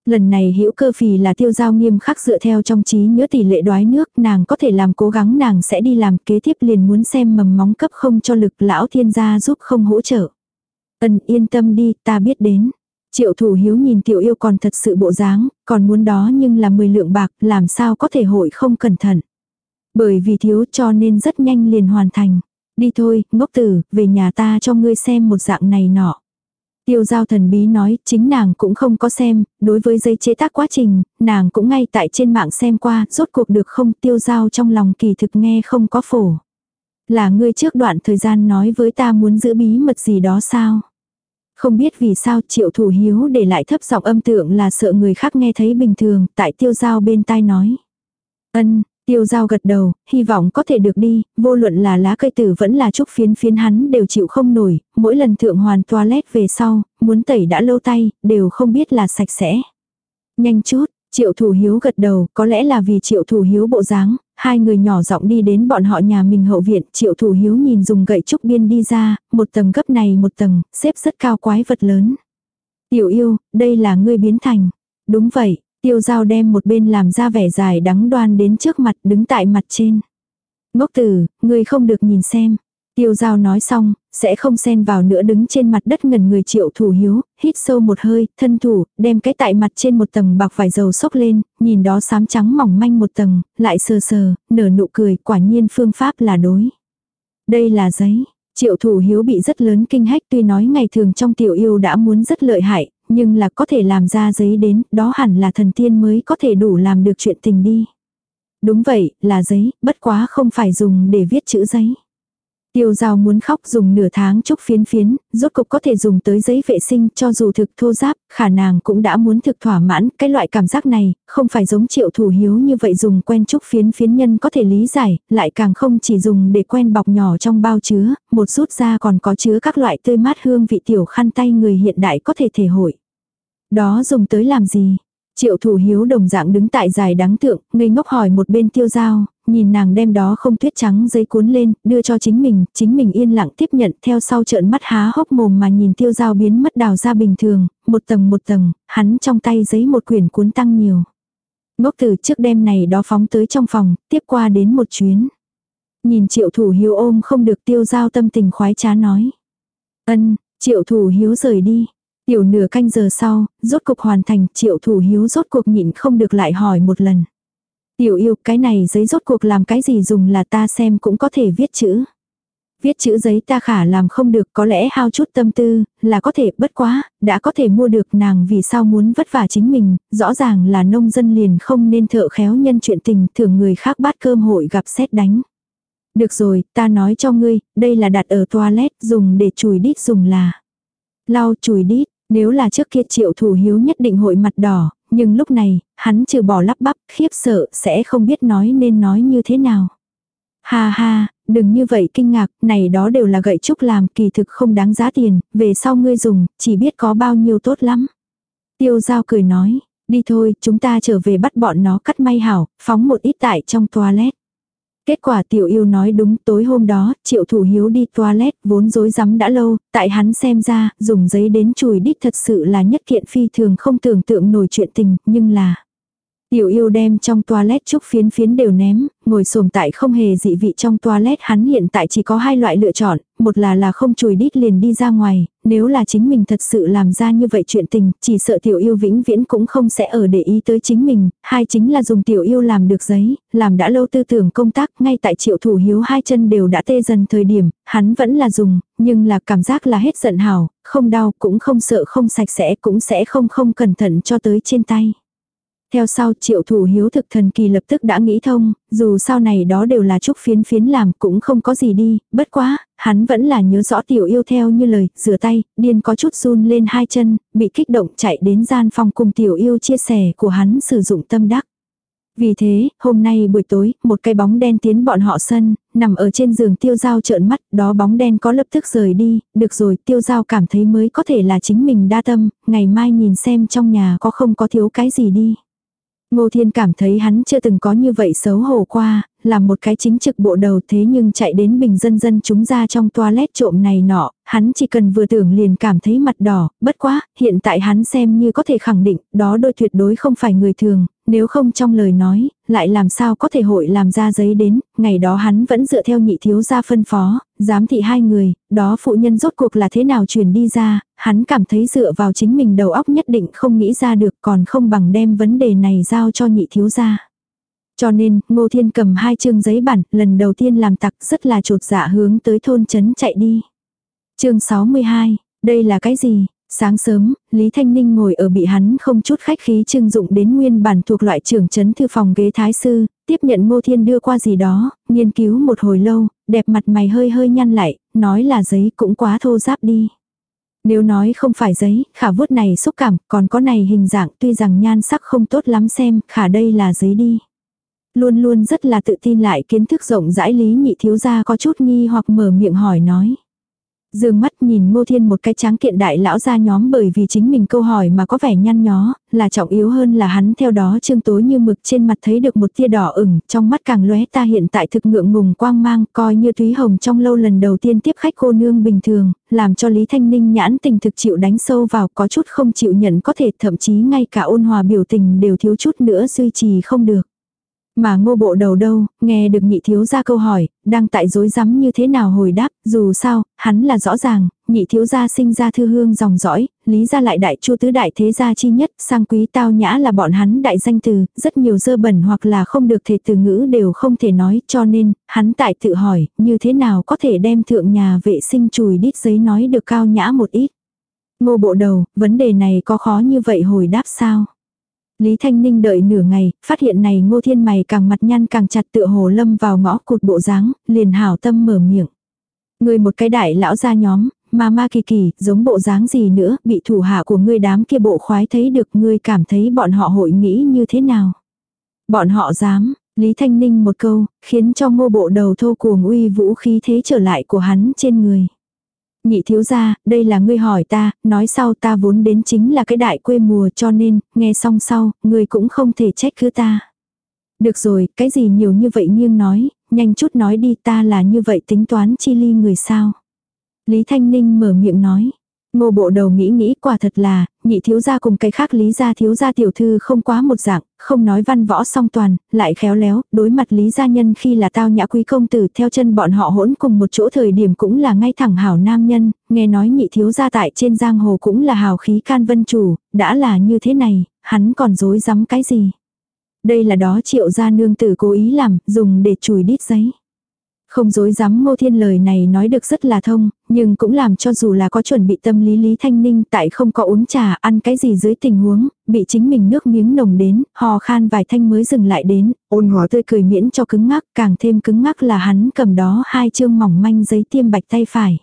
Lần này hữu cơ phì là tiêu giao nghiêm khắc dựa theo trong trí nhớ tỷ lệ đoái nước nàng có thể làm cố gắng nàng sẽ đi làm kế tiếp liền muốn xem mầm móng cấp không cho lực lão thiên gia giúp không hỗ trợ. Ân yên tâm đi ta biết đến. Triệu thủ hiếu nhìn tiểu yêu còn thật sự bộ dáng, còn muốn đó nhưng là 10 lượng bạc, làm sao có thể hội không cẩn thận. Bởi vì thiếu cho nên rất nhanh liền hoàn thành. Đi thôi, ngốc tử, về nhà ta cho ngươi xem một dạng này nọ. Tiêu giao thần bí nói, chính nàng cũng không có xem, đối với giấy chế tác quá trình, nàng cũng ngay tại trên mạng xem qua, rốt cuộc được không tiêu giao trong lòng kỳ thực nghe không có phổ. Là ngươi trước đoạn thời gian nói với ta muốn giữ bí mật gì đó sao? Không biết vì sao triệu thủ hiếu để lại thấp giọng âm tượng là sợ người khác nghe thấy bình thường, tại tiêu giao bên tai nói. Ân, tiêu giao gật đầu, hy vọng có thể được đi, vô luận là lá cây tử vẫn là trúc phiến phiến hắn đều chịu không nổi, mỗi lần thượng hoàn toilet về sau, muốn tẩy đã lâu tay, đều không biết là sạch sẽ. Nhanh chút, Triệu thủ hiếu gật đầu, có lẽ là vì triệu thủ hiếu bộ dáng, hai người nhỏ giọng đi đến bọn họ nhà mình hậu viện, triệu thủ hiếu nhìn dùng gậy trúc biên đi ra, một tầng gấp này một tầng, xếp rất cao quái vật lớn. Tiểu yêu, đây là ngươi biến thành. Đúng vậy, tiêu dao đem một bên làm ra vẻ dài đắng đoan đến trước mặt đứng tại mặt trên. Ngốc tử, ngươi không được nhìn xem. Tiêu giao nói xong, sẽ không xen vào nữa đứng trên mặt đất ngần người triệu thủ hiếu, hít sâu một hơi, thân thủ, đem cái tại mặt trên một tầng bạc vải dầu sốc lên, nhìn đó xám trắng mỏng manh một tầng, lại sờ sờ, nở nụ cười, quả nhiên phương pháp là đối. Đây là giấy. Triệu thủ hiếu bị rất lớn kinh hách tuy nói ngày thường trong tiểu yêu đã muốn rất lợi hại, nhưng là có thể làm ra giấy đến, đó hẳn là thần tiên mới có thể đủ làm được chuyện tình đi. Đúng vậy, là giấy, bất quá không phải dùng để viết chữ giấy. Tiêu giao muốn khóc dùng nửa tháng chúc phiến phiến, rốt cục có thể dùng tới giấy vệ sinh cho dù thực thô giáp, khả nàng cũng đã muốn thực thỏa mãn, cái loại cảm giác này, không phải giống triệu thủ hiếu như vậy dùng quen chúc phiến phiến nhân có thể lý giải, lại càng không chỉ dùng để quen bọc nhỏ trong bao chứa, một rút ra còn có chứa các loại tươi mát hương vị tiểu khăn tay người hiện đại có thể thể hội. Đó dùng tới làm gì? Triệu thủ hiếu đồng dạng đứng tại dài đáng tượng, ngây ngốc hỏi một bên tiêu giao, nhìn nàng đem đó không tuyết trắng giấy cuốn lên, đưa cho chính mình, chính mình yên lặng tiếp nhận theo sau trợn mắt há hốc mồm mà nhìn tiêu giao biến mất đào ra bình thường, một tầng một tầng, hắn trong tay giấy một quyển cuốn tăng nhiều. Ngốc từ trước đêm này đó phóng tới trong phòng, tiếp qua đến một chuyến. Nhìn triệu thủ hiếu ôm không được tiêu giao tâm tình khoái trá nói. Ân, triệu thủ hiếu rời đi. Tiểu nửa canh giờ sau, rốt cục hoàn thành, triệu thủ hiếu rốt cuộc nhịn không được lại hỏi một lần. Tiểu yêu, cái này giấy rốt cuộc làm cái gì dùng là ta xem cũng có thể viết chữ. Viết chữ giấy ta khả làm không được có lẽ hao chút tâm tư, là có thể bất quá, đã có thể mua được nàng vì sao muốn vất vả chính mình, rõ ràng là nông dân liền không nên thợ khéo nhân chuyện tình thường người khác bát cơm hội gặp xét đánh. Được rồi, ta nói cho ngươi, đây là đặt ở toilet dùng để chùi đít dùng là. Lau chùi đít, nếu là trước kia triệu thủ hiếu nhất định hội mặt đỏ, nhưng lúc này, hắn trừ bỏ lắp bắp, khiếp sợ, sẽ không biết nói nên nói như thế nào. Ha ha, đừng như vậy kinh ngạc, này đó đều là gậy trúc làm, kỳ thực không đáng giá tiền, về sau ngươi dùng, chỉ biết có bao nhiêu tốt lắm. Tiêu giao cười nói, đi thôi, chúng ta trở về bắt bọn nó cắt may hảo, phóng một ít tại trong toilet. Kết quả tiểu yêu nói đúng tối hôm đó, triệu thủ hiếu đi toilet vốn dối rắm đã lâu, tại hắn xem ra, dùng giấy đến chùi đít thật sự là nhất kiện phi thường không tưởng tượng nổi chuyện tình, nhưng là... Tiểu yêu đem trong toilet trúc phiến phiến đều ném, ngồi xổm tại không hề dị vị trong toilet hắn hiện tại chỉ có hai loại lựa chọn, một là là không chùi đít liền đi ra ngoài, nếu là chính mình thật sự làm ra như vậy chuyện tình, chỉ sợ tiểu yêu vĩnh viễn cũng không sẽ ở để ý tới chính mình, hai chính là dùng tiểu yêu làm được giấy, làm đã lâu tư tưởng công tác, ngay tại triệu thủ hiếu hai chân đều đã tê dần thời điểm, hắn vẫn là dùng, nhưng là cảm giác là hết giận hảo, không đau cũng không sợ không sạch sẽ cũng sẽ không không cẩn thận cho tới trên tay. Theo sau triệu thủ hiếu thực thần kỳ lập tức đã nghĩ thông, dù sau này đó đều là trúc phiến phiến làm cũng không có gì đi, bất quá, hắn vẫn là nhớ rõ tiểu yêu theo như lời, rửa tay, điên có chút run lên hai chân, bị kích động chạy đến gian phòng cùng tiểu yêu chia sẻ của hắn sử dụng tâm đắc. Vì thế, hôm nay buổi tối, một cái bóng đen tiến bọn họ sân, nằm ở trên giường tiêu dao trợn mắt, đó bóng đen có lập tức rời đi, được rồi, tiêu dao cảm thấy mới có thể là chính mình đa tâm, ngày mai nhìn xem trong nhà có không có thiếu cái gì đi. Ngô Thiên cảm thấy hắn chưa từng có như vậy xấu hổ qua, làm một cái chính trực bộ đầu thế nhưng chạy đến bình dân dân chúng ra trong toilet trộm này nọ, hắn chỉ cần vừa tưởng liền cảm thấy mặt đỏ, bất quá, hiện tại hắn xem như có thể khẳng định, đó đôi tuyệt đối không phải người thường, nếu không trong lời nói, lại làm sao có thể hội làm ra giấy đến, ngày đó hắn vẫn dựa theo nhị thiếu gia phân phó, giám thị hai người, đó phụ nhân rốt cuộc là thế nào truyền đi ra, hắn cảm thấy dựa vào chính mình đầu óc nhất định không nghĩ ra được còn không bằng đem vấn đề này giao cho nhị thiếu gia. Cho nên, Ngô Thiên cầm hai chương giấy bản, lần đầu tiên làm tặc rất là trột dạ hướng tới thôn trấn chạy đi. chương 62, đây là cái gì? Sáng sớm, Lý Thanh Ninh ngồi ở bị hắn không chút khách khí trưng dụng đến nguyên bản thuộc loại trưởng trấn thư phòng ghế thái sư, tiếp nhận Ngô Thiên đưa qua gì đó, nghiên cứu một hồi lâu, đẹp mặt mày hơi hơi nhăn lại, nói là giấy cũng quá thô giáp đi. Nếu nói không phải giấy, khả vuốt này xúc cảm, còn có này hình dạng tuy rằng nhan sắc không tốt lắm xem, khả đây là giấy đi. Luôn luôn rất là tự tin lại kiến thức rộng rãi lý nhị thiếu gia có chút nghi hoặc mở miệng hỏi nói. Dương mắt nhìn Ngô Thiên một cái tráng kiện đại lão ra nhóm bởi vì chính mình câu hỏi mà có vẻ nhăn nhó, là trọng yếu hơn là hắn theo đó trương tối như mực trên mặt thấy được một tia đỏ ửng, trong mắt càng lóe ta hiện tại thực ngượng ngùng quang mang, coi như Thúy Hồng trong lâu lần đầu tiên tiếp khách cô nương bình thường, làm cho Lý Thanh Ninh nhãn tình thực chịu đánh sâu vào có chút không chịu nhận có thể thậm chí ngay cả ôn hòa biểu tình đều thiếu chút nữa duy trì không được. Mà ngô bộ đầu đâu, nghe được nhị thiếu gia câu hỏi, đang tại dối rắm như thế nào hồi đáp, dù sao, hắn là rõ ràng, nhị thiếu gia sinh ra thư hương dòng dõi, lý gia lại đại chu tứ đại thế gia chi nhất, sang quý tao nhã là bọn hắn đại danh từ, rất nhiều dơ bẩn hoặc là không được thể từ ngữ đều không thể nói, cho nên, hắn tại tự hỏi, như thế nào có thể đem thượng nhà vệ sinh chùi đít giấy nói được cao nhã một ít. Ngô bộ đầu, vấn đề này có khó như vậy hồi đáp sao? Lý Thanh Ninh đợi nửa ngày, phát hiện này ngô thiên mày càng mặt nhăn càng chặt tựa hồ lâm vào ngõ cụt bộ dáng liền hảo tâm mở miệng. Người một cái đại lão ra nhóm, mà ma kỳ kỳ, giống bộ dáng gì nữa, bị thủ hạ của ngươi đám kia bộ khoái thấy được ngươi cảm thấy bọn họ hội nghĩ như thế nào. Bọn họ dám, Lý Thanh Ninh một câu, khiến cho ngô bộ đầu thô cuồng uy vũ khí thế trở lại của hắn trên người. Nhị thiếu gia, đây là ngươi hỏi ta, nói sau ta vốn đến chính là cái đại quê mùa cho nên, nghe xong sau, ngươi cũng không thể trách cứ ta. Được rồi, cái gì nhiều như vậy nghiêng nói, nhanh chút nói đi ta là như vậy tính toán chi ly người sao. Lý Thanh Ninh mở miệng nói. Ngô bộ đầu nghĩ nghĩ quả thật là, nhị thiếu gia cùng cái khác lý gia thiếu gia tiểu thư không quá một dạng, không nói văn võ song toàn, lại khéo léo, đối mặt lý gia nhân khi là tao nhã quý công tử theo chân bọn họ hỗn cùng một chỗ thời điểm cũng là ngay thẳng hảo nam nhân, nghe nói nhị thiếu gia tại trên giang hồ cũng là hào khí can vân chủ, đã là như thế này, hắn còn dối rắm cái gì. Đây là đó triệu gia nương tử cố ý làm, dùng để chùi đít giấy. Không dối dám ngô thiên lời này nói được rất là thông, nhưng cũng làm cho dù là có chuẩn bị tâm lý Lý Thanh Ninh tại không có uống trà ăn cái gì dưới tình huống, bị chính mình nước miếng nồng đến, hò khan vài thanh mới dừng lại đến, ôn hòa tươi cười miễn cho cứng ngắc, càng thêm cứng ngắc là hắn cầm đó hai chương mỏng manh giấy tiêm bạch tay phải.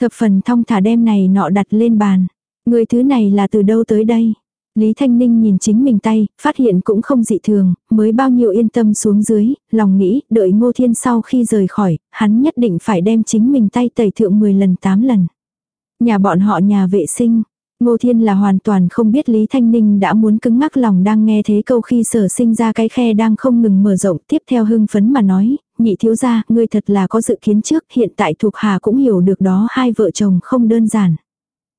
Thập phần thong thả đem này nọ đặt lên bàn. Người thứ này là từ đâu tới đây? Lý Thanh Ninh nhìn chính mình tay, phát hiện cũng không dị thường, mới bao nhiêu yên tâm xuống dưới, lòng nghĩ, đợi Ngô Thiên sau khi rời khỏi, hắn nhất định phải đem chính mình tay tẩy thượng 10 lần 8 lần. Nhà bọn họ nhà vệ sinh, Ngô Thiên là hoàn toàn không biết Lý Thanh Ninh đã muốn cứng ngắc lòng đang nghe thế câu khi sở sinh ra cái khe đang không ngừng mở rộng tiếp theo hưng phấn mà nói, nhị thiếu gia, ngươi thật là có dự kiến trước, hiện tại thuộc hà cũng hiểu được đó hai vợ chồng không đơn giản.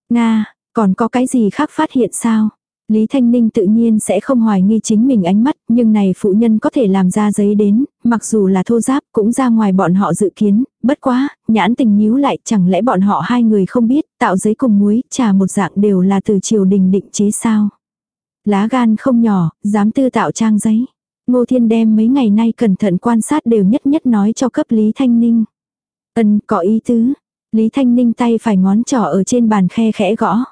Nga, còn có cái gì khác phát hiện sao? Lý Thanh Ninh tự nhiên sẽ không hoài nghi chính mình ánh mắt, nhưng này phụ nhân có thể làm ra giấy đến, mặc dù là thô giáp cũng ra ngoài bọn họ dự kiến, bất quá, nhãn tình nhíu lại chẳng lẽ bọn họ hai người không biết, tạo giấy cùng muối, trà một dạng đều là từ triều đình định chế sao. Lá gan không nhỏ, dám tư tạo trang giấy. Ngô Thiên đem mấy ngày nay cẩn thận quan sát đều nhất nhất nói cho cấp Lý Thanh Ninh. Ân có ý tứ. Lý Thanh Ninh tay phải ngón trỏ ở trên bàn khe khẽ gõ.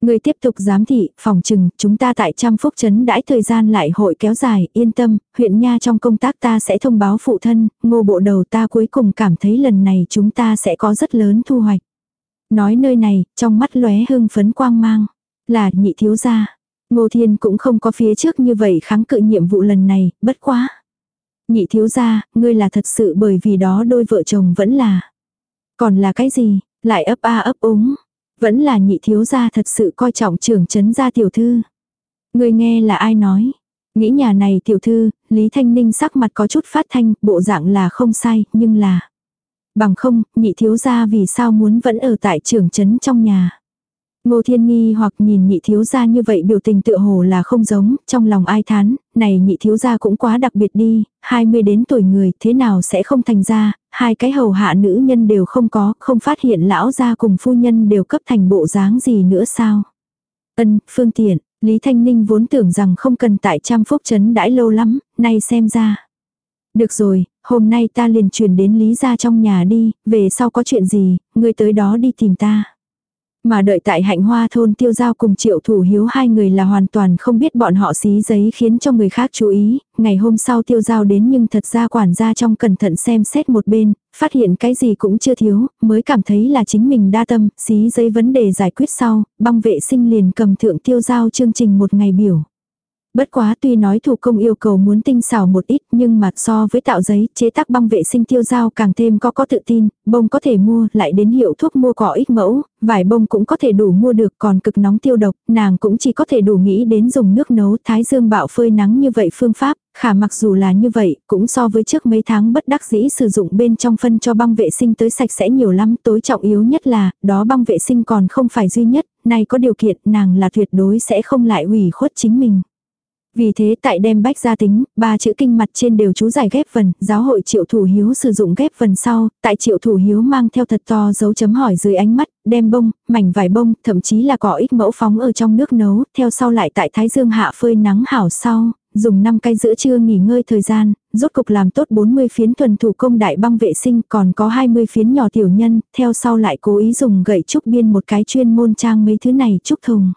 Người tiếp tục giám thị, phòng trừng, chúng ta tại trăm phúc chấn đãi thời gian lại hội kéo dài, yên tâm, huyện nha trong công tác ta sẽ thông báo phụ thân, ngô bộ đầu ta cuối cùng cảm thấy lần này chúng ta sẽ có rất lớn thu hoạch. Nói nơi này, trong mắt lóe hưng phấn quang mang, là nhị thiếu gia. Ngô Thiên cũng không có phía trước như vậy kháng cự nhiệm vụ lần này, bất quá. Nhị thiếu gia, ngươi là thật sự bởi vì đó đôi vợ chồng vẫn là. Còn là cái gì, lại ấp a ấp úng. Vẫn là nhị thiếu gia thật sự coi trọng trưởng chấn gia tiểu thư. Người nghe là ai nói? Nghĩ nhà này tiểu thư, Lý Thanh Ninh sắc mặt có chút phát thanh, bộ dạng là không sai, nhưng là... Bằng không, nhị thiếu gia vì sao muốn vẫn ở tại trưởng chấn trong nhà. Ngô Thiên Nghi hoặc nhìn nhị thiếu gia như vậy biểu tình tựa hồ là không giống, trong lòng ai thán, này nhị thiếu gia cũng quá đặc biệt đi, 20 đến tuổi người thế nào sẽ không thành ra, hai cái hầu hạ nữ nhân đều không có, không phát hiện lão gia cùng phu nhân đều cấp thành bộ dáng gì nữa sao. Ân, phương tiện, Lý Thanh Ninh vốn tưởng rằng không cần tại trăm phúc trấn đãi lâu lắm, nay xem ra. Được rồi, hôm nay ta liền chuyển đến Lý gia trong nhà đi, về sau có chuyện gì, ngươi tới đó đi tìm ta. Mà đợi tại hạnh hoa thôn tiêu giao cùng triệu thủ hiếu hai người là hoàn toàn không biết bọn họ xí giấy khiến cho người khác chú ý. Ngày hôm sau tiêu giao đến nhưng thật ra quản gia trong cẩn thận xem xét một bên, phát hiện cái gì cũng chưa thiếu, mới cảm thấy là chính mình đa tâm, xí giấy vấn đề giải quyết sau, băng vệ sinh liền cầm thượng tiêu giao chương trình một ngày biểu. Bất quá tuy nói thủ công yêu cầu muốn tinh xảo một ít nhưng mà so với tạo giấy, chế tác băng vệ sinh tiêu dao càng thêm có có tự tin, bông có thể mua, lại đến hiệu thuốc mua cỏ ít mẫu, vải bông cũng có thể đủ mua được còn cực nóng tiêu độc, nàng cũng chỉ có thể đủ nghĩ đến dùng nước nấu thái dương bạo phơi nắng như vậy phương pháp, khả mặc dù là như vậy, cũng so với trước mấy tháng bất đắc dĩ sử dụng bên trong phân cho băng vệ sinh tới sạch sẽ nhiều lắm, tối trọng yếu nhất là, đó băng vệ sinh còn không phải duy nhất, này có điều kiện nàng là tuyệt đối sẽ không lại hủy khuất chính mình. Vì thế tại đem bách gia tính, ba chữ kinh mặt trên đều chú giải ghép vần, giáo hội triệu thủ hiếu sử dụng ghép vần sau, tại triệu thủ hiếu mang theo thật to dấu chấm hỏi dưới ánh mắt, đem bông, mảnh vải bông, thậm chí là cỏ ít mẫu phóng ở trong nước nấu, theo sau lại tại thái dương hạ phơi nắng hảo sau, dùng 5 cây giữa trưa nghỉ ngơi thời gian, rốt cục làm tốt 40 phiến thuần thủ công đại băng vệ sinh còn có 20 phiến nhỏ tiểu nhân, theo sau lại cố ý dùng gậy trúc biên một cái chuyên môn trang mấy thứ này trúc thùng.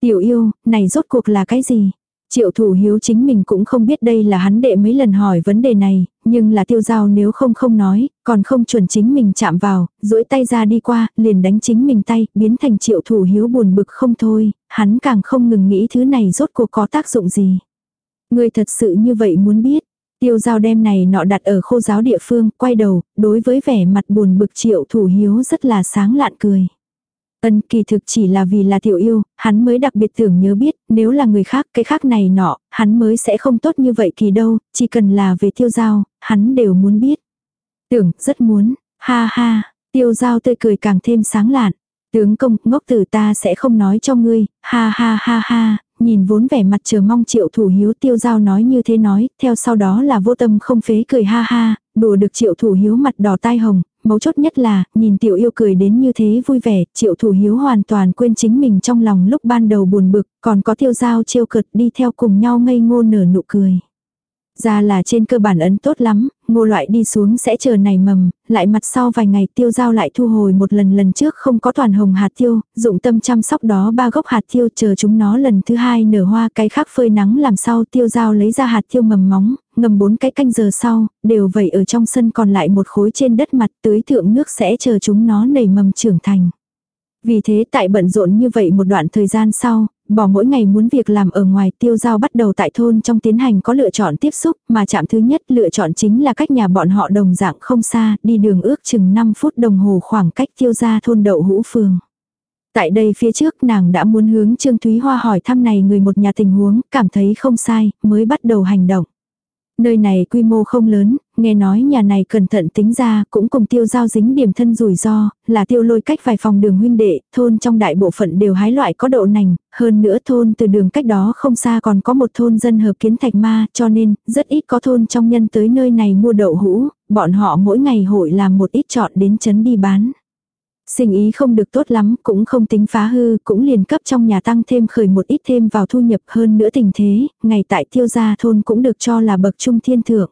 Tiểu yêu, này rốt cuộc là cái gì? Triệu thủ hiếu chính mình cũng không biết đây là hắn đệ mấy lần hỏi vấn đề này, nhưng là tiêu giao nếu không không nói, còn không chuẩn chính mình chạm vào, duỗi tay ra đi qua, liền đánh chính mình tay, biến thành triệu thủ hiếu buồn bực không thôi, hắn càng không ngừng nghĩ thứ này rốt cuộc có tác dụng gì. Người thật sự như vậy muốn biết, tiêu giao đem này nọ đặt ở khô giáo địa phương, quay đầu, đối với vẻ mặt buồn bực triệu thủ hiếu rất là sáng lạn cười. Ân kỳ thực chỉ là vì là tiểu yêu, hắn mới đặc biệt tưởng nhớ biết, nếu là người khác, cái khác này nọ, hắn mới sẽ không tốt như vậy kỳ đâu, chỉ cần là về tiêu giao, hắn đều muốn biết. Tưởng, rất muốn, ha ha, tiêu giao tươi cười càng thêm sáng lạn. Tướng công, ngốc tử ta sẽ không nói cho ngươi, ha ha ha ha, nhìn vốn vẻ mặt chờ mong triệu thủ hiếu tiêu giao nói như thế nói, theo sau đó là vô tâm không phế cười ha ha, đùa được triệu thủ hiếu mặt đỏ tai hồng, mấu chốt nhất là, nhìn tiểu yêu cười đến như thế vui vẻ, triệu thủ hiếu hoàn toàn quên chính mình trong lòng lúc ban đầu buồn bực, còn có tiêu giao trêu cợt đi theo cùng nhau ngây ngô nở nụ cười. Ra là trên cơ bản ấn tốt lắm, ngô loại đi xuống sẽ chờ nảy mầm, lại mặt sau vài ngày tiêu giao lại thu hồi một lần lần trước không có toàn hồng hạt tiêu, dụng tâm chăm sóc đó ba gốc hạt tiêu chờ chúng nó lần thứ hai nở hoa cái khác phơi nắng làm sau tiêu giao lấy ra hạt tiêu mầm móng, ngầm bốn cái canh giờ sau, đều vậy ở trong sân còn lại một khối trên đất mặt tưới thượng nước sẽ chờ chúng nó nảy mầm trưởng thành. Vì thế tại bận rộn như vậy một đoạn thời gian sau, bỏ mỗi ngày muốn việc làm ở ngoài tiêu giao bắt đầu tại thôn trong tiến hành có lựa chọn tiếp xúc mà chạm thứ nhất lựa chọn chính là cách nhà bọn họ đồng dạng không xa, đi đường ước chừng 5 phút đồng hồ khoảng cách tiêu ra thôn đậu hũ phường. Tại đây phía trước nàng đã muốn hướng Trương Thúy Hoa hỏi thăm này người một nhà tình huống, cảm thấy không sai, mới bắt đầu hành động. Nơi này quy mô không lớn, nghe nói nhà này cẩn thận tính ra cũng cùng tiêu giao dính điểm thân rủi ro, là tiêu lôi cách vài phòng đường huynh đệ, thôn trong đại bộ phận đều hái loại có độ nành, hơn nữa thôn từ đường cách đó không xa còn có một thôn dân hợp kiến thạch ma, cho nên rất ít có thôn trong nhân tới nơi này mua đậu hũ, bọn họ mỗi ngày hội làm một ít chọn đến chấn đi bán. Sinh ý không được tốt lắm, cũng không tính phá hư, cũng liền cấp trong nhà tăng thêm khởi một ít thêm vào thu nhập hơn nữa tình thế, ngày tại tiêu gia thôn cũng được cho là bậc trung thiên thượng.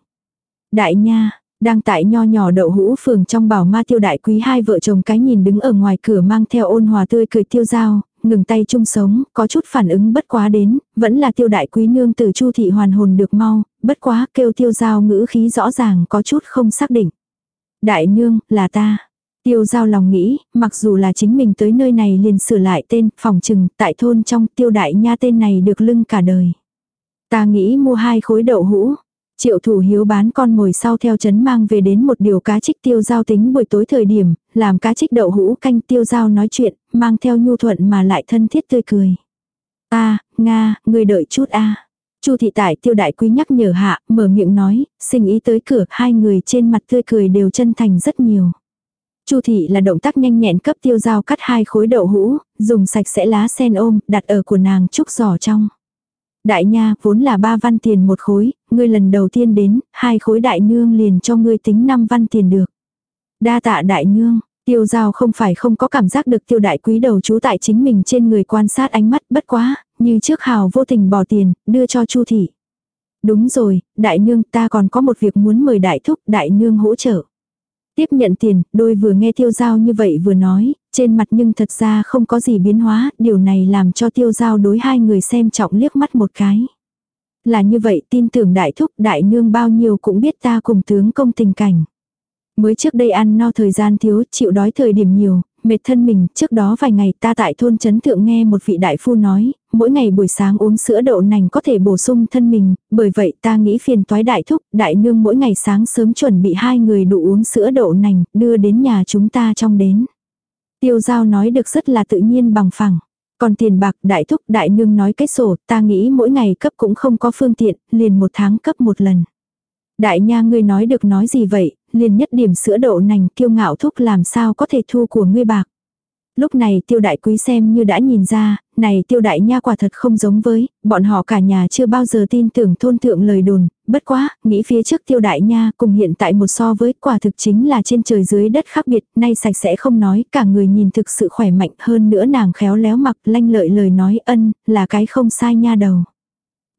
Đại nha, đang tại nho nhỏ đậu hũ phường trong bảo ma tiêu đại quý hai vợ chồng cái nhìn đứng ở ngoài cửa mang theo ôn hòa tươi cười tiêu dao ngừng tay chung sống, có chút phản ứng bất quá đến, vẫn là tiêu đại quý nương từ chu thị hoàn hồn được mau, bất quá kêu tiêu dao ngữ khí rõ ràng có chút không xác định. Đại nương, là ta. Tiêu giao lòng nghĩ, mặc dù là chính mình tới nơi này liền sửa lại tên, phòng trừng, tại thôn trong tiêu đại nha tên này được lưng cả đời. Ta nghĩ mua hai khối đậu hũ. Triệu thủ hiếu bán con mồi sau theo chấn mang về đến một điều cá trích tiêu giao tính buổi tối thời điểm, làm cá trích đậu hũ canh tiêu giao nói chuyện, mang theo nhu thuận mà lại thân thiết tươi cười. a Nga, người đợi chút a Chu thị tại tiêu đại quý nhắc nhở hạ, mở miệng nói, sinh ý tới cửa, hai người trên mặt tươi cười đều chân thành rất nhiều. Chu thị là động tác nhanh nhẹn cấp tiêu dao cắt hai khối đậu hũ, dùng sạch sẽ lá sen ôm, đặt ở của nàng trúc giỏ trong. Đại nha, vốn là ba văn tiền một khối, ngươi lần đầu tiên đến, hai khối đại nương liền cho ngươi tính năm văn tiền được. Đa tạ đại nương, tiêu giao không phải không có cảm giác được tiêu đại quý đầu chú tại chính mình trên người quan sát ánh mắt bất quá, như trước hào vô tình bỏ tiền, đưa cho chu thị. Đúng rồi, đại nương ta còn có một việc muốn mời đại thúc đại nương hỗ trợ. Tiếp nhận tiền, đôi vừa nghe tiêu giao như vậy vừa nói, trên mặt nhưng thật ra không có gì biến hóa, điều này làm cho tiêu giao đối hai người xem trọng liếc mắt một cái. Là như vậy tin tưởng đại thúc đại nương bao nhiêu cũng biết ta cùng tướng công tình cảnh. Mới trước đây ăn no thời gian thiếu, chịu đói thời điểm nhiều, mệt thân mình, trước đó vài ngày ta tại thôn chấn thượng nghe một vị đại phu nói, mỗi ngày buổi sáng uống sữa đậu nành có thể bổ sung thân mình, bởi vậy ta nghĩ phiền toái đại thúc, đại nương mỗi ngày sáng sớm chuẩn bị hai người đủ uống sữa đậu nành, đưa đến nhà chúng ta trong đến. Tiêu giao nói được rất là tự nhiên bằng phẳng. Còn tiền bạc đại thúc đại nương nói cái sổ, ta nghĩ mỗi ngày cấp cũng không có phương tiện, liền một tháng cấp một lần. Đại nha ngươi nói được nói gì vậy, liền nhất điểm sữa đậu nành kiêu ngạo thúc làm sao có thể thu của ngươi bạc. Lúc này tiêu đại quý xem như đã nhìn ra, này tiêu đại nha quả thật không giống với, bọn họ cả nhà chưa bao giờ tin tưởng thôn thượng lời đồn, bất quá, nghĩ phía trước tiêu đại nha cùng hiện tại một so với quả thực chính là trên trời dưới đất khác biệt, nay sạch sẽ không nói, cả người nhìn thực sự khỏe mạnh hơn nữa nàng khéo léo mặc lanh lợi lời nói ân, là cái không sai nha đầu.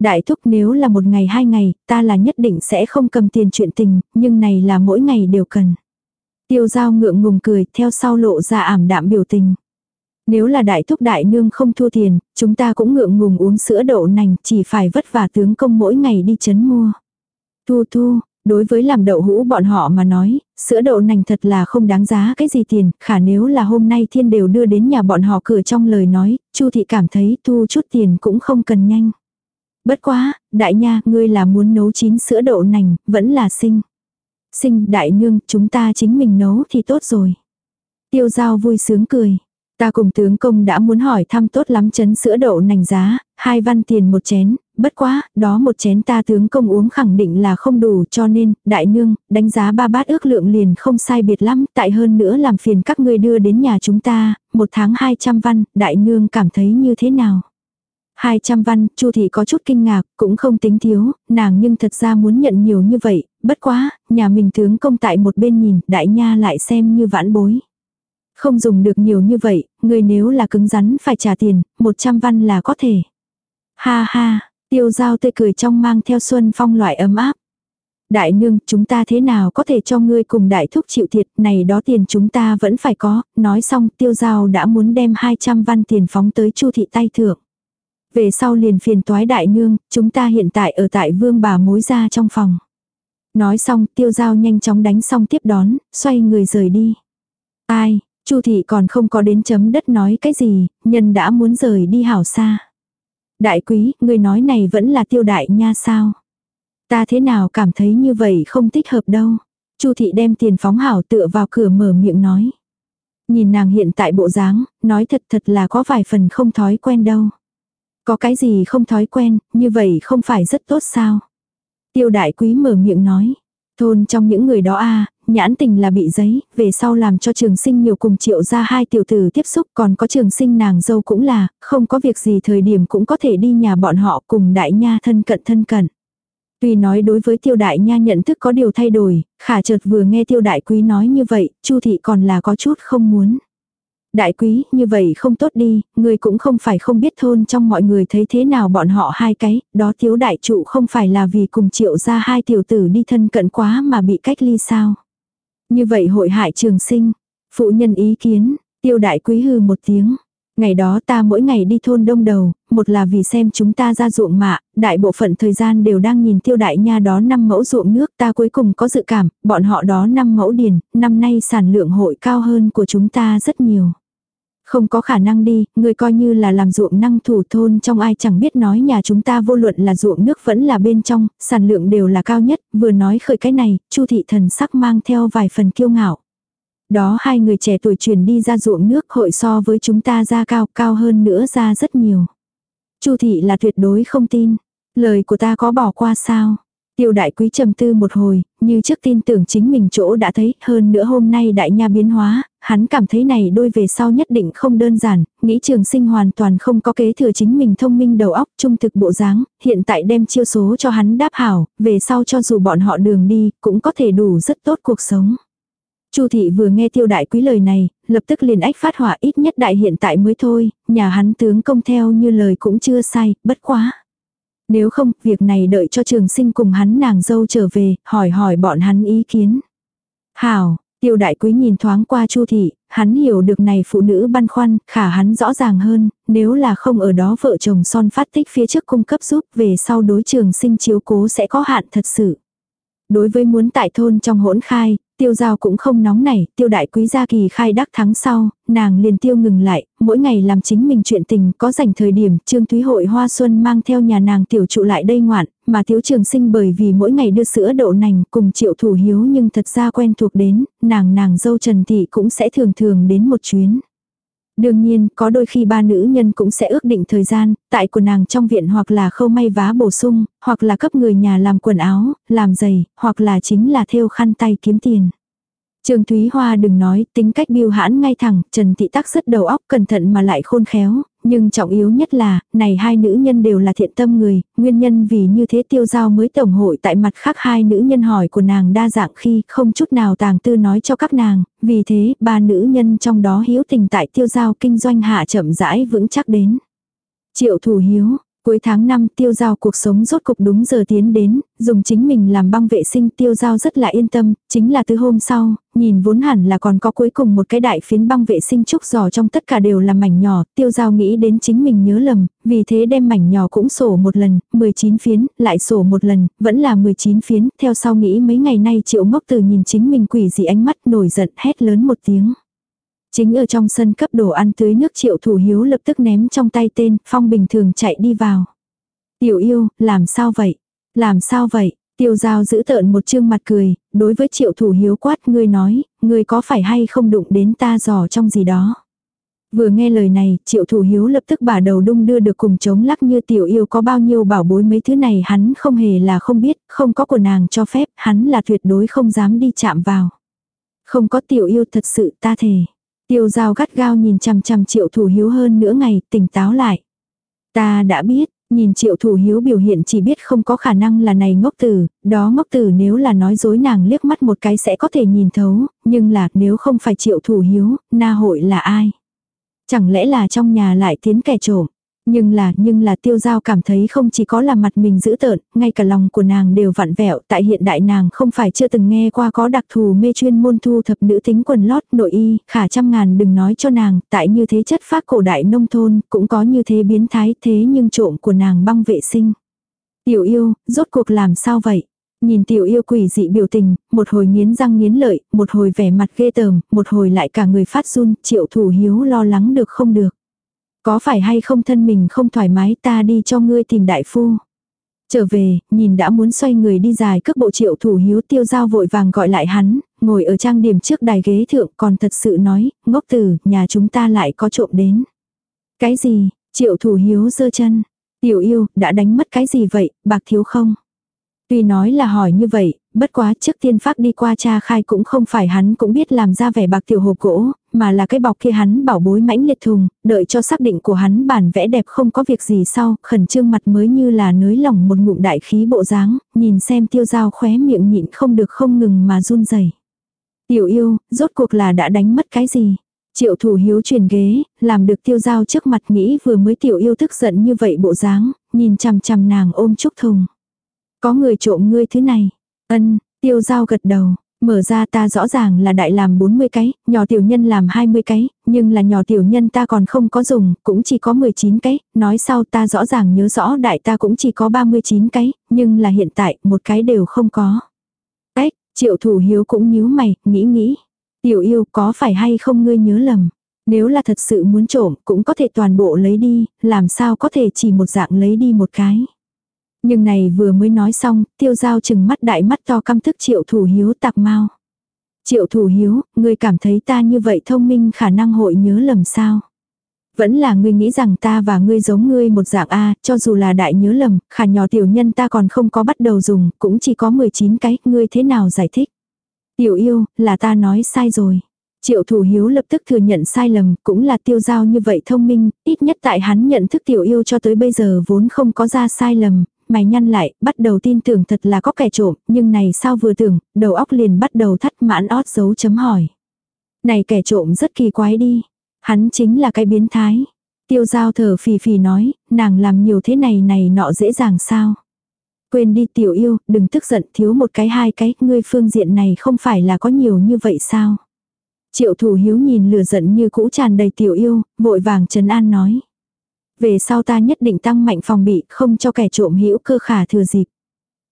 Đại thúc nếu là một ngày hai ngày, ta là nhất định sẽ không cầm tiền chuyện tình, nhưng này là mỗi ngày đều cần. Tiêu giao ngượng ngùng cười, theo sau lộ ra ảm đạm biểu tình. Nếu là đại thúc đại nương không thua tiền, chúng ta cũng ngượng ngùng uống sữa đậu nành, chỉ phải vất vả tướng công mỗi ngày đi chấn mua. Thu thu, đối với làm đậu hũ bọn họ mà nói, sữa đậu nành thật là không đáng giá cái gì tiền, khả nếu là hôm nay thiên đều đưa đến nhà bọn họ cửa trong lời nói, chu thị cảm thấy thu chút tiền cũng không cần nhanh. Bất quá, đại nha, ngươi là muốn nấu chín sữa đậu nành, vẫn là sinh. Sinh, đại nương, chúng ta chính mình nấu thì tốt rồi. Tiêu giao vui sướng cười. Ta cùng tướng công đã muốn hỏi thăm tốt lắm chấn sữa đậu nành giá, hai văn tiền một chén, bất quá, đó một chén ta tướng công uống khẳng định là không đủ cho nên, đại nương, đánh giá ba bát ước lượng liền không sai biệt lắm, tại hơn nữa làm phiền các ngươi đưa đến nhà chúng ta, một tháng 200 văn, đại nương cảm thấy như thế nào? 200 văn, Chu thị có chút kinh ngạc, cũng không tính thiếu, nàng nhưng thật ra muốn nhận nhiều như vậy, bất quá, nhà mình tướng công tại một bên nhìn, đại nha lại xem như vãn bối. Không dùng được nhiều như vậy, người nếu là cứng rắn phải trả tiền, 100 văn là có thể. Ha ha, tiêu giao tươi cười trong mang theo xuân phong loại ấm áp. Đại nương, chúng ta thế nào có thể cho ngươi cùng đại thúc chịu thiệt, này đó tiền chúng ta vẫn phải có, nói xong tiêu giao đã muốn đem 200 văn tiền phóng tới chu thị tay thượng. Về sau liền phiền toái đại nương, chúng ta hiện tại ở tại vương bà mối ra trong phòng. Nói xong tiêu giao nhanh chóng đánh xong tiếp đón, xoay người rời đi. Ai, chu thị còn không có đến chấm đất nói cái gì, nhân đã muốn rời đi hảo xa. Đại quý, người nói này vẫn là tiêu đại nha sao? Ta thế nào cảm thấy như vậy không thích hợp đâu. Chu thị đem tiền phóng hảo tựa vào cửa mở miệng nói. Nhìn nàng hiện tại bộ dáng, nói thật thật là có vài phần không thói quen đâu. Có cái gì không thói quen, như vậy không phải rất tốt sao? Tiêu đại quý mở miệng nói. Thôn trong những người đó a nhãn tình là bị giấy, về sau làm cho trường sinh nhiều cùng triệu ra hai tiểu tử tiếp xúc còn có trường sinh nàng dâu cũng là, không có việc gì thời điểm cũng có thể đi nhà bọn họ cùng đại nha thân cận thân cận. Tuy nói đối với tiêu đại nha nhận thức có điều thay đổi, khả chợt vừa nghe tiêu đại quý nói như vậy, chu thị còn là có chút không muốn. Đại quý, như vậy không tốt đi, người cũng không phải không biết thôn trong mọi người thấy thế nào bọn họ hai cái, đó thiếu đại trụ không phải là vì cùng triệu ra hai tiểu tử đi thân cận quá mà bị cách ly sao. Như vậy hội hại trường sinh, phụ nhân ý kiến, tiêu đại quý hư một tiếng. Ngày đó ta mỗi ngày đi thôn đông đầu, một là vì xem chúng ta ra ruộng mạ, đại bộ phận thời gian đều đang nhìn tiêu đại nha đó năm mẫu ruộng nước ta cuối cùng có dự cảm, bọn họ đó năm mẫu điền, năm nay sản lượng hội cao hơn của chúng ta rất nhiều. Không có khả năng đi, người coi như là làm ruộng năng thủ thôn trong ai chẳng biết nói nhà chúng ta vô luận là ruộng nước vẫn là bên trong, sản lượng đều là cao nhất, vừa nói khởi cái này, chu thị thần sắc mang theo vài phần kiêu ngạo. Đó hai người trẻ tuổi truyền đi ra ruộng nước hội so với chúng ta ra cao, cao hơn nữa ra rất nhiều. chu thị là tuyệt đối không tin. Lời của ta có bỏ qua sao? Tiêu đại quý trầm tư một hồi, như trước tin tưởng chính mình chỗ đã thấy, hơn nữa hôm nay đại nha biến hóa, hắn cảm thấy này đôi về sau nhất định không đơn giản, nghĩ trường sinh hoàn toàn không có kế thừa chính mình thông minh đầu óc trung thực bộ dáng, hiện tại đem chiêu số cho hắn đáp hảo, về sau cho dù bọn họ đường đi, cũng có thể đủ rất tốt cuộc sống. Chu thị vừa nghe tiêu đại quý lời này, lập tức liền ách phát hỏa ít nhất đại hiện tại mới thôi, nhà hắn tướng công theo như lời cũng chưa sai, bất quá. Nếu không, việc này đợi cho trường sinh cùng hắn nàng dâu trở về, hỏi hỏi bọn hắn ý kiến. Hảo, tiêu đại quý nhìn thoáng qua chu thị, hắn hiểu được này phụ nữ băn khoăn, khả hắn rõ ràng hơn, nếu là không ở đó vợ chồng son phát tích phía trước cung cấp giúp về sau đối trường sinh chiếu cố sẽ có hạn thật sự. Đối với muốn tại thôn trong hỗn khai, tiêu giao cũng không nóng nảy, tiêu đại quý gia kỳ khai đắc thắng sau, nàng liền tiêu ngừng lại, mỗi ngày làm chính mình chuyện tình có dành thời điểm, trương thúy hội hoa xuân mang theo nhà nàng tiểu trụ lại đây ngoạn, mà thiếu trường sinh bởi vì mỗi ngày đưa sữa đậu nành cùng triệu thủ hiếu nhưng thật ra quen thuộc đến, nàng nàng dâu trần thị cũng sẽ thường thường đến một chuyến. Đương nhiên, có đôi khi ba nữ nhân cũng sẽ ước định thời gian, tại của nàng trong viện hoặc là khâu may vá bổ sung, hoặc là cấp người nhà làm quần áo, làm giày, hoặc là chính là thêu khăn tay kiếm tiền. Trương Thúy Hoa đừng nói, tính cách biêu hãn ngay thẳng, Trần Thị Tắc rất đầu óc cẩn thận mà lại khôn khéo, nhưng trọng yếu nhất là, này hai nữ nhân đều là thiện tâm người, nguyên nhân vì như thế tiêu giao mới tổng hội tại mặt khác hai nữ nhân hỏi của nàng đa dạng khi không chút nào tàng tư nói cho các nàng, vì thế ba nữ nhân trong đó hiếu tình tại tiêu giao kinh doanh hạ chậm rãi vững chắc đến. Triệu thủ hiếu, Cuối tháng 5 tiêu giao cuộc sống rốt cục đúng giờ tiến đến, dùng chính mình làm băng vệ sinh tiêu giao rất là yên tâm, chính là từ hôm sau, nhìn vốn hẳn là còn có cuối cùng một cái đại phiến băng vệ sinh trúc giò trong tất cả đều là mảnh nhỏ, tiêu giao nghĩ đến chính mình nhớ lầm, vì thế đem mảnh nhỏ cũng sổ một lần, 19 phiến, lại sổ một lần, vẫn là 19 phiến, theo sau nghĩ mấy ngày nay triệu ngốc từ nhìn chính mình quỷ gì ánh mắt nổi giận hét lớn một tiếng. Chính ở trong sân cấp đồ ăn tưới nước triệu thủ hiếu lập tức ném trong tay tên, phong bình thường chạy đi vào. Tiểu yêu, làm sao vậy? Làm sao vậy? Tiêu giao giữ tợn một chương mặt cười, đối với triệu thủ hiếu quát ngươi nói, ngươi có phải hay không đụng đến ta giò trong gì đó. Vừa nghe lời này, triệu thủ hiếu lập tức bả đầu đung đưa được cùng chống lắc như tiểu yêu có bao nhiêu bảo bối mấy thứ này hắn không hề là không biết, không có của nàng cho phép, hắn là tuyệt đối không dám đi chạm vào. Không có tiểu yêu thật sự ta thề. Tiêu giao gắt gao nhìn chằm chằm triệu thủ hiếu hơn nửa ngày, tỉnh táo lại. Ta đã biết, nhìn triệu thủ hiếu biểu hiện chỉ biết không có khả năng là này ngốc tử, đó ngốc tử nếu là nói dối nàng liếc mắt một cái sẽ có thể nhìn thấu, nhưng là nếu không phải triệu thủ hiếu, na hội là ai? Chẳng lẽ là trong nhà lại tiến kẻ trộm? Nhưng là, nhưng là tiêu giao cảm thấy không chỉ có là mặt mình dữ tợn, ngay cả lòng của nàng đều vặn vẹo, tại hiện đại nàng không phải chưa từng nghe qua có đặc thù mê chuyên môn thu thập nữ tính quần lót nội y, khả trăm ngàn đừng nói cho nàng, tại như thế chất phát cổ đại nông thôn, cũng có như thế biến thái thế nhưng trộm của nàng băng vệ sinh. Tiểu yêu, rốt cuộc làm sao vậy? Nhìn tiểu yêu quỷ dị biểu tình, một hồi nghiến răng nghiến lợi, một hồi vẻ mặt ghê tởm, một hồi lại cả người phát run, triệu thủ hiếu lo lắng được không được. Có phải hay không thân mình không thoải mái ta đi cho ngươi tìm đại phu. Trở về, nhìn đã muốn xoay người đi dài cước bộ triệu thủ hiếu tiêu giao vội vàng gọi lại hắn, ngồi ở trang điểm trước đài ghế thượng còn thật sự nói, ngốc tử, nhà chúng ta lại có trộm đến. Cái gì, triệu thủ hiếu giơ chân, tiểu yêu, đã đánh mất cái gì vậy, bạc thiếu không? Tuy nói là hỏi như vậy, bất quá trước tiên phát đi qua cha khai cũng không phải hắn cũng biết làm ra vẻ bạc tiểu hộp gỗ, mà là cái bọc kia hắn bảo bối mãnh liệt thùng, đợi cho xác định của hắn bản vẽ đẹp không có việc gì sau, khẩn trương mặt mới như là nới lỏng một ngụm đại khí bộ dáng, nhìn xem tiêu dao khóe miệng nhịn không được không ngừng mà run rẩy Tiểu yêu, rốt cuộc là đã đánh mất cái gì? Triệu thủ hiếu truyền ghế, làm được tiêu dao trước mặt nghĩ vừa mới tiểu yêu tức giận như vậy bộ dáng, nhìn chằm chằm nàng ôm chúc thùng. Có người trộm ngươi thứ này. Ân, tiêu dao gật đầu. Mở ra ta rõ ràng là đại làm 40 cái, nhỏ tiểu nhân làm 20 cái, nhưng là nhỏ tiểu nhân ta còn không có dùng, cũng chỉ có 19 cái, nói sau ta rõ ràng nhớ rõ đại ta cũng chỉ có 39 cái, nhưng là hiện tại một cái đều không có. Ếch, triệu thủ hiếu cũng nhíu mày, nghĩ nghĩ. Tiểu yêu có phải hay không ngươi nhớ lầm. Nếu là thật sự muốn trộm cũng có thể toàn bộ lấy đi, làm sao có thể chỉ một dạng lấy đi một cái. Nhưng này vừa mới nói xong, tiêu giao chừng mắt đại mắt to căm thức triệu thủ hiếu tạc mau. Triệu thủ hiếu, ngươi cảm thấy ta như vậy thông minh khả năng hội nhớ lầm sao. Vẫn là ngươi nghĩ rằng ta và ngươi giống ngươi một dạng A, cho dù là đại nhớ lầm, khả nhỏ tiểu nhân ta còn không có bắt đầu dùng, cũng chỉ có 19 cái, ngươi thế nào giải thích. Tiểu yêu, là ta nói sai rồi. Triệu thủ hiếu lập tức thừa nhận sai lầm, cũng là tiêu giao như vậy thông minh, ít nhất tại hắn nhận thức tiểu yêu cho tới bây giờ vốn không có ra sai lầm, mày nhăn lại, bắt đầu tin tưởng thật là có kẻ trộm, nhưng này sao vừa tưởng, đầu óc liền bắt đầu thắt mãn ót dấu chấm hỏi. Này kẻ trộm rất kỳ quái đi, hắn chính là cái biến thái. Tiêu giao thở phì phì nói, nàng làm nhiều thế này này nọ dễ dàng sao. Quên đi tiểu yêu, đừng tức giận thiếu một cái hai cái, ngươi phương diện này không phải là có nhiều như vậy sao. Triệu thủ hiếu nhìn lửa giận như cũ tràn đầy tiểu yêu, vội vàng trấn an nói về sau ta nhất định tăng mạnh phòng bị, không cho kẻ trộm hữu cơ khả thừa dịp.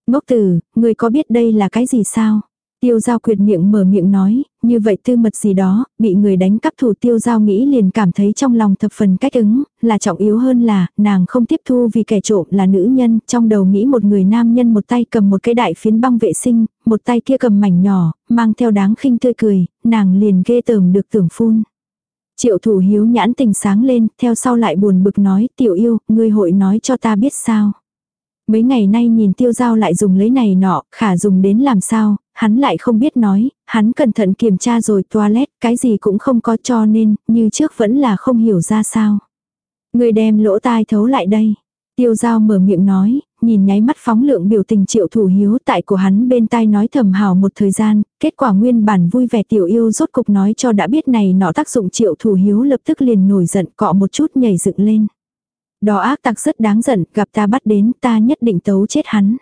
Ngốc tử, người có biết đây là cái gì sao? Tiêu giao quyệt miệng mở miệng nói, như vậy tư mật gì đó, bị người đánh cắp thủ tiêu giao nghĩ liền cảm thấy trong lòng thập phần cách ứng, là trọng yếu hơn là, nàng không tiếp thu vì kẻ trộm là nữ nhân, trong đầu nghĩ một người nam nhân một tay cầm một cái đại phiến băng vệ sinh, một tay kia cầm mảnh nhỏ, mang theo đáng khinh tươi cười, nàng liền ghê tởm được tưởng phun. Triệu thủ hiếu nhãn tình sáng lên, theo sau lại buồn bực nói, tiểu yêu, ngươi hội nói cho ta biết sao. Mấy ngày nay nhìn tiêu giao lại dùng lấy này nọ, khả dùng đến làm sao, hắn lại không biết nói, hắn cẩn thận kiểm tra rồi toilet, cái gì cũng không có cho nên, như trước vẫn là không hiểu ra sao. Người đem lỗ tai thấu lại đây. Tiêu giao mở miệng nói, nhìn nháy mắt phóng lượng biểu tình triệu thủ hiếu tại của hắn bên tai nói thầm hào một thời gian, kết quả nguyên bản vui vẻ tiểu yêu rốt cục nói cho đã biết này nọ tác dụng triệu thủ hiếu lập tức liền nổi giận cọ một chút nhảy dựng lên. Đó ác tặc rất đáng giận, gặp ta bắt đến ta nhất định tấu chết hắn.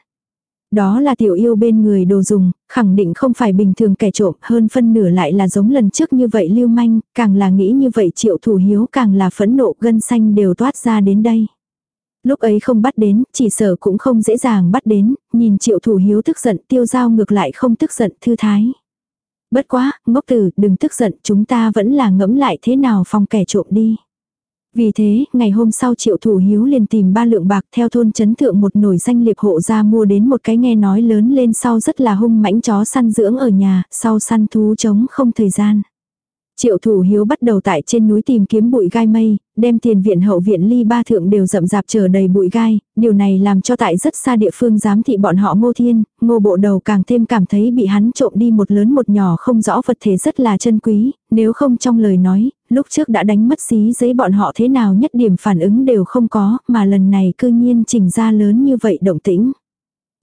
Đó là tiểu yêu bên người đồ dùng, khẳng định không phải bình thường kẻ trộm, hơn phân nửa lại là giống lần trước như vậy lưu manh, càng là nghĩ như vậy triệu thủ hiếu càng là phẫn nộ gân xanh đều toát ra đến đây. Lúc ấy không bắt đến, chỉ sở cũng không dễ dàng bắt đến, nhìn triệu thủ hiếu tức giận tiêu giao ngược lại không tức giận thư thái. Bất quá, ngốc tử, đừng tức giận, chúng ta vẫn là ngẫm lại thế nào phòng kẻ trộm đi. Vì thế, ngày hôm sau triệu thủ hiếu liền tìm ba lượng bạc theo thôn chấn thượng một nổi danh liệp hộ ra mua đến một cái nghe nói lớn lên sau rất là hung mãnh chó săn dưỡng ở nhà, sau săn thú chống không thời gian. Triệu thủ hiếu bắt đầu tại trên núi tìm kiếm bụi gai mây, đem tiền viện hậu viện ly ba thượng đều rậm rạp chờ đầy bụi gai, điều này làm cho tại rất xa địa phương giám thị bọn họ ngô thiên, ngô bộ đầu càng thêm cảm thấy bị hắn trộm đi một lớn một nhỏ không rõ vật thể rất là chân quý, nếu không trong lời nói, lúc trước đã đánh mất xí giấy bọn họ thế nào nhất điểm phản ứng đều không có, mà lần này cư nhiên chỉnh ra lớn như vậy động tĩnh.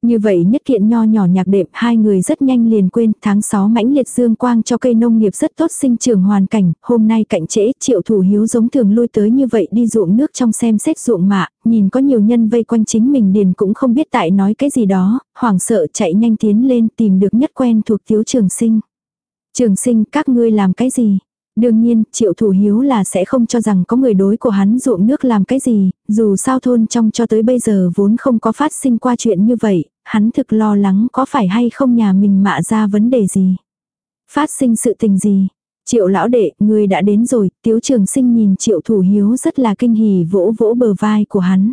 Như vậy nhất kiện nho nhỏ nhạc đệm hai người rất nhanh liền quên tháng 6 mãnh liệt dương quang cho cây nông nghiệp rất tốt sinh trưởng hoàn cảnh, hôm nay cạnh trễ triệu thủ hiếu giống thường lui tới như vậy đi ruộng nước trong xem xét ruộng mạ, nhìn có nhiều nhân vây quanh chính mình điền cũng không biết tại nói cái gì đó, hoảng sợ chạy nhanh tiến lên tìm được nhất quen thuộc thiếu trường sinh. Trường sinh các ngươi làm cái gì? Đương nhiên, triệu thủ hiếu là sẽ không cho rằng có người đối của hắn ruộng nước làm cái gì, dù sao thôn trong cho tới bây giờ vốn không có phát sinh qua chuyện như vậy, hắn thực lo lắng có phải hay không nhà mình mạ ra vấn đề gì. Phát sinh sự tình gì. Triệu lão đệ, người đã đến rồi, tiếu trường sinh nhìn triệu thủ hiếu rất là kinh hỉ vỗ vỗ bờ vai của hắn.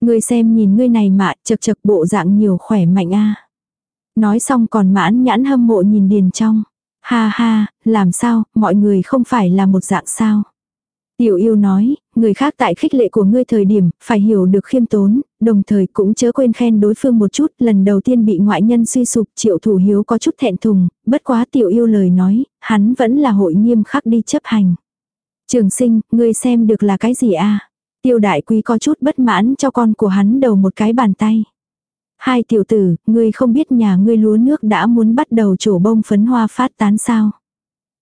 Người xem nhìn ngươi này mạ chật chật bộ dạng nhiều khỏe mạnh a Nói xong còn mãn nhãn hâm mộ nhìn điền trong. Ha ha, làm sao, mọi người không phải là một dạng sao. Tiểu yêu nói, người khác tại khích lệ của ngươi thời điểm, phải hiểu được khiêm tốn, đồng thời cũng chớ quên khen đối phương một chút, lần đầu tiên bị ngoại nhân suy sụp, triệu thủ hiếu có chút thẹn thùng, bất quá tiểu yêu lời nói, hắn vẫn là hội nghiêm khắc đi chấp hành. Trường sinh, ngươi xem được là cái gì a Tiêu đại quý có chút bất mãn cho con của hắn đầu một cái bàn tay. Hai tiểu tử, ngươi không biết nhà ngươi lúa nước đã muốn bắt đầu trổ bông phấn hoa phát tán sao.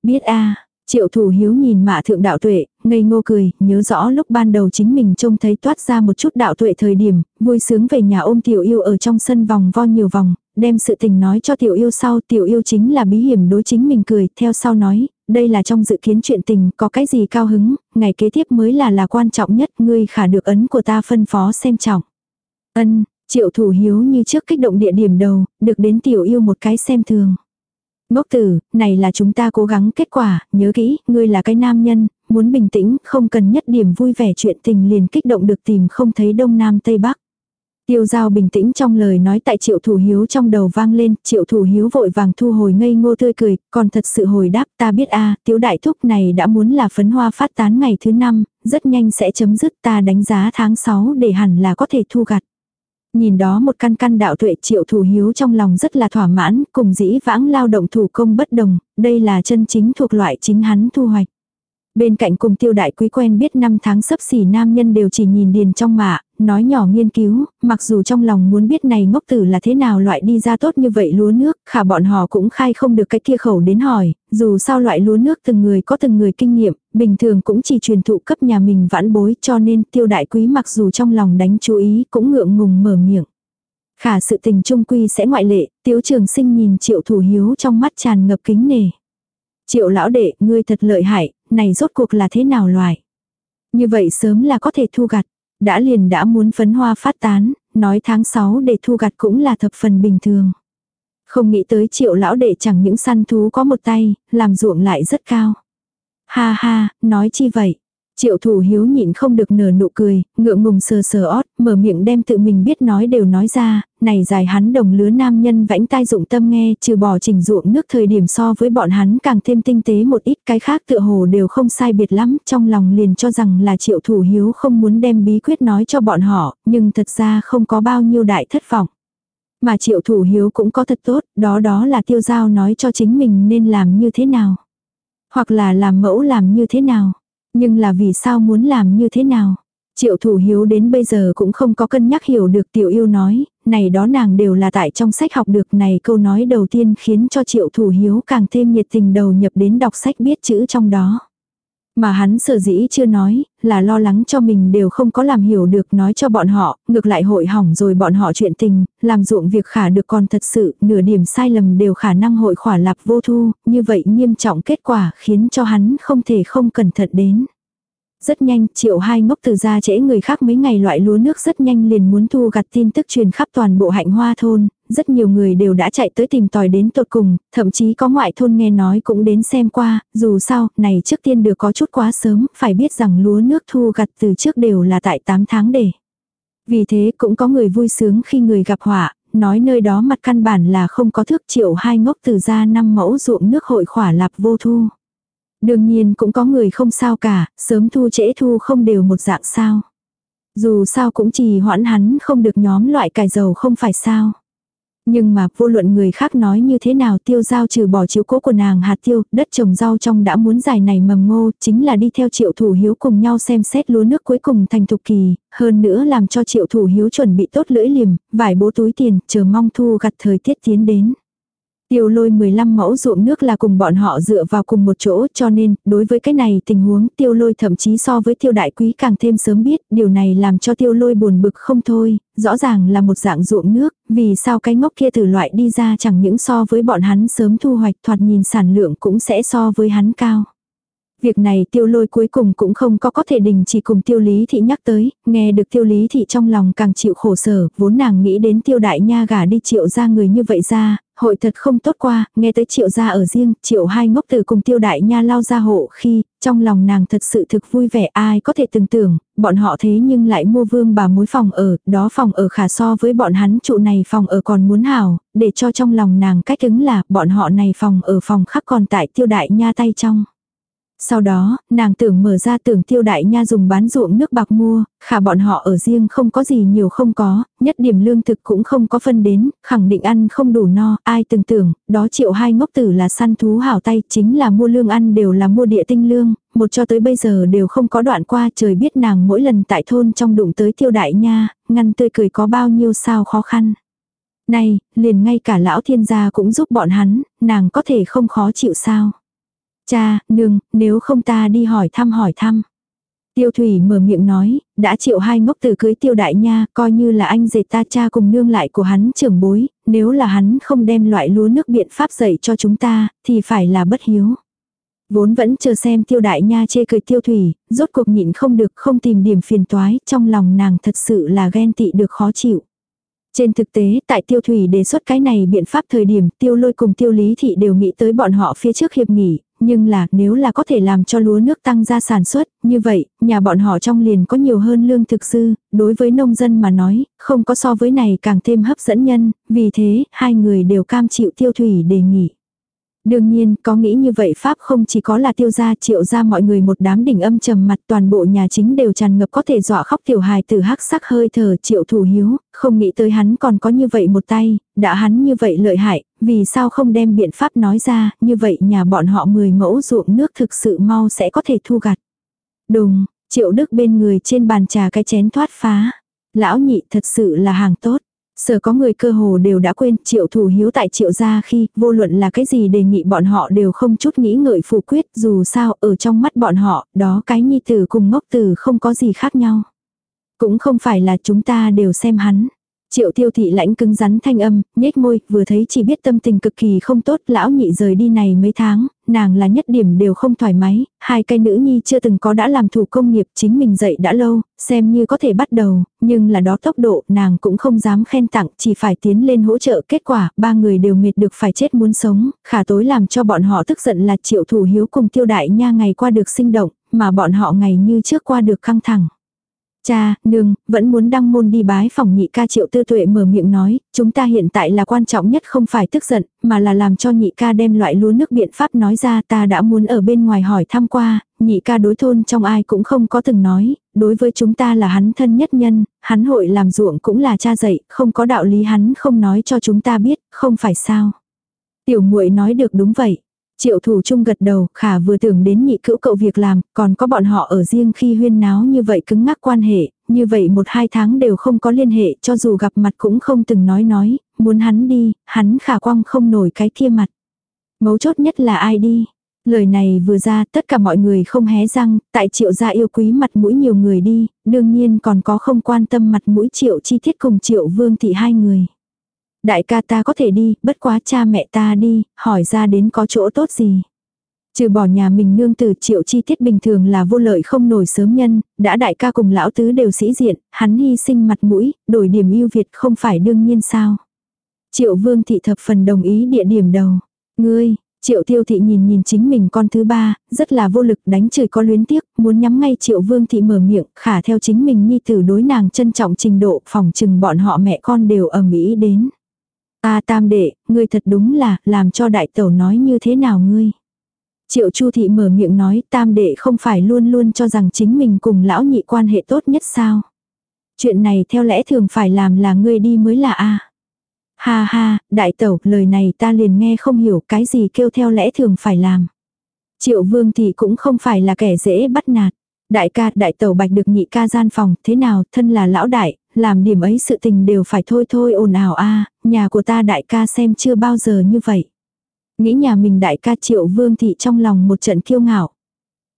Biết a Triệu thủ hiếu nhìn mạ thượng đạo tuệ, ngây ngô cười, nhớ rõ lúc ban đầu chính mình trông thấy toát ra một chút đạo tuệ thời điểm, vui sướng về nhà ôm tiểu yêu ở trong sân vòng vo nhiều vòng, đem sự tình nói cho tiểu yêu sau, tiểu yêu chính là bí hiểm đối chính mình cười, theo sau nói, đây là trong dự kiến chuyện tình, có cái gì cao hứng, ngày kế tiếp mới là là quan trọng nhất, ngươi khả được ấn của ta phân phó xem trọng. Ân, triệu thủ hiếu như trước kích động địa điểm đầu, được đến tiểu yêu một cái xem thường. Ngốc tử, này là chúng ta cố gắng kết quả, nhớ kỹ, ngươi là cái nam nhân, muốn bình tĩnh, không cần nhất điểm vui vẻ chuyện tình liền kích động được tìm không thấy đông nam tây bắc. Tiêu giao bình tĩnh trong lời nói tại triệu thủ hiếu trong đầu vang lên, triệu thủ hiếu vội vàng thu hồi ngây ngô tươi cười, còn thật sự hồi đáp ta biết a à, tiếu đại thúc này đã muốn là phấn hoa phát tán ngày thứ năm, rất nhanh sẽ chấm dứt ta đánh giá tháng 6 để hẳn là có thể thu gặt. Nhìn đó một căn căn đạo tuệ triệu thủ hiếu trong lòng rất là thỏa mãn, cùng dĩ vãng lao động thủ công bất đồng, đây là chân chính thuộc loại chính hắn thu hoạch. Bên cạnh cùng tiêu đại quý quen biết năm tháng sấp xỉ nam nhân đều chỉ nhìn điền trong mạ, nói nhỏ nghiên cứu, mặc dù trong lòng muốn biết này ngốc tử là thế nào loại đi ra tốt như vậy lúa nước, khả bọn họ cũng khai không được cái kia khẩu đến hỏi, dù sao loại lúa nước từng người có từng người kinh nghiệm, bình thường cũng chỉ truyền thụ cấp nhà mình vãn bối cho nên tiêu đại quý mặc dù trong lòng đánh chú ý cũng ngượng ngùng mở miệng. Khả sự tình trung quy sẽ ngoại lệ, tiếu trường sinh nhìn triệu thủ hiếu trong mắt tràn ngập kính nề. Triệu lão đệ, ngươi thật lợi hại, này rốt cuộc là thế nào loài. Như vậy sớm là có thể thu gặt, đã liền đã muốn phấn hoa phát tán, nói tháng 6 để thu gặt cũng là thập phần bình thường. Không nghĩ tới triệu lão đệ chẳng những săn thú có một tay, làm ruộng lại rất cao. Ha ha, nói chi vậy? Triệu thủ hiếu nhịn không được nở nụ cười, ngượng ngùng sờ sờ ót, mở miệng đem tự mình biết nói đều nói ra, này dài hắn đồng lứa nam nhân vãnh tai dụng tâm nghe, trừ bỏ trình ruộng nước thời điểm so với bọn hắn càng thêm tinh tế một ít cái khác tựa hồ đều không sai biệt lắm, trong lòng liền cho rằng là triệu thủ hiếu không muốn đem bí quyết nói cho bọn họ, nhưng thật ra không có bao nhiêu đại thất vọng. Mà triệu thủ hiếu cũng có thật tốt, đó đó là tiêu giao nói cho chính mình nên làm như thế nào. Hoặc là làm mẫu làm như thế nào. Nhưng là vì sao muốn làm như thế nào? Triệu thủ hiếu đến bây giờ cũng không có cân nhắc hiểu được tiểu yêu nói, này đó nàng đều là tại trong sách học được này câu nói đầu tiên khiến cho triệu thủ hiếu càng thêm nhiệt tình đầu nhập đến đọc sách biết chữ trong đó. Mà hắn sở dĩ chưa nói, là lo lắng cho mình đều không có làm hiểu được nói cho bọn họ, ngược lại hội hỏng rồi bọn họ chuyện tình, làm ruộng việc khả được còn thật sự, nửa điểm sai lầm đều khả năng hội khỏa lạp vô thu, như vậy nghiêm trọng kết quả khiến cho hắn không thể không cẩn thận đến. Rất nhanh, triệu hai ngốc từ ra trễ người khác mấy ngày loại lúa nước rất nhanh liền muốn thu gặt tin tức truyền khắp toàn bộ hạnh hoa thôn, rất nhiều người đều đã chạy tới tìm tòi đến tột cùng, thậm chí có ngoại thôn nghe nói cũng đến xem qua, dù sao, này trước tiên được có chút quá sớm, phải biết rằng lúa nước thu gặt từ trước đều là tại 8 tháng để. Vì thế cũng có người vui sướng khi người gặp họa, nói nơi đó mặt căn bản là không có thước triệu hai ngốc từ ra năm mẫu ruộng nước hội khỏa lạp vô thu. Đương nhiên cũng có người không sao cả, sớm thu trễ thu không đều một dạng sao. Dù sao cũng chỉ hoãn hắn không được nhóm loại cải dầu không phải sao. Nhưng mà vô luận người khác nói như thế nào tiêu giao trừ bỏ chiếu cố của nàng hạt tiêu, đất trồng rau trong đã muốn dài này mầm ngô, chính là đi theo triệu thủ hiếu cùng nhau xem xét lúa nước cuối cùng thành thục kỳ, hơn nữa làm cho triệu thủ hiếu chuẩn bị tốt lưỡi liềm, vải bố túi tiền, chờ mong thu gặt thời tiết tiến đến. Tiêu lôi 15 mẫu ruộng nước là cùng bọn họ dựa vào cùng một chỗ cho nên, đối với cái này tình huống tiêu lôi thậm chí so với tiêu đại quý càng thêm sớm biết, điều này làm cho tiêu lôi buồn bực không thôi, rõ ràng là một dạng ruộng nước, vì sao cái ngốc kia từ loại đi ra chẳng những so với bọn hắn sớm thu hoạch thoạt nhìn sản lượng cũng sẽ so với hắn cao. Việc này tiêu lôi cuối cùng cũng không có có thể đình chỉ cùng tiêu lý thị nhắc tới, nghe được tiêu lý thị trong lòng càng chịu khổ sở, vốn nàng nghĩ đến tiêu đại nha gả đi triệu ra người như vậy ra, hội thật không tốt qua, nghe tới triệu gia ở riêng, triệu hai ngốc từ cùng tiêu đại nha lao ra hộ khi, trong lòng nàng thật sự thực vui vẻ ai có thể tưởng tưởng, bọn họ thế nhưng lại mua vương bà mối phòng ở, đó phòng ở khả so với bọn hắn trụ này phòng ở còn muốn hảo, để cho trong lòng nàng cách ứng là bọn họ này phòng ở phòng khác còn tại tiêu đại nha tay trong. Sau đó, nàng tưởng mở ra tưởng tiêu đại nha dùng bán ruộng nước bạc mua, khả bọn họ ở riêng không có gì nhiều không có, nhất điểm lương thực cũng không có phân đến, khẳng định ăn không đủ no, ai từng tưởng, đó triệu hai ngốc tử là săn thú hảo tay, chính là mua lương ăn đều là mua địa tinh lương, một cho tới bây giờ đều không có đoạn qua trời biết nàng mỗi lần tại thôn trong đụng tới tiêu đại nha, ngăn tươi cười có bao nhiêu sao khó khăn. Này, liền ngay cả lão thiên gia cũng giúp bọn hắn, nàng có thể không khó chịu sao. Cha, nương, nếu không ta đi hỏi thăm hỏi thăm. Tiêu thủy mở miệng nói, đã chịu hai ngốc từ cưới tiêu đại nha, coi như là anh dệt ta cha cùng nương lại của hắn trưởng bối, nếu là hắn không đem loại lúa nước biện pháp dạy cho chúng ta, thì phải là bất hiếu. Vốn vẫn chờ xem tiêu đại nha chê cười tiêu thủy, rốt cuộc nhịn không được không tìm điểm phiền toái, trong lòng nàng thật sự là ghen tị được khó chịu. Trên thực tế, tại tiêu thủy đề xuất cái này biện pháp thời điểm tiêu lôi cùng tiêu lý thị đều nghĩ tới bọn họ phía trước hiệp nghỉ, nhưng là nếu là có thể làm cho lúa nước tăng ra sản xuất, như vậy, nhà bọn họ trong liền có nhiều hơn lương thực dư, đối với nông dân mà nói, không có so với này càng thêm hấp dẫn nhân, vì thế, hai người đều cam chịu tiêu thủy đề nghị. Đương nhiên, có nghĩ như vậy Pháp không chỉ có là tiêu gia triệu ra mọi người một đám đỉnh âm trầm mặt toàn bộ nhà chính đều tràn ngập có thể dọa khóc tiểu hài từ hắc sắc hơi thở triệu thủ hiếu, không nghĩ tới hắn còn có như vậy một tay, đã hắn như vậy lợi hại, vì sao không đem biện pháp nói ra, như vậy nhà bọn họ 10 mẫu ruộng nước thực sự mau sẽ có thể thu gặt. Đùng, triệu đức bên người trên bàn trà cái chén thoát phá. Lão nhị thật sự là hàng tốt. Sở có người cơ hồ đều đã quên, triệu thủ hiếu tại triệu gia khi, vô luận là cái gì đề nghị bọn họ đều không chút nghĩ ngợi phủ quyết, dù sao, ở trong mắt bọn họ, đó cái nhi tử cùng ngốc tử không có gì khác nhau. Cũng không phải là chúng ta đều xem hắn. Triệu tiêu thị lãnh cứng rắn thanh âm, nhếch môi, vừa thấy chỉ biết tâm tình cực kỳ không tốt, lão nhị rời đi này mấy tháng, nàng là nhất điểm đều không thoải mái, hai cây nữ nhi chưa từng có đã làm thủ công nghiệp chính mình dậy đã lâu, xem như có thể bắt đầu, nhưng là đó tốc độ nàng cũng không dám khen tặng, chỉ phải tiến lên hỗ trợ, kết quả, ba người đều mệt được phải chết muốn sống, khả tối làm cho bọn họ tức giận là triệu thủ hiếu cùng tiêu đại nha ngày qua được sinh động, mà bọn họ ngày như trước qua được căng thẳng. Cha, nương, vẫn muốn đăng môn đi bái phòng nhị ca triệu tư tuệ mở miệng nói, chúng ta hiện tại là quan trọng nhất không phải tức giận, mà là làm cho nhị ca đem loại lúa nước biện pháp nói ra ta đã muốn ở bên ngoài hỏi thăm qua, nhị ca đối thôn trong ai cũng không có từng nói, đối với chúng ta là hắn thân nhất nhân, hắn hội làm ruộng cũng là cha dạy, không có đạo lý hắn không nói cho chúng ta biết, không phải sao. Tiểu muội nói được đúng vậy. Triệu thủ trung gật đầu, khả vừa tưởng đến nhị cữu cậu việc làm, còn có bọn họ ở riêng khi huyên náo như vậy cứng ngắc quan hệ, như vậy một hai tháng đều không có liên hệ cho dù gặp mặt cũng không từng nói nói, muốn hắn đi, hắn khả quang không nổi cái kia mặt. Mấu chốt nhất là ai đi. Lời này vừa ra tất cả mọi người không hé răng, tại triệu gia yêu quý mặt mũi nhiều người đi, đương nhiên còn có không quan tâm mặt mũi triệu chi tiết cùng triệu vương thị hai người. Đại ca ta có thể đi, bất quá cha mẹ ta đi, hỏi ra đến có chỗ tốt gì. Trừ bỏ nhà mình nương từ triệu chi tiết bình thường là vô lợi không nổi sớm nhân, đã đại ca cùng lão tứ đều sĩ diện, hắn hy sinh mặt mũi, đổi điểm ưu việt không phải đương nhiên sao. Triệu vương thị thập phần đồng ý địa điểm đầu. Ngươi, triệu tiêu thị nhìn nhìn chính mình con thứ ba, rất là vô lực đánh trời có luyến tiếc, muốn nhắm ngay triệu vương thị mở miệng, khả theo chính mình nhi tử đối nàng trân trọng trình độ phòng chừng bọn họ mẹ con đều ở Mỹ đến. Ta tam đệ, ngươi thật đúng là, làm cho đại tẩu nói như thế nào ngươi. Triệu Chu Thị mở miệng nói tam đệ không phải luôn luôn cho rằng chính mình cùng lão nhị quan hệ tốt nhất sao. Chuyện này theo lẽ thường phải làm là ngươi đi mới là a Ha ha, đại tẩu, lời này ta liền nghe không hiểu cái gì kêu theo lẽ thường phải làm. Triệu vương thị cũng không phải là kẻ dễ bắt nạt. Đại ca, đại tẩu bạch được nhị ca gian phòng, thế nào, thân là lão đại, làm điểm ấy sự tình đều phải thôi thôi ồn ào a nhà của ta đại ca xem chưa bao giờ như vậy. Nghĩ nhà mình đại ca triệu vương thị trong lòng một trận kiêu ngạo.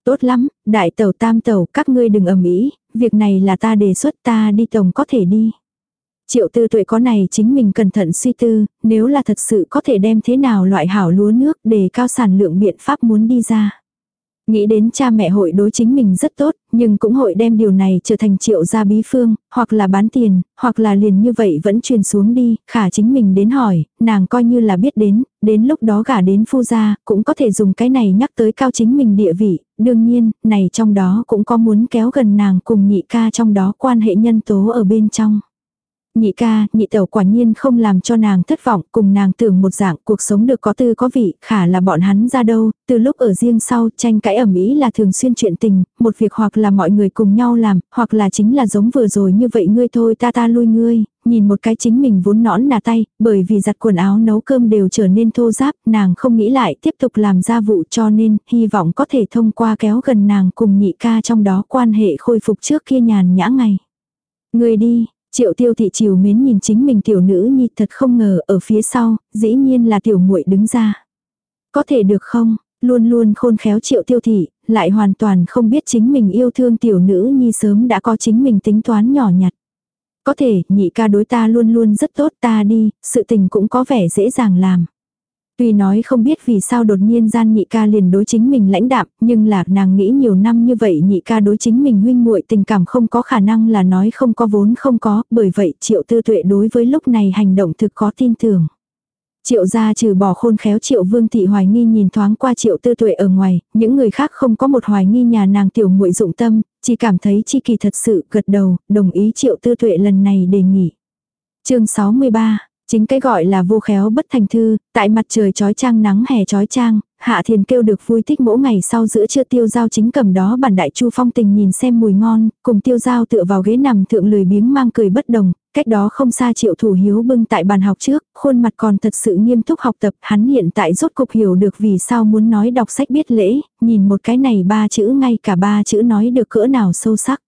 Tốt lắm, đại tẩu tam tẩu các ngươi đừng ầm ĩ việc này là ta đề xuất ta đi tổng có thể đi. Triệu tư tuệ có này chính mình cẩn thận suy tư, nếu là thật sự có thể đem thế nào loại hảo lúa nước để cao sản lượng biện pháp muốn đi ra. Nghĩ đến cha mẹ hội đối chính mình rất tốt, nhưng cũng hội đem điều này trở thành triệu gia bí phương, hoặc là bán tiền, hoặc là liền như vậy vẫn truyền xuống đi, khả chính mình đến hỏi, nàng coi như là biết đến, đến lúc đó gả đến phu gia, cũng có thể dùng cái này nhắc tới cao chính mình địa vị, đương nhiên, này trong đó cũng có muốn kéo gần nàng cùng nhị ca trong đó quan hệ nhân tố ở bên trong. Nhị ca, nhị tẩu quả nhiên không làm cho nàng thất vọng, cùng nàng tưởng một dạng cuộc sống được có tư có vị, khả là bọn hắn ra đâu, từ lúc ở riêng sau, tranh cãi ẩm ý là thường xuyên chuyện tình, một việc hoặc là mọi người cùng nhau làm, hoặc là chính là giống vừa rồi như vậy ngươi thôi ta ta lui ngươi, nhìn một cái chính mình vốn nõn nà tay, bởi vì giặt quần áo nấu cơm đều trở nên thô giáp, nàng không nghĩ lại tiếp tục làm gia vụ cho nên, hy vọng có thể thông qua kéo gần nàng cùng nhị ca trong đó quan hệ khôi phục trước kia nhàn nhã ngày. Người đi, Triệu tiêu thị chiều mến nhìn chính mình tiểu nữ nhi thật không ngờ ở phía sau, dĩ nhiên là tiểu muội đứng ra. Có thể được không, luôn luôn khôn khéo triệu tiêu thị, lại hoàn toàn không biết chính mình yêu thương tiểu nữ nhi sớm đã có chính mình tính toán nhỏ nhặt. Có thể, nhị ca đối ta luôn luôn rất tốt ta đi, sự tình cũng có vẻ dễ dàng làm. Tuy nói không biết vì sao đột nhiên gian nhị ca liền đối chính mình lãnh đạm, nhưng là nàng nghĩ nhiều năm như vậy nhị ca đối chính mình huynh muội tình cảm không có khả năng là nói không có vốn không có, bởi vậy triệu tư tuệ đối với lúc này hành động thực có tin tưởng. Triệu gia trừ bỏ khôn khéo triệu vương thị hoài nghi nhìn thoáng qua triệu tư tuệ ở ngoài, những người khác không có một hoài nghi nhà nàng tiểu muội dụng tâm, chỉ cảm thấy chi kỳ thật sự gật đầu, đồng ý triệu tư tuệ lần này đề nghị. chương 63 Chính cái gọi là vô khéo bất thành thư, tại mặt trời trói trang nắng hè trói trang, Hạ Thiền kêu được vui thích mỗi ngày sau giữa trưa tiêu giao chính cầm đó bản đại chu phong tình nhìn xem mùi ngon, cùng tiêu giao tựa vào ghế nằm thượng lười biếng mang cười bất đồng, cách đó không xa triệu thủ hiếu bưng tại bàn học trước, khuôn mặt còn thật sự nghiêm túc học tập, hắn hiện tại rốt cục hiểu được vì sao muốn nói đọc sách biết lễ, nhìn một cái này ba chữ ngay cả ba chữ nói được cỡ nào sâu sắc.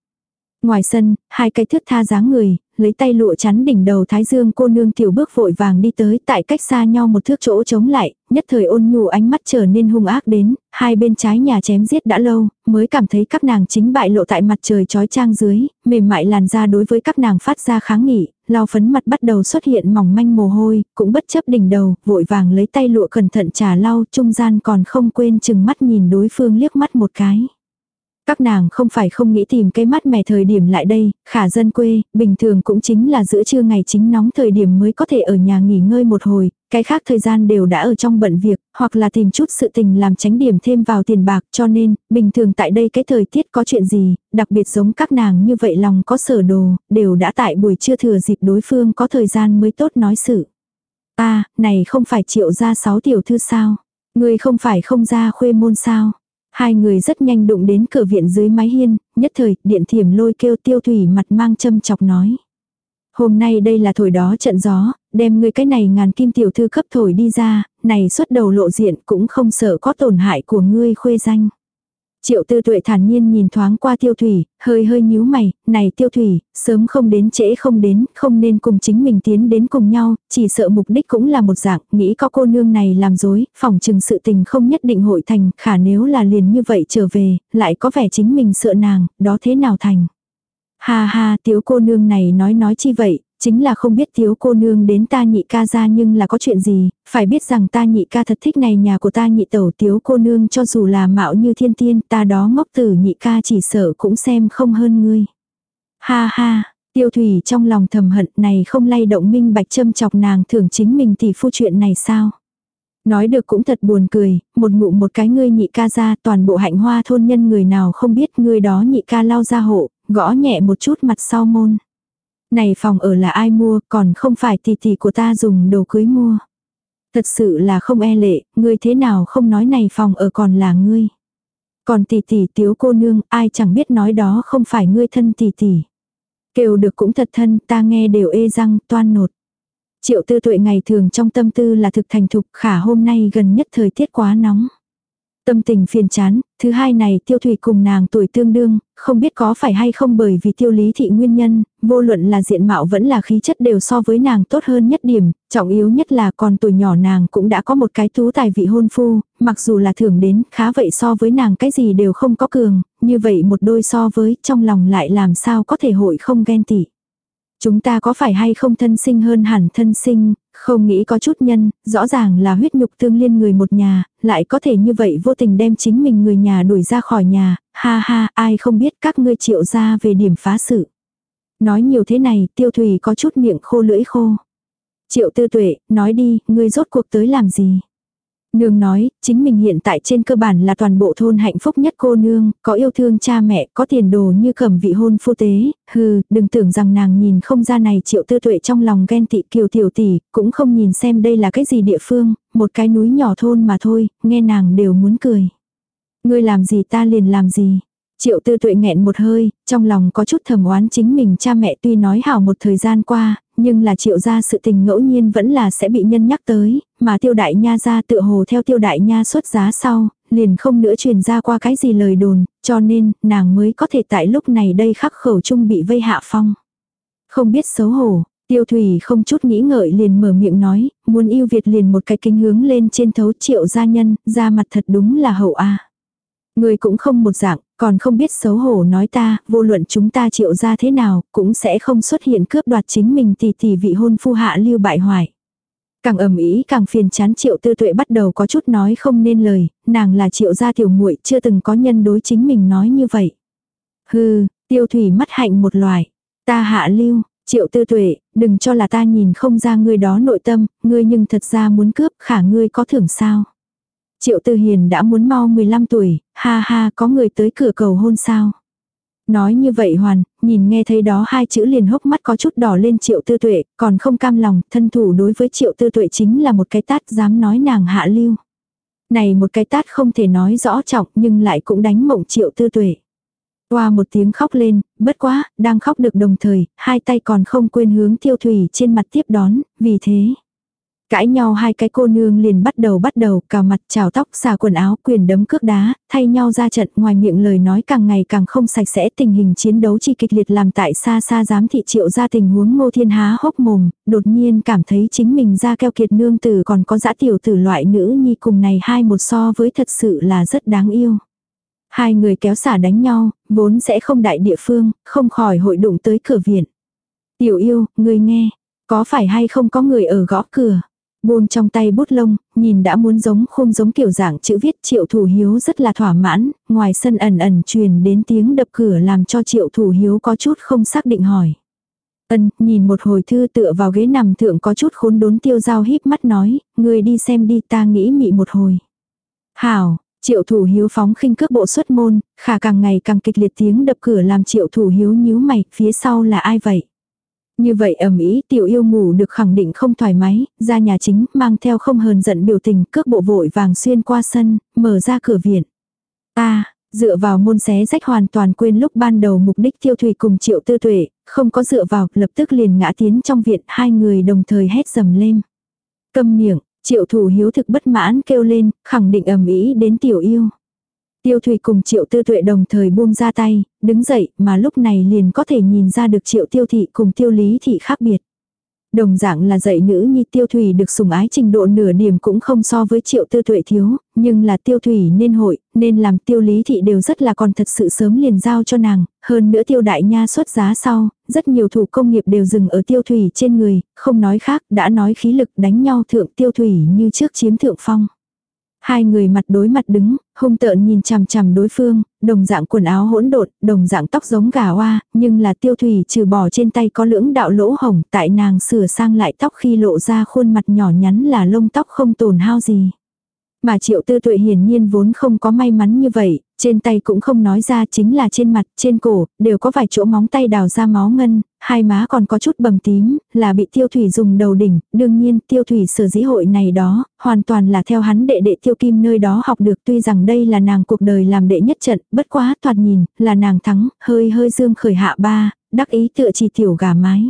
Ngoài sân, hai cây thước tha dáng người, lấy tay lụa chắn đỉnh đầu thái dương cô nương tiểu bước vội vàng đi tới tại cách xa nhau một thước chỗ chống lại, nhất thời ôn nhu ánh mắt trở nên hung ác đến, hai bên trái nhà chém giết đã lâu, mới cảm thấy các nàng chính bại lộ tại mặt trời trói trang dưới, mềm mại làn da đối với các nàng phát ra kháng nghị, lau phấn mặt bắt đầu xuất hiện mỏng manh mồ hôi, cũng bất chấp đỉnh đầu, vội vàng lấy tay lụa cẩn thận trà lau, trung gian còn không quên chừng mắt nhìn đối phương liếc mắt một cái. Các nàng không phải không nghĩ tìm cái mắt mẻ thời điểm lại đây, khả dân quê, bình thường cũng chính là giữa trưa ngày chính nóng thời điểm mới có thể ở nhà nghỉ ngơi một hồi, cái khác thời gian đều đã ở trong bận việc, hoặc là tìm chút sự tình làm tránh điểm thêm vào tiền bạc cho nên, bình thường tại đây cái thời tiết có chuyện gì, đặc biệt giống các nàng như vậy lòng có sở đồ, đều đã tại buổi trưa thừa dịp đối phương có thời gian mới tốt nói sự. ta này không phải triệu ra sáu tiểu thư sao? Người không phải không ra khuê môn sao? Hai người rất nhanh đụng đến cửa viện dưới mái hiên, nhất thời, điện thiểm lôi kêu tiêu thủy mặt mang châm chọc nói. Hôm nay đây là thổi đó trận gió, đem người cái này ngàn kim tiểu thư cấp thổi đi ra, này xuất đầu lộ diện cũng không sợ có tổn hại của ngươi khuê danh. Triệu tư tuệ thản nhiên nhìn thoáng qua tiêu thủy, hơi hơi nhíu mày, này tiêu thủy, sớm không đến trễ không đến, không nên cùng chính mình tiến đến cùng nhau, chỉ sợ mục đích cũng là một dạng, nghĩ có cô nương này làm dối, phòng chừng sự tình không nhất định hội thành, khả nếu là liền như vậy trở về, lại có vẻ chính mình sợ nàng, đó thế nào thành. Ha ha, tiểu cô nương này nói nói chi vậy, chính là không biết thiếu cô nương đến ta nhị ca ra nhưng là có chuyện gì, phải biết rằng ta nhị ca thật thích này nhà của ta nhị tẩu thiếu cô nương cho dù là mạo như thiên tiên ta đó ngốc tử nhị ca chỉ sợ cũng xem không hơn ngươi. Ha ha, tiêu thủy trong lòng thầm hận này không lay động minh bạch châm chọc nàng thưởng chính mình thì phu chuyện này sao. Nói được cũng thật buồn cười, một ngụ một cái ngươi nhị ca ra toàn bộ hạnh hoa thôn nhân người nào không biết ngươi đó nhị ca lao ra hộ, gõ nhẹ một chút mặt sau môn. Này phòng ở là ai mua, còn không phải tỷ tỷ của ta dùng đồ cưới mua. Thật sự là không e lệ, ngươi thế nào không nói này phòng ở còn là ngươi. Còn tỷ tỷ tiếu cô nương, ai chẳng biết nói đó không phải ngươi thân tỷ tỷ. Kêu được cũng thật thân, ta nghe đều ê răng, toan nột. Triệu tư tuệ ngày thường trong tâm tư là thực thành thục, khả hôm nay gần nhất thời tiết quá nóng. Tâm tình phiền chán, thứ hai này tiêu thủy cùng nàng tuổi tương đương, không biết có phải hay không bởi vì tiêu lý thị nguyên nhân, vô luận là diện mạo vẫn là khí chất đều so với nàng tốt hơn nhất điểm, trọng yếu nhất là còn tuổi nhỏ nàng cũng đã có một cái tú tài vị hôn phu, mặc dù là thưởng đến khá vậy so với nàng cái gì đều không có cường, như vậy một đôi so với trong lòng lại làm sao có thể hội không ghen tị. Chúng ta có phải hay không thân sinh hơn hẳn thân sinh, không nghĩ có chút nhân, rõ ràng là huyết nhục tương liên người một nhà, lại có thể như vậy vô tình đem chính mình người nhà đuổi ra khỏi nhà, ha ha, ai không biết các ngươi triệu ra về điểm phá sự. Nói nhiều thế này, tiêu thủy có chút miệng khô lưỡi khô. Triệu tư tuệ, nói đi, ngươi rốt cuộc tới làm gì? Nương nói, chính mình hiện tại trên cơ bản là toàn bộ thôn hạnh phúc nhất cô nương, có yêu thương cha mẹ, có tiền đồ như cầm vị hôn phu tế, hừ, đừng tưởng rằng nàng nhìn không ra này triệu tư tuệ trong lòng ghen tị kiều tiểu tỷ, cũng không nhìn xem đây là cái gì địa phương, một cái núi nhỏ thôn mà thôi, nghe nàng đều muốn cười. Ngươi làm gì ta liền làm gì, Triệu tư tuệ nghẹn một hơi, trong lòng có chút thầm oán chính mình cha mẹ tuy nói hảo một thời gian qua, nhưng là triệu ra sự tình ngẫu nhiên vẫn là sẽ bị nhân nhắc tới, mà tiêu đại nha ra tựa hồ theo tiêu đại nha xuất giá sau, liền không nữa truyền ra qua cái gì lời đồn, cho nên nàng mới có thể tại lúc này đây khắc khẩu chung bị vây hạ phong. Không biết xấu hổ, tiêu thủy không chút nghĩ ngợi liền mở miệng nói, muốn yêu Việt liền một cái kinh hướng lên trên thấu triệu gia nhân, ra mặt thật đúng là hậu a Người cũng không một dạng, còn không biết xấu hổ nói ta, vô luận chúng ta triệu ra thế nào, cũng sẽ không xuất hiện cướp đoạt chính mình tỷ tỷ vị hôn phu hạ lưu bại hoại. Càng ầm ý càng phiền chán triệu tư tuệ bắt đầu có chút nói không nên lời, nàng là triệu gia tiểu muội chưa từng có nhân đối chính mình nói như vậy. Hừ, tiêu thủy mắt hạnh một loài. Ta hạ lưu, triệu tư tuệ, đừng cho là ta nhìn không ra ngươi đó nội tâm, ngươi nhưng thật ra muốn cướp khả ngươi có thưởng sao. Triệu Tư Hiền đã muốn mau 15 tuổi, ha ha có người tới cửa cầu hôn sao. Nói như vậy hoàn, nhìn nghe thấy đó hai chữ liền hốc mắt có chút đỏ lên triệu tư tuệ, còn không cam lòng, thân thủ đối với triệu tư tuệ chính là một cái tát dám nói nàng hạ lưu. Này một cái tát không thể nói rõ trọng nhưng lại cũng đánh mộng triệu tư tuệ. Qua một tiếng khóc lên, bất quá, đang khóc được đồng thời, hai tay còn không quên hướng tiêu thủy trên mặt tiếp đón, vì thế. Cãi nhau hai cái cô nương liền bắt đầu bắt đầu cào mặt trào tóc xà quần áo quyền đấm cước đá, thay nhau ra trận ngoài miệng lời nói càng ngày càng không sạch sẽ tình hình chiến đấu chi kịch liệt làm tại xa xa giám thị triệu ra tình huống ngô thiên há hốc mồm, đột nhiên cảm thấy chính mình ra keo kiệt nương tử còn có dã tiểu tử loại nữ nhi cùng này hai một so với thật sự là rất đáng yêu. Hai người kéo xả đánh nhau, vốn sẽ không đại địa phương, không khỏi hội đụng tới cửa viện. Tiểu yêu, người nghe, có phải hay không có người ở gõ cửa? Buông trong tay bút lông, nhìn đã muốn giống không giống kiểu dạng chữ viết triệu thủ hiếu rất là thỏa mãn, ngoài sân ẩn ẩn truyền đến tiếng đập cửa làm cho triệu thủ hiếu có chút không xác định hỏi. Ân, nhìn một hồi thư tựa vào ghế nằm thượng có chút khốn đốn tiêu dao híp mắt nói, người đi xem đi ta nghĩ mị một hồi. Hảo, triệu thủ hiếu phóng khinh cước bộ xuất môn, khả càng ngày càng kịch liệt tiếng đập cửa làm triệu thủ hiếu nhíu mày, phía sau là ai vậy? Như vậy ẩm ý tiểu yêu ngủ được khẳng định không thoải mái, ra nhà chính mang theo không hờn giận biểu tình cước bộ vội vàng xuyên qua sân, mở ra cửa viện. ta dựa vào môn xé rách hoàn toàn quên lúc ban đầu mục đích tiêu thủy cùng triệu tư tuệ, không có dựa vào, lập tức liền ngã tiến trong viện, hai người đồng thời hét dầm lên. Câm miệng, triệu thủ hiếu thực bất mãn kêu lên, khẳng định ẩm ý đến tiểu yêu. Tiêu Thủy cùng Triệu Tư Tuệ đồng thời buông ra tay, đứng dậy, mà lúc này liền có thể nhìn ra được Triệu Tiêu Thị cùng Tiêu Lý Thị khác biệt. Đồng dạng là dạy nữ nhi tiêu thủy được sủng ái trình độ nửa điểm cũng không so với triệu tư tuệ thiếu, nhưng là tiêu thủy nên hội, nên làm tiêu lý thị đều rất là còn thật sự sớm liền giao cho nàng, hơn nữa tiêu đại nha xuất giá sau, rất nhiều thủ công nghiệp đều dừng ở tiêu thủy trên người, không nói khác, đã nói khí lực đánh nhau thượng tiêu thủy như trước chiếm thượng phong. Hai người mặt đối mặt đứng, hung tợn nhìn chằm chằm đối phương, đồng dạng quần áo hỗn độn, đồng dạng tóc giống gà hoa, nhưng là tiêu thủy trừ bỏ trên tay có lưỡng đạo lỗ hồng, tại nàng sửa sang lại tóc khi lộ ra khuôn mặt nhỏ nhắn là lông tóc không tổn hao gì. Mà triệu tư tuệ hiển nhiên vốn không có may mắn như vậy, trên tay cũng không nói ra chính là trên mặt, trên cổ, đều có vài chỗ móng tay đào ra máu ngân, hai má còn có chút bầm tím, là bị tiêu thủy dùng đầu đỉnh, đương nhiên tiêu thủy sở dĩ hội này đó, hoàn toàn là theo hắn đệ đệ tiêu kim nơi đó học được. Tuy rằng đây là nàng cuộc đời làm đệ nhất trận, bất quá thoạt nhìn, là nàng thắng, hơi hơi dương khởi hạ ba, đắc ý tựa chỉ tiểu gà mái.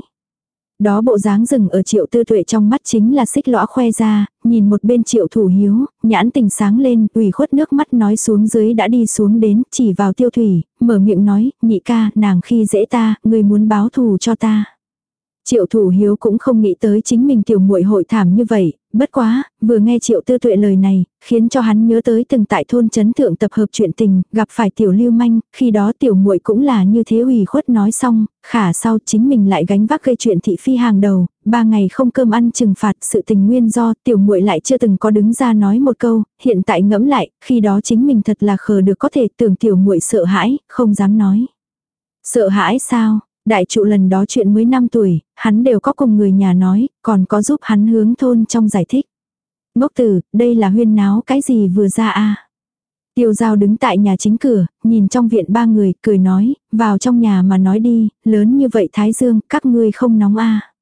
Đó bộ dáng rừng ở triệu tư tuệ trong mắt chính là xích lõa khoe ra, nhìn một bên triệu thủ hiếu, nhãn tình sáng lên, ủy khuất nước mắt nói xuống dưới đã đi xuống đến, chỉ vào tiêu thủy, mở miệng nói, nhị ca, nàng khi dễ ta, người muốn báo thù cho ta. Triệu thủ hiếu cũng không nghĩ tới chính mình tiểu muội hội thảm như vậy, bất quá, vừa nghe triệu tư tuệ lời này, khiến cho hắn nhớ tới từng tại thôn chấn thượng tập hợp chuyện tình, gặp phải tiểu lưu manh, khi đó tiểu muội cũng là như thế ủy khuất nói xong, khả sau chính mình lại gánh vác gây chuyện thị phi hàng đầu, ba ngày không cơm ăn trừng phạt sự tình nguyên do tiểu muội lại chưa từng có đứng ra nói một câu, hiện tại ngẫm lại, khi đó chính mình thật là khờ được có thể tưởng tiểu muội sợ hãi, không dám nói. Sợ hãi sao? Đại trụ lần đó chuyện mới 5 tuổi, hắn đều có cùng người nhà nói, còn có giúp hắn hướng thôn trong giải thích. Ngốc tử, đây là huyên náo cái gì vừa ra a Tiêu giao đứng tại nhà chính cửa, nhìn trong viện ba người, cười nói, vào trong nhà mà nói đi, lớn như vậy Thái Dương, các ngươi không nóng a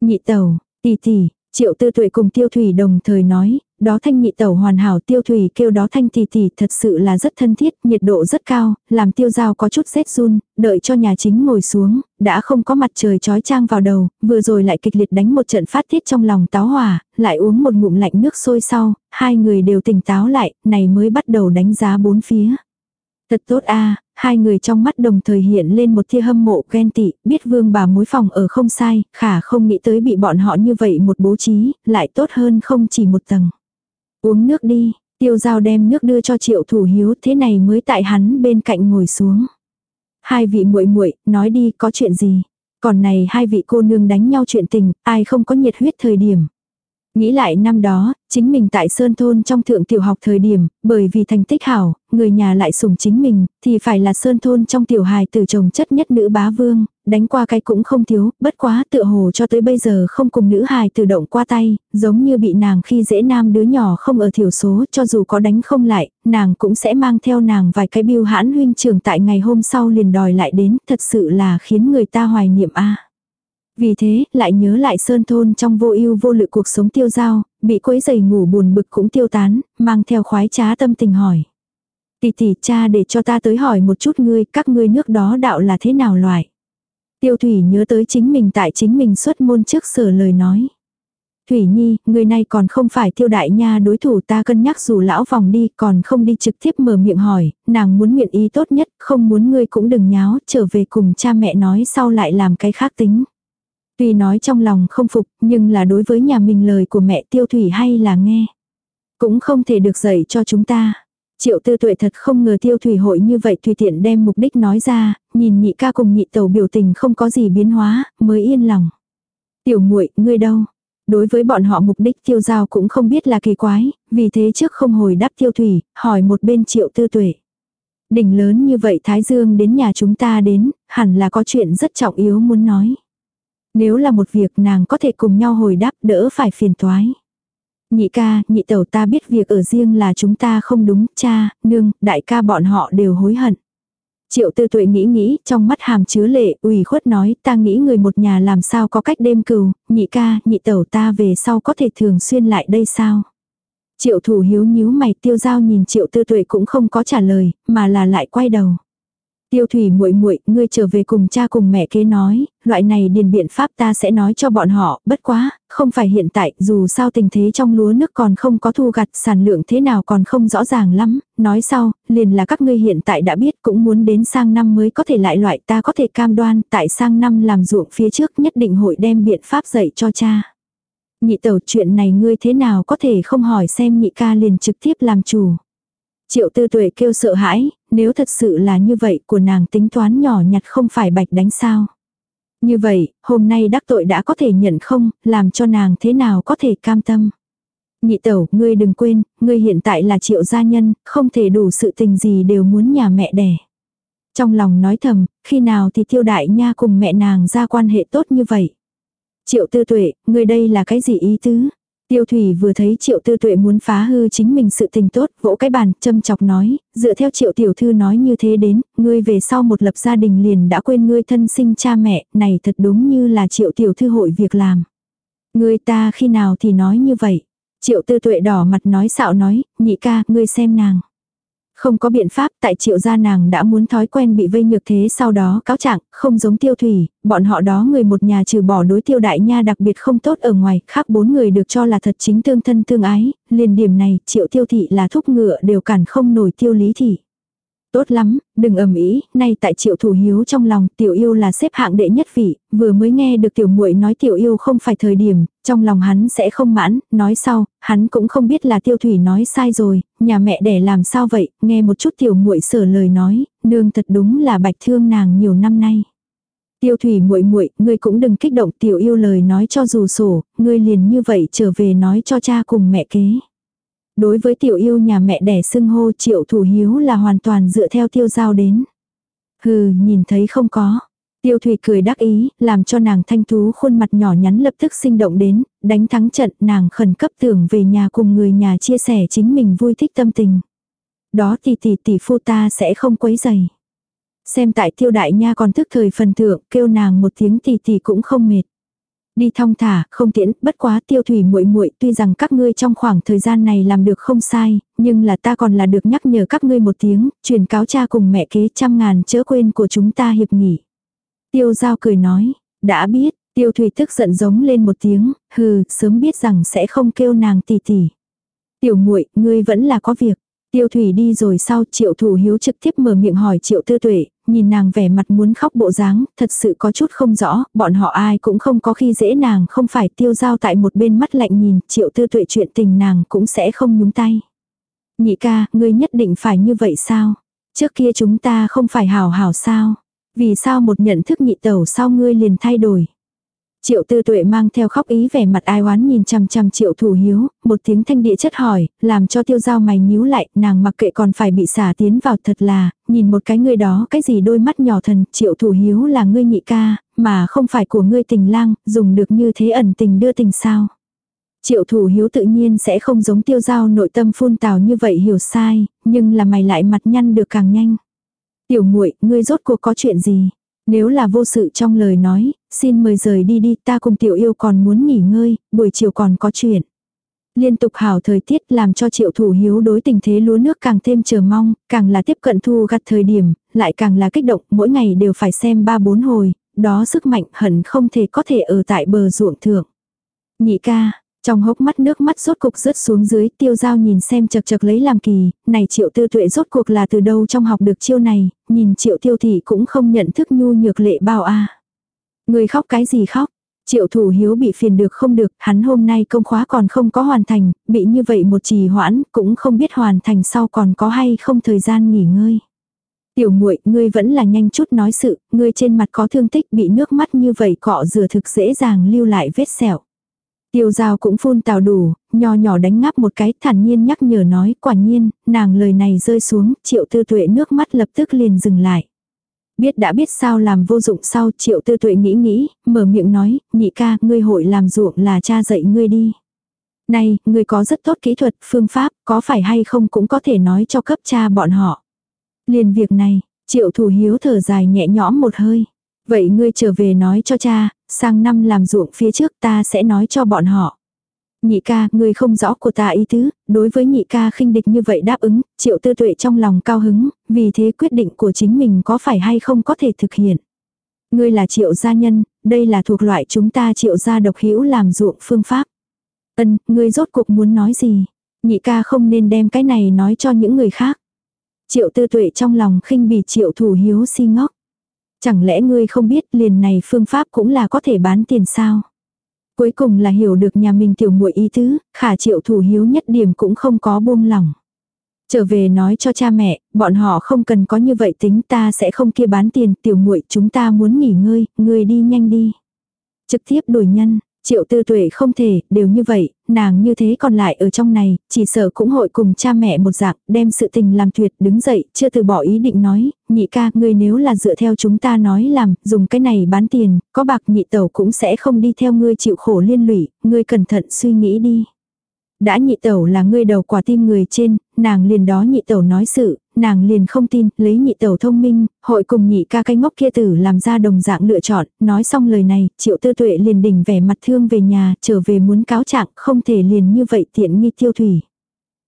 Nhị tẩu, tỷ tỷ, triệu tư tuệ cùng tiêu thủy đồng thời nói, đó thanh nhị tẩu hoàn hảo tiêu thủy kêu đó thanh tỷ tỷ thật sự là rất thân thiết, nhiệt độ rất cao, làm tiêu giao có chút rét run, đợi cho nhà chính ngồi xuống, đã không có mặt trời trói trang vào đầu, vừa rồi lại kịch liệt đánh một trận phát tiết trong lòng táo hỏa, lại uống một ngụm lạnh nước sôi sau, hai người đều tỉnh táo lại, này mới bắt đầu đánh giá bốn phía. Thật tốt a hai người trong mắt đồng thời hiện lên một tia hâm mộ ghen tị, biết vương bà mối phòng ở không sai, khả không nghĩ tới bị bọn họ như vậy một bố trí, lại tốt hơn không chỉ một tầng. Uống nước đi, tiêu giao đem nước đưa cho triệu thủ hiếu thế này mới tại hắn bên cạnh ngồi xuống. Hai vị muội muội nói đi có chuyện gì. Còn này hai vị cô nương đánh nhau chuyện tình, ai không có nhiệt huyết thời điểm. Nghĩ lại năm đó, chính mình tại Sơn Thôn trong thượng tiểu học thời điểm, bởi vì thành tích hảo, người nhà lại sủng chính mình, thì phải là Sơn Thôn trong tiểu hài tử chồng chất nhất nữ bá vương, đánh qua cái cũng không thiếu, bất quá tựa hồ cho tới bây giờ không cùng nữ hài tự động qua tay, giống như bị nàng khi dễ nam đứa nhỏ không ở thiểu số, cho dù có đánh không lại, nàng cũng sẽ mang theo nàng vài cái biêu hãn huynh trường tại ngày hôm sau liền đòi lại đến, thật sự là khiến người ta hoài niệm a. Vì thế, lại nhớ lại sơn thôn trong vô ưu vô lự cuộc sống tiêu dao, bị quấy giày ngủ buồn bực cũng tiêu tán, mang theo khoái trá tâm tình hỏi. Tỷ tỷ cha để cho ta tới hỏi một chút ngươi, các ngươi nước đó đạo là thế nào loại. Tiêu Thủy nhớ tới chính mình tại chính mình xuất môn trước sở lời nói. Thủy Nhi, người này còn không phải tiêu đại nha đối thủ ta cân nhắc dù lão vòng đi còn không đi trực tiếp mở miệng hỏi, nàng muốn nguyện ý tốt nhất, không muốn ngươi cũng đừng nháo, trở về cùng cha mẹ nói sau lại làm cái khác tính. Tuy nói trong lòng không phục, nhưng là đối với nhà mình lời của mẹ tiêu thủy hay là nghe. Cũng không thể được dạy cho chúng ta. Triệu tư tuệ thật không ngờ tiêu thủy hội như vậy tùy tiện đem mục đích nói ra, nhìn nhị ca cùng nhị tàu biểu tình không có gì biến hóa, mới yên lòng. Tiểu muội ngươi đâu? Đối với bọn họ mục đích tiêu giao cũng không biết là kỳ quái, vì thế trước không hồi đáp tiêu thủy, hỏi một bên triệu tư tuệ. Đỉnh lớn như vậy Thái Dương đến nhà chúng ta đến, hẳn là có chuyện rất trọng yếu muốn nói. Nếu là một việc nàng có thể cùng nhau hồi đáp đỡ phải phiền toái. Nhị ca, nhị tẩu ta biết việc ở riêng là chúng ta không đúng, cha, nương, đại ca bọn họ đều hối hận. Triệu tư tuệ nghĩ nghĩ, trong mắt hàm chứa lệ, ủy khuất nói, ta nghĩ người một nhà làm sao có cách đêm cừu, nhị ca, nhị tẩu ta về sau có thể thường xuyên lại đây sao. Triệu thủ hiếu nhíu mày tiêu giao nhìn triệu tư tuệ cũng không có trả lời, mà là lại quay đầu. Tiêu thủy muội muội, ngươi trở về cùng cha cùng mẹ kế nói, loại này điền biện pháp ta sẽ nói cho bọn họ, bất quá, không phải hiện tại, dù sao tình thế trong lúa nước còn không có thu gặt, sản lượng thế nào còn không rõ ràng lắm, nói sau, liền là các ngươi hiện tại đã biết cũng muốn đến sang năm mới có thể lại loại ta có thể cam đoan, tại sang năm làm ruộng phía trước nhất định hội đem biện pháp dạy cho cha. Nhị tẩu chuyện này ngươi thế nào có thể không hỏi xem nhị ca liền trực tiếp làm chủ. Triệu tư tuệ kêu sợ hãi, nếu thật sự là như vậy của nàng tính toán nhỏ nhặt không phải bạch đánh sao. Như vậy, hôm nay đắc tội đã có thể nhận không, làm cho nàng thế nào có thể cam tâm. Nhị tẩu, ngươi đừng quên, ngươi hiện tại là triệu gia nhân, không thể đủ sự tình gì đều muốn nhà mẹ đẻ. Trong lòng nói thầm, khi nào thì tiêu đại nha cùng mẹ nàng ra quan hệ tốt như vậy. Triệu tư tuệ, ngươi đây là cái gì ý tứ? Tiêu Thủy vừa thấy Triệu Tư Tuệ muốn phá hư chính mình sự tình tốt, vỗ cái bàn, châm chọc nói, dựa theo Triệu Tiểu Thư nói như thế đến, ngươi về sau một lập gia đình liền đã quên ngươi thân sinh cha mẹ, này thật đúng như là Triệu Tiểu Thư hội việc làm. Ngươi ta khi nào thì nói như vậy. Triệu Tư Tuệ đỏ mặt nói xạo nói, nhị ca, ngươi xem nàng. Không có biện pháp tại triệu gia nàng đã muốn thói quen bị vây nhược thế sau đó cáo trạng, không giống tiêu thủy, bọn họ đó người một nhà trừ bỏ đối tiêu đại nha đặc biệt không tốt ở ngoài, khác bốn người được cho là thật chính tương thân tương ái, liền điểm này triệu tiêu thị là thúc ngựa đều cản không nổi tiêu lý thị. Tốt lắm, đừng ầm ý nay tại Triệu Thủ Hiếu trong lòng, tiểu yêu là xếp hạng đệ nhất vị, vừa mới nghe được tiểu muội nói tiểu yêu không phải thời điểm, trong lòng hắn sẽ không mãn, nói sau, hắn cũng không biết là Tiêu Thủy nói sai rồi, nhà mẹ đẻ làm sao vậy, nghe một chút tiểu muội sở lời nói, nương thật đúng là bạch thương nàng nhiều năm nay. Tiêu Thủy muội muội, ngươi cũng đừng kích động tiểu yêu lời nói cho dù sổ, ngươi liền như vậy trở về nói cho cha cùng mẹ kế. Đối với tiểu yêu nhà mẹ đẻ xưng hô triệu thủ hiếu là hoàn toàn dựa theo tiêu giao đến. Hừ, nhìn thấy không có. Tiêu thủy cười đắc ý, làm cho nàng thanh tú khuôn mặt nhỏ nhắn lập tức sinh động đến, đánh thắng trận nàng khẩn cấp tưởng về nhà cùng người nhà chia sẻ chính mình vui thích tâm tình. Đó thì tỷ tỷ phu ta sẽ không quấy dày. Xem tại tiêu đại nha còn thức thời phần thượng kêu nàng một tiếng tỷ tỷ cũng không mệt. Đi thong thả, không tiễn, bất quá tiêu thủy muội muội tuy rằng các ngươi trong khoảng thời gian này làm được không sai, nhưng là ta còn là được nhắc nhở các ngươi một tiếng, truyền cáo cha cùng mẹ kế trăm ngàn chớ quên của chúng ta hiệp nghỉ. Tiêu giao cười nói, đã biết, tiêu thủy tức giận giống lên một tiếng, hừ, sớm biết rằng sẽ không kêu nàng tỷ tỷ. Tiểu muội ngươi vẫn là có việc. Tiêu thủy đi rồi sau triệu thủ hiếu trực tiếp mở miệng hỏi triệu tư tuệ, nhìn nàng vẻ mặt muốn khóc bộ dáng, thật sự có chút không rõ, bọn họ ai cũng không có khi dễ nàng không phải tiêu giao tại một bên mắt lạnh nhìn, triệu tư tuệ chuyện tình nàng cũng sẽ không nhúng tay. Nhị ca, ngươi nhất định phải như vậy sao? Trước kia chúng ta không phải hảo hảo sao? Vì sao một nhận thức nhị tẩu sau ngươi liền thay đổi? Triệu tư tuệ mang theo khóc ý vẻ mặt ai oán nhìn chằm chằm triệu thủ hiếu, một tiếng thanh địa chất hỏi, làm cho tiêu giao mày nhíu lại, nàng mặc kệ còn phải bị xả tiến vào thật là, nhìn một cái người đó cái gì đôi mắt nhỏ thần, triệu thủ hiếu là ngươi nhị ca, mà không phải của ngươi tình lang, dùng được như thế ẩn tình đưa tình sao. Triệu thủ hiếu tự nhiên sẽ không giống tiêu giao nội tâm phun tào như vậy hiểu sai, nhưng là mày lại mặt nhăn được càng nhanh. Tiểu muội ngươi rốt cuộc có chuyện gì? Nếu là vô sự trong lời nói, xin mời rời đi đi, ta cùng tiểu yêu còn muốn nghỉ ngơi, buổi chiều còn có chuyện. Liên tục hảo thời tiết làm cho triệu thủ hiếu đối tình thế lúa nước càng thêm chờ mong, càng là tiếp cận thu gặt thời điểm, lại càng là kích động, mỗi ngày đều phải xem ba bốn hồi, đó sức mạnh hẳn không thể có thể ở tại bờ ruộng thượng. Nhị ca, trong hốc mắt nước mắt rốt cục rớt xuống dưới, tiêu giao nhìn xem chật chật lấy làm kỳ, này triệu tư tuệ rốt cuộc là từ đâu trong học được chiêu này, nhìn triệu tiêu thị cũng không nhận thức nhu nhược lệ bao a Người khóc cái gì khóc? Triệu thủ hiếu bị phiền được không được, hắn hôm nay công khóa còn không có hoàn thành, bị như vậy một trì hoãn, cũng không biết hoàn thành sau còn có hay không thời gian nghỉ ngơi. Tiểu muội, ngươi vẫn là nhanh chút nói sự, ngươi trên mặt có thương tích bị nước mắt như vậy cọ rửa thực dễ dàng lưu lại vết sẹo. Tiêu giao cũng phun tào đủ, nho nhỏ đánh ngáp một cái thản nhiên nhắc nhở nói quả nhiên, nàng lời này rơi xuống, triệu tư tuệ nước mắt lập tức liền dừng lại. Biết đã biết sao làm vô dụng sau triệu tư tuệ nghĩ nghĩ, mở miệng nói, nhị ca, ngươi hội làm ruộng là cha dạy ngươi đi. Này, ngươi có rất tốt kỹ thuật, phương pháp, có phải hay không cũng có thể nói cho cấp cha bọn họ. Liền việc này, triệu thủ hiếu thở dài nhẹ nhõm một hơi. Vậy ngươi trở về nói cho cha, sang năm làm ruộng phía trước ta sẽ nói cho bọn họ. Nhị ca, ngươi không rõ của ta ý tứ, đối với nhị ca khinh địch như vậy đáp ứng, triệu tư tuệ trong lòng cao hứng, vì thế quyết định của chính mình có phải hay không có thể thực hiện. Ngươi là triệu gia nhân, đây là thuộc loại chúng ta triệu gia độc hữu làm ruộng phương pháp. Ân, ngươi rốt cuộc muốn nói gì? Nhị ca không nên đem cái này nói cho những người khác. Triệu tư tuệ trong lòng khinh bỉ triệu thủ hiếu si ngốc. Chẳng lẽ ngươi không biết liền này phương pháp cũng là có thể bán tiền sao? Cuối cùng là hiểu được nhà mình tiểu muội ý tứ, khả triệu thủ hiếu nhất điểm cũng không có buông lòng. Trở về nói cho cha mẹ, bọn họ không cần có như vậy tính ta sẽ không kia bán tiền tiểu muội chúng ta muốn nghỉ ngơi, ngươi đi nhanh đi. Trực tiếp đổi nhân, Triệu tư tuệ không thể, đều như vậy, nàng như thế còn lại ở trong này, chỉ sợ cũng hội cùng cha mẹ một dạng, đem sự tình làm tuyệt, đứng dậy, chưa từ bỏ ý định nói, nhị ca, ngươi nếu là dựa theo chúng ta nói làm, dùng cái này bán tiền, có bạc nhị tẩu cũng sẽ không đi theo ngươi chịu khổ liên lụy, ngươi cẩn thận suy nghĩ đi đã nhị tẩu là ngươi đầu quả tim người trên, nàng liền đó nhị tẩu nói sự, nàng liền không tin, lấy nhị tẩu thông minh, hội cùng nhị ca cái ngốc kia tử làm ra đồng dạng lựa chọn, nói xong lời này, triệu tư tuệ liền đỉnh vẻ mặt thương về nhà, trở về muốn cáo trạng, không thể liền như vậy tiện nghi tiêu thủy.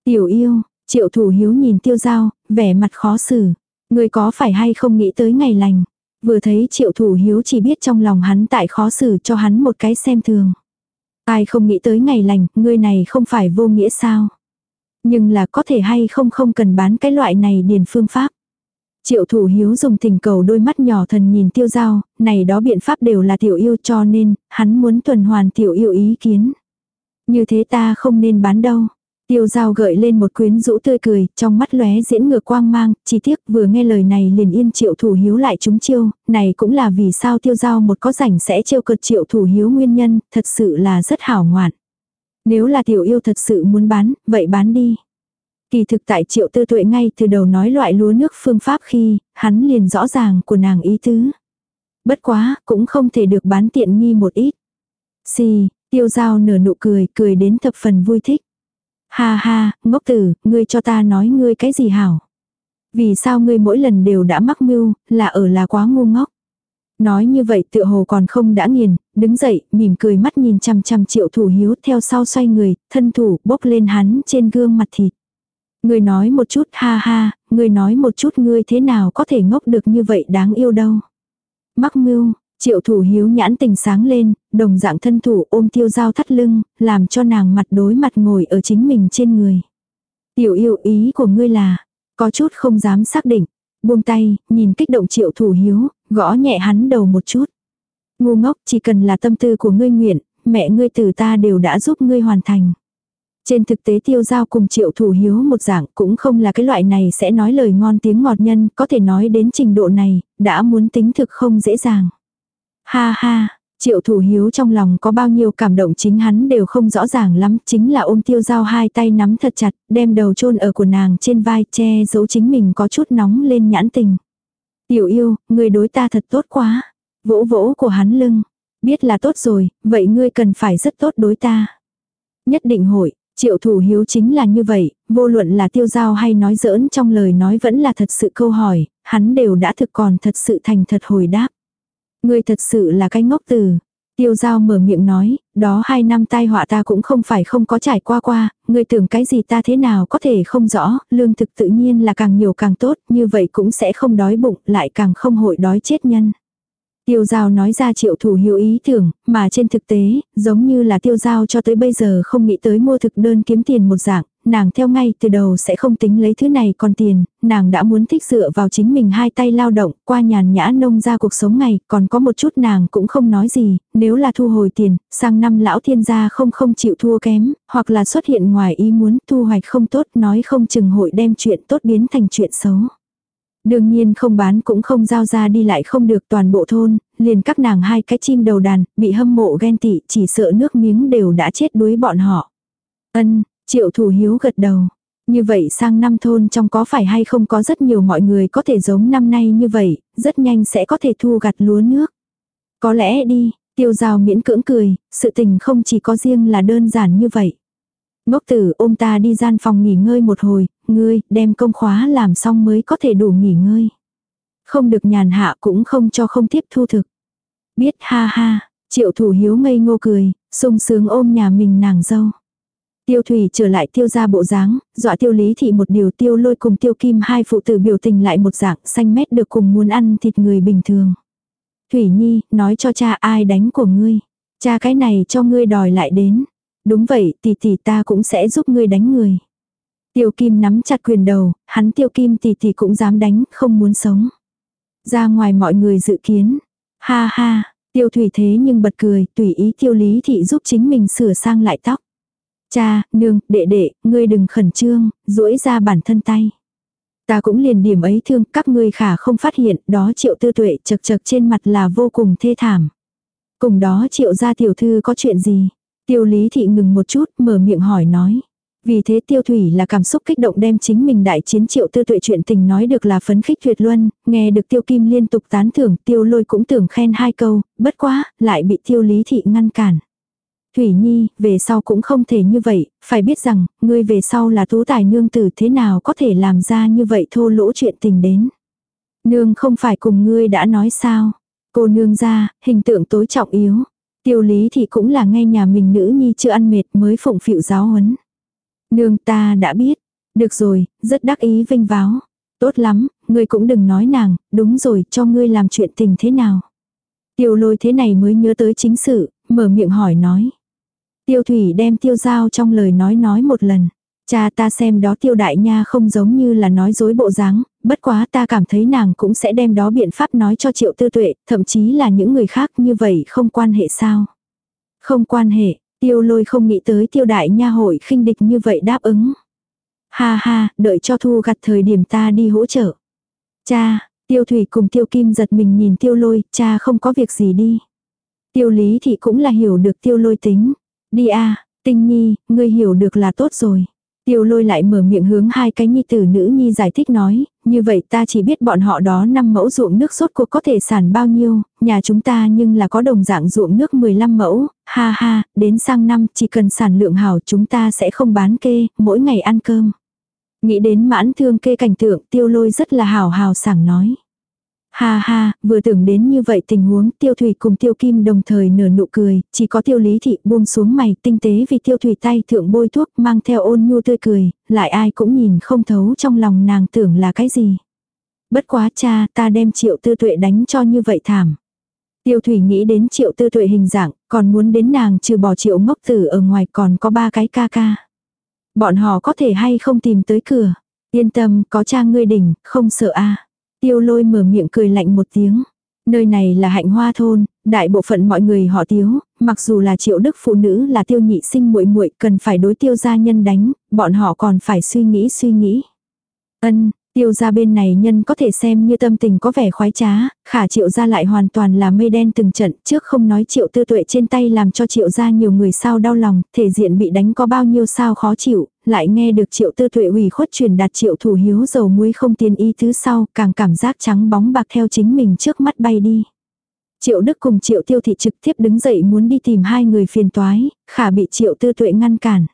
Tiểu yêu, triệu thủ hiếu nhìn tiêu giao, vẻ mặt khó xử. Ngươi có phải hay không nghĩ tới ngày lành. Vừa thấy triệu thủ hiếu chỉ biết trong lòng hắn tại khó xử cho hắn một cái xem thường. Ai không nghĩ tới ngày lành, ngươi này không phải vô nghĩa sao. Nhưng là có thể hay không không cần bán cái loại này điền phương pháp. Triệu thủ hiếu dùng tình cầu đôi mắt nhỏ thần nhìn tiêu giao, này đó biện pháp đều là tiểu yêu cho nên, hắn muốn tuần hoàn tiểu yêu ý kiến. Như thế ta không nên bán đâu. Tiêu giao gợi lên một quyến rũ tươi cười, trong mắt lóe diễn ngược quang mang, chỉ tiếc vừa nghe lời này liền yên triệu thủ hiếu lại chúng chiêu, này cũng là vì sao tiêu giao một có rảnh sẽ chiêu cực triệu thủ hiếu nguyên nhân, thật sự là rất hảo ngoạn. Nếu là tiểu yêu thật sự muốn bán, vậy bán đi. Kỳ thực tại triệu tư tuệ ngay từ đầu nói loại lúa nước phương pháp khi, hắn liền rõ ràng của nàng ý tứ. Bất quá, cũng không thể được bán tiện nghi một ít. Xì, tiêu giao nở nụ cười, cười đến thập phần vui thích. Ha ha, ngốc tử, ngươi cho ta nói ngươi cái gì hảo. Vì sao ngươi mỗi lần đều đã mắc mưu, là ở là quá ngu ngốc. Nói như vậy tựa hồ còn không đã nghiền, đứng dậy, mỉm cười mắt nhìn trăm trăm triệu thủ hiếu theo sau xoay người, thân thủ bốc lên hắn trên gương mặt thịt. Ngươi nói một chút ha ha, ngươi nói một chút ngươi thế nào có thể ngốc được như vậy đáng yêu đâu. Mắc mưu, triệu thủ hiếu nhãn tình sáng lên, đồng dạng thân thủ ôm tiêu dao thắt lưng, làm cho nàng mặt đối mặt ngồi ở chính mình trên người. Tiểu yêu ý của ngươi là, có chút không dám xác định, buông tay, nhìn kích động triệu thủ hiếu, gõ nhẹ hắn đầu một chút. Ngu ngốc chỉ cần là tâm tư của ngươi nguyện, mẹ ngươi từ ta đều đã giúp ngươi hoàn thành. Trên thực tế tiêu giao cùng triệu thủ hiếu một dạng cũng không là cái loại này sẽ nói lời ngon tiếng ngọt nhân, có thể nói đến trình độ này, đã muốn tính thực không dễ dàng. Ha ha, triệu thủ hiếu trong lòng có bao nhiêu cảm động chính hắn đều không rõ ràng lắm, chính là ôm tiêu giao hai tay nắm thật chặt, đem đầu chôn ở của nàng trên vai che giấu chính mình có chút nóng lên nhãn tình. Tiểu yêu, người đối ta thật tốt quá. Vỗ vỗ của hắn lưng. Biết là tốt rồi, vậy ngươi cần phải rất tốt đối ta. Nhất định hội, triệu thủ hiếu chính là như vậy, vô luận là tiêu giao hay nói giỡn trong lời nói vẫn là thật sự câu hỏi, hắn đều đã thực còn thật sự thành thật hồi đáp. Ngươi thật sự là cái ngốc từ. Tiêu giao mở miệng nói, đó hai năm tai họa ta cũng không phải không có trải qua qua, ngươi tưởng cái gì ta thế nào có thể không rõ, lương thực tự nhiên là càng nhiều càng tốt, như vậy cũng sẽ không đói bụng, lại càng không hội đói chết nhân. Tiêu giao nói ra triệu thủ hiểu ý tưởng, mà trên thực tế, giống như là tiêu giao cho tới bây giờ không nghĩ tới mua thực đơn kiếm tiền một dạng, nàng theo ngay từ đầu sẽ không tính lấy thứ này còn tiền, nàng đã muốn thích dựa vào chính mình hai tay lao động, qua nhàn nhã nông ra cuộc sống ngày, còn có một chút nàng cũng không nói gì, nếu là thu hồi tiền, sang năm lão thiên gia không không chịu thua kém, hoặc là xuất hiện ngoài ý muốn thu hoạch không tốt nói không chừng hội đem chuyện tốt biến thành chuyện xấu. Đương nhiên không bán cũng không giao ra đi lại không được toàn bộ thôn, liền các nàng hai cái chim đầu đàn, bị hâm mộ ghen tị, chỉ sợ nước miếng đều đã chết đuối bọn họ. Ân, triệu thủ hiếu gật đầu. Như vậy sang năm thôn trong có phải hay không có rất nhiều mọi người có thể giống năm nay như vậy, rất nhanh sẽ có thể thu gặt lúa nước. Có lẽ đi, tiêu rào miễn cưỡng cười, sự tình không chỉ có riêng là đơn giản như vậy. Ngốc tử ôm ta đi gian phòng nghỉ ngơi một hồi, ngươi đem công khóa làm xong mới có thể đủ nghỉ ngơi. Không được nhàn hạ cũng không cho không tiếp thu thực. Biết ha ha, triệu thủ hiếu ngây ngô cười, sung sướng ôm nhà mình nàng dâu. Tiêu thủy trở lại tiêu ra bộ dáng, dọa tiêu lý thị một điều tiêu lôi cùng tiêu kim hai phụ tử biểu tình lại một dạng xanh mét được cùng muốn ăn thịt người bình thường. Thủy nhi, nói cho cha ai đánh của ngươi. Cha cái này cho ngươi đòi lại đến. Đúng vậy, tỷ tỷ ta cũng sẽ giúp ngươi đánh người. Tiêu Kim nắm chặt quyền đầu, hắn Tiêu Kim tỷ tỷ cũng dám đánh, không muốn sống. Ra ngoài mọi người dự kiến. Ha ha, Tiêu Thủy thế nhưng bật cười, tùy ý Tiêu Lý thị giúp chính mình sửa sang lại tóc. Cha, nương, đệ đệ, ngươi đừng khẩn trương, duỗi ra bản thân tay. Ta cũng liền điểm ấy thương, các ngươi khả không phát hiện, đó triệu tư tuệ chật chật trên mặt là vô cùng thê thảm. Cùng đó triệu gia tiểu thư có chuyện gì? Tiêu lý thị ngừng một chút, mở miệng hỏi nói. Vì thế tiêu thủy là cảm xúc kích động đem chính mình đại chiến triệu tư tuệ chuyện tình nói được là phấn khích tuyệt luân, nghe được tiêu kim liên tục tán thưởng tiêu lôi cũng tưởng khen hai câu, bất quá, lại bị tiêu lý thị ngăn cản. Thủy Nhi, về sau cũng không thể như vậy, phải biết rằng, ngươi về sau là tú tài nương tử thế nào có thể làm ra như vậy thô lỗ chuyện tình đến. Nương không phải cùng ngươi đã nói sao. Cô nương ra, hình tượng tối trọng yếu. Tiêu lý thì cũng là nghe nhà mình nữ nhi chưa ăn mệt mới phụng phịu giáo huấn. Nương ta đã biết. Được rồi, rất đắc ý vinh váo. Tốt lắm, ngươi cũng đừng nói nàng, đúng rồi, cho ngươi làm chuyện tình thế nào. Tiêu lôi thế này mới nhớ tới chính sự, mở miệng hỏi nói. Tiêu thủy đem tiêu giao trong lời nói nói một lần. Cha ta xem đó tiêu đại nha không giống như là nói dối bộ dáng, bất quá ta cảm thấy nàng cũng sẽ đem đó biện pháp nói cho triệu tư tuệ, thậm chí là những người khác như vậy không quan hệ sao. Không quan hệ, tiêu lôi không nghĩ tới tiêu đại nha hội khinh địch như vậy đáp ứng. Ha ha, đợi cho thu gặt thời điểm ta đi hỗ trợ. Cha, tiêu thủy cùng tiêu kim giật mình nhìn tiêu lôi, cha không có việc gì đi. Tiêu lý thì cũng là hiểu được tiêu lôi tính. Đi a tinh nhi, ngươi hiểu được là tốt rồi. Tiêu lôi lại mở miệng hướng hai cái nhi tử nữ nhi giải thích nói, như vậy ta chỉ biết bọn họ đó năm mẫu ruộng nước sốt cuộc có thể sản bao nhiêu, nhà chúng ta nhưng là có đồng dạng ruộng nước 15 mẫu, ha ha, đến sang năm chỉ cần sản lượng hảo chúng ta sẽ không bán kê, mỗi ngày ăn cơm. Nghĩ đến mãn thương kê cảnh tượng tiêu lôi rất là hào hào sảng nói. Ha ha, vừa tưởng đến như vậy tình huống tiêu thủy cùng tiêu kim đồng thời nở nụ cười, chỉ có tiêu lý thị buông xuống mày tinh tế vì tiêu thủy tay thượng bôi thuốc mang theo ôn nhu tươi cười, lại ai cũng nhìn không thấu trong lòng nàng tưởng là cái gì. Bất quá cha ta đem triệu tư tuệ đánh cho như vậy thảm. Tiêu thủy nghĩ đến triệu tư tuệ hình dạng, còn muốn đến nàng trừ bỏ triệu ngốc tử ở ngoài còn có ba cái ca ca. Bọn họ có thể hay không tìm tới cửa. Yên tâm, có cha ngươi đỉnh, không sợ a Tiêu lôi mở miệng cười lạnh một tiếng. Nơi này là hạnh hoa thôn, đại bộ phận mọi người họ tiếu, mặc dù là triệu đức phụ nữ là tiêu nhị sinh muội muội cần phải đối tiêu gia nhân đánh, bọn họ còn phải suy nghĩ suy nghĩ. Ân, Tiêu ra bên này nhân có thể xem như tâm tình có vẻ khoái trá, khả triệu ra lại hoàn toàn là mây đen từng trận, trước không nói triệu tư tuệ trên tay làm cho triệu ra nhiều người sao đau lòng, thể diện bị đánh có bao nhiêu sao khó chịu, lại nghe được triệu tư tuệ ủy khuất truyền đạt triệu thủ hiếu dầu muối không tiền ý thứ sau, càng cảm giác trắng bóng bạc theo chính mình trước mắt bay đi. Triệu Đức cùng Triệu Tiêu Thị trực tiếp đứng dậy muốn đi tìm hai người phiền toái, khả bị Triệu Tư Tuệ ngăn cản.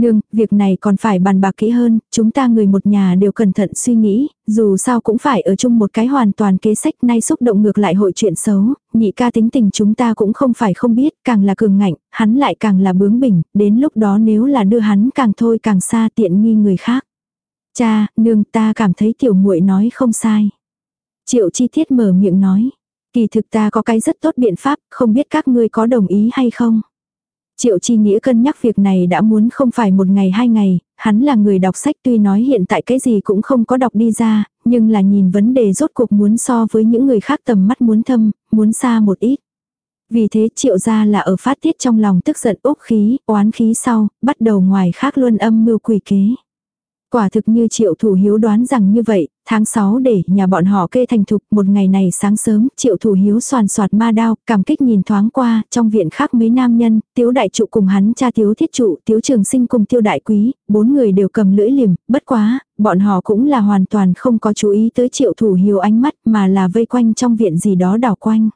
Nương, việc này còn phải bàn bạc kỹ hơn, chúng ta người một nhà đều cẩn thận suy nghĩ, dù sao cũng phải ở chung một cái hoàn toàn kế sách nay xúc động ngược lại hội chuyện xấu, nhị ca tính tình chúng ta cũng không phải không biết, càng là cường ngạnh, hắn lại càng là bướng bỉnh, đến lúc đó nếu là đưa hắn càng thôi càng xa tiện nghi người khác. Cha, nương ta cảm thấy tiểu muội nói không sai. Triệu chi tiết mở miệng nói, kỳ thực ta có cái rất tốt biện pháp, không biết các ngươi có đồng ý hay không. Triệu Chi Nghĩa cân nhắc việc này đã muốn không phải một ngày hai ngày, hắn là người đọc sách tuy nói hiện tại cái gì cũng không có đọc đi ra, nhưng là nhìn vấn đề rốt cuộc muốn so với những người khác tầm mắt muốn thâm, muốn xa một ít. Vì thế triệu gia là ở phát tiết trong lòng tức giận ốc khí, oán khí sau, bắt đầu ngoài khác luôn âm mưu quỷ kế. Quả thực như triệu thủ hiếu đoán rằng như vậy, tháng 6 để nhà bọn họ kê thành thục một ngày này sáng sớm, triệu thủ hiếu soàn soạt ma đao, cảm kích nhìn thoáng qua, trong viện khác mấy nam nhân, tiếu đại trụ cùng hắn cha tiếu thiết trụ, tiếu trường sinh cùng tiêu đại quý, bốn người đều cầm lưỡi liềm, bất quá, bọn họ cũng là hoàn toàn không có chú ý tới triệu thủ hiếu ánh mắt mà là vây quanh trong viện gì đó đảo quanh.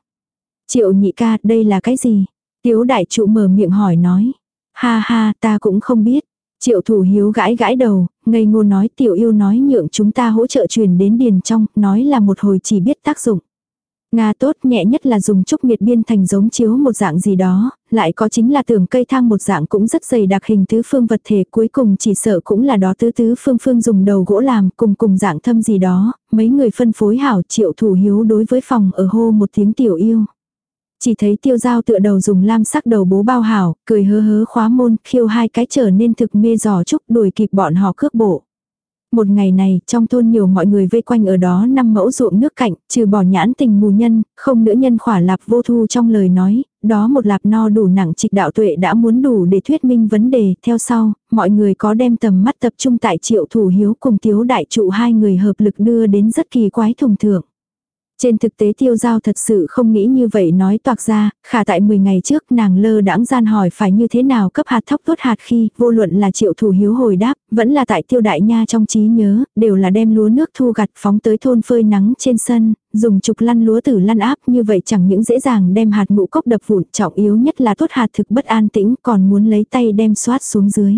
Triệu nhị ca, đây là cái gì? Tiếu đại trụ mở miệng hỏi nói. Ha ha, ta cũng không biết. Triệu thủ hiếu gãi gãi đầu, ngây ngô nói tiểu yêu nói nhượng chúng ta hỗ trợ truyền đến điền trong, nói là một hồi chỉ biết tác dụng. Nga tốt nhẹ nhất là dùng trúc miệt biên thành giống chiếu một dạng gì đó, lại có chính là tưởng cây thang một dạng cũng rất dày đặc hình tứ phương vật thể cuối cùng chỉ sợ cũng là đó tứ tứ phương phương dùng đầu gỗ làm cùng cùng dạng thâm gì đó, mấy người phân phối hảo triệu thủ hiếu đối với phòng ở hô một tiếng tiểu yêu. Chỉ thấy tiêu giao tựa đầu dùng lam sắc đầu bố bao hảo, cười hớ hớ khóa môn, khiêu hai cái trở nên thực mê giò chúc đuổi kịp bọn họ cướp bộ. Một ngày này, trong thôn nhiều mọi người vây quanh ở đó năm mẫu ruộng nước cạnh, trừ bỏ nhãn tình mù nhân, không nữ nhân khỏa lạp vô thu trong lời nói, đó một lạp no đủ nặng trịch đạo tuệ đã muốn đủ để thuyết minh vấn đề, theo sau, mọi người có đem tầm mắt tập trung tại triệu thủ hiếu cùng tiếu đại trụ hai người hợp lực đưa đến rất kỳ quái thùng thượng. Trên thực tế tiêu giao thật sự không nghĩ như vậy nói toạc ra, khả tại 10 ngày trước nàng lơ đãng gian hỏi phải như thế nào cấp hạt thóc tốt hạt khi vô luận là triệu thủ hiếu hồi đáp, vẫn là tại tiêu đại nha trong trí nhớ, đều là đem lúa nước thu gặt phóng tới thôn phơi nắng trên sân, dùng trục lăn lúa tử lăn áp như vậy chẳng những dễ dàng đem hạt ngũ cốc đập vụn trọng yếu nhất là tốt hạt thực bất an tĩnh còn muốn lấy tay đem xoát xuống dưới.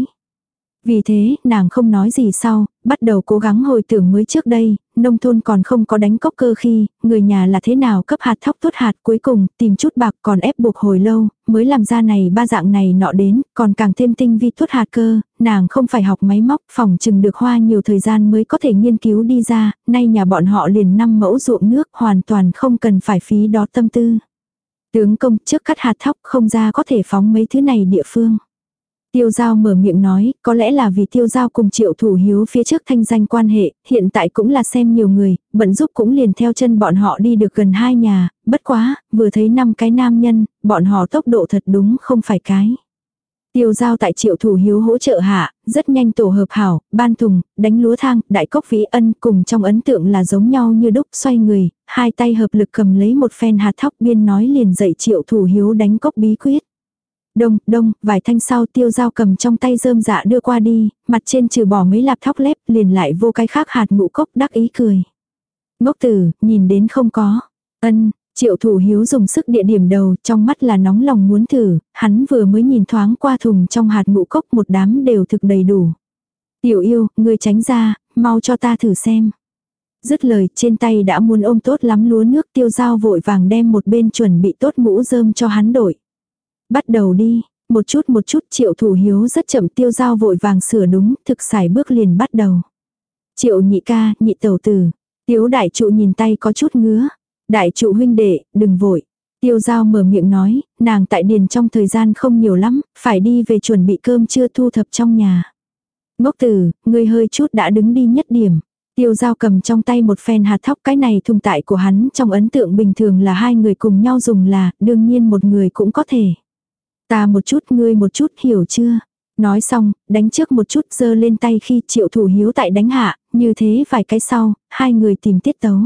Vì thế, nàng không nói gì sau, bắt đầu cố gắng hồi tưởng mới trước đây, nông thôn còn không có đánh cốc cơ khi, người nhà là thế nào cấp hạt thóc tốt hạt cuối cùng, tìm chút bạc còn ép buộc hồi lâu, mới làm ra này ba dạng này nọ đến, còn càng thêm tinh vi tốt hạt cơ, nàng không phải học máy móc, phòng chừng được hoa nhiều thời gian mới có thể nghiên cứu đi ra, nay nhà bọn họ liền năm mẫu ruộng nước hoàn toàn không cần phải phí đó tâm tư. Tướng công trước cắt hạt thóc không ra có thể phóng mấy thứ này địa phương. Tiêu giao mở miệng nói, có lẽ là vì tiêu giao cùng triệu thủ hiếu phía trước thanh danh quan hệ, hiện tại cũng là xem nhiều người, bận giúp cũng liền theo chân bọn họ đi được gần hai nhà, bất quá, vừa thấy năm cái nam nhân, bọn họ tốc độ thật đúng không phải cái. Tiêu giao tại triệu thủ hiếu hỗ trợ hạ, rất nhanh tổ hợp hảo, ban thùng, đánh lúa thang, đại cốc vĩ ân cùng trong ấn tượng là giống nhau như đúc xoay người, hai tay hợp lực cầm lấy một phen hạt thóc biên nói liền dạy triệu thủ hiếu đánh cốc bí quyết. Đông, đông, vài thanh sau tiêu dao cầm trong tay rơm dạ đưa qua đi, mặt trên trừ bỏ mấy lạp thóc lép liền lại vô cái khác hạt ngũ cốc đắc ý cười. Ngốc tử, nhìn đến không có. Ân, triệu thủ hiếu dùng sức địa điểm đầu, trong mắt là nóng lòng muốn thử, hắn vừa mới nhìn thoáng qua thùng trong hạt ngũ cốc một đám đều thực đầy đủ. Tiểu yêu, người tránh ra, mau cho ta thử xem. Dứt lời, trên tay đã muốn ôm tốt lắm lúa nước tiêu dao vội vàng đem một bên chuẩn bị tốt mũ rơm cho hắn đổi. Bắt đầu đi, một chút một chút triệu thủ hiếu rất chậm tiêu giao vội vàng sửa đúng, thực xài bước liền bắt đầu. Triệu nhị ca, nhị tẩu tử. Tiếu đại trụ nhìn tay có chút ngứa. Đại trụ huynh đệ, đừng vội. Tiêu giao mở miệng nói, nàng tại điền trong thời gian không nhiều lắm, phải đi về chuẩn bị cơm chưa thu thập trong nhà. Ngốc tử, ngươi hơi chút đã đứng đi nhất điểm. Tiêu giao cầm trong tay một phen hạt thóc cái này thùng tại của hắn trong ấn tượng bình thường là hai người cùng nhau dùng là, đương nhiên một người cũng có thể. Ta một chút ngươi một chút hiểu chưa? Nói xong, đánh trước một chút giơ lên tay khi triệu thủ hiếu tại đánh hạ, như thế vài cái sau, hai người tìm tiết tấu.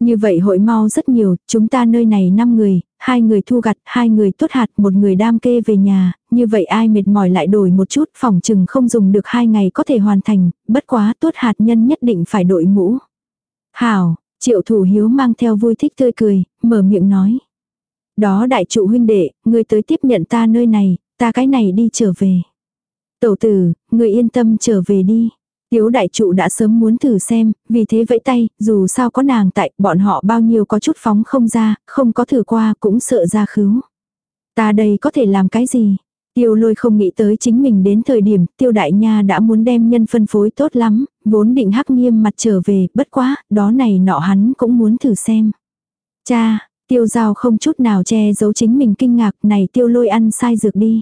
Như vậy hội mau rất nhiều, chúng ta nơi này 5 người, hai người thu gặt, hai người tốt hạt, một người đam kê về nhà, như vậy ai mệt mỏi lại đổi một chút, phòng chừng không dùng được hai ngày có thể hoàn thành, bất quá tốt hạt nhân nhất định phải đội mũ. Hảo, triệu thủ hiếu mang theo vui thích tươi cười, mở miệng nói. Đó đại trụ huynh đệ, người tới tiếp nhận ta nơi này, ta cái này đi trở về. Tẩu tử, người yên tâm trở về đi. Tiếu đại trụ đã sớm muốn thử xem, vì thế vẫy tay, dù sao có nàng tại, bọn họ bao nhiêu có chút phóng không ra, không có thử qua cũng sợ ra khứu. Ta đây có thể làm cái gì? Tiêu lôi không nghĩ tới chính mình đến thời điểm tiêu đại nha đã muốn đem nhân phân phối tốt lắm, vốn định hắc nghiêm mặt trở về, bất quá, đó này nọ hắn cũng muốn thử xem. Cha, Tiêu giao không chút nào che giấu chính mình kinh ngạc này tiêu lôi ăn sai dược đi.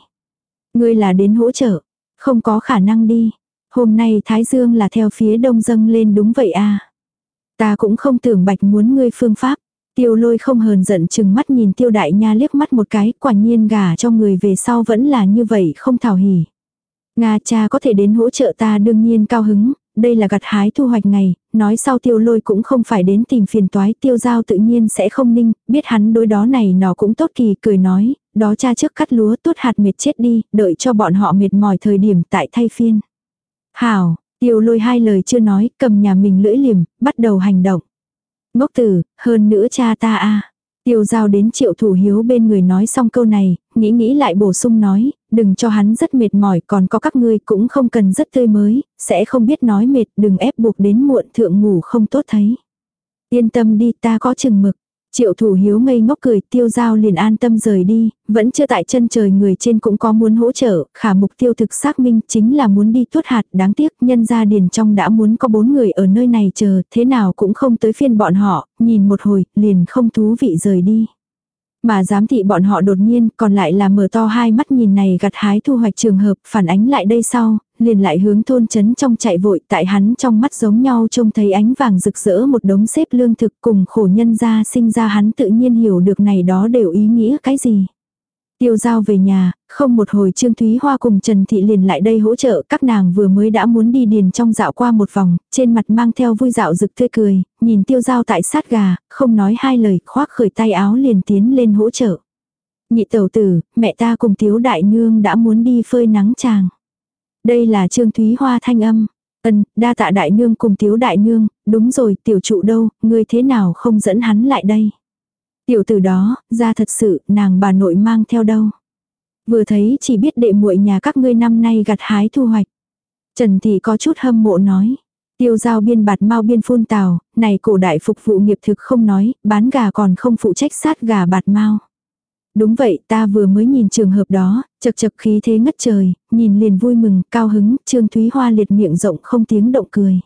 Ngươi là đến hỗ trợ. Không có khả năng đi. Hôm nay Thái Dương là theo phía đông dâng lên đúng vậy à. Ta cũng không tưởng bạch muốn ngươi phương pháp. Tiêu lôi không hờn giận chừng mắt nhìn tiêu đại nha liếc mắt một cái, quả nhiên gà cho người về sau vẫn là như vậy không thảo hỉ. Nga cha có thể đến hỗ trợ ta đương nhiên cao hứng, đây là gặt hái thu hoạch ngày, nói sau tiêu lôi cũng không phải đến tìm phiền toái, tiêu giao tự nhiên sẽ không ninh, biết hắn đối đó này nó cũng tốt kỳ, cười nói, đó cha trước cắt lúa tốt hạt mệt chết đi, đợi cho bọn họ mệt mỏi thời điểm tại thay phiên. Hảo, tiêu lôi hai lời chưa nói, cầm nhà mình lưỡi liềm, bắt đầu hành động. Ngốc tử, hơn nữa cha ta a Tiêu giao đến triệu thủ hiếu bên người nói xong câu này, nghĩ nghĩ lại bổ sung nói, đừng cho hắn rất mệt mỏi còn có các ngươi cũng không cần rất tươi mới, sẽ không biết nói mệt đừng ép buộc đến muộn thượng ngủ không tốt thấy. Yên tâm đi ta có chừng mực. Triệu thủ hiếu ngây ngốc cười tiêu giao liền an tâm rời đi, vẫn chưa tại chân trời người trên cũng có muốn hỗ trợ, khả mục tiêu thực xác minh chính là muốn đi tuốt hạt, đáng tiếc nhân gia điền trong đã muốn có bốn người ở nơi này chờ, thế nào cũng không tới phiên bọn họ, nhìn một hồi, liền không thú vị rời đi. Mà giám thị bọn họ đột nhiên còn lại là mở to hai mắt nhìn này gặt hái thu hoạch trường hợp phản ánh lại đây sau, liền lại hướng thôn chấn trong chạy vội tại hắn trong mắt giống nhau trông thấy ánh vàng rực rỡ một đống xếp lương thực cùng khổ nhân ra sinh ra hắn tự nhiên hiểu được này đó đều ý nghĩa cái gì. Tiêu giao về nhà, không một hồi Trương Thúy Hoa cùng Trần Thị liền lại đây hỗ trợ, các nàng vừa mới đã muốn đi điền trong dạo qua một vòng, trên mặt mang theo vui dạo rực tươi cười, nhìn tiêu giao tại sát gà, không nói hai lời, khoác khởi tay áo liền tiến lên hỗ trợ. Nhị tẩu tử, mẹ ta cùng thiếu đại nương đã muốn đi phơi nắng chàng. Đây là Trương Thúy Hoa thanh âm. Ân, đa tạ đại nương cùng thiếu đại nương, đúng rồi, tiểu trụ đâu, ngươi thế nào không dẫn hắn lại đây. Tiểu tử đó, ra thật sự, nàng bà nội mang theo đâu. Vừa thấy chỉ biết đệ muội nhà các ngươi năm nay gặt hái thu hoạch. Trần Thị có chút hâm mộ nói. Tiêu giao biên bạt mau biên phun tào, này cổ đại phục vụ nghiệp thực không nói, bán gà còn không phụ trách sát gà bạt mau. Đúng vậy, ta vừa mới nhìn trường hợp đó, chật chật khí thế ngất trời, nhìn liền vui mừng, cao hứng, Trương Thúy Hoa liệt miệng rộng không tiếng động cười.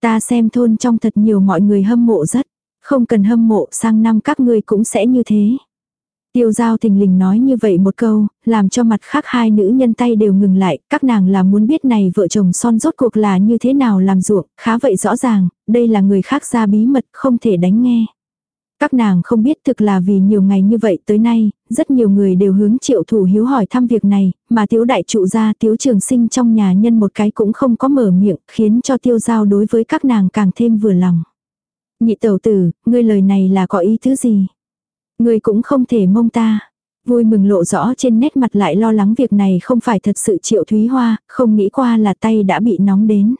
Ta xem thôn trong thật nhiều mọi người hâm mộ rất. Không cần hâm mộ sang năm các ngươi cũng sẽ như thế. Tiêu giao thình lình nói như vậy một câu, làm cho mặt khác hai nữ nhân tay đều ngừng lại, các nàng là muốn biết này vợ chồng son rốt cuộc là như thế nào làm ruộng, khá vậy rõ ràng, đây là người khác ra bí mật, không thể đánh nghe. Các nàng không biết thực là vì nhiều ngày như vậy tới nay, rất nhiều người đều hướng triệu thủ hiếu hỏi thăm việc này, mà tiếu đại trụ gia tiếu trường sinh trong nhà nhân một cái cũng không có mở miệng, khiến cho tiêu giao đối với các nàng càng thêm vừa lòng. Nhị tẩu tử, ngươi lời này là có ý thứ gì? Ngươi cũng không thể mông ta. Vui mừng lộ rõ trên nét mặt lại lo lắng việc này không phải thật sự triệu thúy hoa, không nghĩ qua là tay đã bị nóng đến.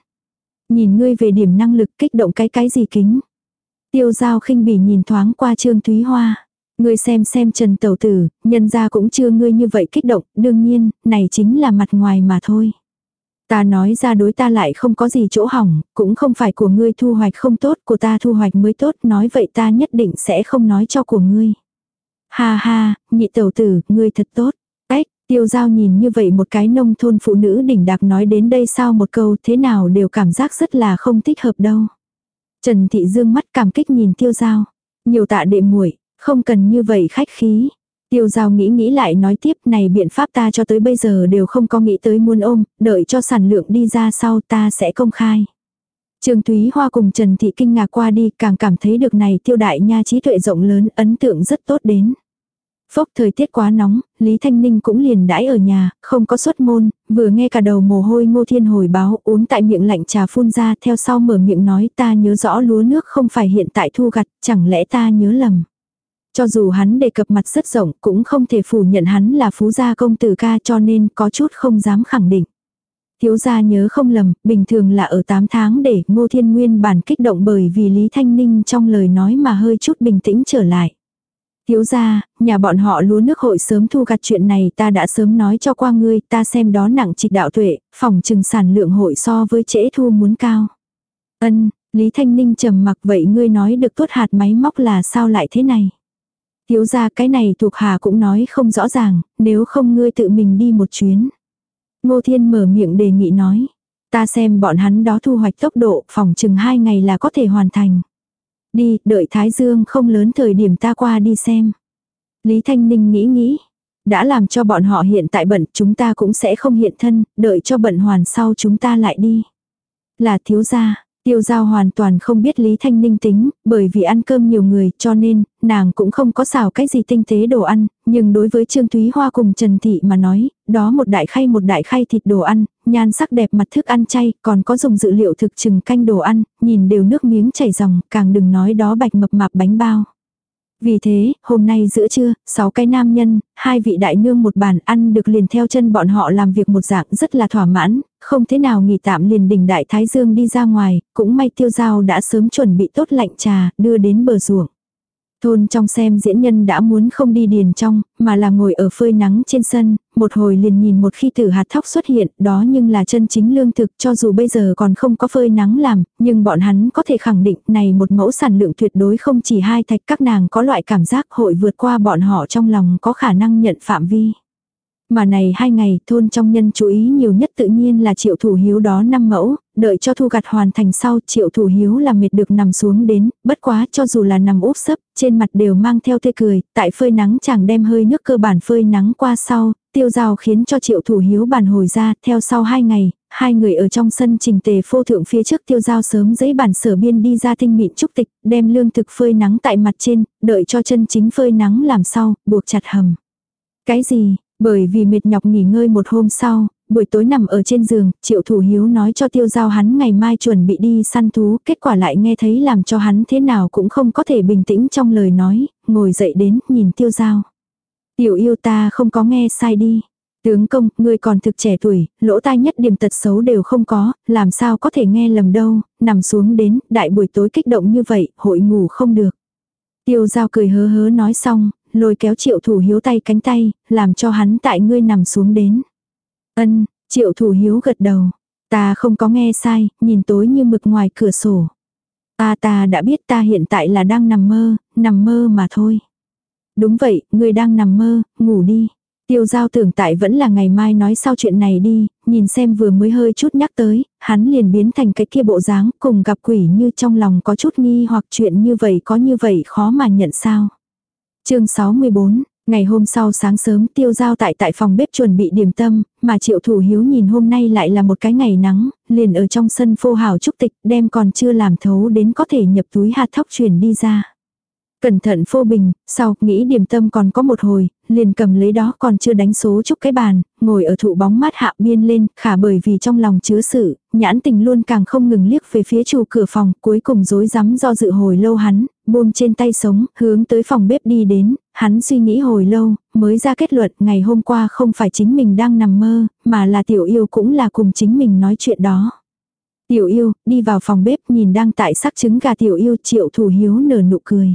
Nhìn ngươi về điểm năng lực kích động cái cái gì kính. Tiêu giao khinh bỉ nhìn thoáng qua trương thúy hoa. Ngươi xem xem trần tẩu tử, nhân ra cũng chưa ngươi như vậy kích động, đương nhiên, này chính là mặt ngoài mà thôi. Ta nói ra đối ta lại không có gì chỗ hỏng, cũng không phải của ngươi thu hoạch không tốt, của ta thu hoạch mới tốt, nói vậy ta nhất định sẽ không nói cho của ngươi. Ha ha, nhị tẩu tử, ngươi thật tốt. Ếch, tiêu giao nhìn như vậy một cái nông thôn phụ nữ đỉnh đạc nói đến đây sao một câu thế nào đều cảm giác rất là không thích hợp đâu. Trần Thị Dương mắt cảm kích nhìn tiêu giao. Nhiều tạ đệ muội không cần như vậy khách khí. Tiêu giao nghĩ nghĩ lại nói tiếp này biện pháp ta cho tới bây giờ đều không có nghĩ tới muôn ôm, đợi cho sản lượng đi ra sau ta sẽ công khai. Trường Thúy Hoa cùng Trần Thị kinh ngạc qua đi càng cảm thấy được này tiêu đại nha trí tuệ rộng lớn ấn tượng rất tốt đến. Phốc thời tiết quá nóng, Lý Thanh Ninh cũng liền đãi ở nhà, không có xuất môn, vừa nghe cả đầu mồ hôi ngô thiên hồi báo uống tại miệng lạnh trà phun ra theo sau mở miệng nói ta nhớ rõ lúa nước không phải hiện tại thu gặt, chẳng lẽ ta nhớ lầm. Cho dù hắn đề cập mặt rất rộng cũng không thể phủ nhận hắn là phú gia công tử ca cho nên có chút không dám khẳng định. Thiếu gia nhớ không lầm, bình thường là ở 8 tháng để ngô thiên nguyên bản kích động bởi vì Lý Thanh Ninh trong lời nói mà hơi chút bình tĩnh trở lại. Thiếu gia, nhà bọn họ lúa nước hội sớm thu gặt chuyện này ta đã sớm nói cho qua ngươi, ta xem đó nặng trịch đạo tuệ, phòng trừng sản lượng hội so với trễ thu muốn cao. Ân, Lý Thanh Ninh trầm mặc vậy ngươi nói được tốt hạt máy móc là sao lại thế này. Thiếu gia cái này thuộc hà cũng nói không rõ ràng, nếu không ngươi tự mình đi một chuyến. Ngô Thiên mở miệng đề nghị nói. Ta xem bọn hắn đó thu hoạch tốc độ phòng chừng hai ngày là có thể hoàn thành. Đi, đợi Thái Dương không lớn thời điểm ta qua đi xem. Lý Thanh Ninh nghĩ nghĩ. Đã làm cho bọn họ hiện tại bận chúng ta cũng sẽ không hiện thân, đợi cho bận hoàn sau chúng ta lại đi. Là thiếu gia, Tiêu giao hoàn toàn không biết Lý Thanh Ninh tính, bởi vì ăn cơm nhiều người cho nên, nàng cũng không có xào cái gì tinh tế đồ ăn, nhưng đối với Trương Thúy Hoa cùng Trần Thị mà nói, đó một đại khay một đại khay thịt đồ ăn, nhan sắc đẹp mặt thức ăn chay, còn có dùng dự liệu thực chừng canh đồ ăn, nhìn đều nước miếng chảy ròng, càng đừng nói đó bạch mập mạp bánh bao. Vì thế, hôm nay giữa trưa, sáu cái nam nhân, hai vị đại nương một bàn ăn được liền theo chân bọn họ làm việc một dạng rất là thỏa mãn, không thế nào nghỉ tạm liền đỉnh đại thái dương đi ra ngoài, cũng may tiêu giao đã sớm chuẩn bị tốt lạnh trà, đưa đến bờ ruộng. Thôn trong xem diễn nhân đã muốn không đi điền trong, mà là ngồi ở phơi nắng trên sân, một hồi liền nhìn một khi tử hạt thóc xuất hiện, đó nhưng là chân chính lương thực cho dù bây giờ còn không có phơi nắng làm, nhưng bọn hắn có thể khẳng định này một mẫu sản lượng tuyệt đối không chỉ hai thạch các nàng có loại cảm giác hội vượt qua bọn họ trong lòng có khả năng nhận phạm vi. Mà này hai ngày thôn trong nhân chú ý nhiều nhất tự nhiên là triệu thủ hiếu đó năm mẫu, đợi cho thu gặt hoàn thành sau triệu thủ hiếu là mệt được nằm xuống đến, bất quá cho dù là nằm úp sấp, trên mặt đều mang theo tê cười, tại phơi nắng chàng đem hơi nước cơ bản phơi nắng qua sau, tiêu rào khiến cho triệu thủ hiếu bàn hồi ra, theo sau hai ngày, hai người ở trong sân trình tề phô thượng phía trước tiêu giao sớm giấy bản sở biên đi ra tinh mịn trúc tịch, đem lương thực phơi nắng tại mặt trên, đợi cho chân chính phơi nắng làm sau, buộc chặt hầm. Cái gì, bởi vì mệt nhọc nghỉ ngơi một hôm sau, buổi tối nằm ở trên giường, triệu thủ hiếu nói cho tiêu giao hắn ngày mai chuẩn bị đi săn thú, kết quả lại nghe thấy làm cho hắn thế nào cũng không có thể bình tĩnh trong lời nói, ngồi dậy đến, nhìn tiêu giao. Tiểu yêu ta không có nghe sai đi. Tướng công, ngươi còn thực trẻ tuổi, lỗ tai nhất điểm tật xấu đều không có, làm sao có thể nghe lầm đâu, nằm xuống đến, đại buổi tối kích động như vậy, hội ngủ không được. Tiêu giao cười hớ hớ nói xong, lôi kéo triệu thủ hiếu tay cánh tay, làm cho hắn tại ngươi nằm xuống đến. Ân, triệu thủ hiếu gật đầu. Ta không có nghe sai, nhìn tối như mực ngoài cửa sổ. Ta ta đã biết ta hiện tại là đang nằm mơ, nằm mơ mà thôi. Đúng vậy, ngươi đang nằm mơ, ngủ đi. Tiêu giao tưởng tại vẫn là ngày mai nói sau chuyện này đi, nhìn xem vừa mới hơi chút nhắc tới, hắn liền biến thành cái kia bộ dáng cùng gặp quỷ như trong lòng có chút nghi hoặc chuyện như vậy có như vậy khó mà nhận sao chương 64, Ngày hôm sau sáng sớm tiêu giao tại tại phòng bếp chuẩn bị điểm tâm, mà triệu thủ hiếu nhìn hôm nay lại là một cái ngày nắng, liền ở trong sân phô hào trúc tịch đem còn chưa làm thấu đến có thể nhập túi hạt thóc chuyển đi ra. Cẩn thận phô bình, sau nghĩ điểm tâm còn có một hồi, liền cầm lấy đó còn chưa đánh số chúc cái bàn, ngồi ở thụ bóng mát hạ biên lên, khả bởi vì trong lòng chứa sự, nhãn tình luôn càng không ngừng liếc về phía chủ cửa phòng, cuối cùng rối rắm do dự hồi lâu hắn, buông trên tay sống, hướng tới phòng bếp đi đến, hắn suy nghĩ hồi lâu, mới ra kết luận ngày hôm qua không phải chính mình đang nằm mơ, mà là tiểu yêu cũng là cùng chính mình nói chuyện đó. Tiểu yêu, đi vào phòng bếp nhìn đang tại sắc trứng gà tiểu yêu triệu thủ hiếu nở nụ cười.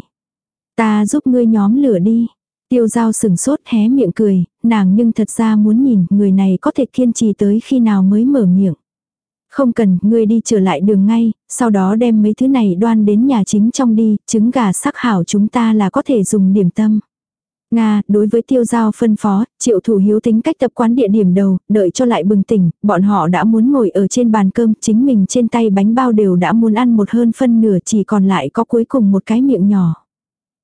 Ta giúp ngươi nhóm lửa đi. Tiêu giao sừng sốt hé miệng cười, nàng nhưng thật ra muốn nhìn người này có thể kiên trì tới khi nào mới mở miệng. Không cần, ngươi đi trở lại đường ngay, sau đó đem mấy thứ này đoan đến nhà chính trong đi, trứng gà sắc hảo chúng ta là có thể dùng điểm tâm. Nga, đối với tiêu giao phân phó, triệu thủ hiếu tính cách tập quán địa điểm đầu, đợi cho lại bừng tỉnh, bọn họ đã muốn ngồi ở trên bàn cơm, chính mình trên tay bánh bao đều đã muốn ăn một hơn phân nửa chỉ còn lại có cuối cùng một cái miệng nhỏ.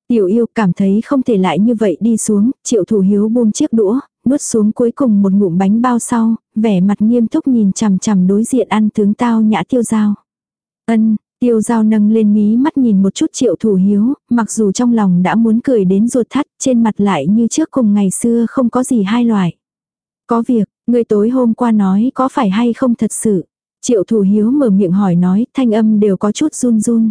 Tiểu yêu cảm thấy không thể lại như vậy đi xuống, triệu thủ hiếu buông chiếc đũa, nuốt xuống cuối cùng một ngụm bánh bao sau, vẻ mặt nghiêm túc nhìn chằm chằm đối diện ăn tướng tao nhã tiêu dao. Ân, tiêu dao nâng lên mí mắt nhìn một chút triệu thủ hiếu, mặc dù trong lòng đã muốn cười đến ruột thắt, trên mặt lại như trước cùng ngày xưa không có gì hai loại. Có việc, người tối hôm qua nói có phải hay không thật sự. Triệu thủ hiếu mở miệng hỏi nói, thanh âm đều có chút run run.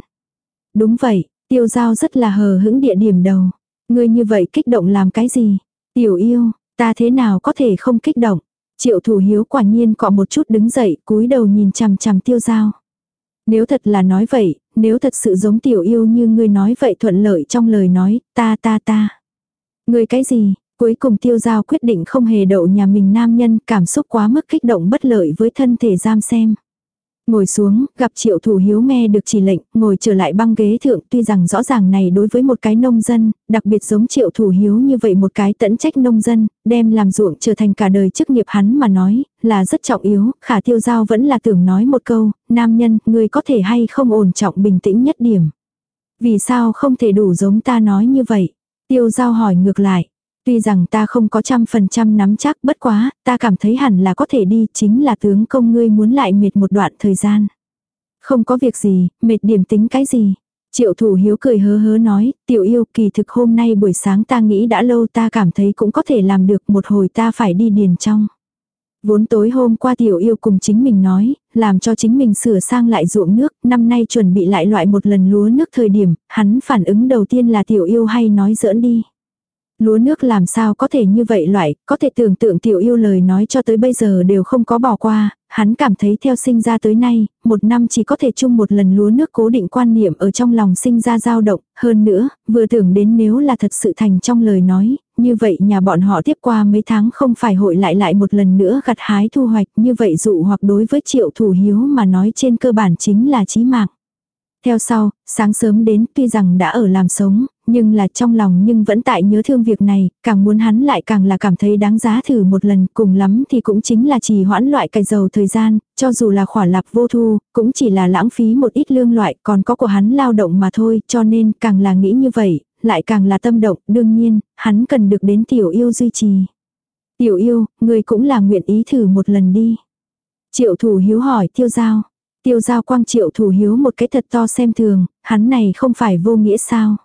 Đúng vậy, Tiêu giao rất là hờ hững địa điểm đầu. Ngươi như vậy kích động làm cái gì? Tiểu yêu, ta thế nào có thể không kích động? Triệu thủ hiếu quả nhiên cọ một chút đứng dậy, cúi đầu nhìn chằm chằm tiêu giao. Nếu thật là nói vậy, nếu thật sự giống tiểu yêu như ngươi nói vậy thuận lợi trong lời nói, ta ta ta. Ngươi cái gì? Cuối cùng tiêu giao quyết định không hề đậu nhà mình nam nhân cảm xúc quá mức kích động bất lợi với thân thể giam xem. Ngồi xuống, gặp triệu thủ hiếu nghe được chỉ lệnh, ngồi trở lại băng ghế thượng tuy rằng rõ ràng này đối với một cái nông dân, đặc biệt giống triệu thủ hiếu như vậy một cái tẫn trách nông dân, đem làm ruộng trở thành cả đời chức nghiệp hắn mà nói, là rất trọng yếu, khả tiêu giao vẫn là tưởng nói một câu, nam nhân, người có thể hay không ổn trọng bình tĩnh nhất điểm. Vì sao không thể đủ giống ta nói như vậy? Tiêu giao hỏi ngược lại. Tuy rằng ta không có trăm phần trăm nắm chắc bất quá, ta cảm thấy hẳn là có thể đi, chính là tướng công ngươi muốn lại mệt một đoạn thời gian. Không có việc gì, mệt điểm tính cái gì. Triệu thủ hiếu cười hớ hớ nói, tiểu yêu kỳ thực hôm nay buổi sáng ta nghĩ đã lâu ta cảm thấy cũng có thể làm được một hồi ta phải đi điền trong. Vốn tối hôm qua tiểu yêu cùng chính mình nói, làm cho chính mình sửa sang lại ruộng nước, năm nay chuẩn bị lại loại một lần lúa nước thời điểm, hắn phản ứng đầu tiên là tiểu yêu hay nói giỡn đi. Lúa nước làm sao có thể như vậy loại, có thể tưởng tượng tiểu yêu lời nói cho tới bây giờ đều không có bỏ qua, hắn cảm thấy theo sinh ra tới nay, một năm chỉ có thể chung một lần lúa nước cố định quan niệm ở trong lòng sinh ra dao động, hơn nữa, vừa tưởng đến nếu là thật sự thành trong lời nói, như vậy nhà bọn họ tiếp qua mấy tháng không phải hội lại lại một lần nữa gặt hái thu hoạch như vậy dụ hoặc đối với triệu thủ hiếu mà nói trên cơ bản chính là chí mạng. Theo sau, sáng sớm đến tuy rằng đã ở làm sống, nhưng là trong lòng nhưng vẫn tại nhớ thương việc này, càng muốn hắn lại càng là cảm thấy đáng giá thử một lần, cùng lắm thì cũng chính là trì hoãn loại cày dầu thời gian, cho dù là khỏa lạp vô thu, cũng chỉ là lãng phí một ít lương loại, còn có của hắn lao động mà thôi, cho nên càng là nghĩ như vậy, lại càng là tâm động, đương nhiên, hắn cần được đến tiểu yêu duy trì. Tiểu yêu, người cũng là nguyện ý thử một lần đi. Triệu thủ hiếu hỏi tiêu giao. Tiêu giao quang triệu thủ hiếu một cái thật to xem thường, hắn này không phải vô nghĩa sao.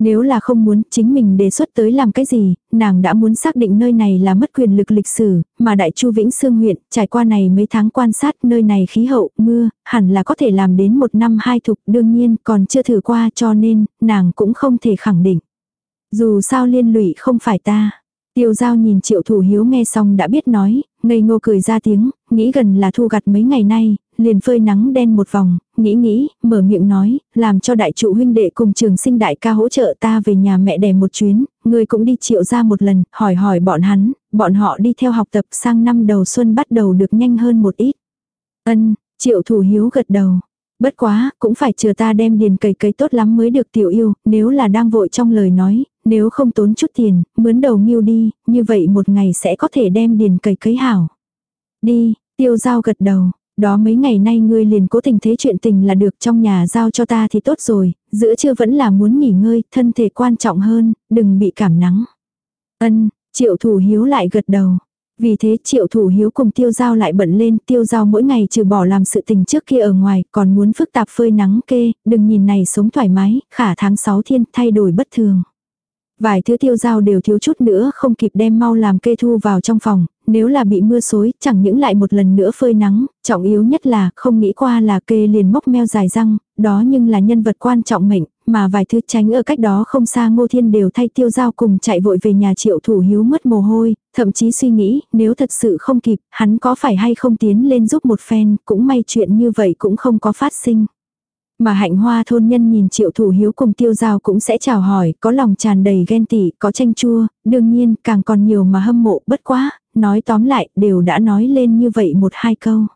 Nếu là không muốn chính mình đề xuất tới làm cái gì, nàng đã muốn xác định nơi này là mất quyền lực lịch sử, mà Đại Chu Vĩnh Sương huyện, trải qua này mấy tháng quan sát nơi này khí hậu, mưa, hẳn là có thể làm đến một năm hai thục, đương nhiên còn chưa thử qua cho nên, nàng cũng không thể khẳng định. Dù sao liên lụy không phải ta. Tiêu giao nhìn triệu thủ hiếu nghe xong đã biết nói, ngây ngô cười ra tiếng, nghĩ gần là thu gặt mấy ngày nay, liền phơi nắng đen một vòng, nghĩ nghĩ, mở miệng nói, làm cho đại trụ huynh đệ cùng trường sinh đại ca hỗ trợ ta về nhà mẹ đẻ một chuyến, người cũng đi triệu ra một lần, hỏi hỏi bọn hắn, bọn họ đi theo học tập sang năm đầu xuân bắt đầu được nhanh hơn một ít. Ân, triệu thủ hiếu gật đầu. Bất quá, cũng phải chờ ta đem điền cầy cấy tốt lắm mới được tiểu yêu, nếu là đang vội trong lời nói, nếu không tốn chút tiền, mướn đầu nghiêu đi, như vậy một ngày sẽ có thể đem điền cầy cấy hảo. Đi, tiêu giao gật đầu, đó mấy ngày nay ngươi liền cố tình thế chuyện tình là được trong nhà giao cho ta thì tốt rồi, giữa trưa vẫn là muốn nghỉ ngơi, thân thể quan trọng hơn, đừng bị cảm nắng. Ân, triệu thủ hiếu lại gật đầu. Vì thế triệu thủ hiếu cùng tiêu giao lại bận lên, tiêu giao mỗi ngày trừ bỏ làm sự tình trước kia ở ngoài, còn muốn phức tạp phơi nắng kê, đừng nhìn này sống thoải mái, khả tháng 6 thiên thay đổi bất thường. Vài thứ tiêu dao đều thiếu chút nữa không kịp đem mau làm kê thu vào trong phòng, nếu là bị mưa xối, chẳng những lại một lần nữa phơi nắng, trọng yếu nhất là không nghĩ qua là kê liền móc meo dài răng, đó nhưng là nhân vật quan trọng mệnh, mà vài thứ tránh ở cách đó không xa ngô thiên đều thay tiêu giao cùng chạy vội về nhà triệu thủ hiếu mất mồ hôi, thậm chí suy nghĩ nếu thật sự không kịp, hắn có phải hay không tiến lên giúp một phen, cũng may chuyện như vậy cũng không có phát sinh. Mà hạnh hoa thôn nhân nhìn triệu thủ hiếu cùng tiêu giao cũng sẽ chào hỏi, có lòng tràn đầy ghen tị, có tranh chua, đương nhiên càng còn nhiều mà hâm mộ bất quá, nói tóm lại đều đã nói lên như vậy một hai câu.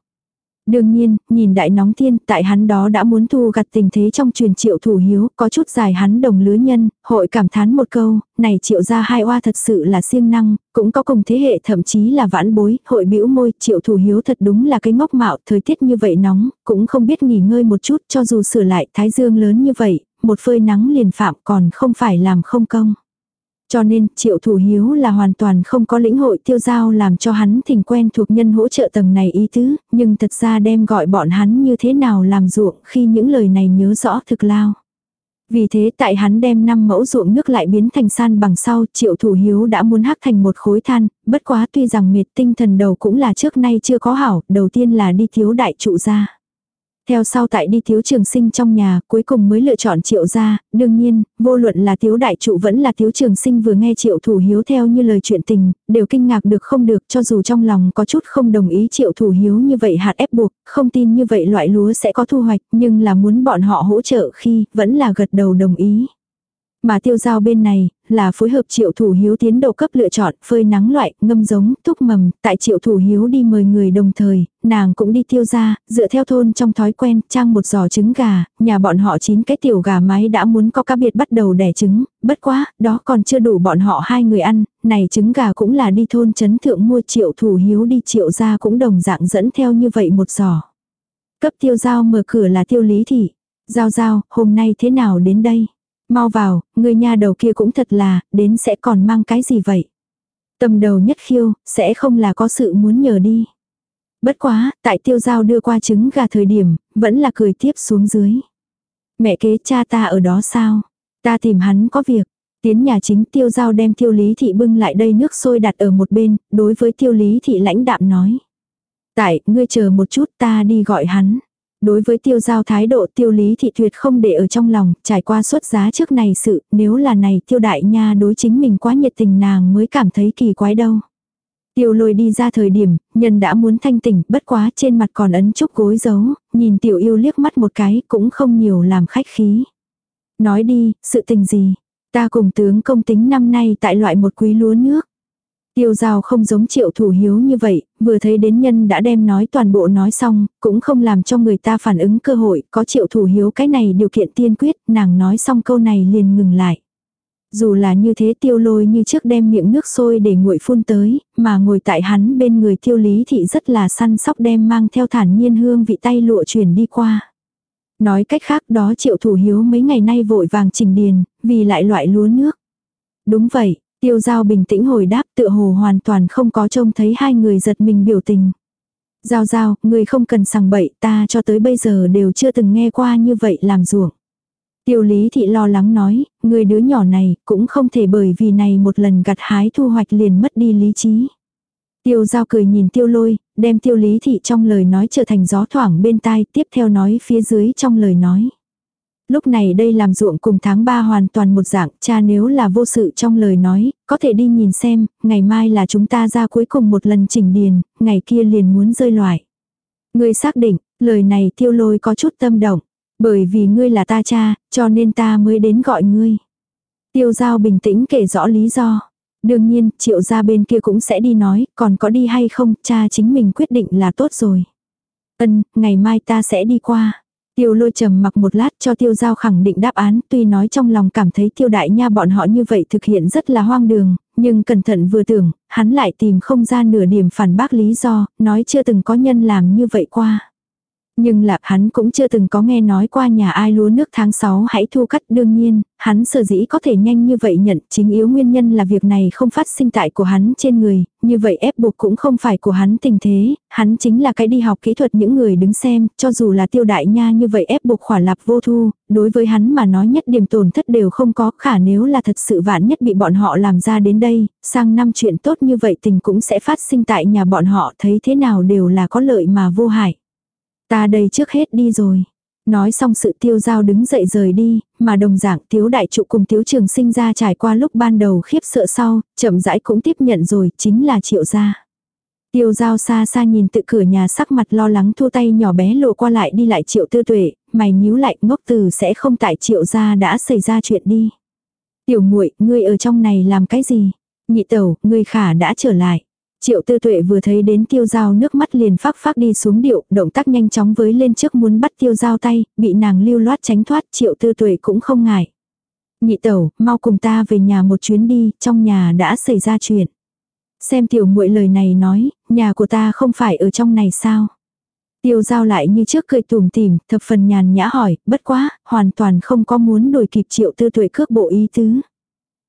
Đương nhiên, nhìn đại nóng thiên, tại hắn đó đã muốn thu gặt tình thế trong truyền triệu thủ hiếu, có chút dài hắn đồng lứa nhân, hội cảm thán một câu, này triệu ra hai oa thật sự là siêng năng, cũng có cùng thế hệ thậm chí là vãn bối, hội bĩu môi, triệu thủ hiếu thật đúng là cái ngốc mạo, thời tiết như vậy nóng, cũng không biết nghỉ ngơi một chút cho dù sửa lại thái dương lớn như vậy, một phơi nắng liền phạm còn không phải làm không công. Cho nên, triệu thủ hiếu là hoàn toàn không có lĩnh hội tiêu giao làm cho hắn thỉnh quen thuộc nhân hỗ trợ tầng này ý tứ, nhưng thật ra đem gọi bọn hắn như thế nào làm ruộng khi những lời này nhớ rõ thực lao. Vì thế tại hắn đem năm mẫu ruộng nước lại biến thành san bằng sau, triệu thủ hiếu đã muốn hắc thành một khối than, bất quá tuy rằng miệt tinh thần đầu cũng là trước nay chưa có hảo, đầu tiên là đi thiếu đại trụ ra. Theo sau tại đi thiếu trường sinh trong nhà, cuối cùng mới lựa chọn triệu gia, đương nhiên, vô luận là thiếu đại trụ vẫn là thiếu trường sinh vừa nghe triệu thủ hiếu theo như lời chuyện tình, đều kinh ngạc được không được cho dù trong lòng có chút không đồng ý triệu thủ hiếu như vậy hạt ép buộc, không tin như vậy loại lúa sẽ có thu hoạch, nhưng là muốn bọn họ hỗ trợ khi, vẫn là gật đầu đồng ý. Mà tiêu giao bên này, là phối hợp triệu thủ hiếu tiến độ cấp lựa chọn, phơi nắng loại, ngâm giống, thúc mầm, tại triệu thủ hiếu đi mời người đồng thời, nàng cũng đi tiêu ra, dựa theo thôn trong thói quen, trang một giò trứng gà, nhà bọn họ chín cái tiểu gà mái đã muốn có cá biệt bắt đầu đẻ trứng, bất quá, đó còn chưa đủ bọn họ hai người ăn, này trứng gà cũng là đi thôn chấn thượng mua triệu thủ hiếu đi triệu ra cũng đồng dạng dẫn theo như vậy một giò. Cấp tiêu giao mở cửa là tiêu lý thị. Giao giao, hôm nay thế nào đến đây? Mau vào, người nhà đầu kia cũng thật là, đến sẽ còn mang cái gì vậy? Tầm đầu nhất khiêu, sẽ không là có sự muốn nhờ đi. Bất quá, tại tiêu giao đưa qua trứng gà thời điểm, vẫn là cười tiếp xuống dưới. Mẹ kế cha ta ở đó sao? Ta tìm hắn có việc. Tiến nhà chính tiêu giao đem tiêu lý thị bưng lại đây nước sôi đặt ở một bên, đối với tiêu lý thị lãnh đạm nói. Tại, ngươi chờ một chút ta đi gọi hắn. Đối với tiêu giao thái độ tiêu lý thị tuyệt không để ở trong lòng, trải qua xuất giá trước này sự, nếu là này tiêu đại nha đối chính mình quá nhiệt tình nàng mới cảm thấy kỳ quái đâu. Tiêu lôi đi ra thời điểm, nhân đã muốn thanh tỉnh, bất quá trên mặt còn ấn chúc gối giấu, nhìn tiểu yêu liếc mắt một cái, cũng không nhiều làm khách khí. Nói đi, sự tình gì? Ta cùng tướng công tính năm nay tại loại một quý lúa nước. Tiêu giao không giống triệu thủ hiếu như vậy, vừa thấy đến nhân đã đem nói toàn bộ nói xong, cũng không làm cho người ta phản ứng cơ hội, có triệu thủ hiếu cái này điều kiện tiên quyết, nàng nói xong câu này liền ngừng lại. Dù là như thế tiêu lôi như trước đem miệng nước sôi để nguội phun tới, mà ngồi tại hắn bên người tiêu lý thị rất là săn sóc đem mang theo thản nhiên hương vị tay lụa chuyển đi qua. Nói cách khác đó triệu thủ hiếu mấy ngày nay vội vàng trình điền, vì lại loại lúa nước. Đúng vậy, Tiêu giao bình tĩnh hồi đáp tựa hồ hoàn toàn không có trông thấy hai người giật mình biểu tình. Giao giao, người không cần sằng bậy ta cho tới bây giờ đều chưa từng nghe qua như vậy làm ruộng. Tiêu lý thị lo lắng nói, người đứa nhỏ này cũng không thể bởi vì này một lần gặt hái thu hoạch liền mất đi lý trí. Tiêu giao cười nhìn tiêu lôi, đem tiêu lý thị trong lời nói trở thành gió thoảng bên tai, tiếp theo nói phía dưới trong lời nói. Lúc này đây làm ruộng cùng tháng 3 hoàn toàn một dạng, cha nếu là vô sự trong lời nói, có thể đi nhìn xem, ngày mai là chúng ta ra cuối cùng một lần chỉnh điền, ngày kia liền muốn rơi loại. Ngươi xác định, lời này tiêu lôi có chút tâm động, bởi vì ngươi là ta cha, cho nên ta mới đến gọi ngươi. Tiêu giao bình tĩnh kể rõ lý do. Đương nhiên, triệu gia bên kia cũng sẽ đi nói, còn có đi hay không, cha chính mình quyết định là tốt rồi. Ân, ngày mai ta sẽ đi qua. Tiêu lôi trầm mặc một lát cho tiêu giao khẳng định đáp án, tuy nói trong lòng cảm thấy tiêu đại nha bọn họ như vậy thực hiện rất là hoang đường, nhưng cẩn thận vừa tưởng, hắn lại tìm không ra nửa điểm phản bác lý do, nói chưa từng có nhân làm như vậy qua. Nhưng là hắn cũng chưa từng có nghe nói qua nhà ai lúa nước tháng 6 hãy thu cắt. Đương nhiên, hắn sở dĩ có thể nhanh như vậy nhận chính yếu nguyên nhân là việc này không phát sinh tại của hắn trên người, như vậy ép buộc cũng không phải của hắn tình thế, hắn chính là cái đi học kỹ thuật những người đứng xem, cho dù là tiêu đại nha như vậy ép buộc khỏa lạp vô thu, đối với hắn mà nói nhất điểm tổn thất đều không có khả nếu là thật sự vạn nhất bị bọn họ làm ra đến đây, sang năm chuyện tốt như vậy tình cũng sẽ phát sinh tại nhà bọn họ. Thấy thế nào đều là có lợi mà vô hại. Ta đây trước hết đi rồi. Nói xong sự tiêu giao đứng dậy rời đi, mà đồng dạng tiếu đại trụ cùng tiếu trường sinh ra trải qua lúc ban đầu khiếp sợ sau, chậm rãi cũng tiếp nhận rồi, chính là triệu gia. Tiêu giao xa xa nhìn tự cửa nhà sắc mặt lo lắng thua tay nhỏ bé lộ qua lại đi lại triệu tư tuệ, mày nhíu lại ngốc từ sẽ không tại triệu gia đã xảy ra chuyện đi. Tiểu muội ngươi ở trong này làm cái gì? Nhị tẩu, ngươi khả đã trở lại. Triệu tư tuệ vừa thấy đến tiêu dao nước mắt liền phác phác đi xuống điệu, động tác nhanh chóng với lên trước muốn bắt tiêu dao tay, bị nàng lưu loát tránh thoát, triệu tư tuệ cũng không ngại. Nhị tẩu, mau cùng ta về nhà một chuyến đi, trong nhà đã xảy ra chuyện. Xem tiểu muội lời này nói, nhà của ta không phải ở trong này sao? Tiêu giao lại như trước cười tùm tìm, thập phần nhàn nhã hỏi, bất quá, hoàn toàn không có muốn đổi kịp triệu tư tuệ cước bộ ý tứ.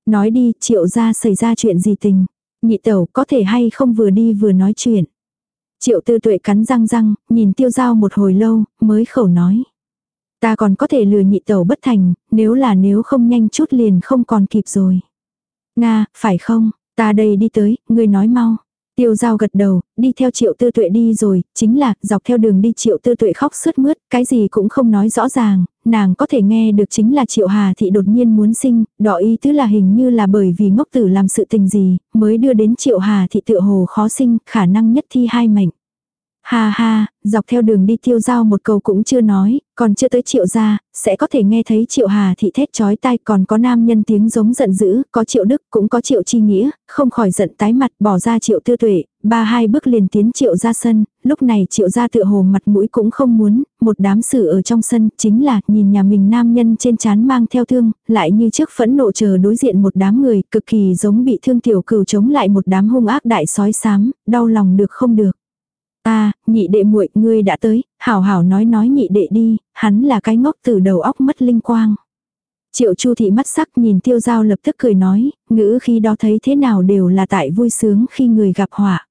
Nói đi, triệu ra xảy ra chuyện gì tình. Nhị tẩu có thể hay không vừa đi vừa nói chuyện. Triệu tư tuệ cắn răng răng, nhìn tiêu giao một hồi lâu, mới khẩu nói. Ta còn có thể lừa nhị tẩu bất thành, nếu là nếu không nhanh chút liền không còn kịp rồi. Nga, phải không, ta đây đi tới, ngươi nói mau. Tiêu giao gật đầu, đi theo triệu tư tuệ đi rồi, chính là dọc theo đường đi triệu tư tuệ khóc sướt mướt, cái gì cũng không nói rõ ràng, nàng có thể nghe được chính là triệu hà thị đột nhiên muốn sinh, đỏ ý tứ là hình như là bởi vì ngốc tử làm sự tình gì, mới đưa đến triệu hà thị tựa hồ khó sinh, khả năng nhất thi hai mệnh. Ha ha, dọc theo đường đi tiêu giao một câu cũng chưa nói, còn chưa tới triệu gia, sẽ có thể nghe thấy triệu hà thị thét chói tai còn có nam nhân tiếng giống giận dữ, có triệu đức cũng có triệu chi nghĩa, không khỏi giận tái mặt bỏ ra triệu tư tuệ, ba hai bước liền tiến triệu ra sân, lúc này triệu gia tựa hồ mặt mũi cũng không muốn, một đám sự ở trong sân chính là nhìn nhà mình nam nhân trên chán mang theo thương, lại như trước phẫn nộ chờ đối diện một đám người cực kỳ giống bị thương tiểu cừu chống lại một đám hung ác đại sói xám, đau lòng được không được. Nhị đệ muội, ngươi đã tới, hảo hảo nói nói nhị đệ đi, hắn là cái ngốc từ đầu óc mất linh quang. Triệu Chu thị mắt sắc nhìn Tiêu Giao lập tức cười nói, ngữ khi đó thấy thế nào đều là tại vui sướng khi người gặp họa.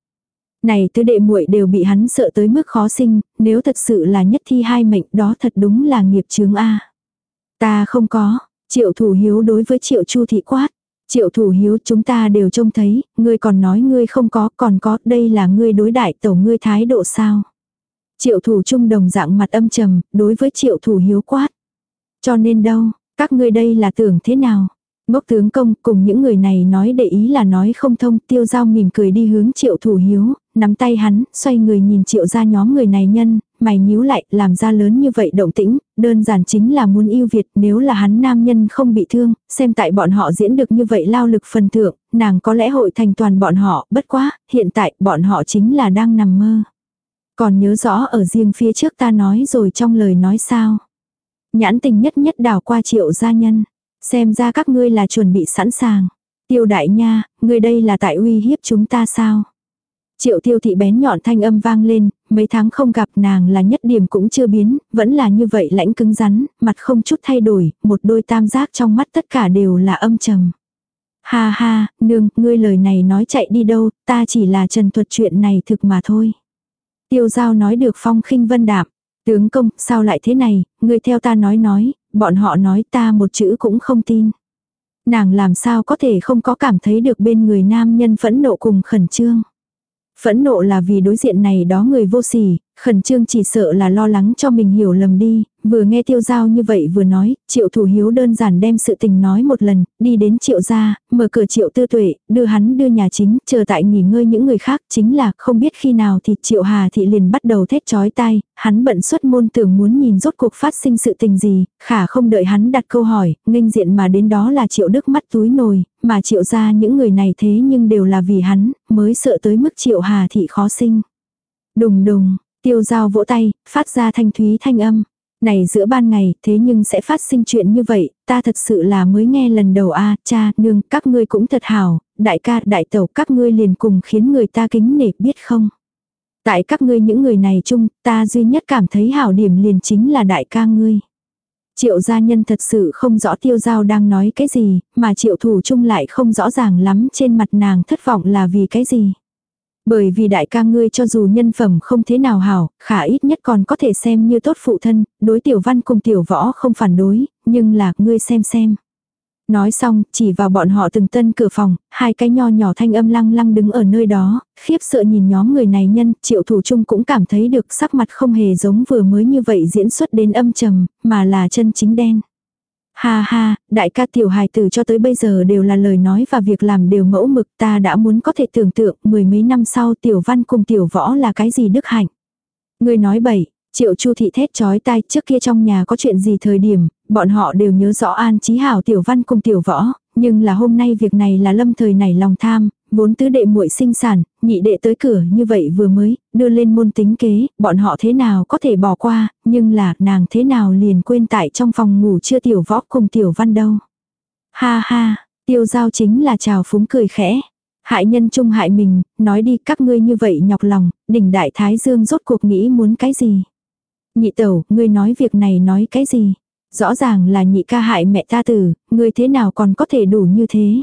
Này tứ đệ muội đều bị hắn sợ tới mức khó sinh, nếu thật sự là nhất thi hai mệnh đó thật đúng là nghiệp chướng a. Ta không có, Triệu Thủ Hiếu đối với Triệu Chu thị quát, Triệu thủ hiếu chúng ta đều trông thấy, ngươi còn nói ngươi không có, còn có, đây là ngươi đối đại tổ ngươi thái độ sao. Triệu thủ trung đồng dạng mặt âm trầm, đối với triệu thủ hiếu quát. Cho nên đâu, các ngươi đây là tưởng thế nào? Ngốc tướng công cùng những người này nói để ý là nói không thông, tiêu giao mỉm cười đi hướng triệu thủ hiếu, nắm tay hắn, xoay người nhìn triệu ra nhóm người này nhân, mày nhíu lại, làm ra lớn như vậy động tĩnh, đơn giản chính là muốn yêu Việt, nếu là hắn nam nhân không bị thương, xem tại bọn họ diễn được như vậy lao lực phần thượng, nàng có lẽ hội thành toàn bọn họ, bất quá, hiện tại bọn họ chính là đang nằm mơ. Còn nhớ rõ ở riêng phía trước ta nói rồi trong lời nói sao. Nhãn tình nhất nhất đảo qua triệu gia nhân. Xem ra các ngươi là chuẩn bị sẵn sàng. Tiêu đại nha, ngươi đây là tại uy hiếp chúng ta sao? Triệu tiêu thị bén nhọn thanh âm vang lên, mấy tháng không gặp nàng là nhất điểm cũng chưa biến, vẫn là như vậy lãnh cứng rắn, mặt không chút thay đổi, một đôi tam giác trong mắt tất cả đều là âm trầm. Ha ha, nương, ngươi lời này nói chạy đi đâu, ta chỉ là trần thuật chuyện này thực mà thôi. Tiêu giao nói được phong khinh vân đạm, Tướng công, sao lại thế này, ngươi theo ta nói nói, bọn họ nói ta một chữ cũng không tin. Nàng làm sao có thể không có cảm thấy được bên người nam nhân phẫn nộ cùng khẩn trương. Phẫn nộ là vì đối diện này đó người vô sỉ, khẩn trương chỉ sợ là lo lắng cho mình hiểu lầm đi, vừa nghe tiêu giao như vậy vừa nói, triệu thủ hiếu đơn giản đem sự tình nói một lần, đi đến triệu gia, mở cửa triệu tư tuệ, đưa hắn đưa nhà chính, chờ tại nghỉ ngơi những người khác, chính là không biết khi nào thì triệu hà thị liền bắt đầu thét chói tai, hắn bận xuất môn tưởng muốn nhìn rốt cuộc phát sinh sự tình gì, khả không đợi hắn đặt câu hỏi, nghênh diện mà đến đó là triệu đức mắt túi nồi, mà triệu gia những người này thế nhưng đều là vì hắn, mới sợ tới mức triệu hà thị khó sinh. Đùng đùng, tiêu dao vỗ tay, phát ra thanh thúy thanh âm. Này giữa ban ngày, thế nhưng sẽ phát sinh chuyện như vậy, ta thật sự là mới nghe lần đầu a cha, nương, các ngươi cũng thật hảo, đại ca, đại tẩu, các ngươi liền cùng khiến người ta kính nể biết không. Tại các ngươi những người này chung, ta duy nhất cảm thấy hảo điểm liền chính là đại ca ngươi. Triệu gia nhân thật sự không rõ tiêu giao đang nói cái gì, mà triệu thủ chung lại không rõ ràng lắm trên mặt nàng thất vọng là vì cái gì. Bởi vì đại ca ngươi cho dù nhân phẩm không thế nào hảo, khả ít nhất còn có thể xem như tốt phụ thân, đối tiểu văn cùng tiểu võ không phản đối, nhưng là ngươi xem xem. Nói xong, chỉ vào bọn họ từng tân cửa phòng, hai cái nho nhỏ thanh âm lăng lăng đứng ở nơi đó, khiếp sợ nhìn nhóm người này nhân, triệu thủ chung cũng cảm thấy được sắc mặt không hề giống vừa mới như vậy diễn xuất đến âm trầm, mà là chân chính đen. Ha ha, đại ca tiểu hài tử cho tới bây giờ đều là lời nói và việc làm đều mẫu mực ta đã muốn có thể tưởng tượng mười mấy năm sau tiểu văn cùng tiểu võ là cái gì đức hạnh. Người nói bậy, triệu chu thị thét chói tai trước kia trong nhà có chuyện gì thời điểm, bọn họ đều nhớ rõ an trí hảo tiểu văn cùng tiểu võ, nhưng là hôm nay việc này là lâm thời này lòng tham, vốn tứ đệ muội sinh sản, nhị đệ tới cửa như vậy vừa mới, đưa lên môn tính kế, bọn họ thế nào có thể bỏ qua, nhưng là nàng thế nào liền quên tại trong phòng ngủ chưa tiểu võ cùng tiểu văn đâu. Ha ha, tiêu giao chính là chào phúng cười khẽ. Hại nhân chung hại mình, nói đi các ngươi như vậy nhọc lòng, đỉnh đại thái dương rốt cuộc nghĩ muốn cái gì. Nhị tẩu, ngươi nói việc này nói cái gì. Rõ ràng là nhị ca hại mẹ ta tử, ngươi thế nào còn có thể đủ như thế.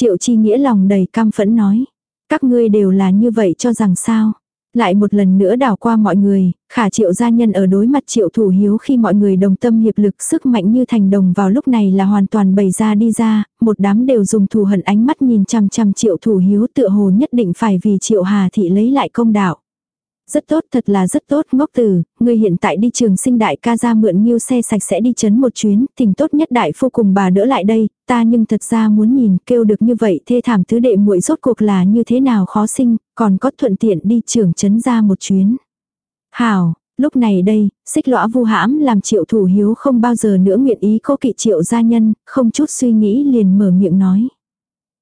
Triệu chi nghĩa lòng đầy cam phẫn nói. Các ngươi đều là như vậy cho rằng sao. Lại một lần nữa đảo qua mọi người, khả triệu gia nhân ở đối mặt triệu thủ hiếu khi mọi người đồng tâm hiệp lực sức mạnh như thành đồng vào lúc này là hoàn toàn bày ra đi ra, một đám đều dùng thù hận ánh mắt nhìn chằm chằm triệu thủ hiếu tựa hồ nhất định phải vì triệu hà thị lấy lại công đạo. Rất tốt thật là rất tốt ngốc tử, người hiện tại đi trường sinh đại ca ra mượn nghiêu xe sạch sẽ đi chấn một chuyến, tình tốt nhất đại phu cùng bà đỡ lại đây, ta nhưng thật ra muốn nhìn kêu được như vậy thê thảm thứ đệ muội rốt cuộc là như thế nào khó sinh, còn có thuận tiện đi trường chấn ra một chuyến. Hảo, lúc này đây, xích lõa vu hãm làm triệu thủ hiếu không bao giờ nữa nguyện ý cô kỵ triệu gia nhân, không chút suy nghĩ liền mở miệng nói.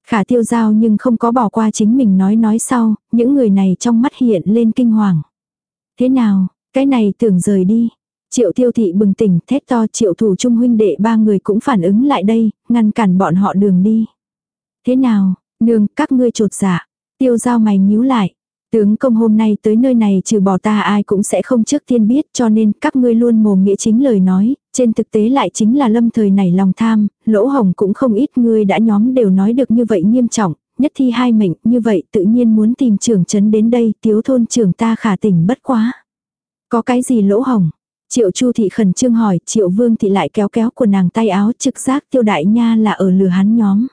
Khả tiêu giao nhưng không có bỏ qua chính mình nói nói sau, những người này trong mắt hiện lên kinh hoàng. Thế nào, cái này tưởng rời đi. Triệu tiêu thị bừng tỉnh thét to triệu thủ trung huynh đệ ba người cũng phản ứng lại đây, ngăn cản bọn họ đường đi. Thế nào, nương, các ngươi trột dạ. Tiêu giao mày nhíu lại. Tướng công hôm nay tới nơi này trừ bỏ ta ai cũng sẽ không trước tiên biết cho nên các ngươi luôn mồm nghĩa chính lời nói, trên thực tế lại chính là lâm thời này lòng tham, lỗ hồng cũng không ít người đã nhóm đều nói được như vậy nghiêm trọng, nhất thi hai mệnh như vậy tự nhiên muốn tìm trưởng chấn đến đây tiếu thôn trưởng ta khả tỉnh bất quá. Có cái gì lỗ hồng? Triệu Chu thị khẩn trương hỏi, Triệu Vương thị lại kéo kéo của nàng tay áo trực giác tiêu đại nha là ở lừa hắn nhóm.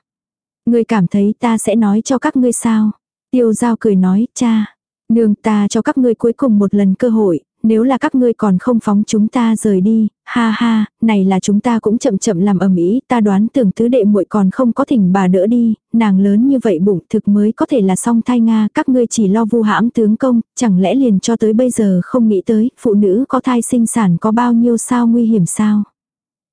Ngươi cảm thấy ta sẽ nói cho các ngươi sao? Tiêu giao cười nói, cha, nương ta cho các ngươi cuối cùng một lần cơ hội, nếu là các ngươi còn không phóng chúng ta rời đi, ha ha, này là chúng ta cũng chậm chậm làm ầm ĩ, ta đoán tưởng tứ đệ muội còn không có thỉnh bà đỡ đi, nàng lớn như vậy bụng thực mới có thể là song thai nga, các ngươi chỉ lo vu hãm tướng công, chẳng lẽ liền cho tới bây giờ không nghĩ tới, phụ nữ có thai sinh sản có bao nhiêu sao nguy hiểm sao?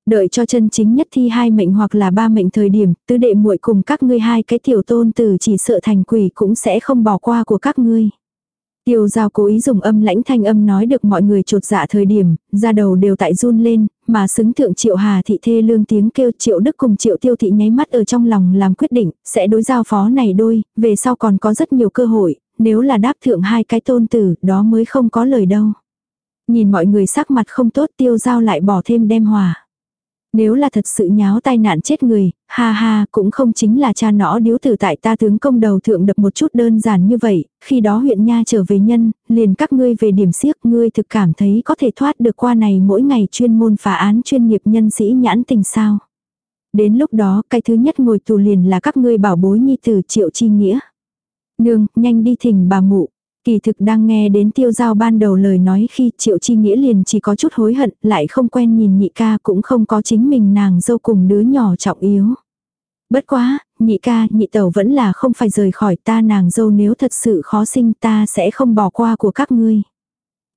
Đợi cho chân chính nhất thi hai mệnh hoặc là ba mệnh thời điểm, tứ đệ muội cùng các ngươi hai cái tiểu tôn tử chỉ sợ thành quỷ cũng sẽ không bỏ qua của các ngươi. Tiêu giao cố ý dùng âm lãnh thanh âm nói được mọi người trột dạ thời điểm, ra đầu đều tại run lên, mà xứng thượng triệu hà thị thê lương tiếng kêu triệu đức cùng triệu tiêu thị nháy mắt ở trong lòng làm quyết định, sẽ đối giao phó này đôi, về sau còn có rất nhiều cơ hội, nếu là đáp thượng hai cái tôn tử, đó mới không có lời đâu. Nhìn mọi người sắc mặt không tốt tiêu giao lại bỏ thêm đem hòa. Nếu là thật sự nháo tai nạn chết người, ha ha, cũng không chính là cha nó điếu tử tại ta tướng công đầu thượng đập một chút đơn giản như vậy, khi đó huyện nha trở về nhân, liền các ngươi về điểm siếc, ngươi thực cảm thấy có thể thoát được qua này mỗi ngày chuyên môn phá án chuyên nghiệp nhân sĩ nhãn tình sao. Đến lúc đó, cái thứ nhất ngồi tù liền là các ngươi bảo bối nhi tử triệu chi nghĩa. Nương, nhanh đi thỉnh bà mụ, Kỳ thực đang nghe đến tiêu giao ban đầu lời nói khi triệu chi nghĩa liền chỉ có chút hối hận, lại không quen nhìn nhị ca cũng không có chính mình nàng dâu cùng đứa nhỏ trọng yếu. Bất quá, nhị ca, nhị tẩu vẫn là không phải rời khỏi ta nàng dâu nếu thật sự khó sinh ta sẽ không bỏ qua của các ngươi.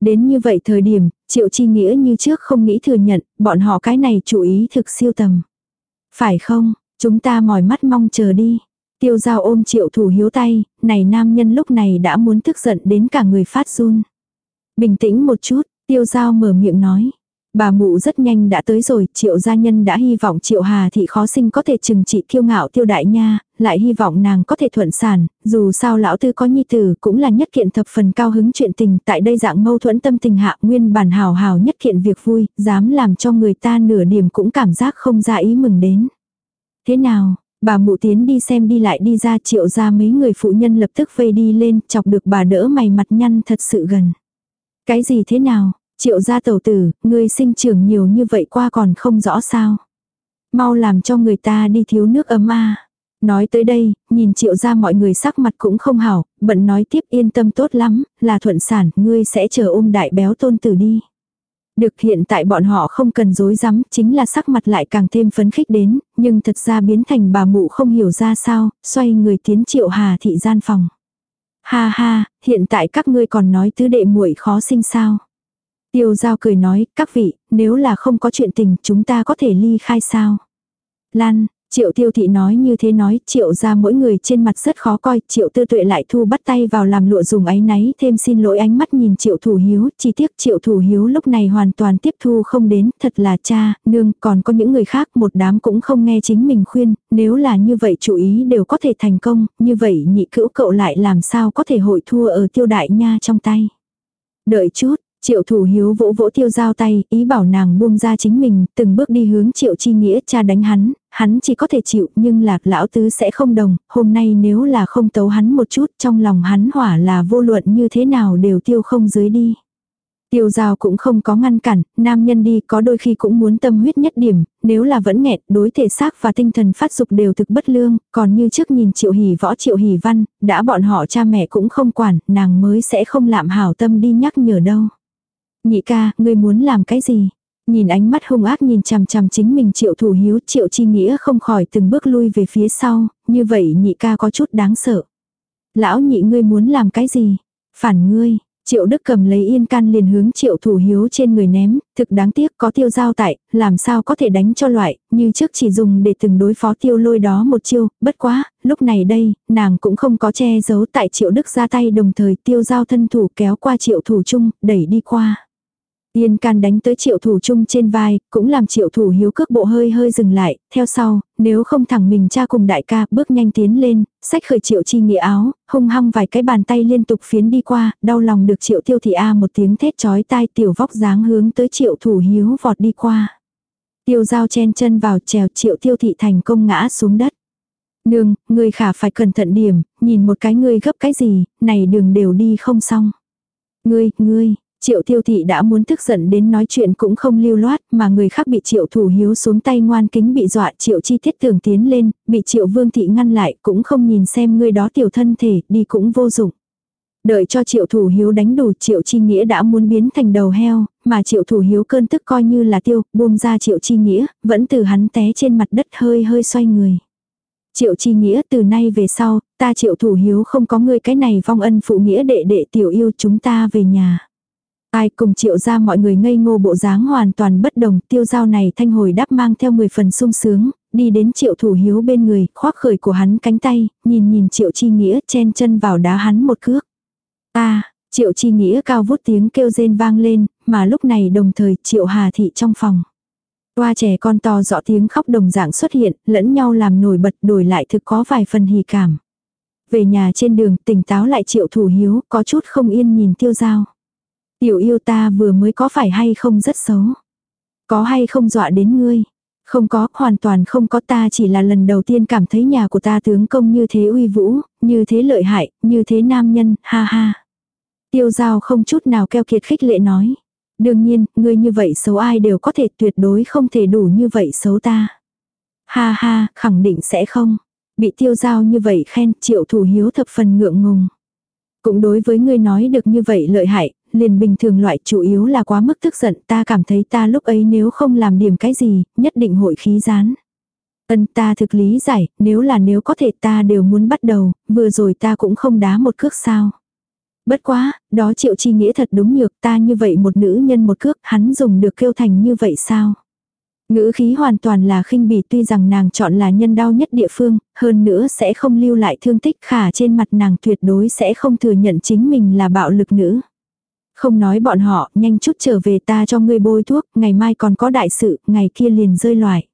Đến như vậy thời điểm, triệu chi nghĩa như trước không nghĩ thừa nhận, bọn họ cái này chủ ý thực siêu tầm. Phải không, chúng ta mỏi mắt mong chờ đi. Tiêu giao ôm triệu thủ hiếu tay, này nam nhân lúc này đã muốn tức giận đến cả người phát run. Bình tĩnh một chút, tiêu giao mở miệng nói. Bà mụ rất nhanh đã tới rồi, triệu gia nhân đã hy vọng triệu hà thị khó sinh có thể chừng trị kiêu ngạo tiêu đại nha, lại hy vọng nàng có thể thuận sản, dù sao lão tư có nhi tử cũng là nhất kiện thập phần cao hứng chuyện tình, tại đây dạng mâu thuẫn tâm tình hạ nguyên bản hào hào nhất kiện việc vui, dám làm cho người ta nửa điểm cũng cảm giác không ra ý mừng đến. Thế nào, Bà mụ tiến đi xem đi lại đi ra triệu ra mấy người phụ nhân lập tức vây đi lên chọc được bà đỡ mày mặt nhăn thật sự gần. Cái gì thế nào, triệu gia tẩu tử, người sinh trưởng nhiều như vậy qua còn không rõ sao. Mau làm cho người ta đi thiếu nước ấm a Nói tới đây, nhìn triệu ra mọi người sắc mặt cũng không hảo, bận nói tiếp yên tâm tốt lắm, là thuận sản, ngươi sẽ chờ ôm đại béo tôn tử đi. Được hiện tại bọn họ không cần dối rắm chính là sắc mặt lại càng thêm phấn khích đến, nhưng thật ra biến thành bà mụ không hiểu ra sao, xoay người tiến triệu hà thị gian phòng. Ha ha, hiện tại các ngươi còn nói tứ đệ muội khó sinh sao. Tiêu giao cười nói, các vị, nếu là không có chuyện tình chúng ta có thể ly khai sao. Lan, Triệu tiêu thị nói như thế nói, triệu ra mỗi người trên mặt rất khó coi, triệu tư tuệ lại thu bắt tay vào làm lụa dùng áy náy thêm xin lỗi ánh mắt nhìn triệu thủ hiếu, chi tiết triệu thủ hiếu lúc này hoàn toàn tiếp thu không đến, thật là cha, nương, còn có những người khác một đám cũng không nghe chính mình khuyên, nếu là như vậy chủ ý đều có thể thành công, như vậy nhị cữu cậu lại làm sao có thể hội thua ở tiêu đại nha trong tay. Đợi chút, Triệu thủ hiếu vỗ vỗ tiêu giao tay, ý bảo nàng buông ra chính mình, từng bước đi hướng triệu chi nghĩa cha đánh hắn, hắn chỉ có thể chịu nhưng lạc lão tứ sẽ không đồng, hôm nay nếu là không tấu hắn một chút trong lòng hắn hỏa là vô luận như thế nào đều tiêu không dưới đi. Tiêu giao cũng không có ngăn cản, nam nhân đi có đôi khi cũng muốn tâm huyết nhất điểm, nếu là vẫn nghẹt, đối thể xác và tinh thần phát dục đều thực bất lương, còn như trước nhìn triệu hỉ võ triệu hỉ văn, đã bọn họ cha mẹ cũng không quản, nàng mới sẽ không lạm hảo tâm đi nhắc nhở đâu. Nhị ca, ngươi muốn làm cái gì? Nhìn ánh mắt hung ác nhìn chằm chằm chính mình triệu thủ hiếu triệu chi nghĩa không khỏi từng bước lui về phía sau, như vậy nhị ca có chút đáng sợ. Lão nhị ngươi muốn làm cái gì? Phản ngươi, Triệu Đức cầm lấy yên can liền hướng triệu thủ hiếu trên người ném, thực đáng tiếc có tiêu giao tại, làm sao có thể đánh cho loại, như trước chỉ dùng để từng đối phó tiêu lôi đó một chiêu, bất quá, lúc này đây, nàng cũng không có che giấu tại triệu Đức ra tay đồng thời tiêu giao thân thủ kéo qua triệu thủ chung, đẩy đi qua. Yên can đánh tới triệu thủ chung trên vai, cũng làm triệu thủ hiếu cước bộ hơi hơi dừng lại, theo sau, nếu không thẳng mình cha cùng đại ca bước nhanh tiến lên, sách khởi triệu chi nghĩa áo, hung hăng vài cái bàn tay liên tục phiến đi qua, đau lòng được triệu tiêu thị A một tiếng thét chói tai tiểu vóc dáng hướng tới triệu thủ hiếu vọt đi qua. Tiêu dao chen chân vào trèo triệu tiêu thị thành công ngã xuống đất. Nương, người khả phải cẩn thận điểm, nhìn một cái ngươi gấp cái gì, này đường đều đi không xong. Ngươi, ngươi, Triệu tiêu thị đã muốn tức giận đến nói chuyện cũng không lưu loát mà người khác bị triệu thủ hiếu xuống tay ngoan kính bị dọa triệu chi tiết tưởng tiến lên, bị triệu vương thị ngăn lại cũng không nhìn xem người đó tiểu thân thể đi cũng vô dụng. Đợi cho triệu thủ hiếu đánh đủ triệu chi nghĩa đã muốn biến thành đầu heo, mà triệu thủ hiếu cơn tức coi như là tiêu, buông ra triệu chi nghĩa, vẫn từ hắn té trên mặt đất hơi hơi xoay người. Triệu chi nghĩa từ nay về sau, ta triệu thủ hiếu không có người cái này vong ân phụ nghĩa đệ đệ tiểu yêu chúng ta về nhà. Ai cùng triệu ra mọi người ngây ngô bộ dáng hoàn toàn bất đồng, tiêu giao này thanh hồi đáp mang theo 10 phần sung sướng, đi đến triệu thủ hiếu bên người, khoác khởi của hắn cánh tay, nhìn nhìn triệu chi nghĩa chen chân vào đá hắn một cước. ta triệu chi nghĩa cao vút tiếng kêu rên vang lên, mà lúc này đồng thời triệu hà thị trong phòng. Toa trẻ con to rõ tiếng khóc đồng dạng xuất hiện, lẫn nhau làm nổi bật đổi lại thực có vài phần hỉ cảm. Về nhà trên đường tỉnh táo lại triệu thủ hiếu, có chút không yên nhìn tiêu giao. Tiểu yêu ta vừa mới có phải hay không rất xấu. Có hay không dọa đến ngươi. Không có, hoàn toàn không có ta chỉ là lần đầu tiên cảm thấy nhà của ta tướng công như thế uy vũ, như thế lợi hại, như thế nam nhân, ha ha. Tiêu giao không chút nào keo kiệt khích lệ nói. Đương nhiên, ngươi như vậy xấu ai đều có thể tuyệt đối không thể đủ như vậy xấu ta. Ha ha, khẳng định sẽ không. Bị tiêu giao như vậy khen, triệu thủ hiếu thập phần ngượng ngùng. Cũng đối với ngươi nói được như vậy lợi hại, liền bình thường loại chủ yếu là quá mức tức giận ta cảm thấy ta lúc ấy nếu không làm điểm cái gì, nhất định hội khí rán Ân ta thực lý giải, nếu là nếu có thể ta đều muốn bắt đầu, vừa rồi ta cũng không đá một cước sao. Bất quá, đó triệu chi nghĩa thật đúng nhược ta như vậy một nữ nhân một cước hắn dùng được kêu thành như vậy sao. Ngữ khí hoàn toàn là khinh bỉ tuy rằng nàng chọn là nhân đau nhất địa phương, hơn nữa sẽ không lưu lại thương tích khả trên mặt nàng tuyệt đối sẽ không thừa nhận chính mình là bạo lực nữ. Không nói bọn họ, nhanh chút trở về ta cho ngươi bôi thuốc, ngày mai còn có đại sự, ngày kia liền rơi loại.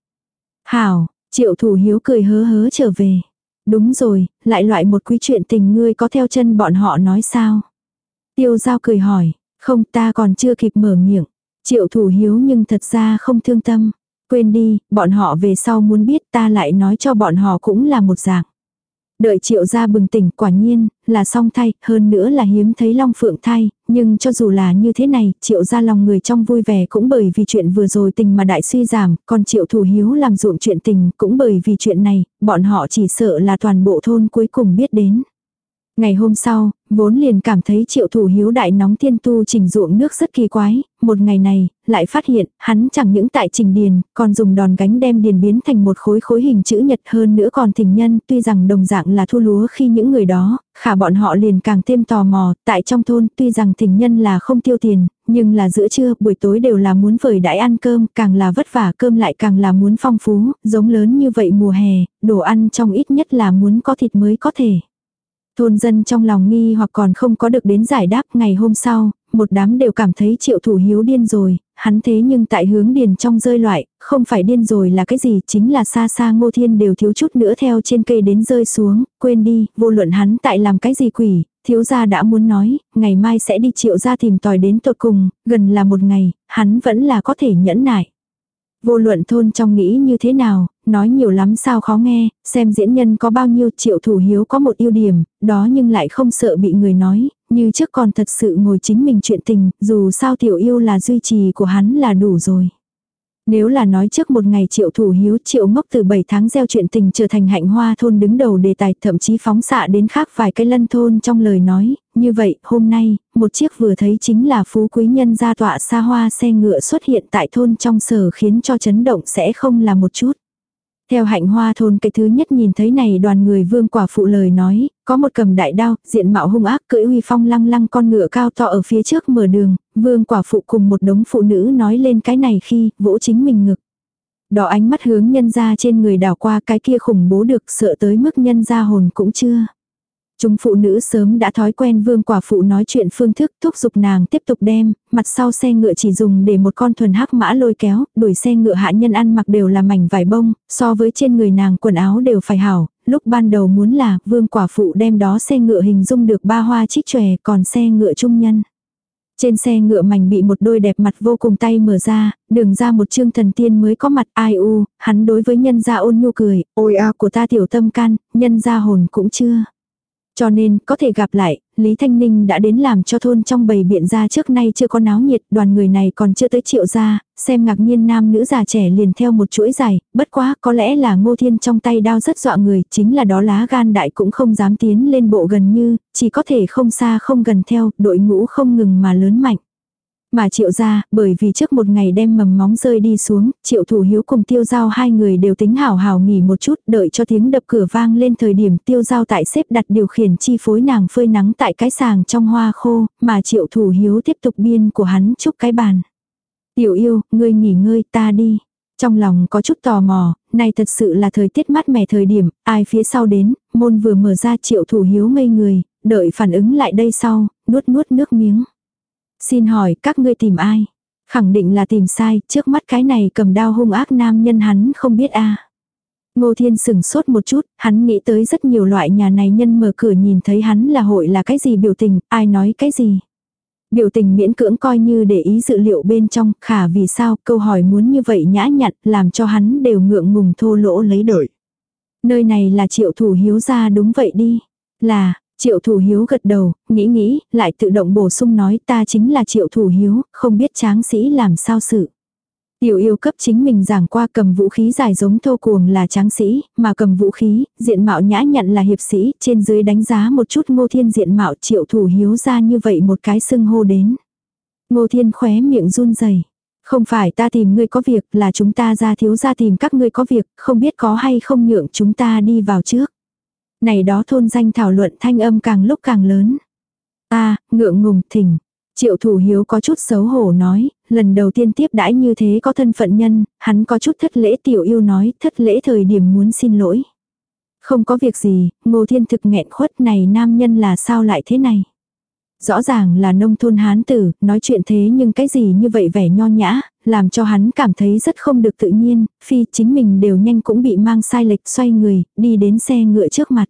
Hảo, triệu thủ hiếu cười hớ hớ trở về. Đúng rồi, lại loại một quý chuyện tình ngươi có theo chân bọn họ nói sao? Tiêu giao cười hỏi, không ta còn chưa kịp mở miệng. Triệu thủ hiếu nhưng thật ra không thương tâm. Quên đi, bọn họ về sau muốn biết ta lại nói cho bọn họ cũng là một dạng. Đợi triệu gia bừng tỉnh quả nhiên, là song thay, hơn nữa là hiếm thấy long phượng thay, nhưng cho dù là như thế này, triệu gia lòng người trong vui vẻ cũng bởi vì chuyện vừa rồi tình mà đại suy giảm, còn triệu thủ hiếu làm ruộng chuyện tình cũng bởi vì chuyện này, bọn họ chỉ sợ là toàn bộ thôn cuối cùng biết đến. Ngày hôm sau, vốn liền cảm thấy triệu thủ hiếu đại nóng thiên tu trình ruộng nước rất kỳ quái, một ngày này, lại phát hiện, hắn chẳng những tại trình điền, còn dùng đòn gánh đem điền biến thành một khối khối hình chữ nhật hơn nữa còn tình nhân, tuy rằng đồng dạng là thu lúa khi những người đó, khả bọn họ liền càng thêm tò mò, tại trong thôn, tuy rằng tình nhân là không tiêu tiền, nhưng là giữa trưa, buổi tối đều là muốn vời đãi ăn cơm, càng là vất vả cơm lại càng là muốn phong phú, giống lớn như vậy mùa hè, đồ ăn trong ít nhất là muốn có thịt mới có thể. Thôn dân trong lòng nghi hoặc còn không có được đến giải đáp ngày hôm sau, một đám đều cảm thấy triệu thủ hiếu điên rồi, hắn thế nhưng tại hướng điền trong rơi loại, không phải điên rồi là cái gì chính là xa xa ngô thiên đều thiếu chút nữa theo trên cây đến rơi xuống, quên đi, vô luận hắn tại làm cái gì quỷ, thiếu gia đã muốn nói, ngày mai sẽ đi triệu ra tìm tòi đến tột cùng, gần là một ngày, hắn vẫn là có thể nhẫn nại. Vô luận thôn trong nghĩ như thế nào, nói nhiều lắm sao khó nghe, xem diễn nhân có bao nhiêu triệu thủ hiếu có một ưu điểm, đó nhưng lại không sợ bị người nói, như trước còn thật sự ngồi chính mình chuyện tình, dù sao tiểu yêu là duy trì của hắn là đủ rồi. Nếu là nói trước một ngày triệu thủ hiếu triệu ngốc từ 7 tháng gieo chuyện tình trở thành hạnh hoa thôn đứng đầu đề tài thậm chí phóng xạ đến khác vài cái lân thôn trong lời nói, như vậy hôm nay, một chiếc vừa thấy chính là phú quý nhân gia tọa xa hoa xe ngựa xuất hiện tại thôn trong sở khiến cho chấn động sẽ không là một chút. Theo hạnh hoa thôn cái thứ nhất nhìn thấy này đoàn người vương quả phụ lời nói, có một cầm đại đao, diện mạo hung ác cưỡi uy phong lăng lăng con ngựa cao to ở phía trước mở đường, vương quả phụ cùng một đống phụ nữ nói lên cái này khi vỗ chính mình ngực. Đỏ ánh mắt hướng nhân ra trên người đảo qua cái kia khủng bố được sợ tới mức nhân ra hồn cũng chưa. Chúng phụ nữ sớm đã thói quen vương quả phụ nói chuyện phương thức thúc giục nàng tiếp tục đem, mặt sau xe ngựa chỉ dùng để một con thuần hắc mã lôi kéo, đuổi xe ngựa hạ nhân ăn mặc đều là mảnh vải bông, so với trên người nàng quần áo đều phải hảo, lúc ban đầu muốn là vương quả phụ đem đó xe ngựa hình dung được ba hoa chích chòe còn xe ngựa trung nhân. Trên xe ngựa mảnh bị một đôi đẹp mặt vô cùng tay mở ra, đường ra một chương thần tiên mới có mặt ai u, hắn đối với nhân gia ôn nhu cười, ôi a của ta tiểu tâm can, nhân gia hồn cũng chưa. Cho nên, có thể gặp lại, Lý Thanh Ninh đã đến làm cho thôn trong bầy biện ra trước nay chưa có náo nhiệt, đoàn người này còn chưa tới triệu gia, xem ngạc nhiên nam nữ già trẻ liền theo một chuỗi dài, bất quá có lẽ là ngô thiên trong tay đao rất dọa người, chính là đó lá gan đại cũng không dám tiến lên bộ gần như, chỉ có thể không xa không gần theo, đội ngũ không ngừng mà lớn mạnh. Mà triệu ra, bởi vì trước một ngày đem mầm móng rơi đi xuống, triệu thủ hiếu cùng tiêu giao hai người đều tính hảo hảo nghỉ một chút, đợi cho tiếng đập cửa vang lên thời điểm tiêu giao tại xếp đặt điều khiển chi phối nàng phơi nắng tại cái sàng trong hoa khô, mà triệu thủ hiếu tiếp tục biên của hắn chúc cái bàn. Tiểu yêu, ngươi nghỉ ngơi ta đi. Trong lòng có chút tò mò, này thật sự là thời tiết mát mẻ thời điểm, ai phía sau đến, môn vừa mở ra triệu thủ hiếu ngây người, đợi phản ứng lại đây sau, nuốt nuốt nước miếng. Xin hỏi các ngươi tìm ai? Khẳng định là tìm sai, trước mắt cái này cầm đao hung ác nam nhân hắn không biết a. Ngô Thiên sừng sốt một chút, hắn nghĩ tới rất nhiều loại nhà này nhân mở cửa nhìn thấy hắn là hội là cái gì biểu tình, ai nói cái gì. Biểu tình miễn cưỡng coi như để ý dự liệu bên trong, khả vì sao câu hỏi muốn như vậy nhã nhặn, làm cho hắn đều ngượng ngùng thô lỗ lấy đổi. Nơi này là triệu thủ hiếu ra đúng vậy đi. Là, triệu thủ hiếu gật đầu, nghĩ nghĩ, lại tự động bổ sung nói ta chính là triệu thủ hiếu, không biết tráng sĩ làm sao sự. Tiểu yêu cấp chính mình giảng qua cầm vũ khí dài giống thô cuồng là tráng sĩ, mà cầm vũ khí, diện mạo nhã nhặn là hiệp sĩ, trên dưới đánh giá một chút ngô thiên diện mạo triệu thủ hiếu ra như vậy một cái xưng hô đến. Ngô thiên khóe miệng run rẩy Không phải ta tìm ngươi có việc là chúng ta ra thiếu ra tìm các ngươi có việc, không biết có hay không nhượng chúng ta đi vào trước. Này đó thôn danh thảo luận thanh âm càng lúc càng lớn. ta ngượng ngùng thỉnh. Triệu thủ hiếu có chút xấu hổ nói, lần đầu tiên tiếp đãi như thế có thân phận nhân, hắn có chút thất lễ tiểu yêu nói, thất lễ thời điểm muốn xin lỗi. Không có việc gì, ngô thiên thực nghẹn khuất này nam nhân là sao lại thế này. Rõ ràng là nông thôn hán tử, nói chuyện thế nhưng cái gì như vậy vẻ nho nhã, làm cho hắn cảm thấy rất không được tự nhiên, phi chính mình đều nhanh cũng bị mang sai lệch xoay người, đi đến xe ngựa trước mặt.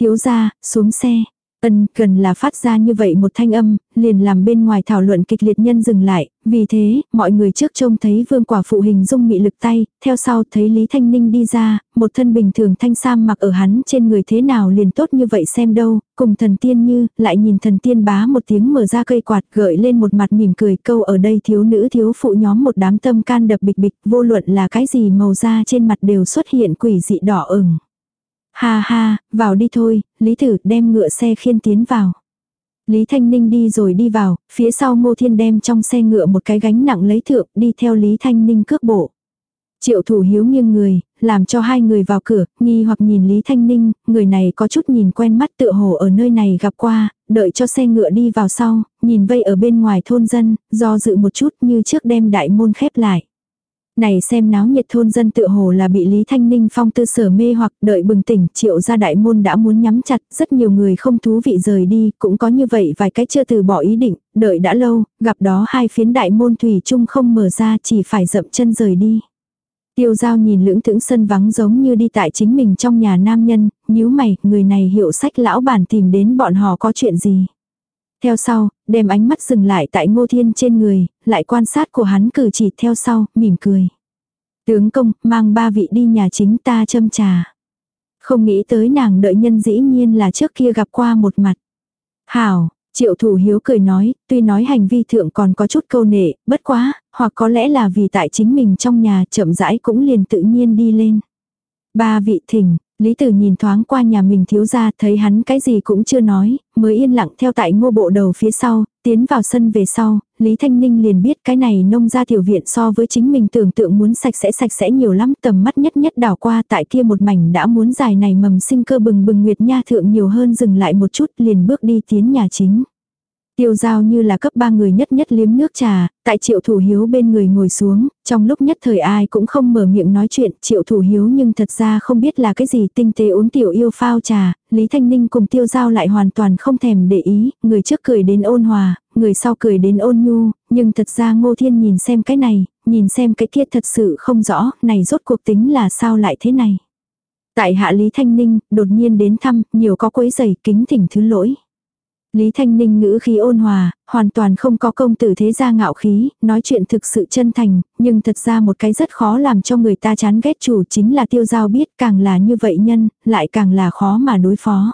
Thiếu ra, xuống xe, Ân, cần là phát ra như vậy một thanh âm, liền làm bên ngoài thảo luận kịch liệt nhân dừng lại, vì thế, mọi người trước trông thấy vương quả phụ hình dung mị lực tay, theo sau thấy Lý Thanh Ninh đi ra, một thân bình thường thanh sam mặc ở hắn trên người thế nào liền tốt như vậy xem đâu, cùng thần tiên như, lại nhìn thần tiên bá một tiếng mở ra cây quạt gợi lên một mặt mỉm cười câu ở đây thiếu nữ thiếu phụ nhóm một đám tâm can đập bịch bịch, vô luận là cái gì màu da trên mặt đều xuất hiện quỷ dị đỏ ửng. Ha ha, vào đi thôi, Lý Tử đem ngựa xe khiên tiến vào. Lý Thanh Ninh đi rồi đi vào, phía sau Ngô Thiên đem trong xe ngựa một cái gánh nặng lấy thượng đi theo Lý Thanh Ninh cước bộ. Triệu thủ hiếu nghiêng người, làm cho hai người vào cửa, nghi hoặc nhìn Lý Thanh Ninh, người này có chút nhìn quen mắt tựa hồ ở nơi này gặp qua, đợi cho xe ngựa đi vào sau, nhìn vây ở bên ngoài thôn dân, do dự một chút như trước đem đại môn khép lại. Này xem náo nhiệt thôn dân tựa hồ là bị Lý Thanh Ninh phong tư sở mê hoặc đợi bừng tỉnh triệu ra đại môn đã muốn nhắm chặt, rất nhiều người không thú vị rời đi, cũng có như vậy vài cái chưa từ bỏ ý định, đợi đã lâu, gặp đó hai phiến đại môn thủy chung không mở ra chỉ phải dậm chân rời đi. Tiêu giao nhìn lưỡng thững sân vắng giống như đi tại chính mình trong nhà nam nhân, nhíu mày, người này hiểu sách lão bản tìm đến bọn họ có chuyện gì. Theo sau, đem ánh mắt dừng lại tại ngô thiên trên người, lại quan sát của hắn cử chỉ theo sau, mỉm cười. Tướng công, mang ba vị đi nhà chính ta châm trà. Không nghĩ tới nàng đợi nhân dĩ nhiên là trước kia gặp qua một mặt. Hảo, triệu thủ hiếu cười nói, tuy nói hành vi thượng còn có chút câu nệ, bất quá, hoặc có lẽ là vì tại chính mình trong nhà chậm rãi cũng liền tự nhiên đi lên. Ba vị thỉnh, Lý Tử nhìn thoáng qua nhà mình thiếu gia thấy hắn cái gì cũng chưa nói, mới yên lặng theo tại ngô bộ đầu phía sau, tiến vào sân về sau, Lý Thanh Ninh liền biết cái này nông gia tiểu viện so với chính mình tưởng tượng muốn sạch sẽ sạch sẽ nhiều lắm tầm mắt nhất nhất đảo qua tại kia một mảnh đã muốn dài này mầm sinh cơ bừng bừng nguyệt nha thượng nhiều hơn dừng lại một chút liền bước đi tiến nhà chính. Tiêu giao như là cấp ba người nhất nhất liếm nước trà, tại triệu thủ hiếu bên người ngồi xuống, trong lúc nhất thời ai cũng không mở miệng nói chuyện, triệu thủ hiếu nhưng thật ra không biết là cái gì tinh tế uống tiểu yêu phao trà, Lý Thanh Ninh cùng tiêu giao lại hoàn toàn không thèm để ý, người trước cười đến ôn hòa, người sau cười đến ôn nhu, nhưng thật ra ngô thiên nhìn xem cái này, nhìn xem cái kia thật sự không rõ, này rốt cuộc tính là sao lại thế này. Tại hạ Lý Thanh Ninh, đột nhiên đến thăm, nhiều có quấy giày kính thỉnh thứ lỗi. Lý Thanh Ninh ngữ khí ôn hòa, hoàn toàn không có công tử thế gia ngạo khí, nói chuyện thực sự chân thành, nhưng thật ra một cái rất khó làm cho người ta chán ghét chủ chính là tiêu giao biết càng là như vậy nhân, lại càng là khó mà đối phó.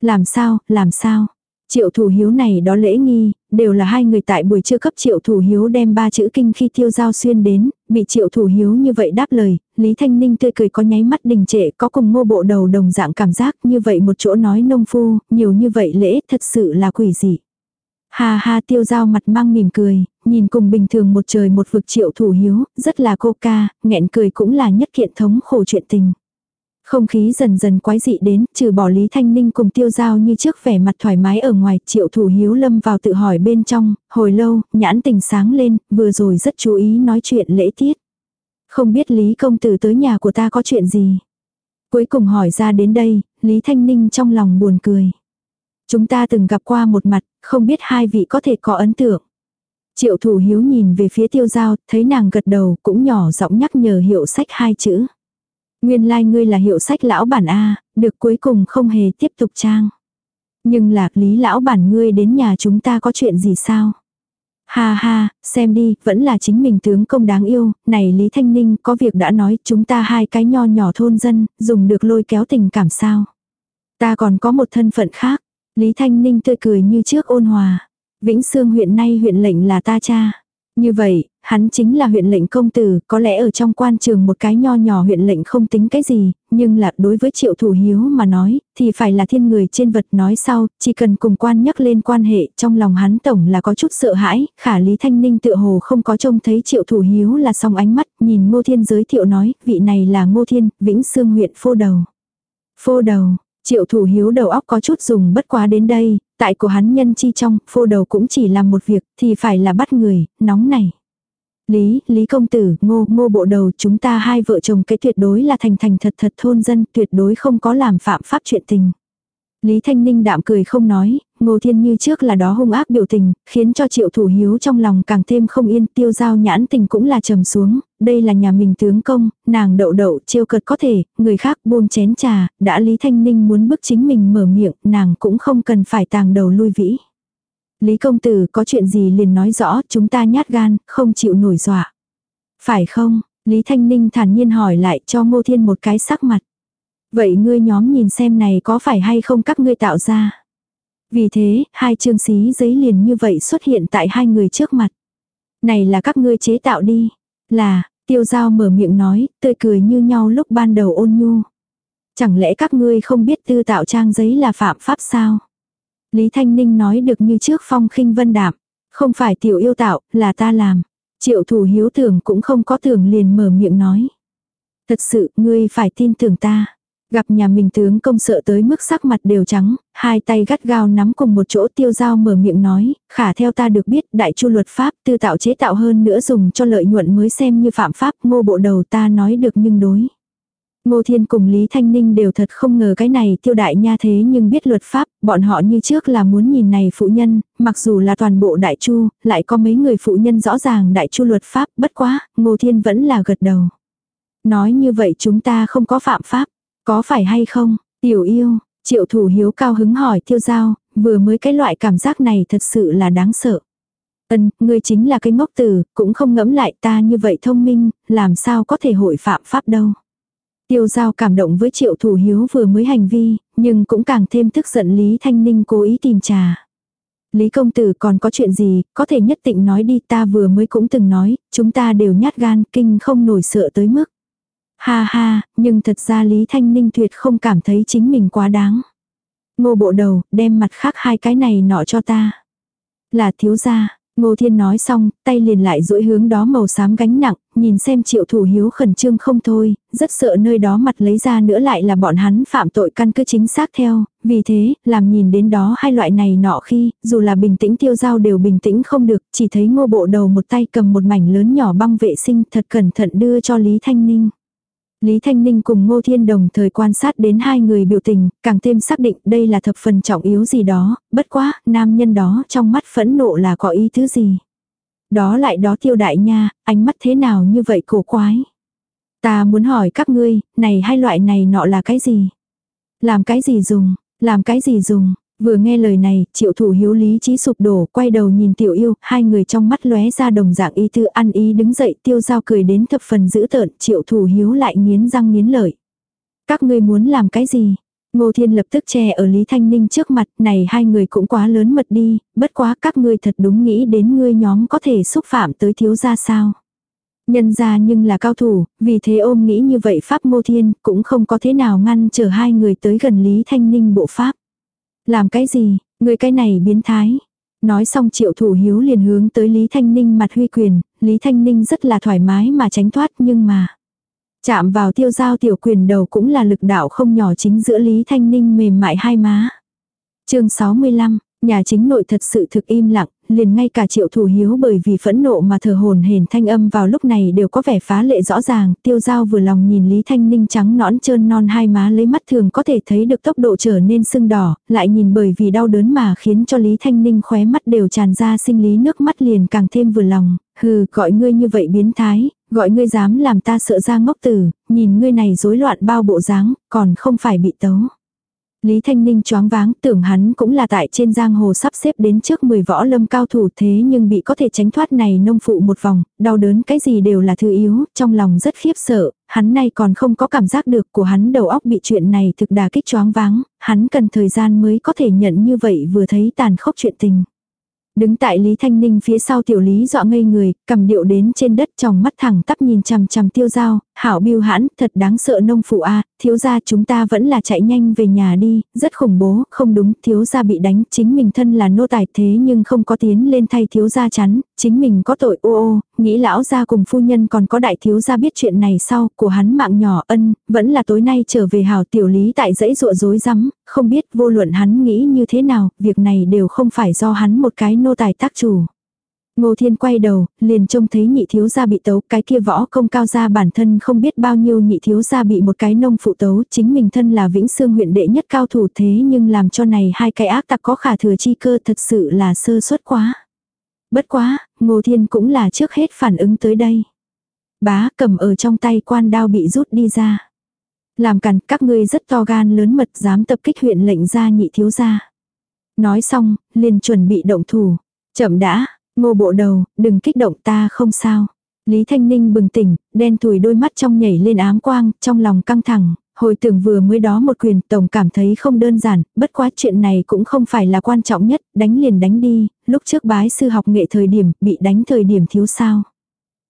Làm sao, làm sao? Triệu thủ hiếu này đó lễ nghi, đều là hai người tại buổi trưa cấp triệu thủ hiếu đem ba chữ kinh khi tiêu giao xuyên đến, bị triệu thủ hiếu như vậy đáp lời, Lý Thanh Ninh tươi cười có nháy mắt đình trệ có cùng ngô bộ đầu đồng dạng cảm giác như vậy một chỗ nói nông phu, nhiều như vậy lễ thật sự là quỷ dị. Ha ha tiêu giao mặt mang mỉm cười, nhìn cùng bình thường một trời một vực triệu thủ hiếu, rất là cô ca, nghẹn cười cũng là nhất kiện thống khổ chuyện tình. Không khí dần dần quái dị đến, trừ bỏ Lý Thanh Ninh cùng tiêu giao như trước vẻ mặt thoải mái ở ngoài, triệu thủ hiếu lâm vào tự hỏi bên trong, hồi lâu, nhãn tình sáng lên, vừa rồi rất chú ý nói chuyện lễ tiết. Không biết Lý công tử tới nhà của ta có chuyện gì. Cuối cùng hỏi ra đến đây, Lý Thanh Ninh trong lòng buồn cười. Chúng ta từng gặp qua một mặt, không biết hai vị có thể có ấn tượng. Triệu thủ hiếu nhìn về phía tiêu giao, thấy nàng gật đầu, cũng nhỏ giọng nhắc nhở hiệu sách hai chữ. Nguyên lai like ngươi là hiệu sách lão bản A, được cuối cùng không hề tiếp tục trang. Nhưng là lý lão bản ngươi đến nhà chúng ta có chuyện gì sao? Ha ha, xem đi, vẫn là chính mình tướng công đáng yêu, này Lý Thanh Ninh có việc đã nói chúng ta hai cái nho nhỏ thôn dân, dùng được lôi kéo tình cảm sao. Ta còn có một thân phận khác, Lý Thanh Ninh tươi cười như trước ôn hòa. Vĩnh Sương huyện nay huyện lệnh là ta cha. Như vậy, hắn chính là huyện lệnh công tử, có lẽ ở trong quan trường một cái nho nhỏ huyện lệnh không tính cái gì, nhưng là đối với triệu thủ hiếu mà nói, thì phải là thiên người trên vật nói sau, chỉ cần cùng quan nhắc lên quan hệ, trong lòng hắn tổng là có chút sợ hãi, khả Lý Thanh Ninh tựa hồ không có trông thấy triệu thủ hiếu là song ánh mắt, nhìn ngô thiên giới thiệu nói, vị này là ngô thiên, vĩnh xương huyện phô đầu. Phô đầu, Triệu thủ hiếu đầu óc có chút dùng bất quá đến đây, tại của hắn nhân chi trong, phô đầu cũng chỉ làm một việc, thì phải là bắt người, nóng này. Lý, Lý công tử, ngô, ngô bộ đầu, chúng ta hai vợ chồng cái tuyệt đối là thành thành thật thật thôn dân, tuyệt đối không có làm phạm pháp chuyện tình. Lý Thanh Ninh đạm cười không nói, Ngô Thiên như trước là đó hung ác biểu tình, khiến cho triệu thủ hiếu trong lòng càng thêm không yên, tiêu giao nhãn tình cũng là trầm xuống, đây là nhà mình tướng công, nàng đậu đậu trêu cợt có thể, người khác buông chén trà, đã Lý Thanh Ninh muốn bức chính mình mở miệng, nàng cũng không cần phải tàng đầu lui vĩ. Lý công tử có chuyện gì liền nói rõ, chúng ta nhát gan, không chịu nổi dọa. Phải không? Lý Thanh Ninh thản nhiên hỏi lại cho Ngô Thiên một cái sắc mặt. Vậy ngươi nhóm nhìn xem này có phải hay không các ngươi tạo ra. Vì thế, hai chương xí giấy liền như vậy xuất hiện tại hai người trước mặt. Này là các ngươi chế tạo đi. Là, tiêu giao mở miệng nói, tươi cười như nhau lúc ban đầu ôn nhu. Chẳng lẽ các ngươi không biết tư tạo trang giấy là phạm pháp sao? Lý Thanh Ninh nói được như trước phong khinh vân đạm. Không phải tiểu yêu tạo, là ta làm. Triệu thủ hiếu tưởng cũng không có tưởng liền mở miệng nói. Thật sự, ngươi phải tin tưởng ta. Gặp nhà mình tướng công sợ tới mức sắc mặt đều trắng, hai tay gắt gao nắm cùng một chỗ tiêu dao mở miệng nói, khả theo ta được biết đại chu luật pháp tư tạo chế tạo hơn nữa dùng cho lợi nhuận mới xem như phạm pháp ngô bộ đầu ta nói được nhưng đối. Ngô Thiên cùng Lý Thanh Ninh đều thật không ngờ cái này tiêu đại nha thế nhưng biết luật pháp, bọn họ như trước là muốn nhìn này phụ nhân, mặc dù là toàn bộ đại chu, lại có mấy người phụ nhân rõ ràng đại chu luật pháp, bất quá, Ngô Thiên vẫn là gật đầu. Nói như vậy chúng ta không có phạm pháp. Có phải hay không, tiểu yêu, triệu thủ hiếu cao hứng hỏi tiêu giao, vừa mới cái loại cảm giác này thật sự là đáng sợ. Ân, ngươi chính là cái ngốc tử, cũng không ngẫm lại ta như vậy thông minh, làm sao có thể hội phạm pháp đâu. Tiêu giao cảm động với triệu thủ hiếu vừa mới hành vi, nhưng cũng càng thêm tức giận Lý Thanh Ninh cố ý tìm trà. Lý công tử còn có chuyện gì, có thể nhất định nói đi ta vừa mới cũng từng nói, chúng ta đều nhát gan kinh không nổi sợ tới mức. Ha ha, nhưng thật ra Lý Thanh Ninh tuyệt không cảm thấy chính mình quá đáng. Ngô bộ đầu, đem mặt khác hai cái này nọ cho ta. Là thiếu gia, Ngô Thiên nói xong, tay liền lại duỗi hướng đó màu xám gánh nặng, nhìn xem triệu thủ hiếu khẩn trương không thôi, rất sợ nơi đó mặt lấy ra nữa lại là bọn hắn phạm tội căn cứ chính xác theo, vì thế, làm nhìn đến đó hai loại này nọ khi, dù là bình tĩnh tiêu giao đều bình tĩnh không được, chỉ thấy ngô bộ đầu một tay cầm một mảnh lớn nhỏ băng vệ sinh thật cẩn thận đưa cho Lý Thanh Ninh. Lý Thanh Ninh cùng Ngô Thiên đồng thời quan sát đến hai người biểu tình, càng thêm xác định đây là thập phần trọng yếu gì đó, bất quá, nam nhân đó trong mắt phẫn nộ là có ý thứ gì. Đó lại đó tiêu đại nha, ánh mắt thế nào như vậy cổ quái. Ta muốn hỏi các ngươi, này hai loại này nọ là cái gì? Làm cái gì dùng? Làm cái gì dùng? Vừa nghe lời này, triệu thủ hiếu lý trí sụp đổ, quay đầu nhìn tiểu yêu, hai người trong mắt lóe ra đồng dạng ý tư ăn ý đứng dậy tiêu giao cười đến thập phần dữ tợn, triệu thủ hiếu lại nghiến răng nghiến lợi. Các ngươi muốn làm cái gì? Ngô Thiên lập tức che ở Lý Thanh Ninh trước mặt, này hai người cũng quá lớn mật đi, bất quá các ngươi thật đúng nghĩ đến ngươi nhóm có thể xúc phạm tới thiếu gia sao. Nhân ra nhưng là cao thủ, vì thế ôm nghĩ như vậy Pháp Ngô Thiên cũng không có thế nào ngăn chờ hai người tới gần Lý Thanh Ninh bộ Pháp. Làm cái gì, người cái này biến thái. Nói xong triệu thủ hiếu liền hướng tới Lý Thanh Ninh mặt huy quyền, Lý Thanh Ninh rất là thoải mái mà tránh thoát nhưng mà. Chạm vào tiêu giao tiểu quyền đầu cũng là lực đạo không nhỏ chính giữa Lý Thanh Ninh mềm mại hai má. chương 65, nhà chính nội thật sự thực im lặng, liền ngay cả triệu thủ hiếu bởi vì phẫn nộ mà thờ hồn hển thanh âm vào lúc này đều có vẻ phá lệ rõ ràng, tiêu giao vừa lòng nhìn Lý Thanh Ninh trắng nõn trơn non hai má lấy mắt thường có thể thấy được tốc độ trở nên sưng đỏ, lại nhìn bởi vì đau đớn mà khiến cho Lý Thanh Ninh khóe mắt đều tràn ra sinh lý nước mắt liền càng thêm vừa lòng, hừ gọi ngươi như vậy biến thái, gọi ngươi dám làm ta sợ ra ngốc tử, nhìn ngươi này rối loạn bao bộ dáng, còn không phải bị tấu. Lý Thanh Ninh choáng váng tưởng hắn cũng là tại trên giang hồ sắp xếp đến trước 10 võ lâm cao thủ thế nhưng bị có thể tránh thoát này nông phụ một vòng, đau đớn cái gì đều là thứ yếu, trong lòng rất khiếp sợ, hắn nay còn không có cảm giác được của hắn đầu óc bị chuyện này thực đà kích choáng váng, hắn cần thời gian mới có thể nhận như vậy vừa thấy tàn khốc chuyện tình. Đứng tại Lý Thanh Ninh phía sau tiểu lý dọa ngây người, cầm điệu đến trên đất trong mắt thẳng tắp nhìn chằm chằm tiêu dao. Hảo biêu hãn, thật đáng sợ nông phụ a thiếu gia chúng ta vẫn là chạy nhanh về nhà đi, rất khủng bố, không đúng, thiếu gia bị đánh, chính mình thân là nô tài thế nhưng không có tiến lên thay thiếu gia chắn, chính mình có tội ô ô, nghĩ lão gia cùng phu nhân còn có đại thiếu gia biết chuyện này sau, của hắn mạng nhỏ ân, vẫn là tối nay trở về hảo tiểu lý tại dãy rụa rối rắm, không biết vô luận hắn nghĩ như thế nào, việc này đều không phải do hắn một cái nô tài tác chủ. Ngô Thiên quay đầu, liền trông thấy nhị thiếu gia bị tấu, cái kia võ công cao gia bản thân không biết bao nhiêu nhị thiếu gia bị một cái nông phụ tấu, chính mình thân là vĩnh xương huyện đệ nhất cao thủ thế nhưng làm cho này hai cái ác tặc có khả thừa chi cơ thật sự là sơ suất quá. Bất quá, Ngô Thiên cũng là trước hết phản ứng tới đây. Bá cầm ở trong tay quan đao bị rút đi ra. Làm cằn các ngươi rất to gan lớn mật dám tập kích huyện lệnh gia nhị thiếu gia. Nói xong, liền chuẩn bị động thủ. Chậm đã, ngô bộ đầu, đừng kích động ta không sao. Lý Thanh Ninh bừng tỉnh, đen thùi đôi mắt trong nhảy lên ám quang, trong lòng căng thẳng, hồi tưởng vừa mới đó một quyền tổng cảm thấy không đơn giản, bất quá chuyện này cũng không phải là quan trọng nhất, đánh liền đánh đi, lúc trước bái sư học nghệ thời điểm, bị đánh thời điểm thiếu sao.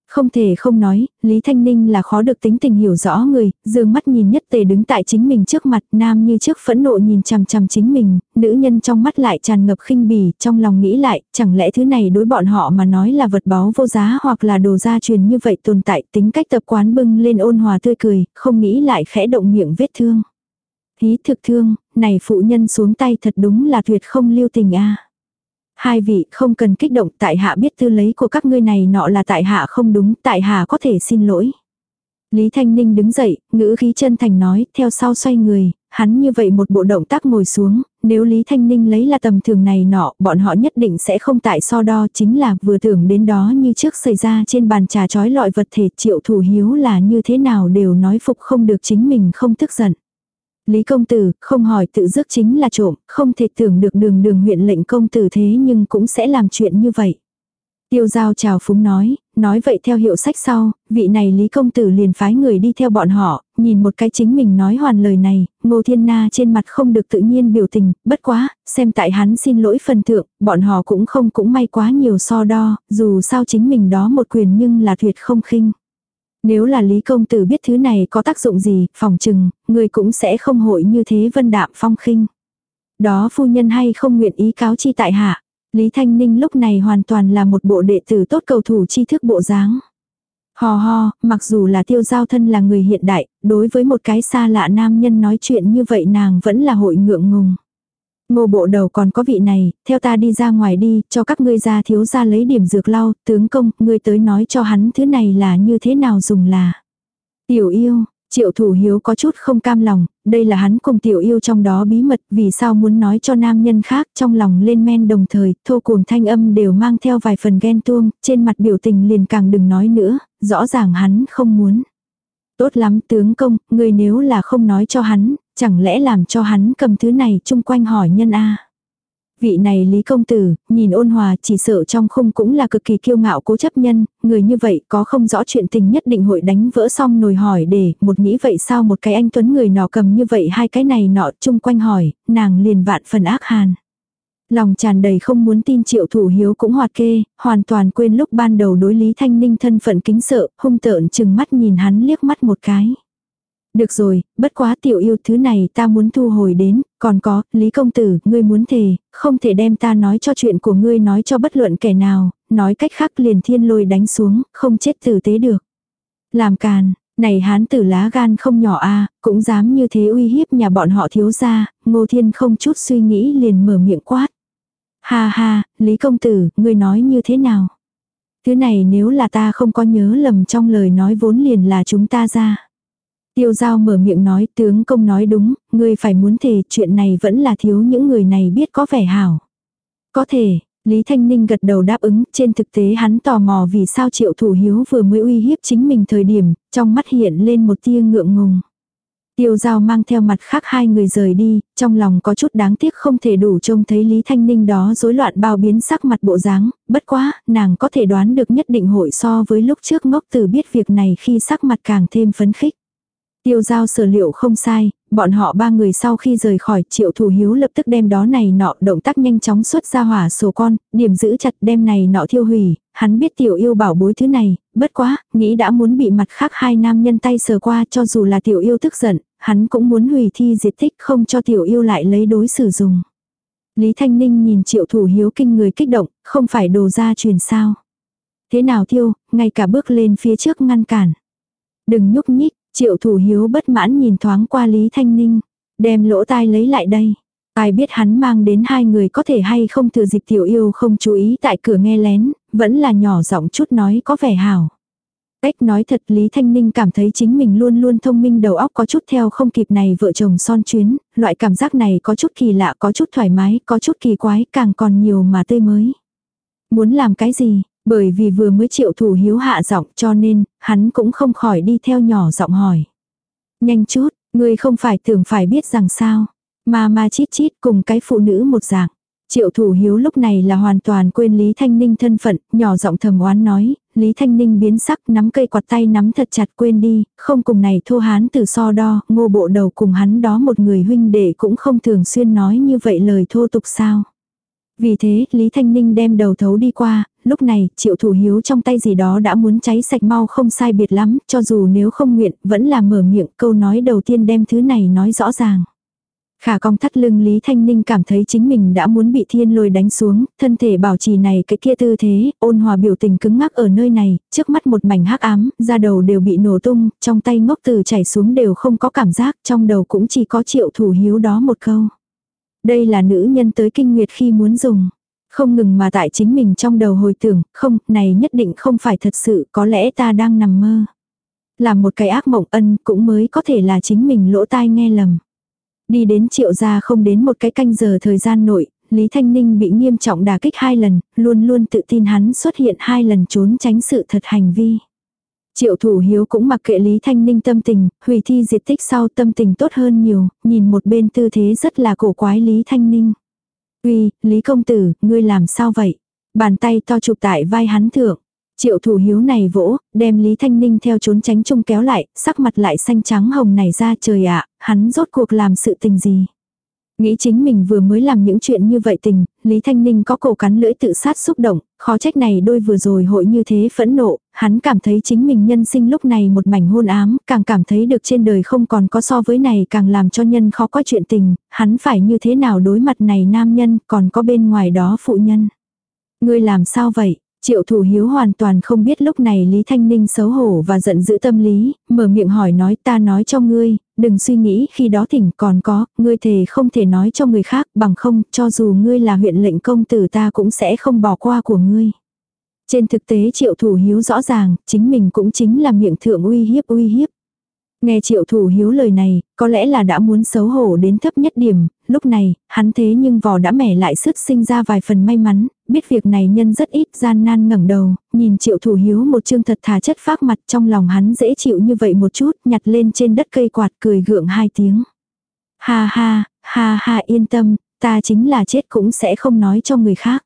Không thể không nói, Lý Thanh Ninh là khó được tính tình hiểu rõ người, dương mắt nhìn nhất tề đứng tại chính mình trước mặt, nam như trước phẫn nộ nhìn chằm chằm chính mình, nữ nhân trong mắt lại tràn ngập khinh bỉ, trong lòng nghĩ lại, chẳng lẽ thứ này đối bọn họ mà nói là vật báu vô giá hoặc là đồ gia truyền như vậy tồn tại tính cách tập quán bưng lên ôn hòa tươi cười, không nghĩ lại khẽ động miệng vết thương. Hí thực thương, này phụ nhân xuống tay thật đúng là tuyệt không lưu tình a Hai vị không cần kích động tại hạ biết tư lấy của các ngươi này nọ là tại hạ không đúng, tại hạ có thể xin lỗi. Lý Thanh Ninh đứng dậy, ngữ khí chân thành nói, theo sau xoay người, hắn như vậy một bộ động tác ngồi xuống, nếu Lý Thanh Ninh lấy là tầm thường này nọ, bọn họ nhất định sẽ không tại so đo chính là vừa tưởng đến đó như trước xảy ra trên bàn trà chói lọi vật thể triệu thủ hiếu là như thế nào đều nói phục không được chính mình không tức giận. Lý công tử, không hỏi tự dứt chính là trộm, không thể tưởng được đường đường huyện lệnh công tử thế nhưng cũng sẽ làm chuyện như vậy. Tiêu giao chào phúng nói, nói vậy theo hiệu sách sau, vị này Lý Công Tử liền phái người đi theo bọn họ, nhìn một cái chính mình nói hoàn lời này, Ngô Thiên Na trên mặt không được tự nhiên biểu tình, bất quá, xem tại hắn xin lỗi phần thượng, bọn họ cũng không cũng may quá nhiều so đo, dù sao chính mình đó một quyền nhưng là tuyệt không khinh. Nếu là Lý Công Tử biết thứ này có tác dụng gì, phòng chừng, người cũng sẽ không hội như thế vân đạm phong khinh. Đó phu nhân hay không nguyện ý cáo chi tại hạ. Lý Thanh Ninh lúc này hoàn toàn là một bộ đệ tử tốt cầu thủ tri thức bộ dáng. Hò ho, mặc dù là tiêu giao thân là người hiện đại, đối với một cái xa lạ nam nhân nói chuyện như vậy nàng vẫn là hội ngượng ngùng. Ngô bộ đầu còn có vị này, theo ta đi ra ngoài đi, cho các ngươi ra thiếu ra lấy điểm dược lau, tướng công, ngươi tới nói cho hắn thứ này là như thế nào dùng là. Tiểu yêu, triệu thủ hiếu có chút không cam lòng, đây là hắn cùng tiểu yêu trong đó bí mật, vì sao muốn nói cho nam nhân khác trong lòng lên men đồng thời, thô cuồng thanh âm đều mang theo vài phần ghen tuông, trên mặt biểu tình liền càng đừng nói nữa, rõ ràng hắn không muốn. Tốt lắm tướng công, người nếu là không nói cho hắn, chẳng lẽ làm cho hắn cầm thứ này chung quanh hỏi nhân a Vị này Lý Công Tử, nhìn ôn hòa chỉ sợ trong khung cũng là cực kỳ kiêu ngạo cố chấp nhân, người như vậy có không rõ chuyện tình nhất định hội đánh vỡ xong nồi hỏi để, một nghĩ vậy sao một cái anh tuấn người nọ cầm như vậy hai cái này nọ chung quanh hỏi, nàng liền vạn phần ác hàn. Lòng tràn đầy không muốn tin triệu thủ hiếu cũng hoạt kê, hoàn toàn quên lúc ban đầu đối Lý Thanh Ninh thân phận kính sợ, hung tợn chừng mắt nhìn hắn liếc mắt một cái. Được rồi, bất quá tiểu yêu thứ này ta muốn thu hồi đến, còn có, Lý Công Tử, ngươi muốn thề, không thể đem ta nói cho chuyện của ngươi nói cho bất luận kẻ nào, nói cách khác liền thiên lôi đánh xuống, không chết tử tế được. Làm càn, này hán tử lá gan không nhỏ a cũng dám như thế uy hiếp nhà bọn họ thiếu ra, ngô thiên không chút suy nghĩ liền mở miệng quát. Ha ha, Lý Công Tử, ngươi nói như thế nào? Thứ này nếu là ta không có nhớ lầm trong lời nói vốn liền là chúng ta ra. Tiêu giao mở miệng nói tướng công nói đúng, ngươi phải muốn thề chuyện này vẫn là thiếu những người này biết có vẻ hảo. Có thể, Lý Thanh Ninh gật đầu đáp ứng, trên thực tế hắn tò mò vì sao triệu thủ hiếu vừa mới uy hiếp chính mình thời điểm, trong mắt hiện lên một tia ngượng ngùng. Tiêu giao mang theo mặt khác hai người rời đi, trong lòng có chút đáng tiếc không thể đủ trông thấy Lý Thanh Ninh đó rối loạn bao biến sắc mặt bộ dáng, bất quá, nàng có thể đoán được nhất định hội so với lúc trước ngốc tử biết việc này khi sắc mặt càng thêm phấn khích. Tiêu giao sở liệu không sai, bọn họ ba người sau khi rời khỏi triệu thủ hiếu lập tức đem đó này nọ động tác nhanh chóng xuất ra hỏa sổ con, điểm giữ chặt đem này nọ thiêu hủy, hắn biết tiểu yêu bảo bối thứ này, bất quá, nghĩ đã muốn bị mặt khác hai nam nhân tay sờ qua cho dù là tiểu yêu tức giận, hắn cũng muốn hủy thi diệt tích không cho tiểu yêu lại lấy đối sử dụng. Lý Thanh Ninh nhìn triệu thủ hiếu kinh người kích động, không phải đồ ra truyền sao. Thế nào thiêu, ngay cả bước lên phía trước ngăn cản. Đừng nhúc nhích, Triệu thủ hiếu bất mãn nhìn thoáng qua Lý Thanh Ninh. Đem lỗ tai lấy lại đây. Ai biết hắn mang đến hai người có thể hay không thừa dịp tiểu yêu không chú ý tại cửa nghe lén, vẫn là nhỏ giọng chút nói có vẻ hảo. Cách nói thật Lý Thanh Ninh cảm thấy chính mình luôn luôn thông minh đầu óc có chút theo không kịp này vợ chồng son chuyến, loại cảm giác này có chút kỳ lạ, có chút thoải mái, có chút kỳ quái, càng còn nhiều mà tươi mới. Muốn làm cái gì, bởi vì vừa mới triệu thủ hiếu hạ giọng cho nên, hắn cũng không khỏi đi theo nhỏ giọng hỏi. Nhanh chút, ngươi không phải tưởng phải biết rằng sao. Mà ma chít chít cùng cái phụ nữ một dạng. Triệu thủ hiếu lúc này là hoàn toàn quên Lý Thanh Ninh thân phận, nhỏ giọng thầm oán nói, Lý Thanh Ninh biến sắc nắm cây quạt tay nắm thật chặt quên đi, không cùng này thô hán từ so đo, ngô bộ đầu cùng hắn đó một người huynh đệ cũng không thường xuyên nói như vậy lời thô tục sao. Vì thế, Lý Thanh Ninh đem đầu thấu đi qua, lúc này, triệu thủ hiếu trong tay gì đó đã muốn cháy sạch mau không sai biệt lắm, cho dù nếu không nguyện, vẫn là mở miệng câu nói đầu tiên đem thứ này nói rõ ràng. Khả cong thắt lưng Lý Thanh Ninh cảm thấy chính mình đã muốn bị thiên lôi đánh xuống, thân thể bảo trì này cái kia tư thế, ôn hòa biểu tình cứng ngắc ở nơi này, trước mắt một mảnh hắc ám, da đầu đều bị nổ tung, trong tay ngốc từ chảy xuống đều không có cảm giác, trong đầu cũng chỉ có triệu thủ hiếu đó một câu. Đây là nữ nhân tới kinh nguyệt khi muốn dùng. Không ngừng mà tại chính mình trong đầu hồi tưởng, không, này nhất định không phải thật sự, có lẽ ta đang nằm mơ. Làm một cái ác mộng ân cũng mới có thể là chính mình lỗ tai nghe lầm. Đi đến triệu gia không đến một cái canh giờ thời gian nội, Lý Thanh Ninh bị nghiêm trọng đả kích hai lần, luôn luôn tự tin hắn xuất hiện hai lần trốn tránh sự thật hành vi. Triệu thủ hiếu cũng mặc kệ Lý Thanh Ninh tâm tình, hủy thi diệt tích sau tâm tình tốt hơn nhiều, nhìn một bên tư thế rất là cổ quái Lý Thanh Ninh. Uy, Lý công tử, ngươi làm sao vậy? Bàn tay to chụp tại vai hắn thượng. Triệu thủ hiếu này vỗ, đem Lý Thanh Ninh theo trốn tránh chung kéo lại, sắc mặt lại xanh trắng hồng này ra trời ạ, hắn rốt cuộc làm sự tình gì? Nghĩ chính mình vừa mới làm những chuyện như vậy tình, Lý Thanh Ninh có cổ cắn lưỡi tự sát xúc động, khó trách này đôi vừa rồi hội như thế phẫn nộ, hắn cảm thấy chính mình nhân sinh lúc này một mảnh hôn ám, càng cảm thấy được trên đời không còn có so với này càng làm cho nhân khó có chuyện tình, hắn phải như thế nào đối mặt này nam nhân, còn có bên ngoài đó phụ nhân. Ngươi làm sao vậy? Triệu thủ hiếu hoàn toàn không biết lúc này Lý Thanh Ninh xấu hổ và giận dữ tâm lý, mở miệng hỏi nói ta nói cho ngươi, đừng suy nghĩ khi đó thỉnh còn có, ngươi thề không thể nói cho người khác bằng không, cho dù ngươi là huyện lệnh công tử ta cũng sẽ không bỏ qua của ngươi. Trên thực tế triệu thủ hiếu rõ ràng, chính mình cũng chính là miệng thượng uy hiếp uy hiếp. Nghe triệu thủ hiếu lời này, có lẽ là đã muốn xấu hổ đến thấp nhất điểm, lúc này, hắn thế nhưng vò đã mẻ lại sức sinh ra vài phần may mắn, biết việc này nhân rất ít gian nan ngẩng đầu, nhìn triệu thủ hiếu một chương thật thà chất phác mặt trong lòng hắn dễ chịu như vậy một chút, nhặt lên trên đất cây quạt cười gượng hai tiếng. Ha ha, ha ha yên tâm, ta chính là chết cũng sẽ không nói cho người khác.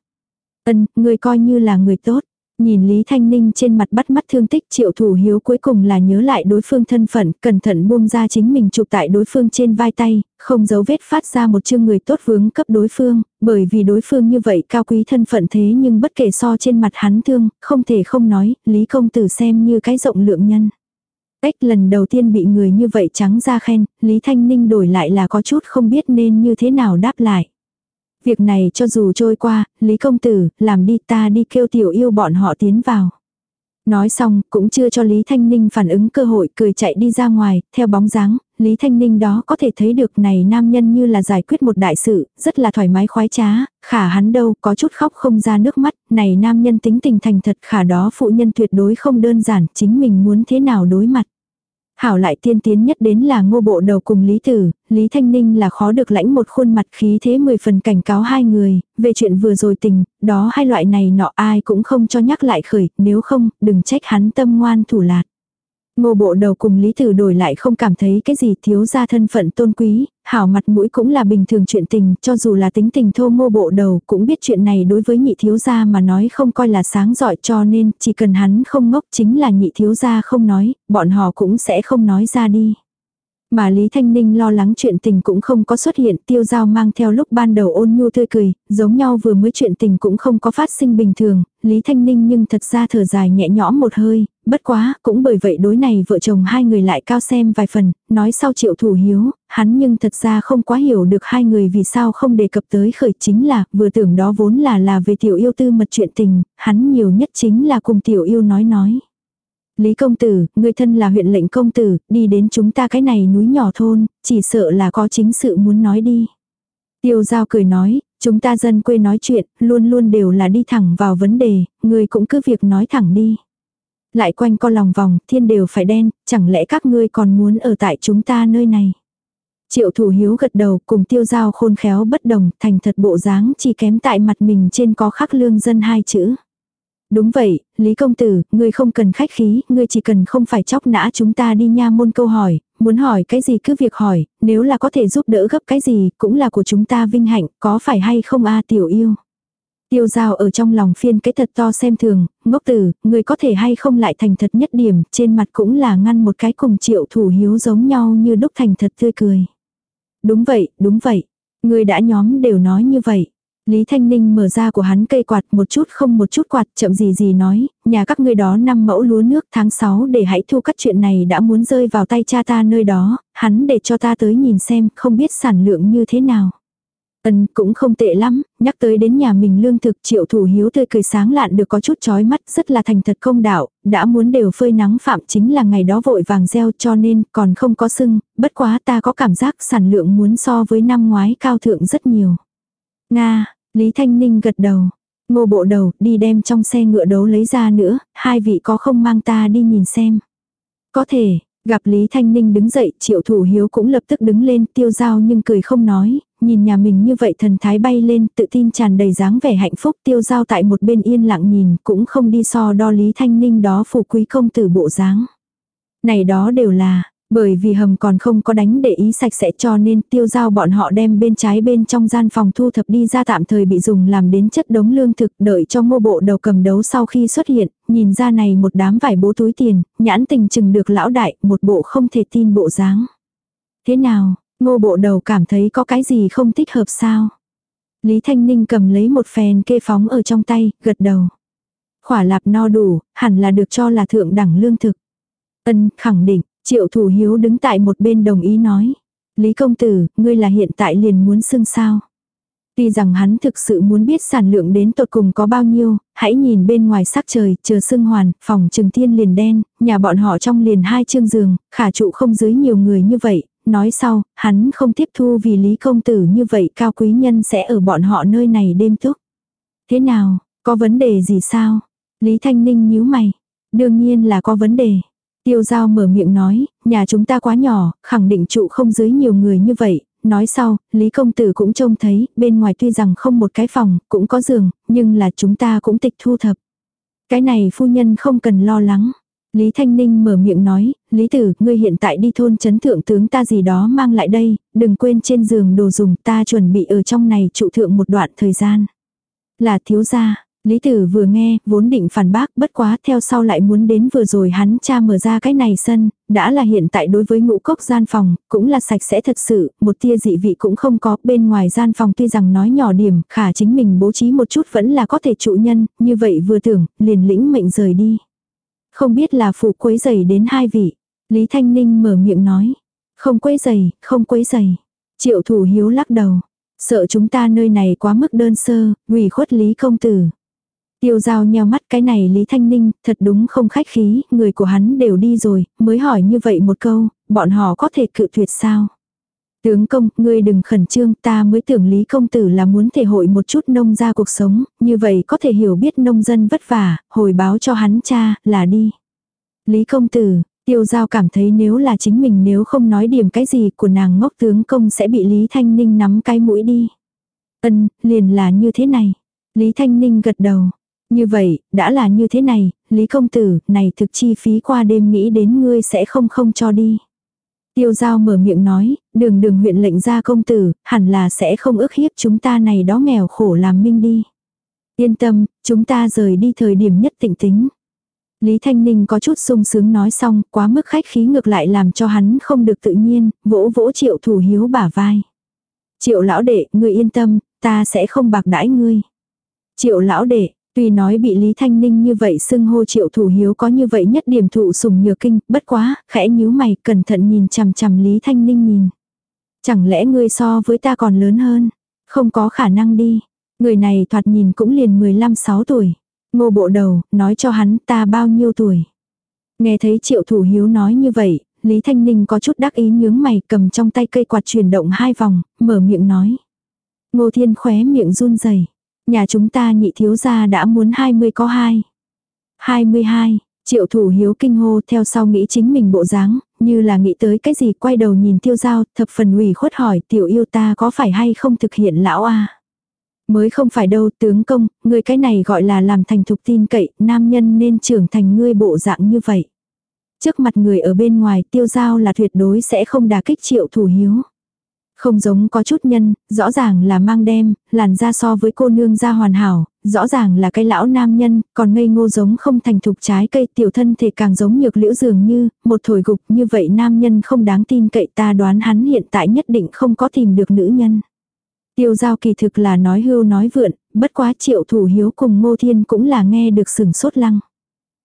Ân, người coi như là người tốt. Nhìn Lý Thanh Ninh trên mặt bắt mắt thương tích triệu thủ hiếu cuối cùng là nhớ lại đối phương thân phận, cẩn thận buông ra chính mình chụp tại đối phương trên vai tay, không giấu vết phát ra một chương người tốt vướng cấp đối phương, bởi vì đối phương như vậy cao quý thân phận thế nhưng bất kể so trên mặt hắn thương, không thể không nói, Lý Công Tử xem như cái rộng lượng nhân. Cách lần đầu tiên bị người như vậy trắng ra khen, Lý Thanh Ninh đổi lại là có chút không biết nên như thế nào đáp lại. Việc này cho dù trôi qua, Lý Công Tử, làm đi ta đi kêu tiểu yêu bọn họ tiến vào. Nói xong, cũng chưa cho Lý Thanh Ninh phản ứng cơ hội cười chạy đi ra ngoài, theo bóng dáng, Lý Thanh Ninh đó có thể thấy được này nam nhân như là giải quyết một đại sự, rất là thoải mái khoái trá, khả hắn đâu có chút khóc không ra nước mắt, này nam nhân tính tình thành thật khả đó phụ nhân tuyệt đối không đơn giản, chính mình muốn thế nào đối mặt. Hảo lại tiên tiến nhất đến là ngô bộ đầu cùng Lý Tử, Lý Thanh Ninh là khó được lãnh một khuôn mặt khí thế mười phần cảnh cáo hai người, về chuyện vừa rồi tình, đó hai loại này nọ ai cũng không cho nhắc lại khởi, nếu không, đừng trách hắn tâm ngoan thủ lạt. Ngô bộ đầu cùng Lý Tử đổi lại không cảm thấy cái gì thiếu ra thân phận tôn quý, hảo mặt mũi cũng là bình thường chuyện tình, cho dù là tính tình thô ngô bộ đầu cũng biết chuyện này đối với nhị thiếu gia mà nói không coi là sáng giỏi cho nên chỉ cần hắn không ngốc chính là nhị thiếu gia không nói, bọn họ cũng sẽ không nói ra đi. Mà Lý Thanh Ninh lo lắng chuyện tình cũng không có xuất hiện, tiêu giao mang theo lúc ban đầu ôn nhu tươi cười, giống nhau vừa mới chuyện tình cũng không có phát sinh bình thường, Lý Thanh Ninh nhưng thật ra thở dài nhẹ nhõm một hơi, bất quá, cũng bởi vậy đối này vợ chồng hai người lại cao xem vài phần, nói sau triệu thủ hiếu, hắn nhưng thật ra không quá hiểu được hai người vì sao không đề cập tới khởi chính là, vừa tưởng đó vốn là là về tiểu yêu tư mật chuyện tình, hắn nhiều nhất chính là cùng tiểu yêu nói nói. Lý công tử, người thân là huyện lệnh công tử, đi đến chúng ta cái này núi nhỏ thôn, chỉ sợ là có chính sự muốn nói đi. Tiêu giao cười nói, chúng ta dân quê nói chuyện, luôn luôn đều là đi thẳng vào vấn đề, người cũng cứ việc nói thẳng đi. Lại quanh co lòng vòng, thiên đều phải đen, chẳng lẽ các ngươi còn muốn ở tại chúng ta nơi này. Triệu thủ hiếu gật đầu cùng tiêu giao khôn khéo bất đồng, thành thật bộ dáng chỉ kém tại mặt mình trên có khắc lương dân hai chữ. Đúng vậy, Lý Công Tử, ngươi không cần khách khí, ngươi chỉ cần không phải chóc nã chúng ta đi nha môn câu hỏi, muốn hỏi cái gì cứ việc hỏi, nếu là có thể giúp đỡ gấp cái gì, cũng là của chúng ta vinh hạnh, có phải hay không a tiểu yêu. Tiêu giao ở trong lòng phiên cái thật to xem thường, ngốc tử, người có thể hay không lại thành thật nhất điểm, trên mặt cũng là ngăn một cái cùng triệu thủ hiếu giống nhau như đúc thành thật tươi cười. Đúng vậy, đúng vậy. người đã nhóm đều nói như vậy. Lý Thanh Ninh mở ra của hắn cây quạt một chút không một chút quạt chậm gì gì nói, nhà các ngươi đó năm mẫu lúa nước tháng 6 để hãy thu cắt chuyện này đã muốn rơi vào tay cha ta nơi đó, hắn để cho ta tới nhìn xem không biết sản lượng như thế nào. Ân cũng không tệ lắm, nhắc tới đến nhà mình lương thực triệu thủ hiếu tươi cười sáng lạn được có chút chói mắt rất là thành thật không đạo, đã muốn đều phơi nắng phạm chính là ngày đó vội vàng gieo cho nên còn không có sưng, bất quá ta có cảm giác sản lượng muốn so với năm ngoái cao thượng rất nhiều. Nga, Lý Thanh Ninh gật đầu. Ngô bộ đầu, đi đem trong xe ngựa đấu lấy ra nữa, hai vị có không mang ta đi nhìn xem. Có thể, gặp Lý Thanh Ninh đứng dậy, triệu thủ hiếu cũng lập tức đứng lên tiêu dao nhưng cười không nói, nhìn nhà mình như vậy thần thái bay lên, tự tin tràn đầy dáng vẻ hạnh phúc tiêu dao tại một bên yên lặng nhìn, cũng không đi so đo Lý Thanh Ninh đó phù quý công tử bộ dáng. Này đó đều là, bởi vì hầm còn không có đánh để ý sạch sẽ cho nên tiêu giao bọn họ đem bên trái bên trong gian phòng thu thập đi ra tạm thời bị dùng làm đến chất đống lương thực đợi cho ngô bộ đầu cầm đấu sau khi xuất hiện, nhìn ra này một đám vải bố túi tiền, nhãn tình chừng được lão đại, một bộ không thể tin bộ dáng. Thế nào, ngô bộ đầu cảm thấy có cái gì không thích hợp sao? Lý Thanh Ninh cầm lấy một phèn kê phóng ở trong tay, gật đầu. Khỏa lạp no đủ, hẳn là được cho là thượng đẳng lương thực. Ân, khẳng định, Triệu thủ hiếu đứng tại một bên đồng ý nói. Lý công tử, ngươi là hiện tại liền muốn xưng sao. Tuy rằng hắn thực sự muốn biết sản lượng đến tột cùng có bao nhiêu, hãy nhìn bên ngoài sắc trời, chờ sưng hoàn, phòng trừng thiên liền đen, nhà bọn họ trong liền hai chương giường, khả trụ không dưới nhiều người như vậy, nói sau, hắn không tiếp thu vì Lý công tử như vậy cao quý nhân sẽ ở bọn họ nơi này đêm túc. Thế nào, có vấn đề gì sao? Lý Thanh Ninh nhíu mày. Đương nhiên là có vấn đề. Tiêu giao mở miệng nói, nhà chúng ta quá nhỏ, khẳng định trụ không dưới nhiều người như vậy. Nói sau, Lý Công Tử cũng trông thấy, bên ngoài tuy rằng không một cái phòng, cũng có giường, nhưng là chúng ta cũng tịch thu thập. Cái này phu nhân không cần lo lắng. Lý Thanh Ninh mở miệng nói, Lý Tử, ngươi hiện tại đi thôn chấn thượng tướng ta gì đó mang lại đây, đừng quên trên giường đồ dùng ta chuẩn bị ở trong này trụ thượng một đoạn thời gian. Là thiếu gia, Lý Tử vừa nghe, vốn định phản bác, bất quá theo sau lại muốn đến vừa rồi hắn cha mở ra cái này sân, đã là hiện tại đối với ngũ cốc gian phòng, cũng là sạch sẽ thật sự, một tia dị vị cũng không có, bên ngoài gian phòng tuy rằng nói nhỏ điểm, khả chính mình bố trí một chút vẫn là có thể trụ nhân, như vậy vừa tưởng, liền lĩnh mệnh rời đi. Không biết là phụ quấy giày đến hai vị. Lý Thanh Ninh mở miệng nói. Không quấy giày, không quấy giày. Triệu thủ hiếu lắc đầu. Sợ chúng ta nơi này quá mức đơn sơ, ủy khuất Lý công tử. Tiêu giao nheo mắt cái này Lý Thanh Ninh, thật đúng không khách khí, người của hắn đều đi rồi, mới hỏi như vậy một câu, bọn họ có thể cự tuyệt sao? Tướng công, ngươi đừng khẩn trương, ta mới tưởng Lý Công Tử là muốn thể hội một chút nông ra cuộc sống, như vậy có thể hiểu biết nông dân vất vả, hồi báo cho hắn cha, là đi. Lý Công Tử, tiêu giao cảm thấy nếu là chính mình nếu không nói điểm cái gì của nàng ngốc tướng công sẽ bị Lý Thanh Ninh nắm cái mũi đi. Ân, liền là như thế này. Lý Thanh Ninh gật đầu, như vậy, đã là như thế này, Lý Công Tử, này thực chi phí qua đêm nghĩ đến ngươi sẽ không không cho đi. Tiêu giao mở miệng nói, đường đường huyện lệnh ra công tử, hẳn là sẽ không ức hiếp chúng ta này đó nghèo khổ làm minh đi. Yên tâm, chúng ta rời đi thời điểm nhất tịnh tính. Lý Thanh Ninh có chút sung sướng nói xong, quá mức khách khí ngược lại làm cho hắn không được tự nhiên, vỗ vỗ triệu thủ hiếu bả vai. Triệu lão đệ, ngươi yên tâm, ta sẽ không bạc đãi ngươi. Triệu lão đệ, tuy nói bị Lý Thanh Ninh như vậy xưng hô triệu thủ hiếu có như vậy nhất điểm thụ sùng nhược kinh, bất quá, khẽ nhíu mày, cẩn thận nhìn chằm chằm Lý Thanh Ninh nhìn. Chẳng lẽ ngươi so với ta còn lớn hơn? Không có khả năng đi. Người này thoạt nhìn cũng liền 15-6 tuổi. Ngô bộ đầu, nói cho hắn ta bao nhiêu tuổi. Nghe thấy triệu thủ hiếu nói như vậy, Lý Thanh Ninh có chút đắc ý nhướng mày cầm trong tay cây quạt chuyển động hai vòng, mở miệng nói. Ngô Thiên khóe miệng run rẩy Nhà chúng ta nhị thiếu gia đã muốn 20 có hai. 22, triệu thủ hiếu kinh hô theo sau nghĩ chính mình bộ dáng, như là nghĩ tới cái gì quay đầu nhìn tiêu giao, thập phần ủy khuất hỏi tiểu yêu ta có phải hay không thực hiện lão a Mới không phải đâu tướng công, người cái này gọi là làm thành thục tin cậy, nam nhân nên trưởng thành ngươi bộ dạng như vậy. Trước mặt người ở bên ngoài tiêu giao là tuyệt đối sẽ không đả kích triệu thủ hiếu. Không giống có chút nhân, rõ ràng là mang đem, làn da so với cô nương da hoàn hảo, rõ ràng là cái lão nam nhân, còn ngây ngô giống không thành thục trái cây tiểu thân thể càng giống nhược liễu dường như, một thổi gục như vậy nam nhân không đáng tin cậy ta đoán hắn hiện tại nhất định không có tìm được nữ nhân. Tiêu giao kỳ thực là nói hưu nói vượn, bất quá triệu thủ hiếu cùng ngô thiên cũng là nghe được sừng sốt lăng.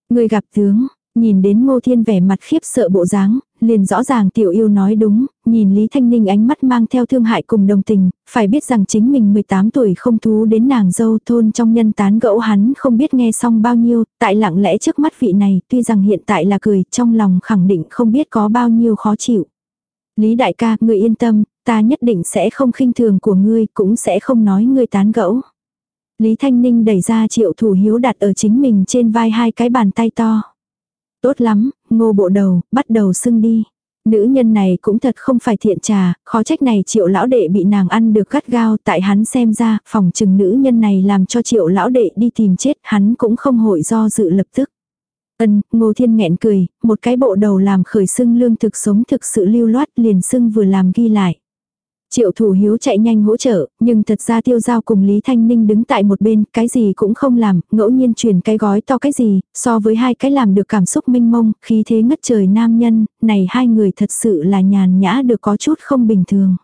Người gặp tướng, nhìn đến ngô thiên vẻ mặt khiếp sợ bộ dáng, liền rõ ràng tiểu yêu nói đúng, nhìn Lý Thanh Ninh ánh mắt mang theo thương hại cùng đồng tình, phải biết rằng chính mình 18 tuổi không thú đến nàng dâu thôn trong nhân tán gẫu hắn không biết nghe xong bao nhiêu, tại lặng lẽ trước mắt vị này tuy rằng hiện tại là cười trong lòng khẳng định không biết có bao nhiêu khó chịu. Lý đại ca, người yên tâm, ta nhất định sẽ không khinh thường của ngươi, cũng sẽ không nói ngươi tán gẫu. Lý Thanh Ninh đẩy ra triệu thủ hiếu đặt ở chính mình trên vai hai cái bàn tay to. Tốt lắm, ngô bộ đầu, bắt đầu xưng đi. Nữ nhân này cũng thật không phải thiện trà, khó trách này triệu lão đệ bị nàng ăn được gắt gao tại hắn xem ra, phòng chừng nữ nhân này làm cho triệu lão đệ đi tìm chết, hắn cũng không hội do dự lập tức. Ân, ngô thiên nghẹn cười, một cái bộ đầu làm khởi xưng lương thực sống thực sự lưu loát liền xưng vừa làm ghi lại. Triệu thủ hiếu chạy nhanh hỗ trợ, nhưng thật ra tiêu giao cùng Lý Thanh Ninh đứng tại một bên, cái gì cũng không làm, ngẫu nhiên truyền cái gói to cái gì, so với hai cái làm được cảm xúc minh mông, khí thế ngất trời nam nhân, này hai người thật sự là nhàn nhã được có chút không bình thường.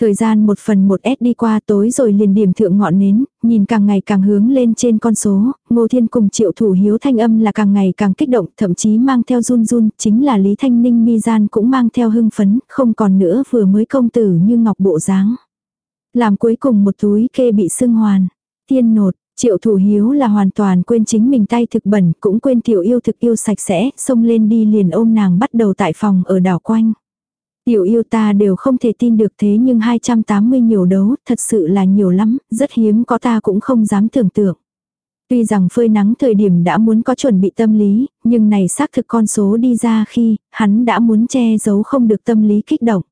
Thời gian một phần một S đi qua tối rồi liền điểm thượng ngọn nến, nhìn càng ngày càng hướng lên trên con số, Ngô Thiên cùng triệu thủ hiếu thanh âm là càng ngày càng kích động, thậm chí mang theo run run, chính là Lý Thanh Ninh mi gian cũng mang theo hưng phấn, không còn nữa vừa mới công tử như ngọc bộ dáng. Làm cuối cùng một túi kê bị sưng hoàn. Thiên nột, triệu thủ hiếu là hoàn toàn quên chính mình tay thực bẩn, cũng quên tiểu yêu thực yêu sạch sẽ, xông lên đi liền ôm nàng bắt đầu tại phòng ở đảo quanh. Tiểu yêu ta đều không thể tin được thế nhưng 280 nhiều đấu, thật sự là nhiều lắm, rất hiếm có ta cũng không dám tưởng tượng. Tuy rằng phơi nắng thời điểm đã muốn có chuẩn bị tâm lý, nhưng này xác thực con số đi ra khi, hắn đã muốn che giấu không được tâm lý kích động.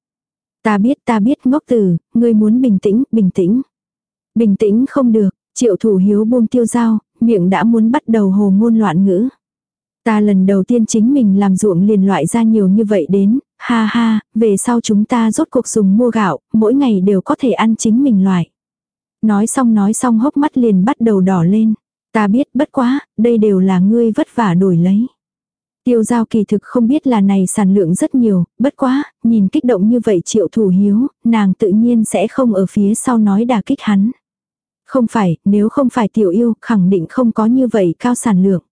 Ta biết ta biết ngốc tử, ngươi muốn bình tĩnh, bình tĩnh. Bình tĩnh không được, triệu thủ hiếu buông tiêu dao miệng đã muốn bắt đầu hồ ngôn loạn ngữ. Ta lần đầu tiên chính mình làm ruộng liền loại ra nhiều như vậy đến, ha ha, về sau chúng ta rốt cuộc dùng mua gạo, mỗi ngày đều có thể ăn chính mình loại. Nói xong nói xong hốc mắt liền bắt đầu đỏ lên. Ta biết bất quá, đây đều là ngươi vất vả đổi lấy. Tiêu giao kỳ thực không biết là này sản lượng rất nhiều, bất quá, nhìn kích động như vậy triệu thủ hiếu, nàng tự nhiên sẽ không ở phía sau nói đà kích hắn. Không phải, nếu không phải tiểu yêu, khẳng định không có như vậy cao sản lượng.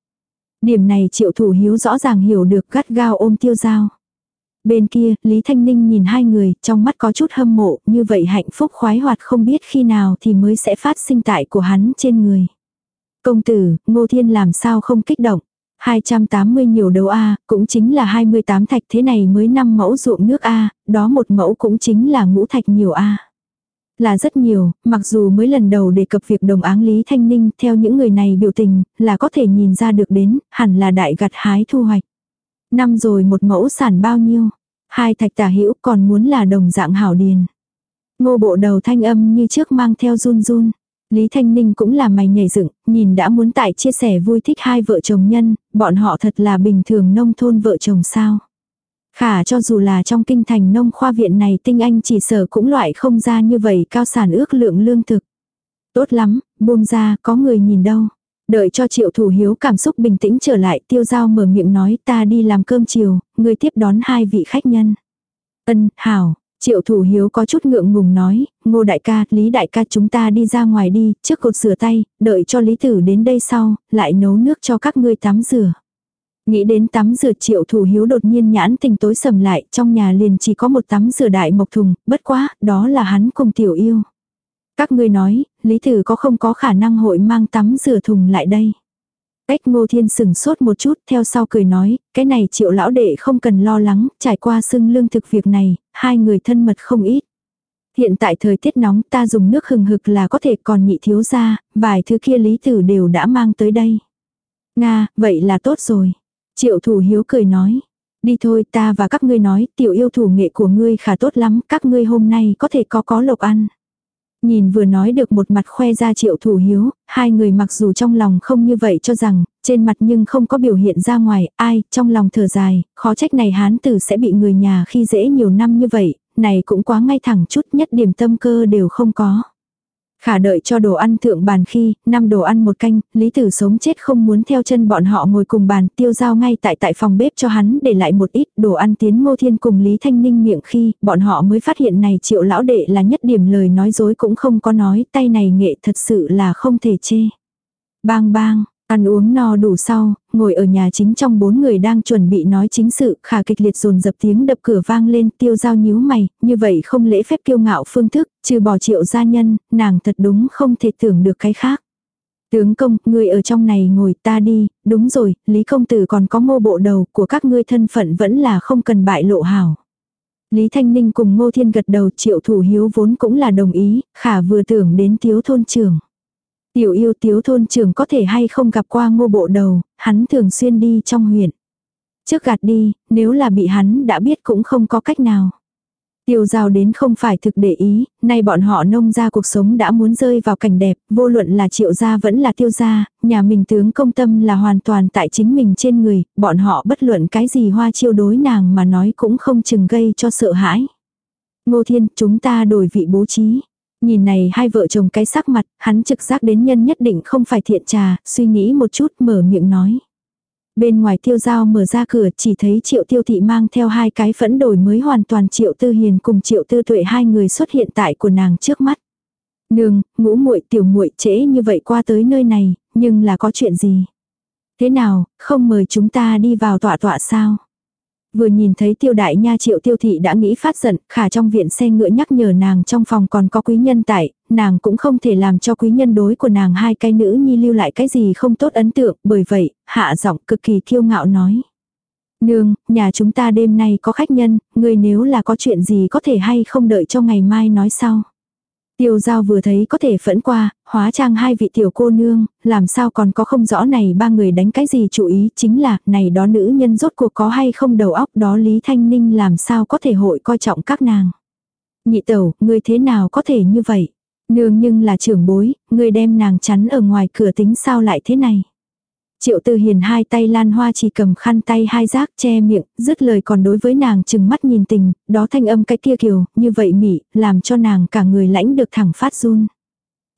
Điểm này triệu thủ hiếu rõ ràng hiểu được gắt gao ôm tiêu giao. Bên kia, Lý Thanh Ninh nhìn hai người, trong mắt có chút hâm mộ, như vậy hạnh phúc khoái hoạt không biết khi nào thì mới sẽ phát sinh tại của hắn trên người. Công tử, Ngô Thiên làm sao không kích động. 280 nhiều đầu A, cũng chính là 28 thạch thế này mới 5 mẫu ruộng nước A, đó một mẫu cũng chính là ngũ thạch nhiều A. Là rất nhiều, mặc dù mới lần đầu đề cập việc đồng áng Lý Thanh Ninh theo những người này biểu tình, là có thể nhìn ra được đến, hẳn là đại gặt hái thu hoạch. Năm rồi một mẫu sản bao nhiêu? Hai thạch tả hữu còn muốn là đồng dạng hảo điền. Ngô bộ đầu thanh âm như trước mang theo run run. Lý Thanh Ninh cũng là mày nhảy dựng, nhìn đã muốn tại chia sẻ vui thích hai vợ chồng nhân, bọn họ thật là bình thường nông thôn vợ chồng sao. Khả cho dù là trong kinh thành nông khoa viện này tinh anh chỉ sở cũng loại không ra như vậy cao sản ước lượng lương thực. Tốt lắm, buông ra, có người nhìn đâu. Đợi cho triệu thủ hiếu cảm xúc bình tĩnh trở lại tiêu giao mở miệng nói ta đi làm cơm chiều, người tiếp đón hai vị khách nhân. Ân, hảo, triệu thủ hiếu có chút ngượng ngùng nói, ngô đại ca, lý đại ca chúng ta đi ra ngoài đi, trước cột rửa tay, đợi cho lý tử đến đây sau, lại nấu nước cho các ngươi tắm rửa. Nghĩ đến tắm rửa triệu thủ hiếu đột nhiên nhãn tình tối sầm lại, trong nhà liền chỉ có một tắm rửa đại mộc thùng, bất quá, đó là hắn cùng tiểu yêu. Các ngươi nói, Lý Tử có không có khả năng hội mang tắm rửa thùng lại đây. Cách ngô thiên sừng sốt một chút theo sau cười nói, cái này triệu lão đệ không cần lo lắng, trải qua xưng lương thực việc này, hai người thân mật không ít. Hiện tại thời tiết nóng ta dùng nước hừng hực là có thể còn nhị thiếu ra, vài thứ kia lý tử đều đã mang tới đây. Nga, vậy là tốt rồi. Triệu thủ hiếu cười nói. Đi thôi ta và các ngươi nói, tiểu yêu thủ nghệ của ngươi khá tốt lắm, các ngươi hôm nay có thể có có lộc ăn. Nhìn vừa nói được một mặt khoe ra triệu thủ hiếu, hai người mặc dù trong lòng không như vậy cho rằng, trên mặt nhưng không có biểu hiện ra ngoài, ai, trong lòng thở dài, khó trách này hán tử sẽ bị người nhà khi dễ nhiều năm như vậy, này cũng quá ngay thẳng chút nhất điểm tâm cơ đều không có. Khả đợi cho đồ ăn thượng bàn khi, năm đồ ăn một canh, Lý Tử sống chết không muốn theo chân bọn họ ngồi cùng bàn tiêu giao ngay tại tại phòng bếp cho hắn để lại một ít đồ ăn tiến ngô thiên cùng Lý Thanh Ninh miệng khi bọn họ mới phát hiện này triệu lão đệ là nhất điểm lời nói dối cũng không có nói tay này nghệ thật sự là không thể chê. Bang bang, Ăn uống no đủ sau, ngồi ở nhà chính trong bốn người đang chuẩn bị nói chính sự, khả kịch liệt dồn dập tiếng đập cửa vang lên tiêu giao nhíu mày, như vậy không lễ phép kiêu ngạo phương thức, trừ bỏ triệu gia nhân, nàng thật đúng không thể tưởng được cái khác. Tướng công, người ở trong này ngồi ta đi, đúng rồi, Lý công tử còn có ngô bộ đầu của các ngươi thân phận vẫn là không cần bại lộ hảo. Lý Thanh Ninh cùng Ngô Thiên gật đầu triệu thủ hiếu vốn cũng là đồng ý, khả vừa tưởng đến tiếu thôn trưởng. Tiểu yêu tiếu thôn trưởng có thể hay không gặp qua ngô bộ đầu, hắn thường xuyên đi trong huyện. Trước gạt đi, nếu là bị hắn đã biết cũng không có cách nào. Tiêu giao đến không phải thực để ý, nay bọn họ nông ra cuộc sống đã muốn rơi vào cảnh đẹp, vô luận là triệu gia vẫn là tiêu gia, nhà mình tướng công tâm là hoàn toàn tại chính mình trên người, bọn họ bất luận cái gì hoa chiêu đối nàng mà nói cũng không chừng gây cho sợ hãi. Ngô Thiên, chúng ta đổi vị bố trí. Nhìn này hai vợ chồng cái sắc mặt, hắn trực giác đến nhân nhất định không phải thiện trà, suy nghĩ một chút mở miệng nói. Bên ngoài tiêu giao mở ra cửa chỉ thấy triệu tiêu thị mang theo hai cái phẫn đổi mới hoàn toàn triệu tư hiền cùng triệu tư tuệ hai người xuất hiện tại của nàng trước mắt. Nương, ngũ muội tiểu muội trễ như vậy qua tới nơi này, nhưng là có chuyện gì? Thế nào, không mời chúng ta đi vào tọa tọa sao? Vừa nhìn thấy tiêu đại nha triệu tiêu thị đã nghĩ phát giận, khả trong viện xe ngựa nhắc nhở nàng trong phòng còn có quý nhân tại, nàng cũng không thể làm cho quý nhân đối của nàng hai cái nữ nhi lưu lại cái gì không tốt ấn tượng, bởi vậy, hạ giọng cực kỳ kiêu ngạo nói. Nương, nhà chúng ta đêm nay có khách nhân, người nếu là có chuyện gì có thể hay không đợi cho ngày mai nói sau. Tiêu giao vừa thấy có thể phẫn qua, hóa trang hai vị tiểu cô nương, làm sao còn có không rõ này ba người đánh cái gì chú ý chính là, này đó nữ nhân rốt cuộc có hay không đầu óc đó Lý Thanh Ninh làm sao có thể hội coi trọng các nàng. Nhị tẩu, ngươi thế nào có thể như vậy? Nương nhưng là trưởng bối, ngươi đem nàng chắn ở ngoài cửa tính sao lại thế này? Triệu Tư Hiền hai tay lan hoa chỉ cầm khăn tay hai giác che miệng, dứt lời còn đối với nàng chừng mắt nhìn tình, đó thanh âm cái kia kiều, như vậy mỉ, làm cho nàng cả người lãnh được thẳng phát run.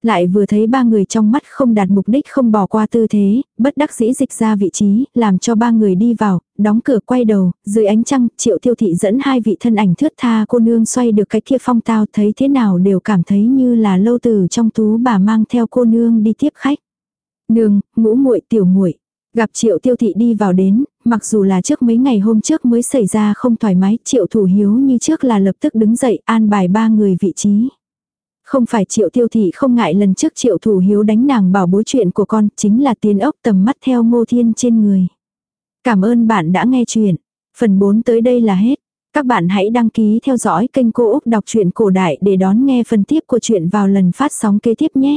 Lại vừa thấy ba người trong mắt không đạt mục đích không bỏ qua tư thế, bất đắc dĩ dịch ra vị trí, làm cho ba người đi vào, đóng cửa quay đầu, dưới ánh trăng, triệu tiêu thị dẫn hai vị thân ảnh thướt tha cô nương xoay được cái kia phong tao thấy thế nào đều cảm thấy như là lâu từ trong tú bà mang theo cô nương đi tiếp khách. Nương, ngũ muội tiểu muội Gặp triệu tiêu thị đi vào đến, mặc dù là trước mấy ngày hôm trước mới xảy ra không thoải mái, triệu thủ hiếu như trước là lập tức đứng dậy an bài ba người vị trí. Không phải triệu tiêu thị không ngại lần trước triệu thủ hiếu đánh nàng bảo bối chuyện của con, chính là tiền ốc tầm mắt theo ngô thiên trên người. Cảm ơn bạn đã nghe chuyện. Phần 4 tới đây là hết. Các bạn hãy đăng ký theo dõi kênh Cô Úc Đọc truyện Cổ Đại để đón nghe phần tiếp của chuyện vào lần phát sóng kế tiếp nhé.